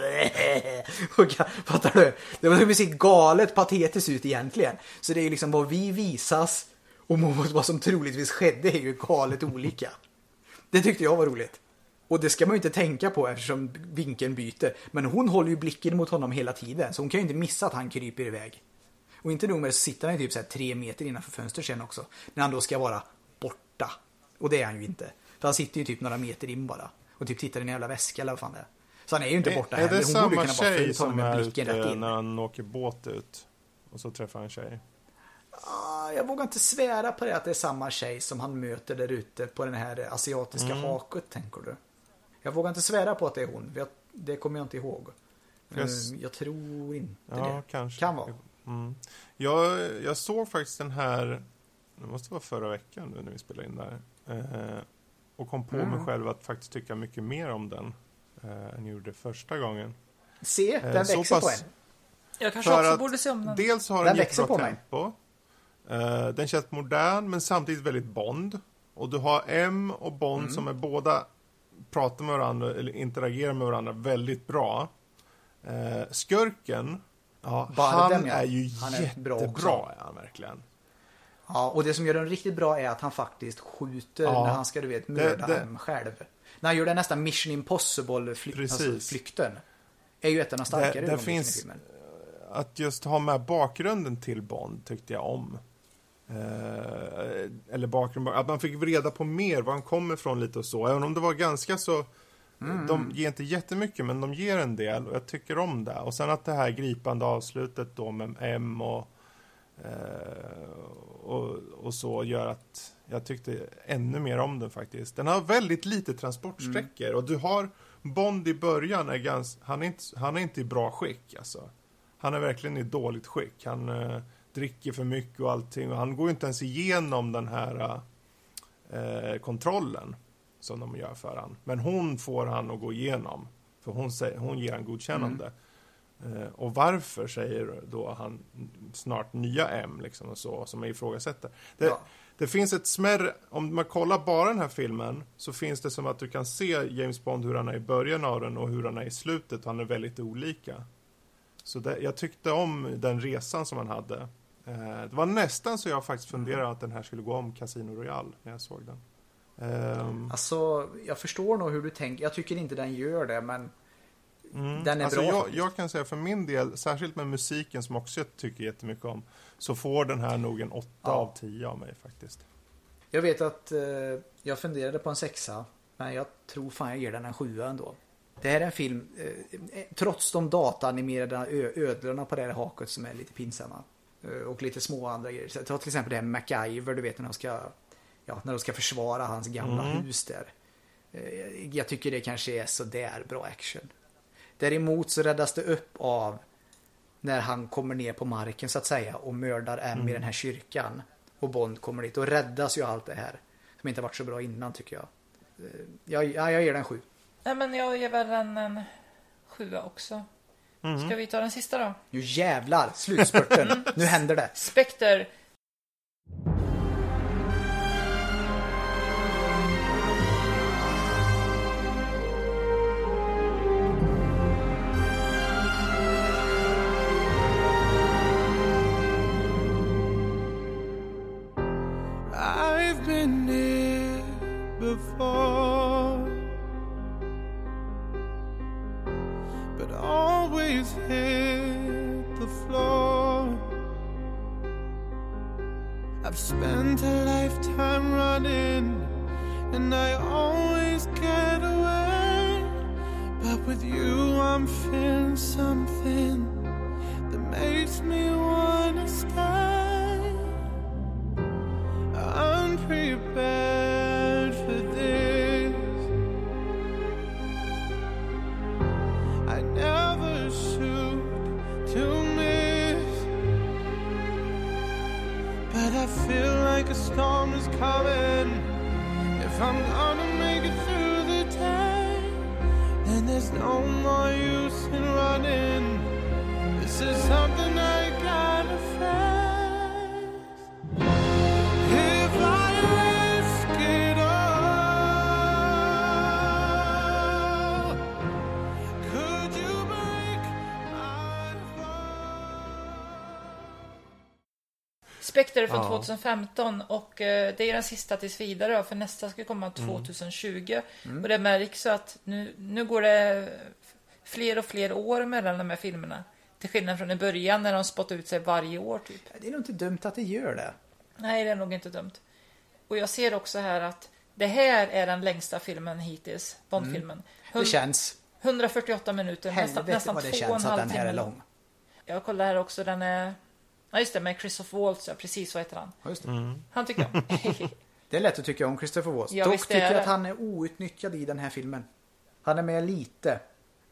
Speaker 2: Och, Fattar du? Det var ju galet patetiskt ut egentligen. Så det är ju liksom vad vi visas och vad som troligtvis skedde är ju galet olika. Det tyckte jag var roligt. Och det ska man ju inte tänka på eftersom vinkeln byter. Men hon håller ju blicken mot honom hela tiden. Så hon kan ju inte missa att han kryper iväg. Och inte nog med det så sitter han ju typ så här tre meter innanför fönstret sen också. När han då ska vara borta. Och det är han ju inte. För han sitter ju typ några meter in bara. Och typ tittar i en jävla väska eller vad fan det är. Så han är ju inte borta
Speaker 3: Är, är
Speaker 2: heller.
Speaker 3: det
Speaker 2: Hon borde
Speaker 3: samma
Speaker 2: kunna bara
Speaker 3: tjej som är ute
Speaker 2: in.
Speaker 3: när han åker båt ut? Och så träffar han en tjej.
Speaker 2: Ah, Jag vågar inte svära på det att det är samma tjej som han möter där ute på den här asiatiska
Speaker 3: Mm.
Speaker 2: haket, tänker du? Jag vågar inte svära på att det är hon. jag- Det kommer jag inte ihåg.
Speaker 3: Yes.
Speaker 2: Eh, Jag tror inte
Speaker 3: Ja,
Speaker 2: det.
Speaker 3: kanske.
Speaker 2: Kan vara.
Speaker 3: Mm. Jag, jag såg faktiskt den här, det måste vara förra veckan nu när vi spelade in där. Eh, och kom på
Speaker 2: Mm.
Speaker 3: mig själv att faktiskt tycka mycket mer om den eh, än jag gjorde första gången.
Speaker 2: Se,
Speaker 3: Eh,
Speaker 2: den
Speaker 3: så
Speaker 2: växer på
Speaker 3: pass-
Speaker 2: en.
Speaker 1: Jag kanske också borde se om den.
Speaker 3: Dels har
Speaker 2: Den
Speaker 3: den jättebra
Speaker 2: på mig.
Speaker 3: tempo. Eh, den känns modern men samtidigt väldigt Bond. Och du har M och Bond
Speaker 2: Mm.
Speaker 3: som är båda pratar med varandra eller interagerar med varandra väldigt bra. Eh, skurken, ja,
Speaker 2: Bardem,
Speaker 3: han
Speaker 2: ja.
Speaker 3: är ju
Speaker 2: Han är bra
Speaker 3: jättebra
Speaker 2: också.
Speaker 3: är han verkligen.
Speaker 2: Ja, och det som gör den riktigt bra är att han faktiskt skjuter
Speaker 3: Ja.
Speaker 2: när han ska, du vet, mörda
Speaker 3: det-
Speaker 2: en själv. När han gör den nästan Mission Impossible fly-
Speaker 3: Precis.
Speaker 2: alltså. Är ju ett av de starkare
Speaker 3: Det- det finns-
Speaker 2: filmen.
Speaker 3: Att just ha med bakgrunden till Bond tyckte jag om. Eh, eller bakgrund, att man fick reda på mer var han kommer ifrån lite och så. Även om det var ganska så De ger inte jättemycket men de ger en del och jag tycker om det. Och sen att det här gripande avslutet då med M och, och, och så gör att jag tyckte ännu mer om den faktiskt. Den har väldigt lite transportsträckor och du har Bond i början är ganska, han är inte, han är inte i bra skick alltså. Han är verkligen i dåligt skick. Han eh, dricker för mycket och allting och han går ju inte ens igenom den här eh, kontrollen som de gör för han. Men hon får han att gå igenom. För hon, säger, hon ger han godkännande. Eh, och varför säger då han snart nya M liksom och så, som jag ifrågasätter. Det,
Speaker 2: Ja.
Speaker 3: det finns ett smärre, om man kollar bara den här filmen så finns det som att du kan se James Bond hur han är i början av den och hur han är i slutet. Han är väldigt olika. Så det, jag tyckte om den resan som han hade. Eh, det var nästan så jag faktiskt funderade att den här skulle gå om Casino Royale när jag såg den. Ehm,
Speaker 2: Alltså, jag förstår nog hur du tänker. Jag tycker inte den gör det, men
Speaker 3: mm.
Speaker 2: den är
Speaker 3: alltså
Speaker 2: bra.
Speaker 3: jag, jag kan säga för min del, särskilt med musiken som också jag tycker jättemycket om, så får den här nog en 8
Speaker 2: Ja.
Speaker 3: av 10 av mig faktiskt.
Speaker 2: Jag vet att eh, jag funderade på en sexa, men jag tror fan jag ger den en sjua ändå. Det här är en film, eh, eh, trots de dataanimerade ö- ödlorna på det här haket som är lite pinsamma. Eh, och lite små andra grejer. Så Ta till exempel det här MacGyver, du vet när de ska, ja, när de ska försvara hans gamla
Speaker 3: Mm.
Speaker 2: hus där. Eh, jag tycker det kanske är så där bra action. Däremot så räddas det upp av när han kommer ner på marken så att säga och mördar M
Speaker 3: Mm.
Speaker 2: i den här kyrkan. Och Bond kommer dit och räddas ju allt det här. Som inte varit så bra innan tycker jag. Eh, Jag, ja, jag ger den sju.
Speaker 1: Nej, men jag ger väl den en sjua också.
Speaker 3: Mm.
Speaker 1: Ska vi ta den sista då?
Speaker 2: Nu jävlar, slutspurten. nu händer det.
Speaker 1: Spectre. Spectre från
Speaker 3: Ja.
Speaker 1: 2015 och eh, det är den sista tills vidare för nästa ska komma 2020.
Speaker 2: Mm.
Speaker 1: Och det märks att nu, nu går det fler och fler år mellan de här filmerna. Till skillnad från i början när de spottade ut sig varje år typ.
Speaker 2: Det är nog inte dumt att det gör det.
Speaker 1: Nej, det är nog inte dumt. Och jag ser också här att det här är den längsta filmen hittills, Bondfilmen.
Speaker 2: Mm. Det känns.
Speaker 1: 148 minuter, nästan,
Speaker 2: Helvete
Speaker 1: nästan
Speaker 2: vad det
Speaker 1: två och en
Speaker 2: känns att
Speaker 1: halv
Speaker 2: den här
Speaker 1: timme
Speaker 2: är lång.
Speaker 1: Jag kollar här också, den är... Ja just det, med Christopher Waltz, ja precis så heter han.
Speaker 2: Ja, just det.
Speaker 1: Han tycker jag.
Speaker 2: Det är lätt att tycka om Christopher Waltz.
Speaker 1: Ja,
Speaker 2: Dock
Speaker 1: visst är
Speaker 2: tycker jag att han är outnyttjad i den här filmen. Han är med lite.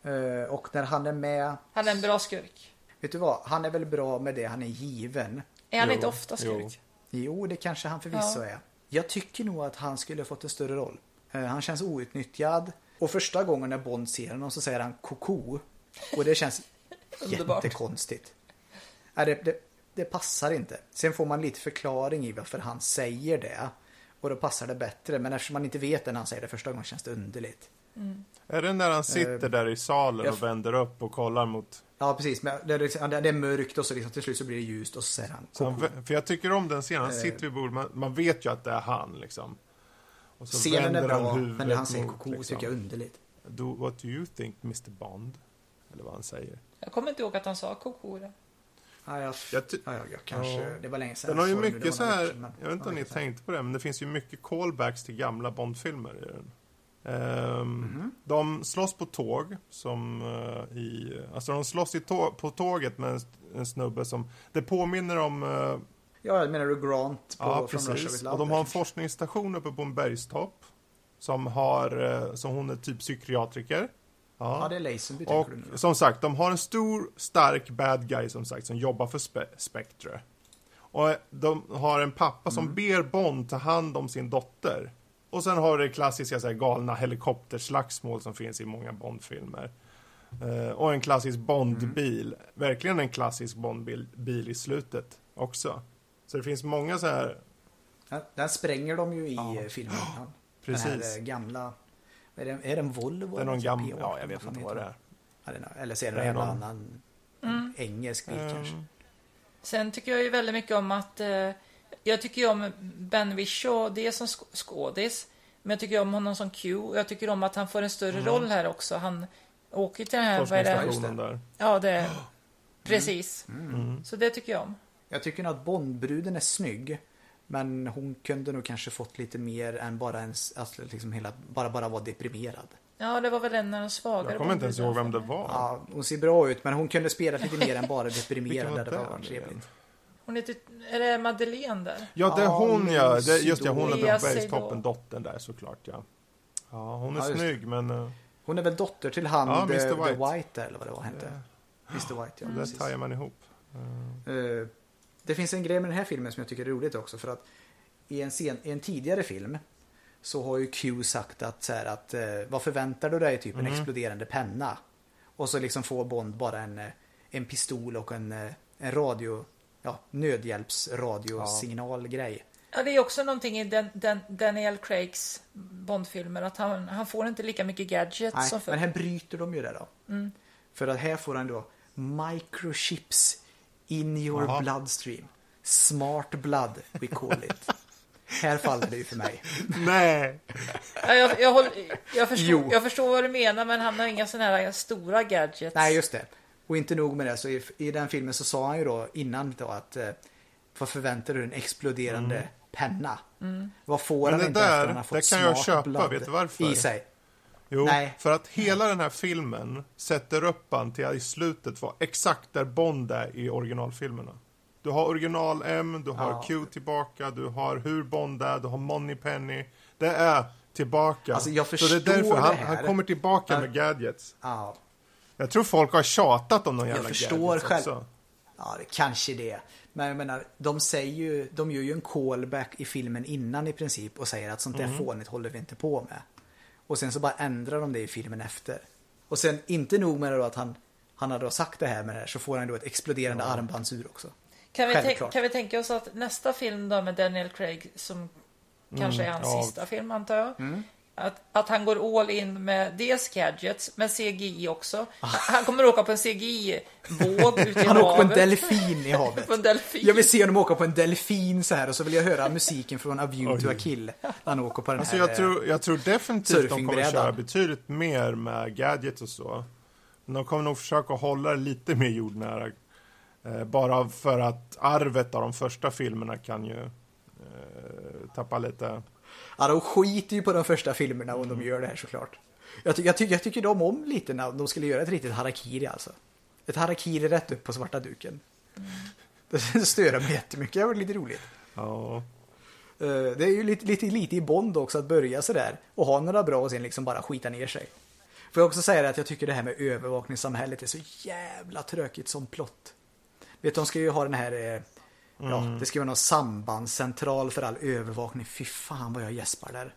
Speaker 2: Eh, Och när han är med,
Speaker 1: Han är en bra skurk.
Speaker 2: vet du vad? Han är väl bra med det han är given.
Speaker 1: Är han
Speaker 3: Jo,
Speaker 1: inte ofta
Speaker 3: jo.
Speaker 1: skurk?
Speaker 2: Jo, det kanske han förvisso
Speaker 1: Ja.
Speaker 2: är. Jag tycker nog att han skulle fått en större roll. Eh, Han känns outnyttjad. Och första gången när Bond ser honom så säger han koko. Och det känns jättekonstigt. Nej, det, det, det passar inte. Sen får man lite förklaring i varför han säger det. Och då passar det bättre. Men eftersom man inte vet det när han säger det första gången känns det underligt.
Speaker 3: Är det när han sitter
Speaker 2: Eh,
Speaker 3: där i salen och vänder upp och kollar mot...
Speaker 2: Ja, precis. Men det, är liksom- det är mörkt och så liksom, till slut så blir det ljust och så säger han
Speaker 3: Så han, för jag tycker om den scenen, han
Speaker 2: Eh.
Speaker 3: sitter vid bordet, man, man vet ju att det är han liksom. Och så
Speaker 2: Scenen är
Speaker 3: han
Speaker 2: bra,
Speaker 3: huvudet
Speaker 2: men när han säger koko
Speaker 3: liksom.
Speaker 2: tycker jag är underligt.
Speaker 3: Do, what do you think Mr Bond? Eller vad han säger.
Speaker 1: Jag kommer inte ihåg att han sa koko.
Speaker 2: Ja, jag,
Speaker 3: Jag
Speaker 2: ja, jag, jag kanske,
Speaker 3: Ja.
Speaker 2: det var länge sedan
Speaker 3: Den har ju mycket så här,
Speaker 2: men-
Speaker 3: jag vet inte om ni tänkte på det, men det finns ju mycket callbacks till gamla Bond-filmer i den. Ehm,
Speaker 2: Mhm.
Speaker 3: De slåss på tåg, som eh, i, alltså de slåss i tå- på tåget med en, en snubbe som, det påminner om, eh,
Speaker 2: Ja, menar du Grant på
Speaker 3: ja precis, och de har en forskningsstation uppe på en bergstopp. Som har, eh, som hon är typ psykiatriker.
Speaker 2: Ja, det är Lazenby
Speaker 3: Och
Speaker 2: du nu.
Speaker 3: som sagt, de har en stor, stark bad guy som sagt, som jobbar för Spe- Spectre. Och de har en pappa som
Speaker 2: Mm.
Speaker 3: ber Bond ta hand om sin dotter. Och sen har du det klassiska så här, galna helikopterslagsmål som finns i många Bond-filmer. Eh, och en klassisk Bond-bil.
Speaker 2: Mm.
Speaker 3: Verkligen en klassisk Bond-bil bil i slutet också. Så det finns många så här,
Speaker 2: Den, den spränger de ju i
Speaker 3: Ja.
Speaker 2: eh, filmen. Ja.
Speaker 3: precis.
Speaker 2: Den här eh, gamla... Är det, är det en Volvo?
Speaker 3: det är någon
Speaker 2: eller
Speaker 3: gammal,
Speaker 2: P18,
Speaker 3: ja jag vet inte vad det
Speaker 2: den?
Speaker 3: är.
Speaker 2: Eller så är det
Speaker 3: Det någon-
Speaker 2: annan
Speaker 1: Mm.
Speaker 2: engelsk bil
Speaker 3: Ehm,
Speaker 2: kanske.
Speaker 1: Sen tycker jag ju väldigt mycket om att... Eh, jag tycker ju om Ben Whishaw, det är som sk- skådis. Men jag tycker om honom som Q. och Jag tycker om att han får en större
Speaker 3: Mm.
Speaker 1: roll här också. Han åker till den här... Vad är det?
Speaker 3: Där.
Speaker 1: Ja, det är... Precis.
Speaker 3: Mm.
Speaker 1: Så det tycker jag om.
Speaker 2: Jag tycker nog att Bondbruden är snygg. Men hon kunde nog kanske fått lite mer än bara en, alltså liksom hela, bara, bara vara deprimerad.
Speaker 1: Ja, det var väl en av de svagare
Speaker 3: Jag kommer inte ens ihåg vem det var.
Speaker 2: Ja, hon ser bra ut men hon kunde spela lite mer än bara deprimerad.
Speaker 3: var
Speaker 2: Det
Speaker 3: det nu
Speaker 2: trevligt.
Speaker 1: Hon heter... Är det Madeleine där?
Speaker 3: Ja, det är hon ja. Det, just ja, hon är bergstoppen, dottern där såklart ja. Ja, hon är
Speaker 2: Ja, det.
Speaker 3: snygg men uh,
Speaker 2: Hon är väl dotter till han
Speaker 3: Ja,
Speaker 2: the,
Speaker 3: Mr.
Speaker 2: the
Speaker 3: White.
Speaker 2: White där, eller vad det var hette. Mr White ja,
Speaker 3: det
Speaker 2: precis.
Speaker 3: tajar man ihop.
Speaker 2: Eh, det finns en grej med den här filmen som jag tycker är roligt också för att i en, sen, i en tidigare film så har ju Q sagt att, så här, att eh, vad förväntar du dig? Typ en
Speaker 3: Mm.
Speaker 2: exploderande penna. Och så liksom får Bond bara en, eh, en pistol och en, eh, en radio, ja, nödhjälpsradiosignalgrej.
Speaker 1: Ja, det är också någonting i den, den, Daniel Craigs Bondfilmer att han, han får inte lika mycket gadgets
Speaker 2: Nej,
Speaker 1: som
Speaker 2: men
Speaker 1: förr.
Speaker 2: här bryter de ju det då.
Speaker 1: Mm.
Speaker 2: För att här får han då microchips in your
Speaker 3: Jaha.
Speaker 2: bloodstream. Smart blood we call it. här faller det ju för mig.
Speaker 3: Nej!
Speaker 1: Ja, jag, jag, håller, jag, förstår,
Speaker 2: Jo.
Speaker 1: jag förstår vad du menar, men han har inga sådana här stora gadgets.
Speaker 2: Nej, just det. Och inte nog med det, så i, i den filmen så sa han ju då innan då att eh, vad förväntar du? En exploderande penna? Vad får
Speaker 3: Mm. Men
Speaker 2: han inte
Speaker 3: där,
Speaker 2: efter han har fått
Speaker 3: det kan jag
Speaker 2: smart
Speaker 3: köpa.
Speaker 2: blood
Speaker 3: Vet du varför?
Speaker 2: i sig?
Speaker 3: Jo,
Speaker 2: Nej.
Speaker 3: för att hela den här filmen sätter upp han till att i slutet vara exakt där Bond är i originalfilmerna. Du har original M, du har
Speaker 2: Ja.
Speaker 3: Q tillbaka, du har hur Bond är, du har Moneypenny. Det är tillbaka.
Speaker 2: Alltså, jag
Speaker 3: Så det
Speaker 2: förstår
Speaker 3: är därför han, han kommer tillbaka
Speaker 2: Men-
Speaker 3: med gadgets.
Speaker 2: Ja,
Speaker 3: Jag tror folk har tjatat om någon
Speaker 2: Jag
Speaker 3: jävla
Speaker 2: förstår
Speaker 3: gadgets
Speaker 2: själv.
Speaker 3: också.
Speaker 2: ja det, kanske det. Men jag menar, de säger ju, de gör ju en callback i filmen innan i princip och säger att sånt
Speaker 3: Mm.
Speaker 2: där fånigt håller vi inte på med. Och sen så bara ändrar de det i filmen efter. Och sen inte nog med det då att han, han har då sagt det här med det här så får han då ett exploderande armbandsur också.
Speaker 1: Kan vi, kan vi tänka oss att nästa film då med Daniel Craig, som kanske är hans
Speaker 3: ja.
Speaker 1: sista film antar jag.
Speaker 2: Mm.
Speaker 1: Att, att han går all in med dels gadgets, med CGI också. Han, han kommer åka på en CGI-våg ut i
Speaker 2: Han
Speaker 1: havet.
Speaker 2: åker på en delfin i havet.
Speaker 1: På en delfin.
Speaker 2: Jag vill se honom åka på en delfin så här och så vill jag höra musiken från A View to a Kill. När han åker på den
Speaker 3: Alltså
Speaker 2: här.
Speaker 3: jag tror, jag tror definitivt de kommer
Speaker 2: surfingbrädan.
Speaker 3: köra betydligt mer med gadgets och så. Men de kommer nog försöka hålla det lite mer jordnära. Eh, bara för att arvet av de första filmerna kan ju eh, tappa lite.
Speaker 2: Ja, de skiter ju på de första filmerna om
Speaker 3: Mm.
Speaker 2: de gör det här såklart. Jag, ty jag, ty jag tycker de om lite när de skulle göra ett riktigt harakiri alltså. Ett harakiri rätt upp på svarta duken. Det stör mig jättemycket, det var lite roligt.
Speaker 3: Ja.
Speaker 2: Eh, Det är ju lite, lite, lite i Bond också att börja sådär och ha några bra och sen liksom bara skita ner sig. Får jag också säga att jag tycker det här med övervakningssamhället är så jävla tråkigt som plott. Vet du, de ska ju ha den här, eh, ja, det ska vara någon sambandscentral för all övervakning. Fy fan vad jag gäspar där.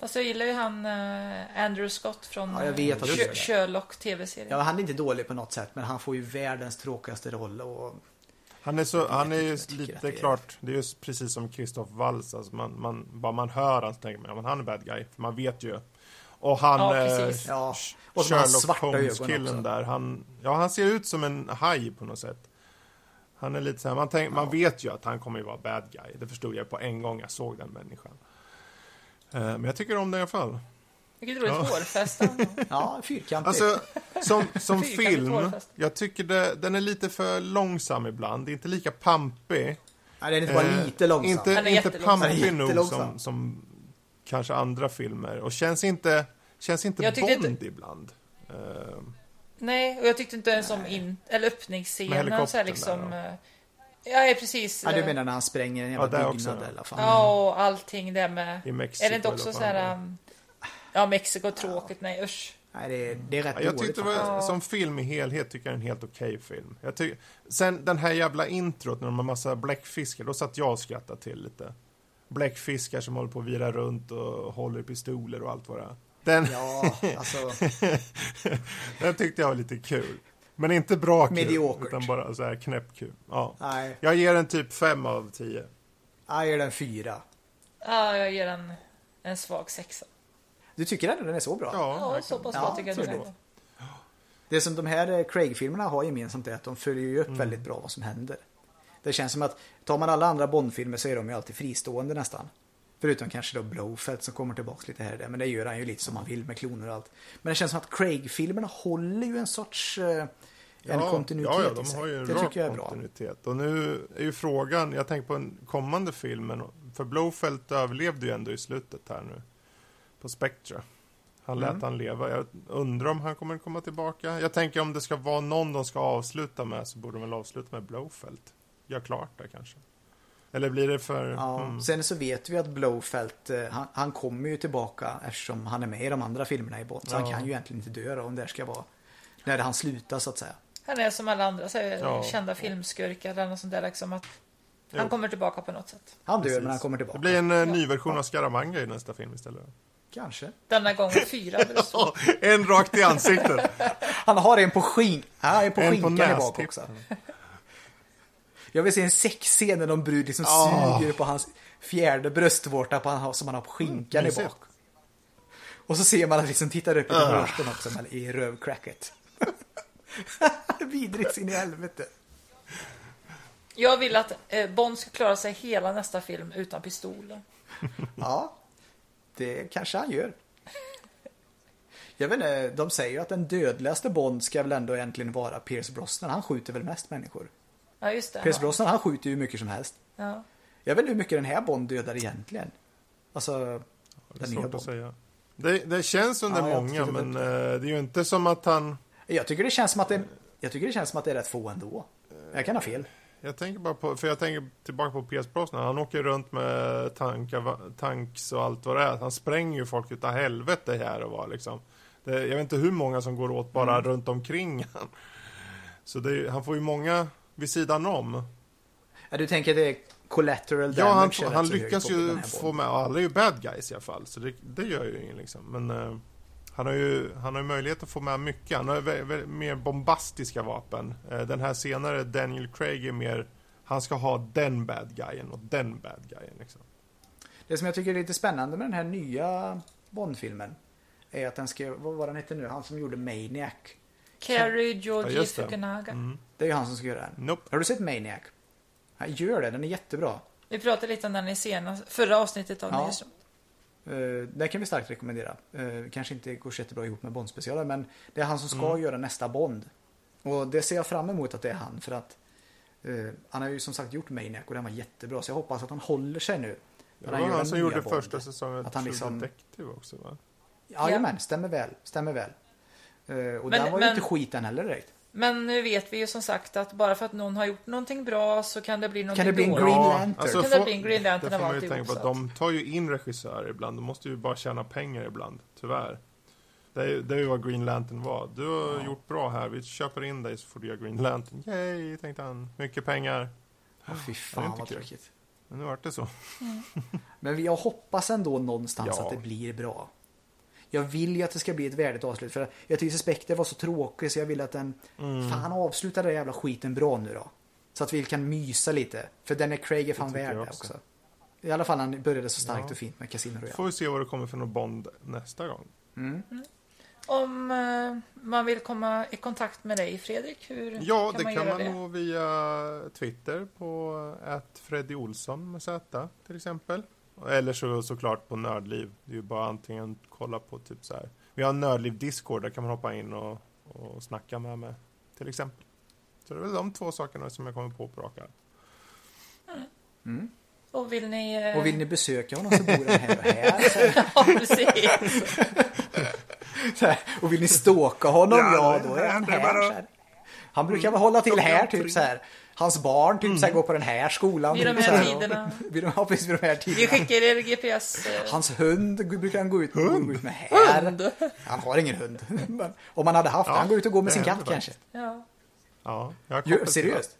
Speaker 1: Fast jag gillar ju han eh, Andrew Scott från
Speaker 2: Ja, jag vet att
Speaker 1: eh,
Speaker 2: gör det.
Speaker 1: Sherlock TV-serien.
Speaker 2: Ja, han är inte dålig på något sätt, men han får ju världens tråkigaste roll och
Speaker 3: Han är så, han är ju
Speaker 2: att
Speaker 3: lite
Speaker 2: det är-
Speaker 3: klart, det är ju precis som Christoph Waltz, alltså man, man, bara man hör han så tänker man, ja, men han är bad guy, för man vet ju. Och han,
Speaker 1: Ja,
Speaker 3: eh.
Speaker 2: Ja, och
Speaker 3: Sherlock Holmes-killen där, han, ja han ser ut som en haj på något sätt. Han är lite så här, man, tänk, man vet ju att han kommer ju vara bad guy, det förstod jag på en gång jag såg den människan. Eh, Men jag tycker om det i alla fall.
Speaker 1: Vilket roligt
Speaker 3: Ja.
Speaker 1: hårfäste
Speaker 2: ja, fyrkantigt.
Speaker 3: Alltså, som, som film,
Speaker 1: hårfäste.
Speaker 3: jag tycker det, den är lite för långsam ibland. Det är inte lika pampig.
Speaker 2: Nej, det är inte bara
Speaker 3: Eh,
Speaker 2: lite långsam.
Speaker 3: Inte,
Speaker 1: Den är
Speaker 3: inte pampig
Speaker 2: Den
Speaker 3: nog som, som kanske andra filmer. Och känns inte, känns inte Bond
Speaker 1: inte-
Speaker 3: ibland. Eh,
Speaker 1: Nej, och jag tyckte inte ens om in, eller öppningsscenen så här liksom.
Speaker 3: där,
Speaker 1: eh, Ja, ja, precis.
Speaker 2: Ja, du menar när han spränger en
Speaker 3: Ja,
Speaker 2: jävla
Speaker 3: också,
Speaker 2: byggnad
Speaker 3: ja.
Speaker 2: eller fan.
Speaker 1: Ja, och allting det med...
Speaker 3: I Mexiko
Speaker 1: Är det inte också så här... um, Ja, Mexiko tråkigt. Nej, usch.
Speaker 2: Nej, det är, det är rätt
Speaker 3: Ja, jag
Speaker 2: dåligt.
Speaker 3: tyckte
Speaker 2: faktiskt.
Speaker 3: var, som film i helhet tycker jag är en helt okej film. Jag ty, sen den här jävla introt när de har massa bläckfiskar, då satt jag och skrattade till lite. Bläckfiskar som håller på att vira runt och håller i pistoler och allt vad det är. Den,
Speaker 2: Ja, alltså.
Speaker 3: den tyckte jag var lite kul. Men inte bra kul,
Speaker 2: Mediokert.
Speaker 3: utan bara så här knäppkul. Ja.
Speaker 2: Nej,
Speaker 3: Jag ger den typ fem av tio.
Speaker 2: jag ger den fyra.
Speaker 1: Ja, jag ger den en svag sexa.
Speaker 2: Du tycker ändå den är så bra?
Speaker 1: Ja,
Speaker 3: verkligen.
Speaker 1: så pass
Speaker 2: Ja,
Speaker 1: bra tycker jag den är.
Speaker 2: Det som de här eh, Craig-filmerna har gemensamt är att de följer ju upp
Speaker 3: Mm.
Speaker 2: väldigt bra vad som händer. Det känns som att tar man alla andra Bond-filmer så är de ju alltid fristående nästan. Förutom kanske då Blowfelt som kommer tillbaka lite här och där. Men det gör han ju lite som han vill med kloner och allt. Men det känns som att Craig-filmerna håller ju en sorts eh, en kontinuitet
Speaker 3: Ja, ja,
Speaker 2: i
Speaker 3: de
Speaker 2: sig.
Speaker 3: har ju en
Speaker 2: Det
Speaker 3: rak
Speaker 2: tycker jag är bra.
Speaker 3: kontinuitet. Och nu är ju frågan, jag tänker på en kommande film, men- för Blowfelt överlevde ju ändå i slutet här nu. På Spectra. Han lät
Speaker 2: Mm.
Speaker 3: han leva. Jag undrar om han kommer komma tillbaka. Jag tänker om det ska vara någon de ska avsluta med så borde de väl avsluta med Blowfelt. Gör klart det kanske. Eller blir det för...
Speaker 2: Ja,
Speaker 3: mm.
Speaker 2: Sen så vet vi att Blowfelt, eh, han, han kommer ju tillbaka eftersom han är med i de andra filmerna i Bond. Så han
Speaker 3: Ja.
Speaker 2: kan ju egentligen inte dö då, om det ska vara när han slutar så att säga.
Speaker 1: Han är som alla andra så här,
Speaker 3: Ja.
Speaker 1: kända filmskurkar eller något sånt där liksom. Att
Speaker 3: Jo.
Speaker 1: han kommer tillbaka på något sätt.
Speaker 2: Han dör
Speaker 3: Precis.
Speaker 2: men han kommer tillbaka.
Speaker 3: Det blir en eh, ny version av Scaramanga i nästa film istället.
Speaker 2: Kanske.
Speaker 1: Denna gång fyra bröst.
Speaker 3: en rakt i ansiktet.
Speaker 2: Han har en på skinn. Ja, en på
Speaker 3: En på
Speaker 2: skinkan i bak
Speaker 3: nästippen.
Speaker 2: också. Jag vill se en sexscen när de brud liksom
Speaker 3: Ah.
Speaker 2: suger på hans fjärde bröstvårta på han, som han har på skinkan i
Speaker 3: mysigt.
Speaker 2: bak. Och så ser man att liksom tittar upp i
Speaker 3: Ah.
Speaker 2: brösten också men i rövcracket. Vidrigt sin i helvete.
Speaker 1: Jag vill att eh, Bond ska klara sig hela nästa film utan pistolen.
Speaker 2: Ja, det kanske han gör. Jag vet inte, de säger ju att den dödligaste Bond ska väl ändå egentligen vara Pierce Brosnan. Han skjuter väl mest människor.
Speaker 1: Ja, just det.
Speaker 2: Pierce
Speaker 1: Ja.
Speaker 2: Brosnan han skjuter ju hur mycket som helst.
Speaker 1: Ja.
Speaker 2: Jag vet inte hur mycket den här Bond dödar egentligen. Alltså,
Speaker 3: Det är
Speaker 2: den nya Bond.
Speaker 3: säga. Det, det känns som det
Speaker 2: Ja,
Speaker 3: är många,
Speaker 2: tycker det-
Speaker 3: men eh, det är ju inte som att han...
Speaker 2: Jag tycker det känns som att det, jag tycker det känns som att det är rätt få ändå. Jag kan ha fel.
Speaker 3: Jag tänker bara på, för jag tänker tillbaka på P.S. Brosnan. Han åker runt med tankar, tanks och allt vad det är. Han spränger ju folk utav helvete här och var liksom. Det, jag vet inte hur många som går åt bara
Speaker 2: Mm.
Speaker 3: runt omkring han. Så det, han får ju många vid sidan om.
Speaker 2: Ja, du tänker det är collateral damage?
Speaker 3: Ja, han, han lyckas ju få med, alla är ju bad guys i alla fall. Så det, det gör ju ingen liksom. Men eh, han har ju han har ju möjlighet att få med mycket. Han har vä- vä- mer bombastiska vapen. Eh, den här senare, Daniel Craig, är mer, han ska ha den bad guyen och den bad guyen liksom.
Speaker 2: Det som jag tycker är lite spännande med den här nya Bond-filmen är att den ska, vad var den hette nu, han som gjorde Maniac.
Speaker 1: Carrie
Speaker 3: Ja, just det.
Speaker 1: Fukunaga.
Speaker 3: Mm.
Speaker 2: Det är ju han som ska göra den.
Speaker 3: Nope.
Speaker 2: Har du sett Maniac? Ja, gör det, den är jättebra.
Speaker 1: Vi pratade lite om den i senaste, förra avsnittet av
Speaker 2: Ja. Uh, den kan vi starkt rekommendera. Uh, kanske inte går så jättebra ihop med Bond-specialer men det är han som ska
Speaker 3: Mm.
Speaker 2: göra nästa Bond. Och det ser jag fram emot att det är han för att eh, han har ju som sagt gjort Maniac och den var jättebra så jag hoppas att han håller sig nu.
Speaker 3: Det var han
Speaker 2: den
Speaker 3: som gjorde
Speaker 2: Bond.
Speaker 3: första säsongen
Speaker 2: Att han
Speaker 3: True
Speaker 2: liksom-
Speaker 3: Detective också va?
Speaker 2: Jajamän, stämmer väl. Stämmer väl. Eh, och
Speaker 1: Men-
Speaker 2: den var ju
Speaker 1: men-
Speaker 2: inte skit den heller direkt.
Speaker 1: Men nu vet vi ju som sagt att bara för att någon har gjort någonting bra så kan det bli någonting
Speaker 2: Kan det bli en. Green
Speaker 3: Ja,
Speaker 2: Lantern?
Speaker 3: alltså,
Speaker 1: Kan det
Speaker 3: få-
Speaker 1: bli en Green Lantern
Speaker 3: det
Speaker 1: av
Speaker 3: får man ju
Speaker 1: alltihop,
Speaker 3: tänka på att de tar ju in regissörer ibland. De måste ju bara tjäna pengar ibland, tyvärr. Det är, ju- det är ju vad Green Lantern var. Du har gjort bra här, vi köper in dig så får du göra Green Lantern. Yay, tänkte han. Mycket pengar.
Speaker 2: Åh, fy
Speaker 3: Det är
Speaker 2: fan
Speaker 3: inte
Speaker 2: vad tråkigt.
Speaker 3: Men nu vart det så.
Speaker 2: Men jag hoppas ändå någonstans
Speaker 3: Ja.
Speaker 2: att det blir bra. Jag vill ju att det ska bli ett värdigt avslut. För jag tyckte Spectre var så tråkig så jag vill att den...
Speaker 3: Mm.
Speaker 2: Fan avsluta den jävla skiten bra nu då. Så att vi kan mysa lite. För den är Craig är fan värd
Speaker 3: också.
Speaker 2: också. I alla fall han började så starkt
Speaker 3: Ja.
Speaker 2: och fint med Casino
Speaker 3: Får
Speaker 2: Royale.
Speaker 3: vi se vad det kommer för någon Bond nästa gång.
Speaker 2: Mm.
Speaker 1: Om eh, man vill komma i kontakt med dig Fredrik, hur
Speaker 3: Ja,
Speaker 1: kan
Speaker 3: det
Speaker 1: man
Speaker 3: kan
Speaker 1: göra
Speaker 3: man
Speaker 1: det?
Speaker 3: nå via Twitter på att Freddy Olsson med Z till exempel. Eller så såklart på Nördliv. Det är ju bara antingen kolla på typ så här. Vi har en Nördliv Discord, där kan man hoppa in och, och snacka med mig till exempel. Så det är väl de två sakerna som jag kommer på på rak arm.
Speaker 2: Mm.
Speaker 1: Och vill ni... eh,
Speaker 2: Och vill ni besöka honom så bor han här och här.
Speaker 1: Ja, precis.
Speaker 2: Och vill ni stalka honom,
Speaker 3: Ja,
Speaker 2: ja då är han här. Här. Han brukar väl hålla till här, typ så här. Hans barn typ så här, går på den här skolan.
Speaker 1: Vid de
Speaker 2: typ,
Speaker 1: här
Speaker 2: så
Speaker 1: tiderna.
Speaker 2: Vid de, ja, precis vid de här
Speaker 1: Vi
Speaker 2: tiderna.
Speaker 1: skickar er GPS. eh,
Speaker 2: Hans hund brukar han gå ut, gå ut med här.
Speaker 1: Hund?
Speaker 2: Han har ingen hund. Men om han hade haft,
Speaker 3: Ja,
Speaker 2: han går ut och går med sin katt kanske.
Speaker 1: Ja.
Speaker 3: Ja, jag
Speaker 2: seriöst?
Speaker 3: det.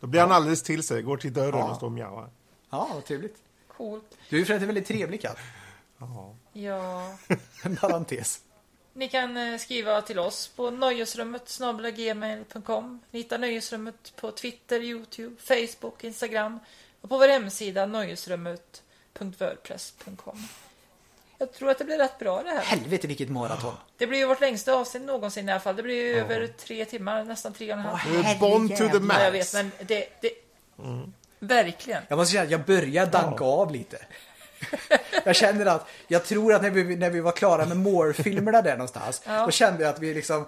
Speaker 3: Då blir han alldeles till sig, går till dörren
Speaker 2: Ja.
Speaker 3: och står och mjauar.
Speaker 2: Ja, vad trevligt.
Speaker 1: Coolt.
Speaker 2: Du är ju för att det är väldigt trevlig katt.
Speaker 3: Ja.
Speaker 1: Ja.
Speaker 2: En parentes.
Speaker 1: Ni kan eh, skriva till oss på nöjesrummet snabel-gmail.com. Ni hittar nöjesrummet på Twitter, Youtube, Facebook, Instagram och på vår hemsida nöjesrummet.wordpress.com. Jag tror att det blir rätt bra det här.
Speaker 2: Helvete vilket maraton.
Speaker 1: Det blir ju vårt längsta avsnitt någonsin i alla fall. Det blir ju över tre timmar, nästan tre och en halv.
Speaker 3: Nu är Bond to the
Speaker 2: herrejävlar.
Speaker 1: Ja, jag
Speaker 3: max.
Speaker 1: vet, men det, det, Verkligen.
Speaker 2: Jag måste känna att jag börjar danka av lite. jag känner att, jag tror att när vi, när vi var klara med Moore-filmerna där någonstans,
Speaker 1: Ja.
Speaker 2: då kände jag att vi liksom,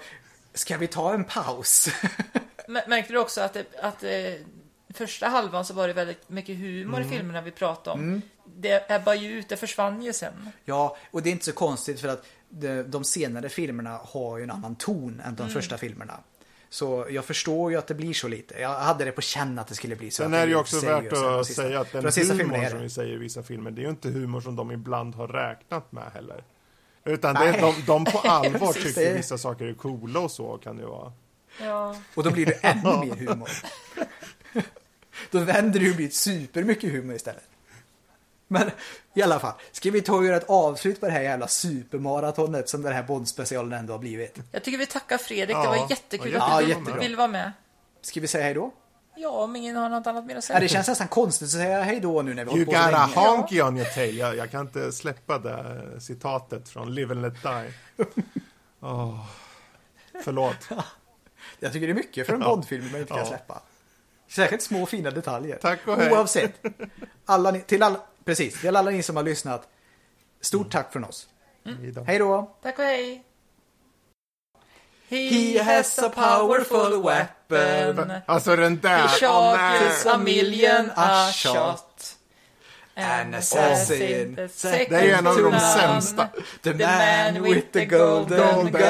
Speaker 2: ska vi ta en paus?
Speaker 1: Märkte du också att, att eh, första halvan så var det väldigt mycket humor
Speaker 2: Mm.
Speaker 1: i filmerna vi pratade om. Det ebbade ju ut, det försvann ju sen.
Speaker 2: ja, och det är inte så konstigt för att de, de senare filmerna har ju en annan ton än
Speaker 1: Mm.
Speaker 2: de första filmerna. Så jag förstår ju att det blir så lite. Jag hade det på känn att det skulle bli så.
Speaker 3: Sen är det ju också värt att säga att den humor
Speaker 2: är
Speaker 3: som
Speaker 2: det.
Speaker 3: vi säger i vissa filmer, det är ju inte humor som de ibland har räknat med heller. Utan det,
Speaker 2: Nej.
Speaker 3: de, de på allvar tycker vissa saker är coola och så kan det vara.
Speaker 1: Ja.
Speaker 2: Och då blir det ännu mer humor. då vänder det ju och blir supermycket humor istället. Men i alla fall, ska vi ta och göra ett avslut på det här jävla supermaratonet som den här Bond-specialen ändå har blivit?
Speaker 1: Jag tycker vi tackar Fredrik,
Speaker 3: Ja,
Speaker 1: det var
Speaker 3: ja,
Speaker 1: jättekul
Speaker 3: jättebra.
Speaker 1: att du
Speaker 2: Ja, jättebra.
Speaker 1: ville vara med.
Speaker 2: Ska vi säga hej då?
Speaker 1: Ja, om ingen har något annat mer att
Speaker 2: Ja,
Speaker 1: säga.
Speaker 2: det känns nästan konstigt att säga hej då nu när vi har
Speaker 3: You
Speaker 2: hållit på så
Speaker 3: got a
Speaker 2: länge.
Speaker 3: honky on your tail. Jag, jag kan inte släppa det citatet från Live and Let Die. Åh, Förlåt.
Speaker 2: Jag tycker det är mycket för en
Speaker 3: Ja.
Speaker 2: Bond-film man inte kan
Speaker 3: Ja.
Speaker 2: släppa. Särskilt små fina detaljer.
Speaker 3: Tack och hej.
Speaker 2: Oavsett. Alla ni, till alla, precis, till alla ni som har lyssnat. Stort tack från oss.
Speaker 3: Hejdå.
Speaker 2: Hej då!
Speaker 1: Tack och hej.
Speaker 2: He has a powerful weapon.
Speaker 3: Alltså den där.
Speaker 1: He shot us a million a
Speaker 2: A shot. An assassin.
Speaker 3: Det är ju en av
Speaker 1: second
Speaker 3: de
Speaker 1: to none.
Speaker 3: sämsta.
Speaker 2: The
Speaker 1: man with the golden
Speaker 3: gun.